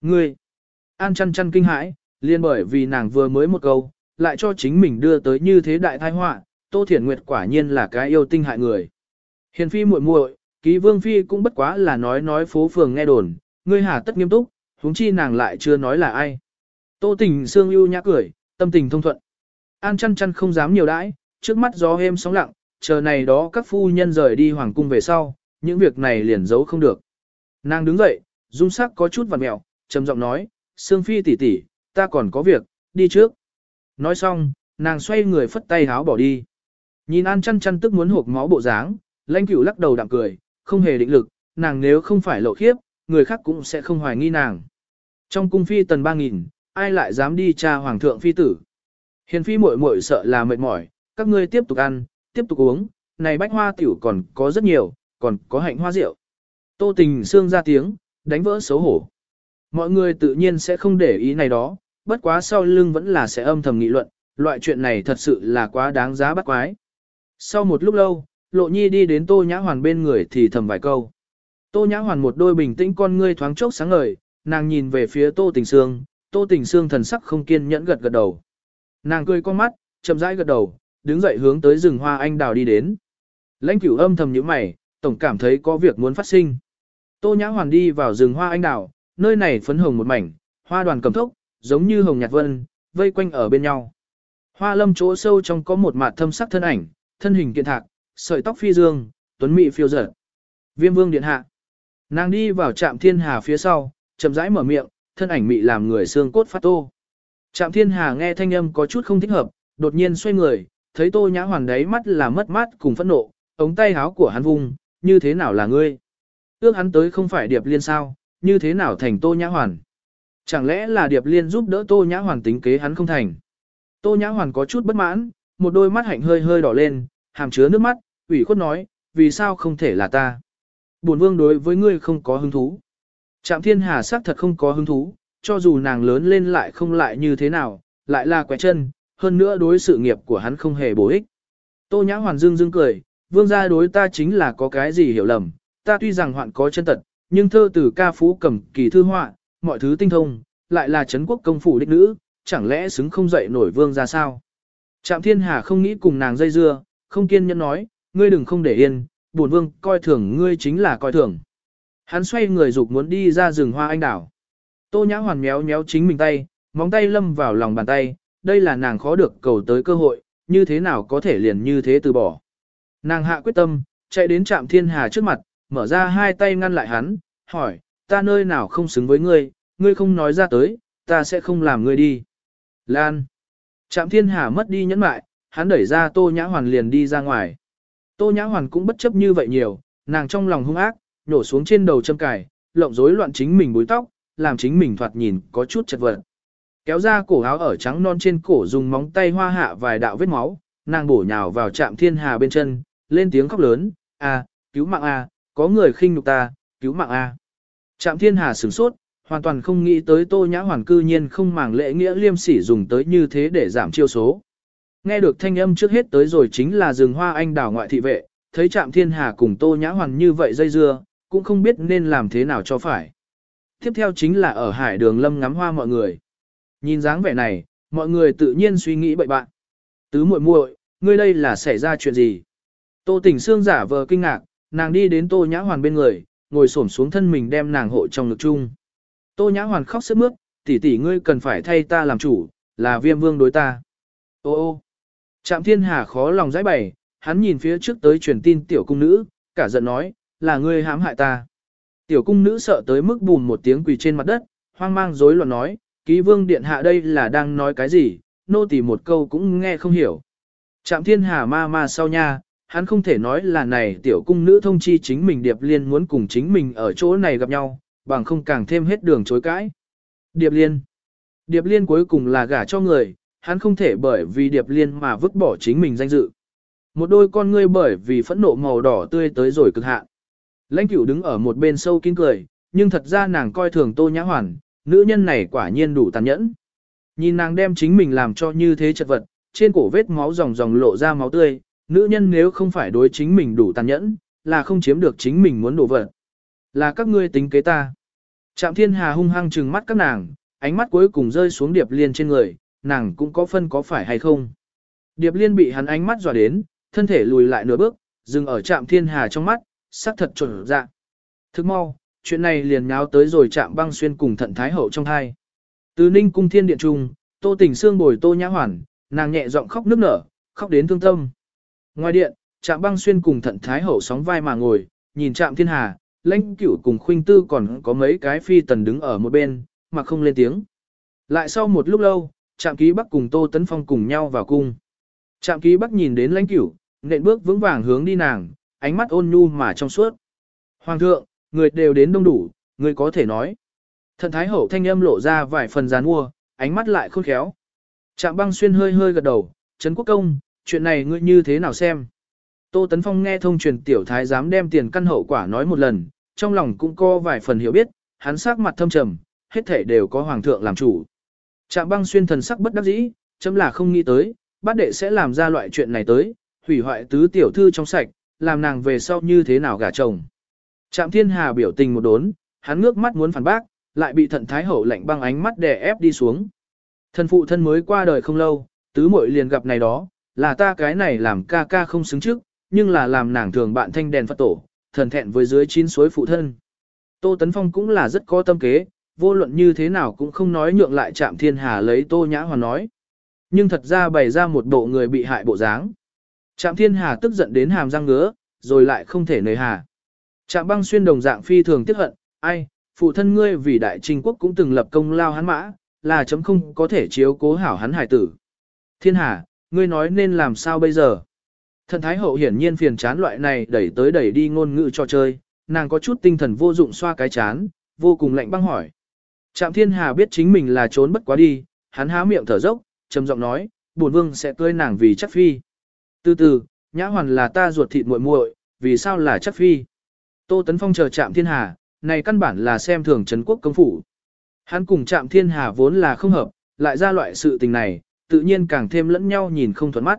Ngươi, an chăn chăn kinh hãi, liên bởi vì nàng vừa mới một câu, lại cho chính mình đưa tới như thế đại tai họa, Tô Thiển Nguyệt quả nhiên là cái yêu tinh hại người. Hiền phi muội muội, ký vương phi cũng bất quá là nói nói phố phường nghe đồn, ngươi hà tất nghiêm túc, huống chi nàng lại chưa nói là ai. Tô tình sương ưu nhã cười, tâm tình thông thuận. An chăn chăn không dám nhiều đãi, trước mắt gió êm sóng lặng, chờ này đó các phu nhân rời đi hoàng cung về sau, những việc này liền giấu không được. Nàng đứng dậy, dung sắc có chút vặn mẹo, trầm giọng nói, Sương Phi tỷ tỷ, ta còn có việc, đi trước. Nói xong, nàng xoay người phất tay háo bỏ đi. Nhìn An chăn chăn tức muốn hộp máu bộ dáng, lãnh cửu lắc đầu đạm cười, không hề định lực, nàng nếu không phải lộ khiếp, người khác cũng sẽ không hoài nghi nàng. Trong cung phi tần ba nghìn, ai lại dám đi tra hoàng thượng phi tử. Hiền phi muội muội sợ là mệt mỏi, các ngươi tiếp tục ăn, tiếp tục uống, này bách hoa tiểu còn có rất nhiều, còn có hạnh hoa rượu. Tô tình xương ra tiếng, đánh vỡ xấu hổ. Mọi người tự nhiên sẽ không để ý này đó, bất quá sau lưng vẫn là sẽ âm thầm nghị luận, loại chuyện này thật sự là quá đáng giá bắt quái. Sau một lúc lâu, lộ nhi đi đến tô nhã hoàn bên người thì thầm vài câu. Tô nhã hoàn một đôi bình tĩnh con ngươi thoáng chốc sáng ngời, nàng nhìn về phía tô tình sương tô tình sương thần sắc không kiên nhẫn gật gật đầu. Nàng cười con mắt, chậm rãi gật đầu, đứng dậy hướng tới rừng hoa anh đào đi đến. Lãnh cửu âm thầm nhíu mày, tổng cảm thấy có việc muốn phát sinh. Tô Nhã Hoàn đi vào rừng hoa anh đào, nơi này phấn hồng một mảnh, hoa đoàn cầm thốc, giống như hồng nhạt vân, vây quanh ở bên nhau. Hoa lâm chỗ sâu trong có một mạt thâm sắc thân ảnh, thân hình kiện thạc, sợi tóc phi dương, tuấn mỹ phiêu dở. Viêm vương điện hạ. Nàng đi vào trạm thiên hà phía sau, chậm rãi mở miệng, thân ảnh mị làm người xương cốt phát tô. Trạm thiên hà nghe thanh âm có chút không thích hợp, đột nhiên xoay người, thấy tô nhã hoàn đấy mắt là mất mát cùng phẫn nộ, ống tay háo của hắn vung, như thế nào là ngươi? Ước hắn tới không phải Điệp Liên sao, như thế nào thành Tô Nhã Hoàn? Chẳng lẽ là Điệp Liên giúp đỡ Tô Nhã Hoàn tính kế hắn không thành? Tô Nhã Hoàn có chút bất mãn, một đôi mắt hạnh hơi hơi đỏ lên, hàm chứa nước mắt, ủy khuất nói, vì sao không thể là ta? Bổn vương đối với ngươi không có hứng thú. Trạm thiên hà xác thật không có hứng thú, cho dù nàng lớn lên lại không lại như thế nào, lại là quẻ chân, hơn nữa đối sự nghiệp của hắn không hề bổ ích. Tô Nhã Hoàn dương dương cười, vương gia đối ta chính là có cái gì hiểu lầm, ta tuy rằng hoạn có chân tật, nhưng thơ từ ca phú cầm kỳ thư họa, mọi thứ tinh thông, lại là Trấn quốc công phủ đích nữ, chẳng lẽ xứng không dậy nổi vương ra sao? Trạm thiên hà không nghĩ cùng nàng dây dưa, không kiên nhẫn nói, ngươi đừng không để yên, bổn vương coi thường ngươi chính là coi thường. Hắn xoay người dục muốn đi ra rừng hoa anh đảo. Tô nhã hoàn méo méo chính mình tay, móng tay lâm vào lòng bàn tay, đây là nàng khó được cầu tới cơ hội, như thế nào có thể liền như thế từ bỏ. Nàng hạ quyết tâm, chạy đến trạm thiên hà trước mặt, mở ra hai tay ngăn lại hắn, hỏi, ta nơi nào không xứng với ngươi, ngươi không nói ra tới, ta sẽ không làm ngươi đi. Lan. Trạm thiên hà mất đi nhẫn mại, hắn đẩy ra tô nhã hoàn liền đi ra ngoài. Tô nhã hoàn cũng bất chấp như vậy nhiều, nàng trong lòng hung ác, nổ xuống trên đầu châm cài, lộng rối loạn chính mình búi tóc, làm chính mình thoạt nhìn có chút chật vật. Kéo ra cổ áo ở trắng non trên cổ dùng móng tay hoa hạ vài đạo vết máu, nàng bổ nhào vào trạm thiên hà bên chân, lên tiếng khóc lớn, a, cứu mạng a, có người khinh nhục ta, cứu mạng a. Trạm thiên hà sửng sốt, hoàn toàn không nghĩ tới tô nhã hoàn cư nhiên không màng lễ nghĩa liêm sỉ dùng tới như thế để giảm chiêu số. Nghe được thanh âm trước hết tới rồi chính là rừng hoa anh đảo ngoại thị vệ, thấy trạm thiên hà cùng tô nhã hoàn như vậy dây dưa, cũng không biết nên làm thế nào cho phải. Tiếp theo chính là ở hải đường lâm ngắm hoa mọi người. Nhìn dáng vẻ này, mọi người tự nhiên suy nghĩ bậy bạn. Tứ muội muội, ngươi đây là xảy ra chuyện gì? Tô tỉnh xương giả vờ kinh ngạc, nàng đi đến tô nhã hoàn bên người, ngồi xổm xuống thân mình đem nàng hộ trong ngực chung. Tô nhã hoàn khóc sướt mướt, tỷ tỷ ngươi cần phải thay ta làm chủ, là viêm vương đối ta. Ô ô, Trạm thiên hà khó lòng giải bày, hắn nhìn phía trước tới truyền tin tiểu cung nữ, cả giận nói, là ngươi hãm hại ta. Tiểu cung nữ sợ tới mức bùn một tiếng quỳ trên mặt đất, hoang mang rối loạn nói, ký vương điện hạ đây là đang nói cái gì, nô tỳ một câu cũng nghe không hiểu. Trạm thiên hà ma ma sau nha, hắn không thể nói là này tiểu cung nữ thông chi chính mình Điệp Liên muốn cùng chính mình ở chỗ này gặp nhau, bằng không càng thêm hết đường chối cãi. Điệp Liên Điệp Liên cuối cùng là gả cho người, hắn không thể bởi vì Điệp Liên mà vứt bỏ chính mình danh dự. Một đôi con ngươi bởi vì phẫn nộ màu đỏ tươi tới rồi cực hạn. Lãnh cửu đứng ở một bên sâu kín cười, nhưng thật ra nàng coi thường tô nhã hoàn, nữ nhân này quả nhiên đủ tàn nhẫn. Nhìn nàng đem chính mình làm cho như thế chật vật, trên cổ vết máu ròng ròng lộ ra máu tươi, nữ nhân nếu không phải đối chính mình đủ tàn nhẫn, là không chiếm được chính mình muốn đổ vật. Là các ngươi tính kế ta. Trạm thiên hà hung hăng trừng mắt các nàng, ánh mắt cuối cùng rơi xuống điệp liên trên người, nàng cũng có phân có phải hay không. Điệp liên bị hắn ánh mắt dọa đến, thân thể lùi lại nửa bước, dừng ở trạm thiên hà trong mắt, sắc thật chuẩn dạ. Thức mau, chuyện này liền nháo tới rồi Trạm băng xuyên cùng thận thái hậu trong hai. Từ ninh cung thiên điện trung, tô tình xương bồi tô nhã hoàn, nàng nhẹ giọng khóc nức nở, khóc đến thương tâm. Ngoài điện, Trạm băng xuyên cùng thận thái hậu sóng vai mà ngồi, nhìn Trạm thiên hà, lãnh cửu cùng khuynh tư còn có mấy cái phi tần đứng ở một bên, mà không lên tiếng. Lại sau một lúc lâu, Trạm ký bắc cùng tô tấn phong cùng nhau vào cung. Trạm ký bắc nhìn đến lãnh cửu, nện bước vững vàng hướng đi nàng, ánh mắt ôn nhu mà trong suốt. Hoàng thượng, người đều đến đông đủ, người có thể nói. Thần thái hậu thanh âm lộ ra vài phần gián mua, ánh mắt lại khôn khéo. Trạm băng xuyên hơi hơi gật đầu, Trấn Quốc Công, chuyện này ngươi như thế nào xem? Tô Tấn Phong nghe thông truyền tiểu thái dám đem tiền căn hậu quả nói một lần, trong lòng cũng có vài phần hiểu biết, hắn sắc mặt thâm trầm, hết thể đều có hoàng thượng làm chủ. Trạm băng xuyên thần sắc bất đắc dĩ, chấm là không nghĩ tới, bát đệ sẽ làm ra loại chuyện này tới, hủy hoại tứ tiểu thư trong sạch, làm nàng về sau như thế nào gả chồng. Trạm thiên hà biểu tình một đốn, hắn ngước mắt muốn phản bác, lại bị thận thái hậu lạnh băng ánh mắt đè ép đi xuống. Thân phụ thân mới qua đời không lâu, tứ muội liền gặp này đó, là ta cái này làm ca ca không xứng trước, nhưng là làm nàng thường bạn thanh đèn Phật tổ, thần thẹn với dưới chín suối phụ thân. Tô Tấn Phong cũng là rất có tâm kế, vô luận như thế nào cũng không nói nhượng lại Trạm Thiên Hà lấy Tô Nhã Hoàn nói. Nhưng thật ra bày ra một bộ người bị hại bộ dáng. Trạm Thiên Hà tức giận đến hàm răng ngứa, rồi lại không thể nề hà. Trạm băng xuyên đồng dạng phi thường tiếc hận, ai, phụ thân ngươi vì đại trinh quốc cũng từng lập công lao hắn mã, là chấm không có thể chiếu cố hảo hắn hải tử. Thiên Hà, ngươi nói nên làm sao bây giờ? Thần Thái Hậu hiển nhiên phiền chán loại này đẩy tới đẩy đi ngôn ngữ cho chơi, nàng có chút tinh thần vô dụng xoa cái chán, vô cùng lạnh băng hỏi. Trạm Thiên Hà biết chính mình là trốn bất quá đi, hắn há miệng thở dốc, trầm giọng nói, bổn vương sẽ cưới nàng vì chắc phi. Từ từ, nhã hoàn là ta ruột thịt muội muội, vì sao là chắc phi? Tô Tấn Phong chờ Trạm Thiên Hà, này căn bản là xem thường Trấn Quốc công phủ. Hắn cùng Trạm Thiên Hà vốn là không hợp, lại ra loại sự tình này, tự nhiên càng thêm lẫn nhau nhìn không thuận mắt.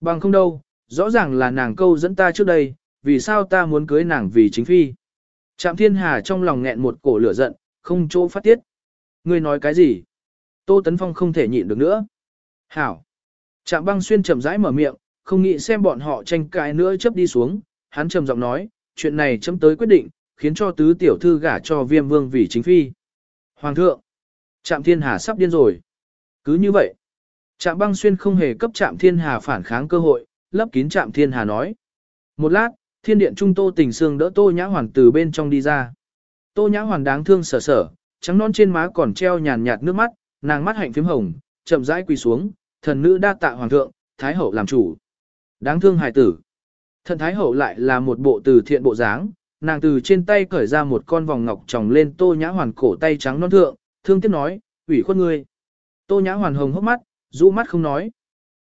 Bằng không đâu, rõ ràng là nàng câu dẫn ta trước đây, vì sao ta muốn cưới nàng vì chính phi. Trạm thiên hà trong lòng nghẹn một cổ lửa giận, không chỗ phát tiết. Ngươi nói cái gì? Tô Tấn Phong không thể nhịn được nữa. Hảo. Trạm băng xuyên chậm rãi mở miệng, không nghĩ xem bọn họ tranh cãi nữa chấp đi xuống. Hắn trầm giọng nói, chuyện này chấm tới quyết định, khiến cho tứ tiểu thư gả cho viêm vương vì chính phi. Hoàng thượng. Trạm thiên hà sắp điên rồi. Cứ như vậy. Trạm băng xuyên không hề cấp trạm thiên hà phản kháng cơ hội, lấp kín trạm thiên hà nói. Một lát, thiên điện trung tô tình sương đỡ tô nhã hoàn từ bên trong đi ra. Tô nhã hoàn đáng thương sở sở, trắng non trên má còn treo nhàn nhạt nước mắt, nàng mắt hạnh phím hồng, chậm rãi quỳ xuống, thần nữ đa tạ hoàng thượng, thái hậu làm chủ. Đáng thương hài tử. Thần thái hậu lại là một bộ từ thiện bộ dáng, nàng từ trên tay cởi ra một con vòng ngọc tròng lên tô nhã hoàn cổ tay trắng non thượng, thương tiếc nói, ủy khuất ngươi. Tô nhã hoàn hồng hốc mắt, rũ mắt không nói.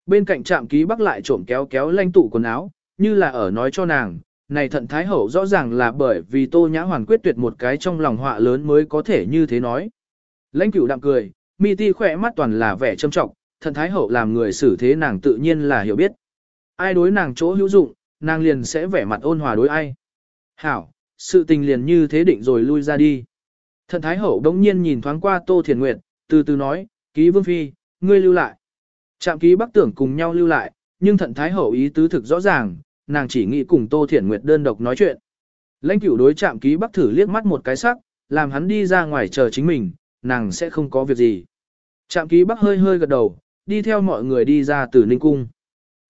Bên cạnh trạm ký bắc lại trộm kéo kéo lanh tụ quần áo, như là ở nói cho nàng, này thận thái hậu rõ ràng là bởi vì tô nhã hoàn quyết tuyệt một cái trong lòng họa lớn mới có thể như thế nói. Lãnh cửu đạm cười, mi ti khỏe mắt toàn là vẻ trâm trọng, thận thái hậu làm người xử thế nàng tự nhiên là hiểu biết. Ai đối nàng chỗ hữu dụng, nàng liền sẽ vẻ mặt ôn hòa đối ai. Hảo, sự tình liền như thế định rồi lui ra đi. Thận thái hậu đống nhiên nhìn thoáng qua tô thiền nguyệt, từ từ nói, ký vương phi, ngươi lưu lại. Trạm ký bắc tưởng cùng nhau lưu lại, nhưng thận thái hậu ý tứ thực rõ ràng, nàng chỉ nghĩ cùng Tô Thiển Nguyệt đơn độc nói chuyện. Lãnh cửu đối Trạm ký bắc thử liếc mắt một cái sắc, làm hắn đi ra ngoài chờ chính mình, nàng sẽ không có việc gì. Trạm ký bắc hơi hơi gật đầu, đi theo mọi người đi ra từ Ninh Cung.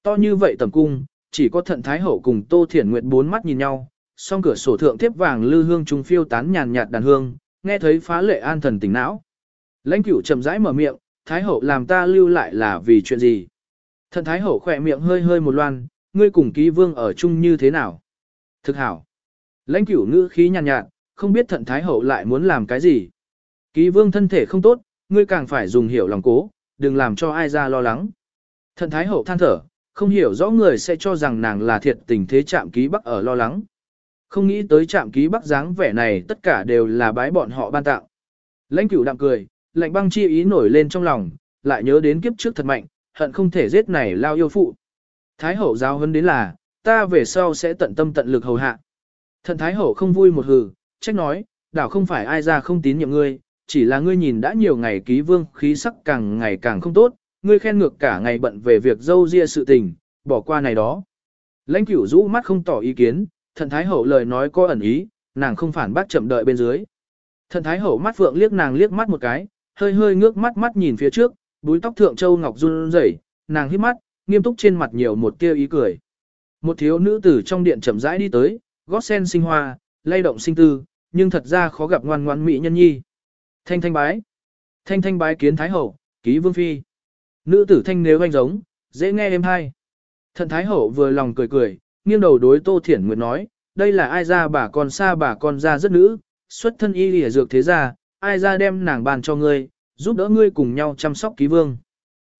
To như vậy tầm cung, chỉ có thận thái hậu cùng Tô Thiển Nguyệt bốn mắt nhìn nhau, song cửa sổ thượng tiếp vàng lư hương trung phiêu tán nhàn nhạt đàn hương, nghe thấy phá lệ an thần tỉnh não. Lãnh cửu chậm rãi mở miệng, thái hậu làm ta lưu lại là vì chuyện gì? Thận thái hậu khỏe miệng hơi hơi một loan, ngươi cùng ký vương ở chung như thế nào? Thực hảo. Lãnh cửu ngữ khí nhàn nhạt, nhạt, không biết thận thái hậu lại muốn làm cái gì. Ký vương thân thể không tốt, ngươi càng phải dùng hiểu lòng cố, đừng làm cho ai ra lo lắng. Thận thái hậu than thở, không hiểu rõ người sẽ cho rằng nàng là thiệt tình thế chạm ký bắc ở lo lắng. Không nghĩ tới chạm ký bắc dáng vẻ này tất cả đều là bái bọn họ ban tạo. Lãnh cửu đạm cười, lạnh băng chi ý nổi lên trong lòng, lại nhớ đến kiếp trước thật mạnh, hận không thể giết này lao yêu phụ. Thái hậu giáo huấn đến là, ta về sau sẽ tận tâm tận lực hầu hạ. Thần Thái hậu không vui một hừ, trách nói, đảo không phải ai ra không tín nhiệm ngươi, chỉ là ngươi nhìn đã nhiều ngày ký vương khí sắc càng ngày càng không tốt, ngươi khen ngược cả ngày bận về việc dâu ria sự tình, bỏ qua này đó. Lãnh cửu rũ mắt không tỏ ý kiến, thần Thái hậu lời nói có ẩn ý, nàng không phản bác chậm đợi bên dưới. Thần Thái hậu mắt phượng liếc nàng liếc mắt một cái, hơi hơi ngước mắt mắt nhìn phía trước, búi tóc thượng châu ngọc run rẩy, nàng hít mắt, nghiêm túc trên mặt nhiều một tia ý cười. Một thiếu nữ tử trong điện chậm rãi đi tới, gót sen sinh hoa, lay động sinh tư, nhưng thật ra khó gặp ngoan ngoan mỹ nhân nhi. Thanh thanh bái. Thanh thanh bái kiến thái hậu, ký vương phi. Nữ tử thanh nếu anh giống, dễ nghe êm hay. Thần thái hậu vừa lòng cười cười, nghiêng đầu đối tô thiển nguyệt nói, đây là ai ra bà con xa bà con ra rất nữ, xuất thân y lìa dược thế gia, ai ra đem nàng bàn cho ngươi, giúp đỡ ngươi cùng nhau chăm sóc ký vương.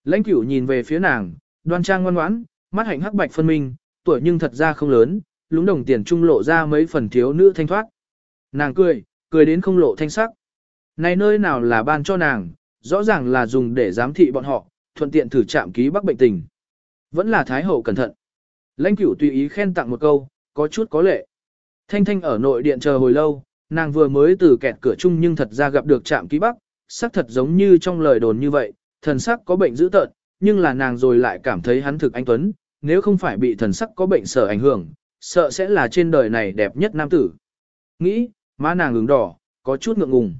Lãnh cửu nhìn về phía nàng, đoan trang ngoan ngoãn, mắt hạnh hắc bạch phân minh, tuổi nhưng thật ra không lớn, lúng đồng tiền trung lộ ra mấy phần thiếu nữ thanh thoát. Nàng cười, cười đến không lộ thanh sắc. Này nơi nào là ban cho nàng, rõ ràng là dùng để giám thị bọn họ, thuận tiện thử chạm ký bắc bệnh tình. Vẫn là thái hậu cẩn thận. Lãnh cửu tùy ý khen tặng một câu, có chút có lệ. Thanh thanh ở nội điện chờ hồi lâu, nàng vừa mới từ kẹt cửa chung nhưng thật ra gặp được trạm ký bắc, sắc thật giống như trong lời đồn như vậy, thần sắc có bệnh dữ tợn, nhưng là nàng rồi lại cảm thấy hắn thực anh tuấn, nếu không phải bị thần sắc có bệnh sở ảnh hưởng, sợ sẽ là trên đời này đẹp nhất nam tử. Nghĩ, má nàng ứng đỏ, có chút ngượng ngùng.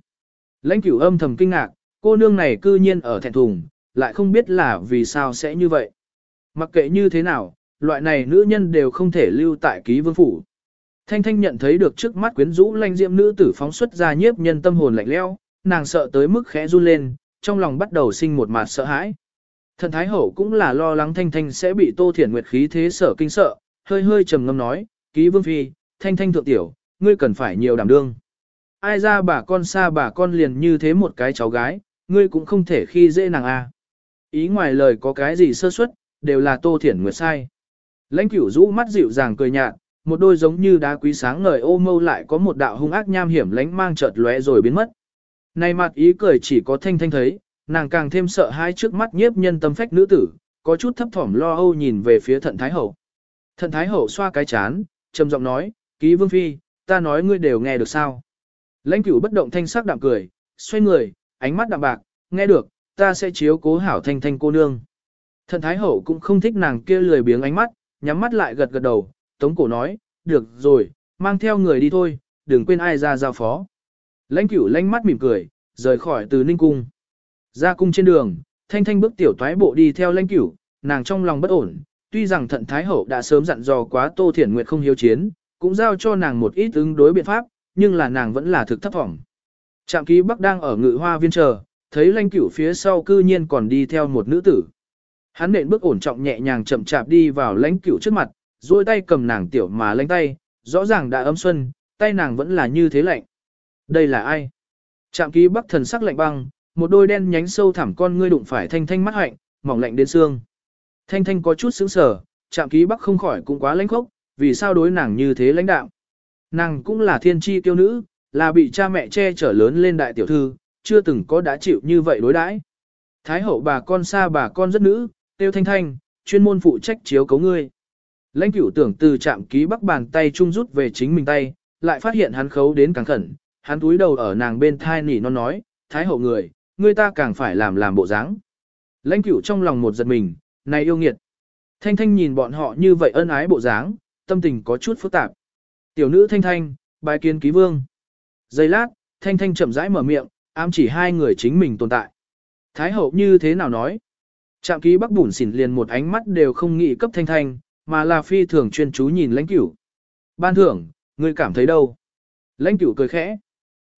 Lãnh cửu âm thầm kinh ngạc, cô nương này cư nhiên ở thẹn thùng, lại không biết là vì sao sẽ như vậy. Mặc kệ như thế nào, loại này nữ nhân đều không thể lưu tại ký vương phủ. Thanh Thanh nhận thấy được trước mắt quyến rũ lanh diệm nữ tử phóng xuất ra nhiếp nhân tâm hồn lạnh lẽo, nàng sợ tới mức khẽ run lên, trong lòng bắt đầu sinh một mạt sợ hãi. Thần Thái Hậu cũng là lo lắng Thanh Thanh sẽ bị Tô Thiển Nguyệt khí thế sở kinh sợ, hơi hơi trầm ngâm nói, ký vương phi, Thanh Thanh thượng tiểu, ngươi cần phải nhiều đảm đương. Ai ra bà con xa bà con liền như thế một cái cháu gái, ngươi cũng không thể khi dễ nàng a. À. Ý ngoài lời có cái gì sơ suất, đều là Tô Thiển Nguyệt sai. Lãnh cửu rũ mắt dịu dàng cười nhạt, một đôi giống như đá quý sáng ngời ô mâu lại có một đạo hung ác nham hiểm lánh mang chợt lóe rồi biến mất. Này mặt ý cười chỉ có thanh thanh thấy, nàng càng thêm sợ hai trước mắt nhiếp nhân tâm phách nữ tử, có chút thấp thỏm lo âu nhìn về phía thận thái hậu. Thận thái hậu xoa cái chán, trầm giọng nói, ký vương phi, ta nói ngươi đều nghe được sao. Lãnh cửu bất động thanh sắc đạm cười, xoay người, ánh mắt đạm bạc, nghe được, ta sẽ chiếu cố hảo thanh thanh cô nương. Thần Thái Hậu cũng không thích nàng kia lười biếng ánh mắt, nhắm mắt lại gật gật đầu, tống cổ nói, được rồi, mang theo người đi thôi, đừng quên ai ra giao phó. Lãnh cửu lanh mắt mỉm cười, rời khỏi từ ninh cung. Ra cung trên đường, thanh thanh bước tiểu toái bộ đi theo lãnh cửu, nàng trong lòng bất ổn, tuy rằng thận Thái Hậu đã sớm dặn dò quá Tô Thiển Nguyệt không hiếu chiến, cũng giao cho nàng một ít ứng đối biện pháp, nhưng là nàng vẫn là thực thấp vọng. Trạm ký Bắc đang ở ngự hoa viên chờ, thấy lãnh cửu phía sau cư nhiên còn đi theo một nữ tử. Hắn nện bước ổn trọng nhẹ nhàng chậm chạp đi vào lãnh cửu trước mặt, duỗi tay cầm nàng tiểu mà lanh tay, rõ ràng đã ấm xuân, tay nàng vẫn là như thế lạnh. Đây là ai? Trạm ký Bắc thần sắc lạnh băng, một đôi đen nhánh sâu thẳm con ngươi đụng phải thanh thanh mắt hạnh, mỏng lạnh đến xương. Thanh thanh có chút sững sờ, trạm ký Bắc không khỏi cũng quá lãnh khốc, vì sao đối nàng như thế lãnh đạo. Nàng cũng là thiên tri tiêu nữ, là bị cha mẹ che chở lớn lên đại tiểu thư, chưa từng có đã chịu như vậy đối đãi. Thái hậu bà con xa bà con rất nữ, tiêu thanh thanh, chuyên môn phụ trách chiếu cấu ngươi. Lãnh cửu tưởng từ chạm ký bắc bàn tay trung rút về chính mình tay, lại phát hiện hắn khấu đến càng khẩn, hắn túi đầu ở nàng bên thai nỉ non nói, thái hậu người, người ta càng phải làm làm bộ dáng. Lãnh cửu trong lòng một giật mình, này yêu nghiệt. Thanh thanh nhìn bọn họ như vậy ân ái bộ dáng, tâm tình có chút phức tạp. Tiểu nữ thanh thanh, bài kiến ký vương. Giây lát, thanh thanh chậm rãi mở miệng, ám chỉ hai người chính mình tồn tại. Thái hậu như thế nào nói? Trạm ký bắc bùn xỉn liền một ánh mắt đều không nghĩ cấp thanh thanh, mà là phi thường chuyên chú nhìn lãnh cửu. Ban thưởng, ngươi cảm thấy đâu? Lãnh cửu cười khẽ.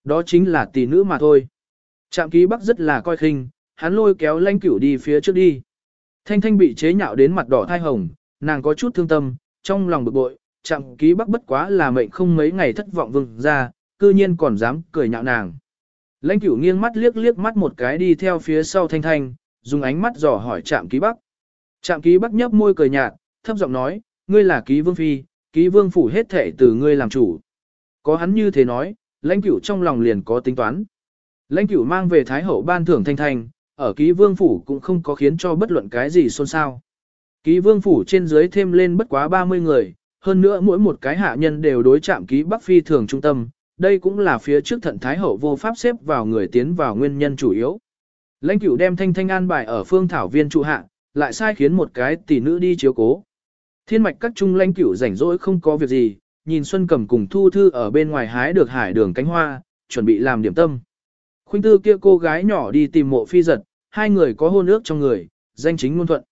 Đó chính là tỷ nữ mà thôi. Trạm ký bắc rất là coi khinh, hắn lôi kéo lãnh cửu đi phía trước đi. Thanh thanh bị chế nhạo đến mặt đỏ thai hồng, nàng có chút thương tâm, trong lòng bực bội, trạm ký bắc bất quá là mệnh không mấy ngày thất vọng vừng ra, cư nhiên còn dám cười nhạo nàng. Lãnh cửu nghiêng mắt liếc liếc mắt một cái đi theo phía sau thanh thanh, dùng ánh mắt dò hỏi trạm ký bắc. trạm ký bắc nhấp môi cười nhạt, thấp giọng nói, ngươi là ký vương phi, ký vương phủ hết thể từ ngươi làm chủ. Có hắn như thế nói, lãnh cửu trong lòng liền có tính toán. Lãnh cửu mang về thái hậu ban thưởng thanh thanh, ở ký vương phủ cũng không có khiến cho bất luận cái gì xôn xao. Ký vương phủ trên dưới thêm lên bất quá 30 người, hơn nữa mỗi một cái hạ nhân đều đối chạm ký Bắc Phi thường trung tâm, đây cũng là phía trước thận Thái Hậu vô pháp xếp vào người tiến vào nguyên nhân chủ yếu. Lãnh cửu đem thanh thanh an bài ở phương thảo viên trụ hạ, lại sai khiến một cái tỷ nữ đi chiếu cố. Thiên mạch các trung lãnh cửu rảnh rỗi không có việc gì, nhìn Xuân Cầm cùng Thu Thư ở bên ngoài hái được hải đường cánh hoa, chuẩn bị làm điểm tâm. Khuynh tư kia cô gái nhỏ đi tìm mộ phi giật, hai người có hôn ước trong người, danh chính ngôn thuận.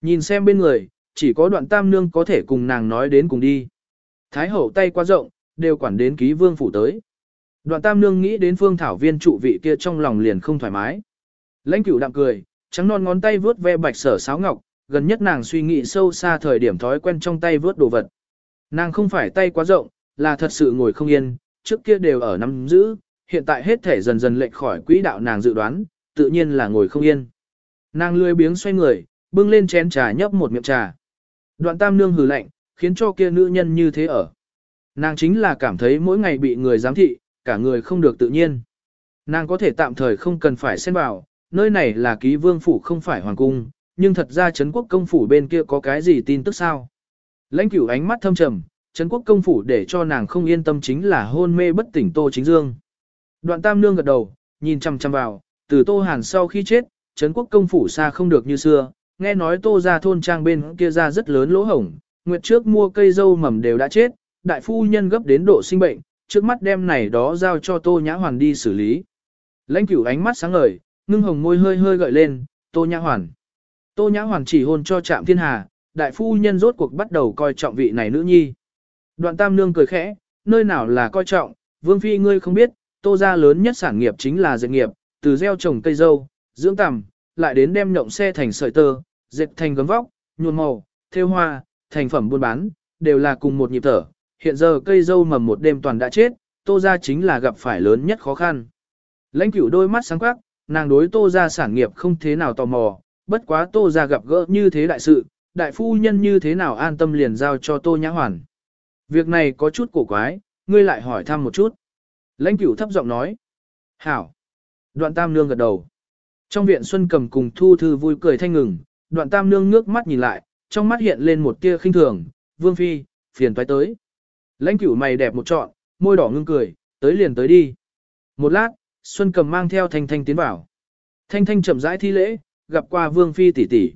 Nhìn xem bên người, chỉ có đoạn tam nương có thể cùng nàng nói đến cùng đi. Thái hậu tay quá rộng, đều quản đến ký vương phủ tới. Đoạn tam nương nghĩ đến phương thảo viên trụ vị kia trong lòng liền không thoải mái. Lãnh cửu đạm cười, trắng non ngón tay vướt ve bạch sở sáo ngọc, gần nhất nàng suy nghĩ sâu xa thời điểm thói quen trong tay vớt đồ vật. Nàng không phải tay quá rộng, là thật sự ngồi không yên, trước kia đều ở nắm giữ, hiện tại hết thể dần dần lệch khỏi quỹ đạo nàng dự đoán, tự nhiên là ngồi không yên. Nàng lười biếng xoay người, bưng lên chén trà nhấp một miệng trà. Đoạn tam nương hừ lạnh, khiến cho kia nữ nhân như thế ở. Nàng chính là cảm thấy mỗi ngày bị người giám thị, cả người không được tự nhiên. Nàng có thể tạm thời không cần phải xen vào, nơi này là ký vương phủ không phải hoàng cung, nhưng thật ra Trấn quốc công phủ bên kia có cái gì tin tức sao. Lãnh cửu ánh mắt thâm trầm, Trấn quốc công phủ để cho nàng không yên tâm chính là hôn mê bất tỉnh Tô Chính Dương. Đoạn tam nương gật đầu, nhìn chăm chăm vào, từ Tô Hàn sau khi chết, Trấn quốc công phủ xa không được như xưa, nghe nói tô ra thôn trang bên kia ra rất lớn lỗ hổng, nguyệt trước mua cây dâu mầm đều đã chết, đại phu nhân gấp đến độ sinh bệnh, trước mắt đem này đó giao cho tô nhã hoàn đi xử lý. Lãnh cửu ánh mắt sáng ngời, ngưng hồng môi hơi hơi gợi lên, tô nhã hoàn. Tô nhã hoàn chỉ hôn cho trạm thiên hà, đại phu nhân rốt cuộc bắt đầu coi trọng vị này nữ nhi. Đoạn tam nương cười khẽ, nơi nào là coi trọng, vương phi ngươi không biết, tô gia lớn nhất sản nghiệp chính là dệt nghiệp, từ gieo trồng cây dâu, dưỡng tằm, lại đến đem nhộng xe thành sợi tơ, dệt thành gấm vóc, nhuộm màu, thêu hoa, thành phẩm buôn bán, đều là cùng một nhịp thở. Hiện giờ cây dâu mầm một đêm toàn đã chết, tô gia chính là gặp phải lớn nhất khó khăn. Lãnh cửu đôi mắt sáng quắc, nàng đối tô gia sản nghiệp không thế nào tò mò, bất quá tô ra gặp gỡ như thế đại sự, đại phu nhân như thế nào an tâm liền giao cho tô nhã hoàn. Việc này có chút cổ quái, ngươi lại hỏi thăm một chút. Lãnh cửu thấp giọng nói. Hảo. Đoạn tam nương gật đầu. Trong viện Xuân cầm cùng thu thư vui cười thanh ngừng, đoạn tam nương ngước mắt nhìn lại, trong mắt hiện lên một tia khinh thường, vương phi, phiền toái tới. Lãnh cửu mày đẹp một trọn, môi đỏ ngưng cười, tới liền tới đi. Một lát, Xuân cầm mang theo Thanh Thanh tiến vào. Thanh Thanh chậm rãi thi lễ, gặp qua Vương Phi tỷ tỷ.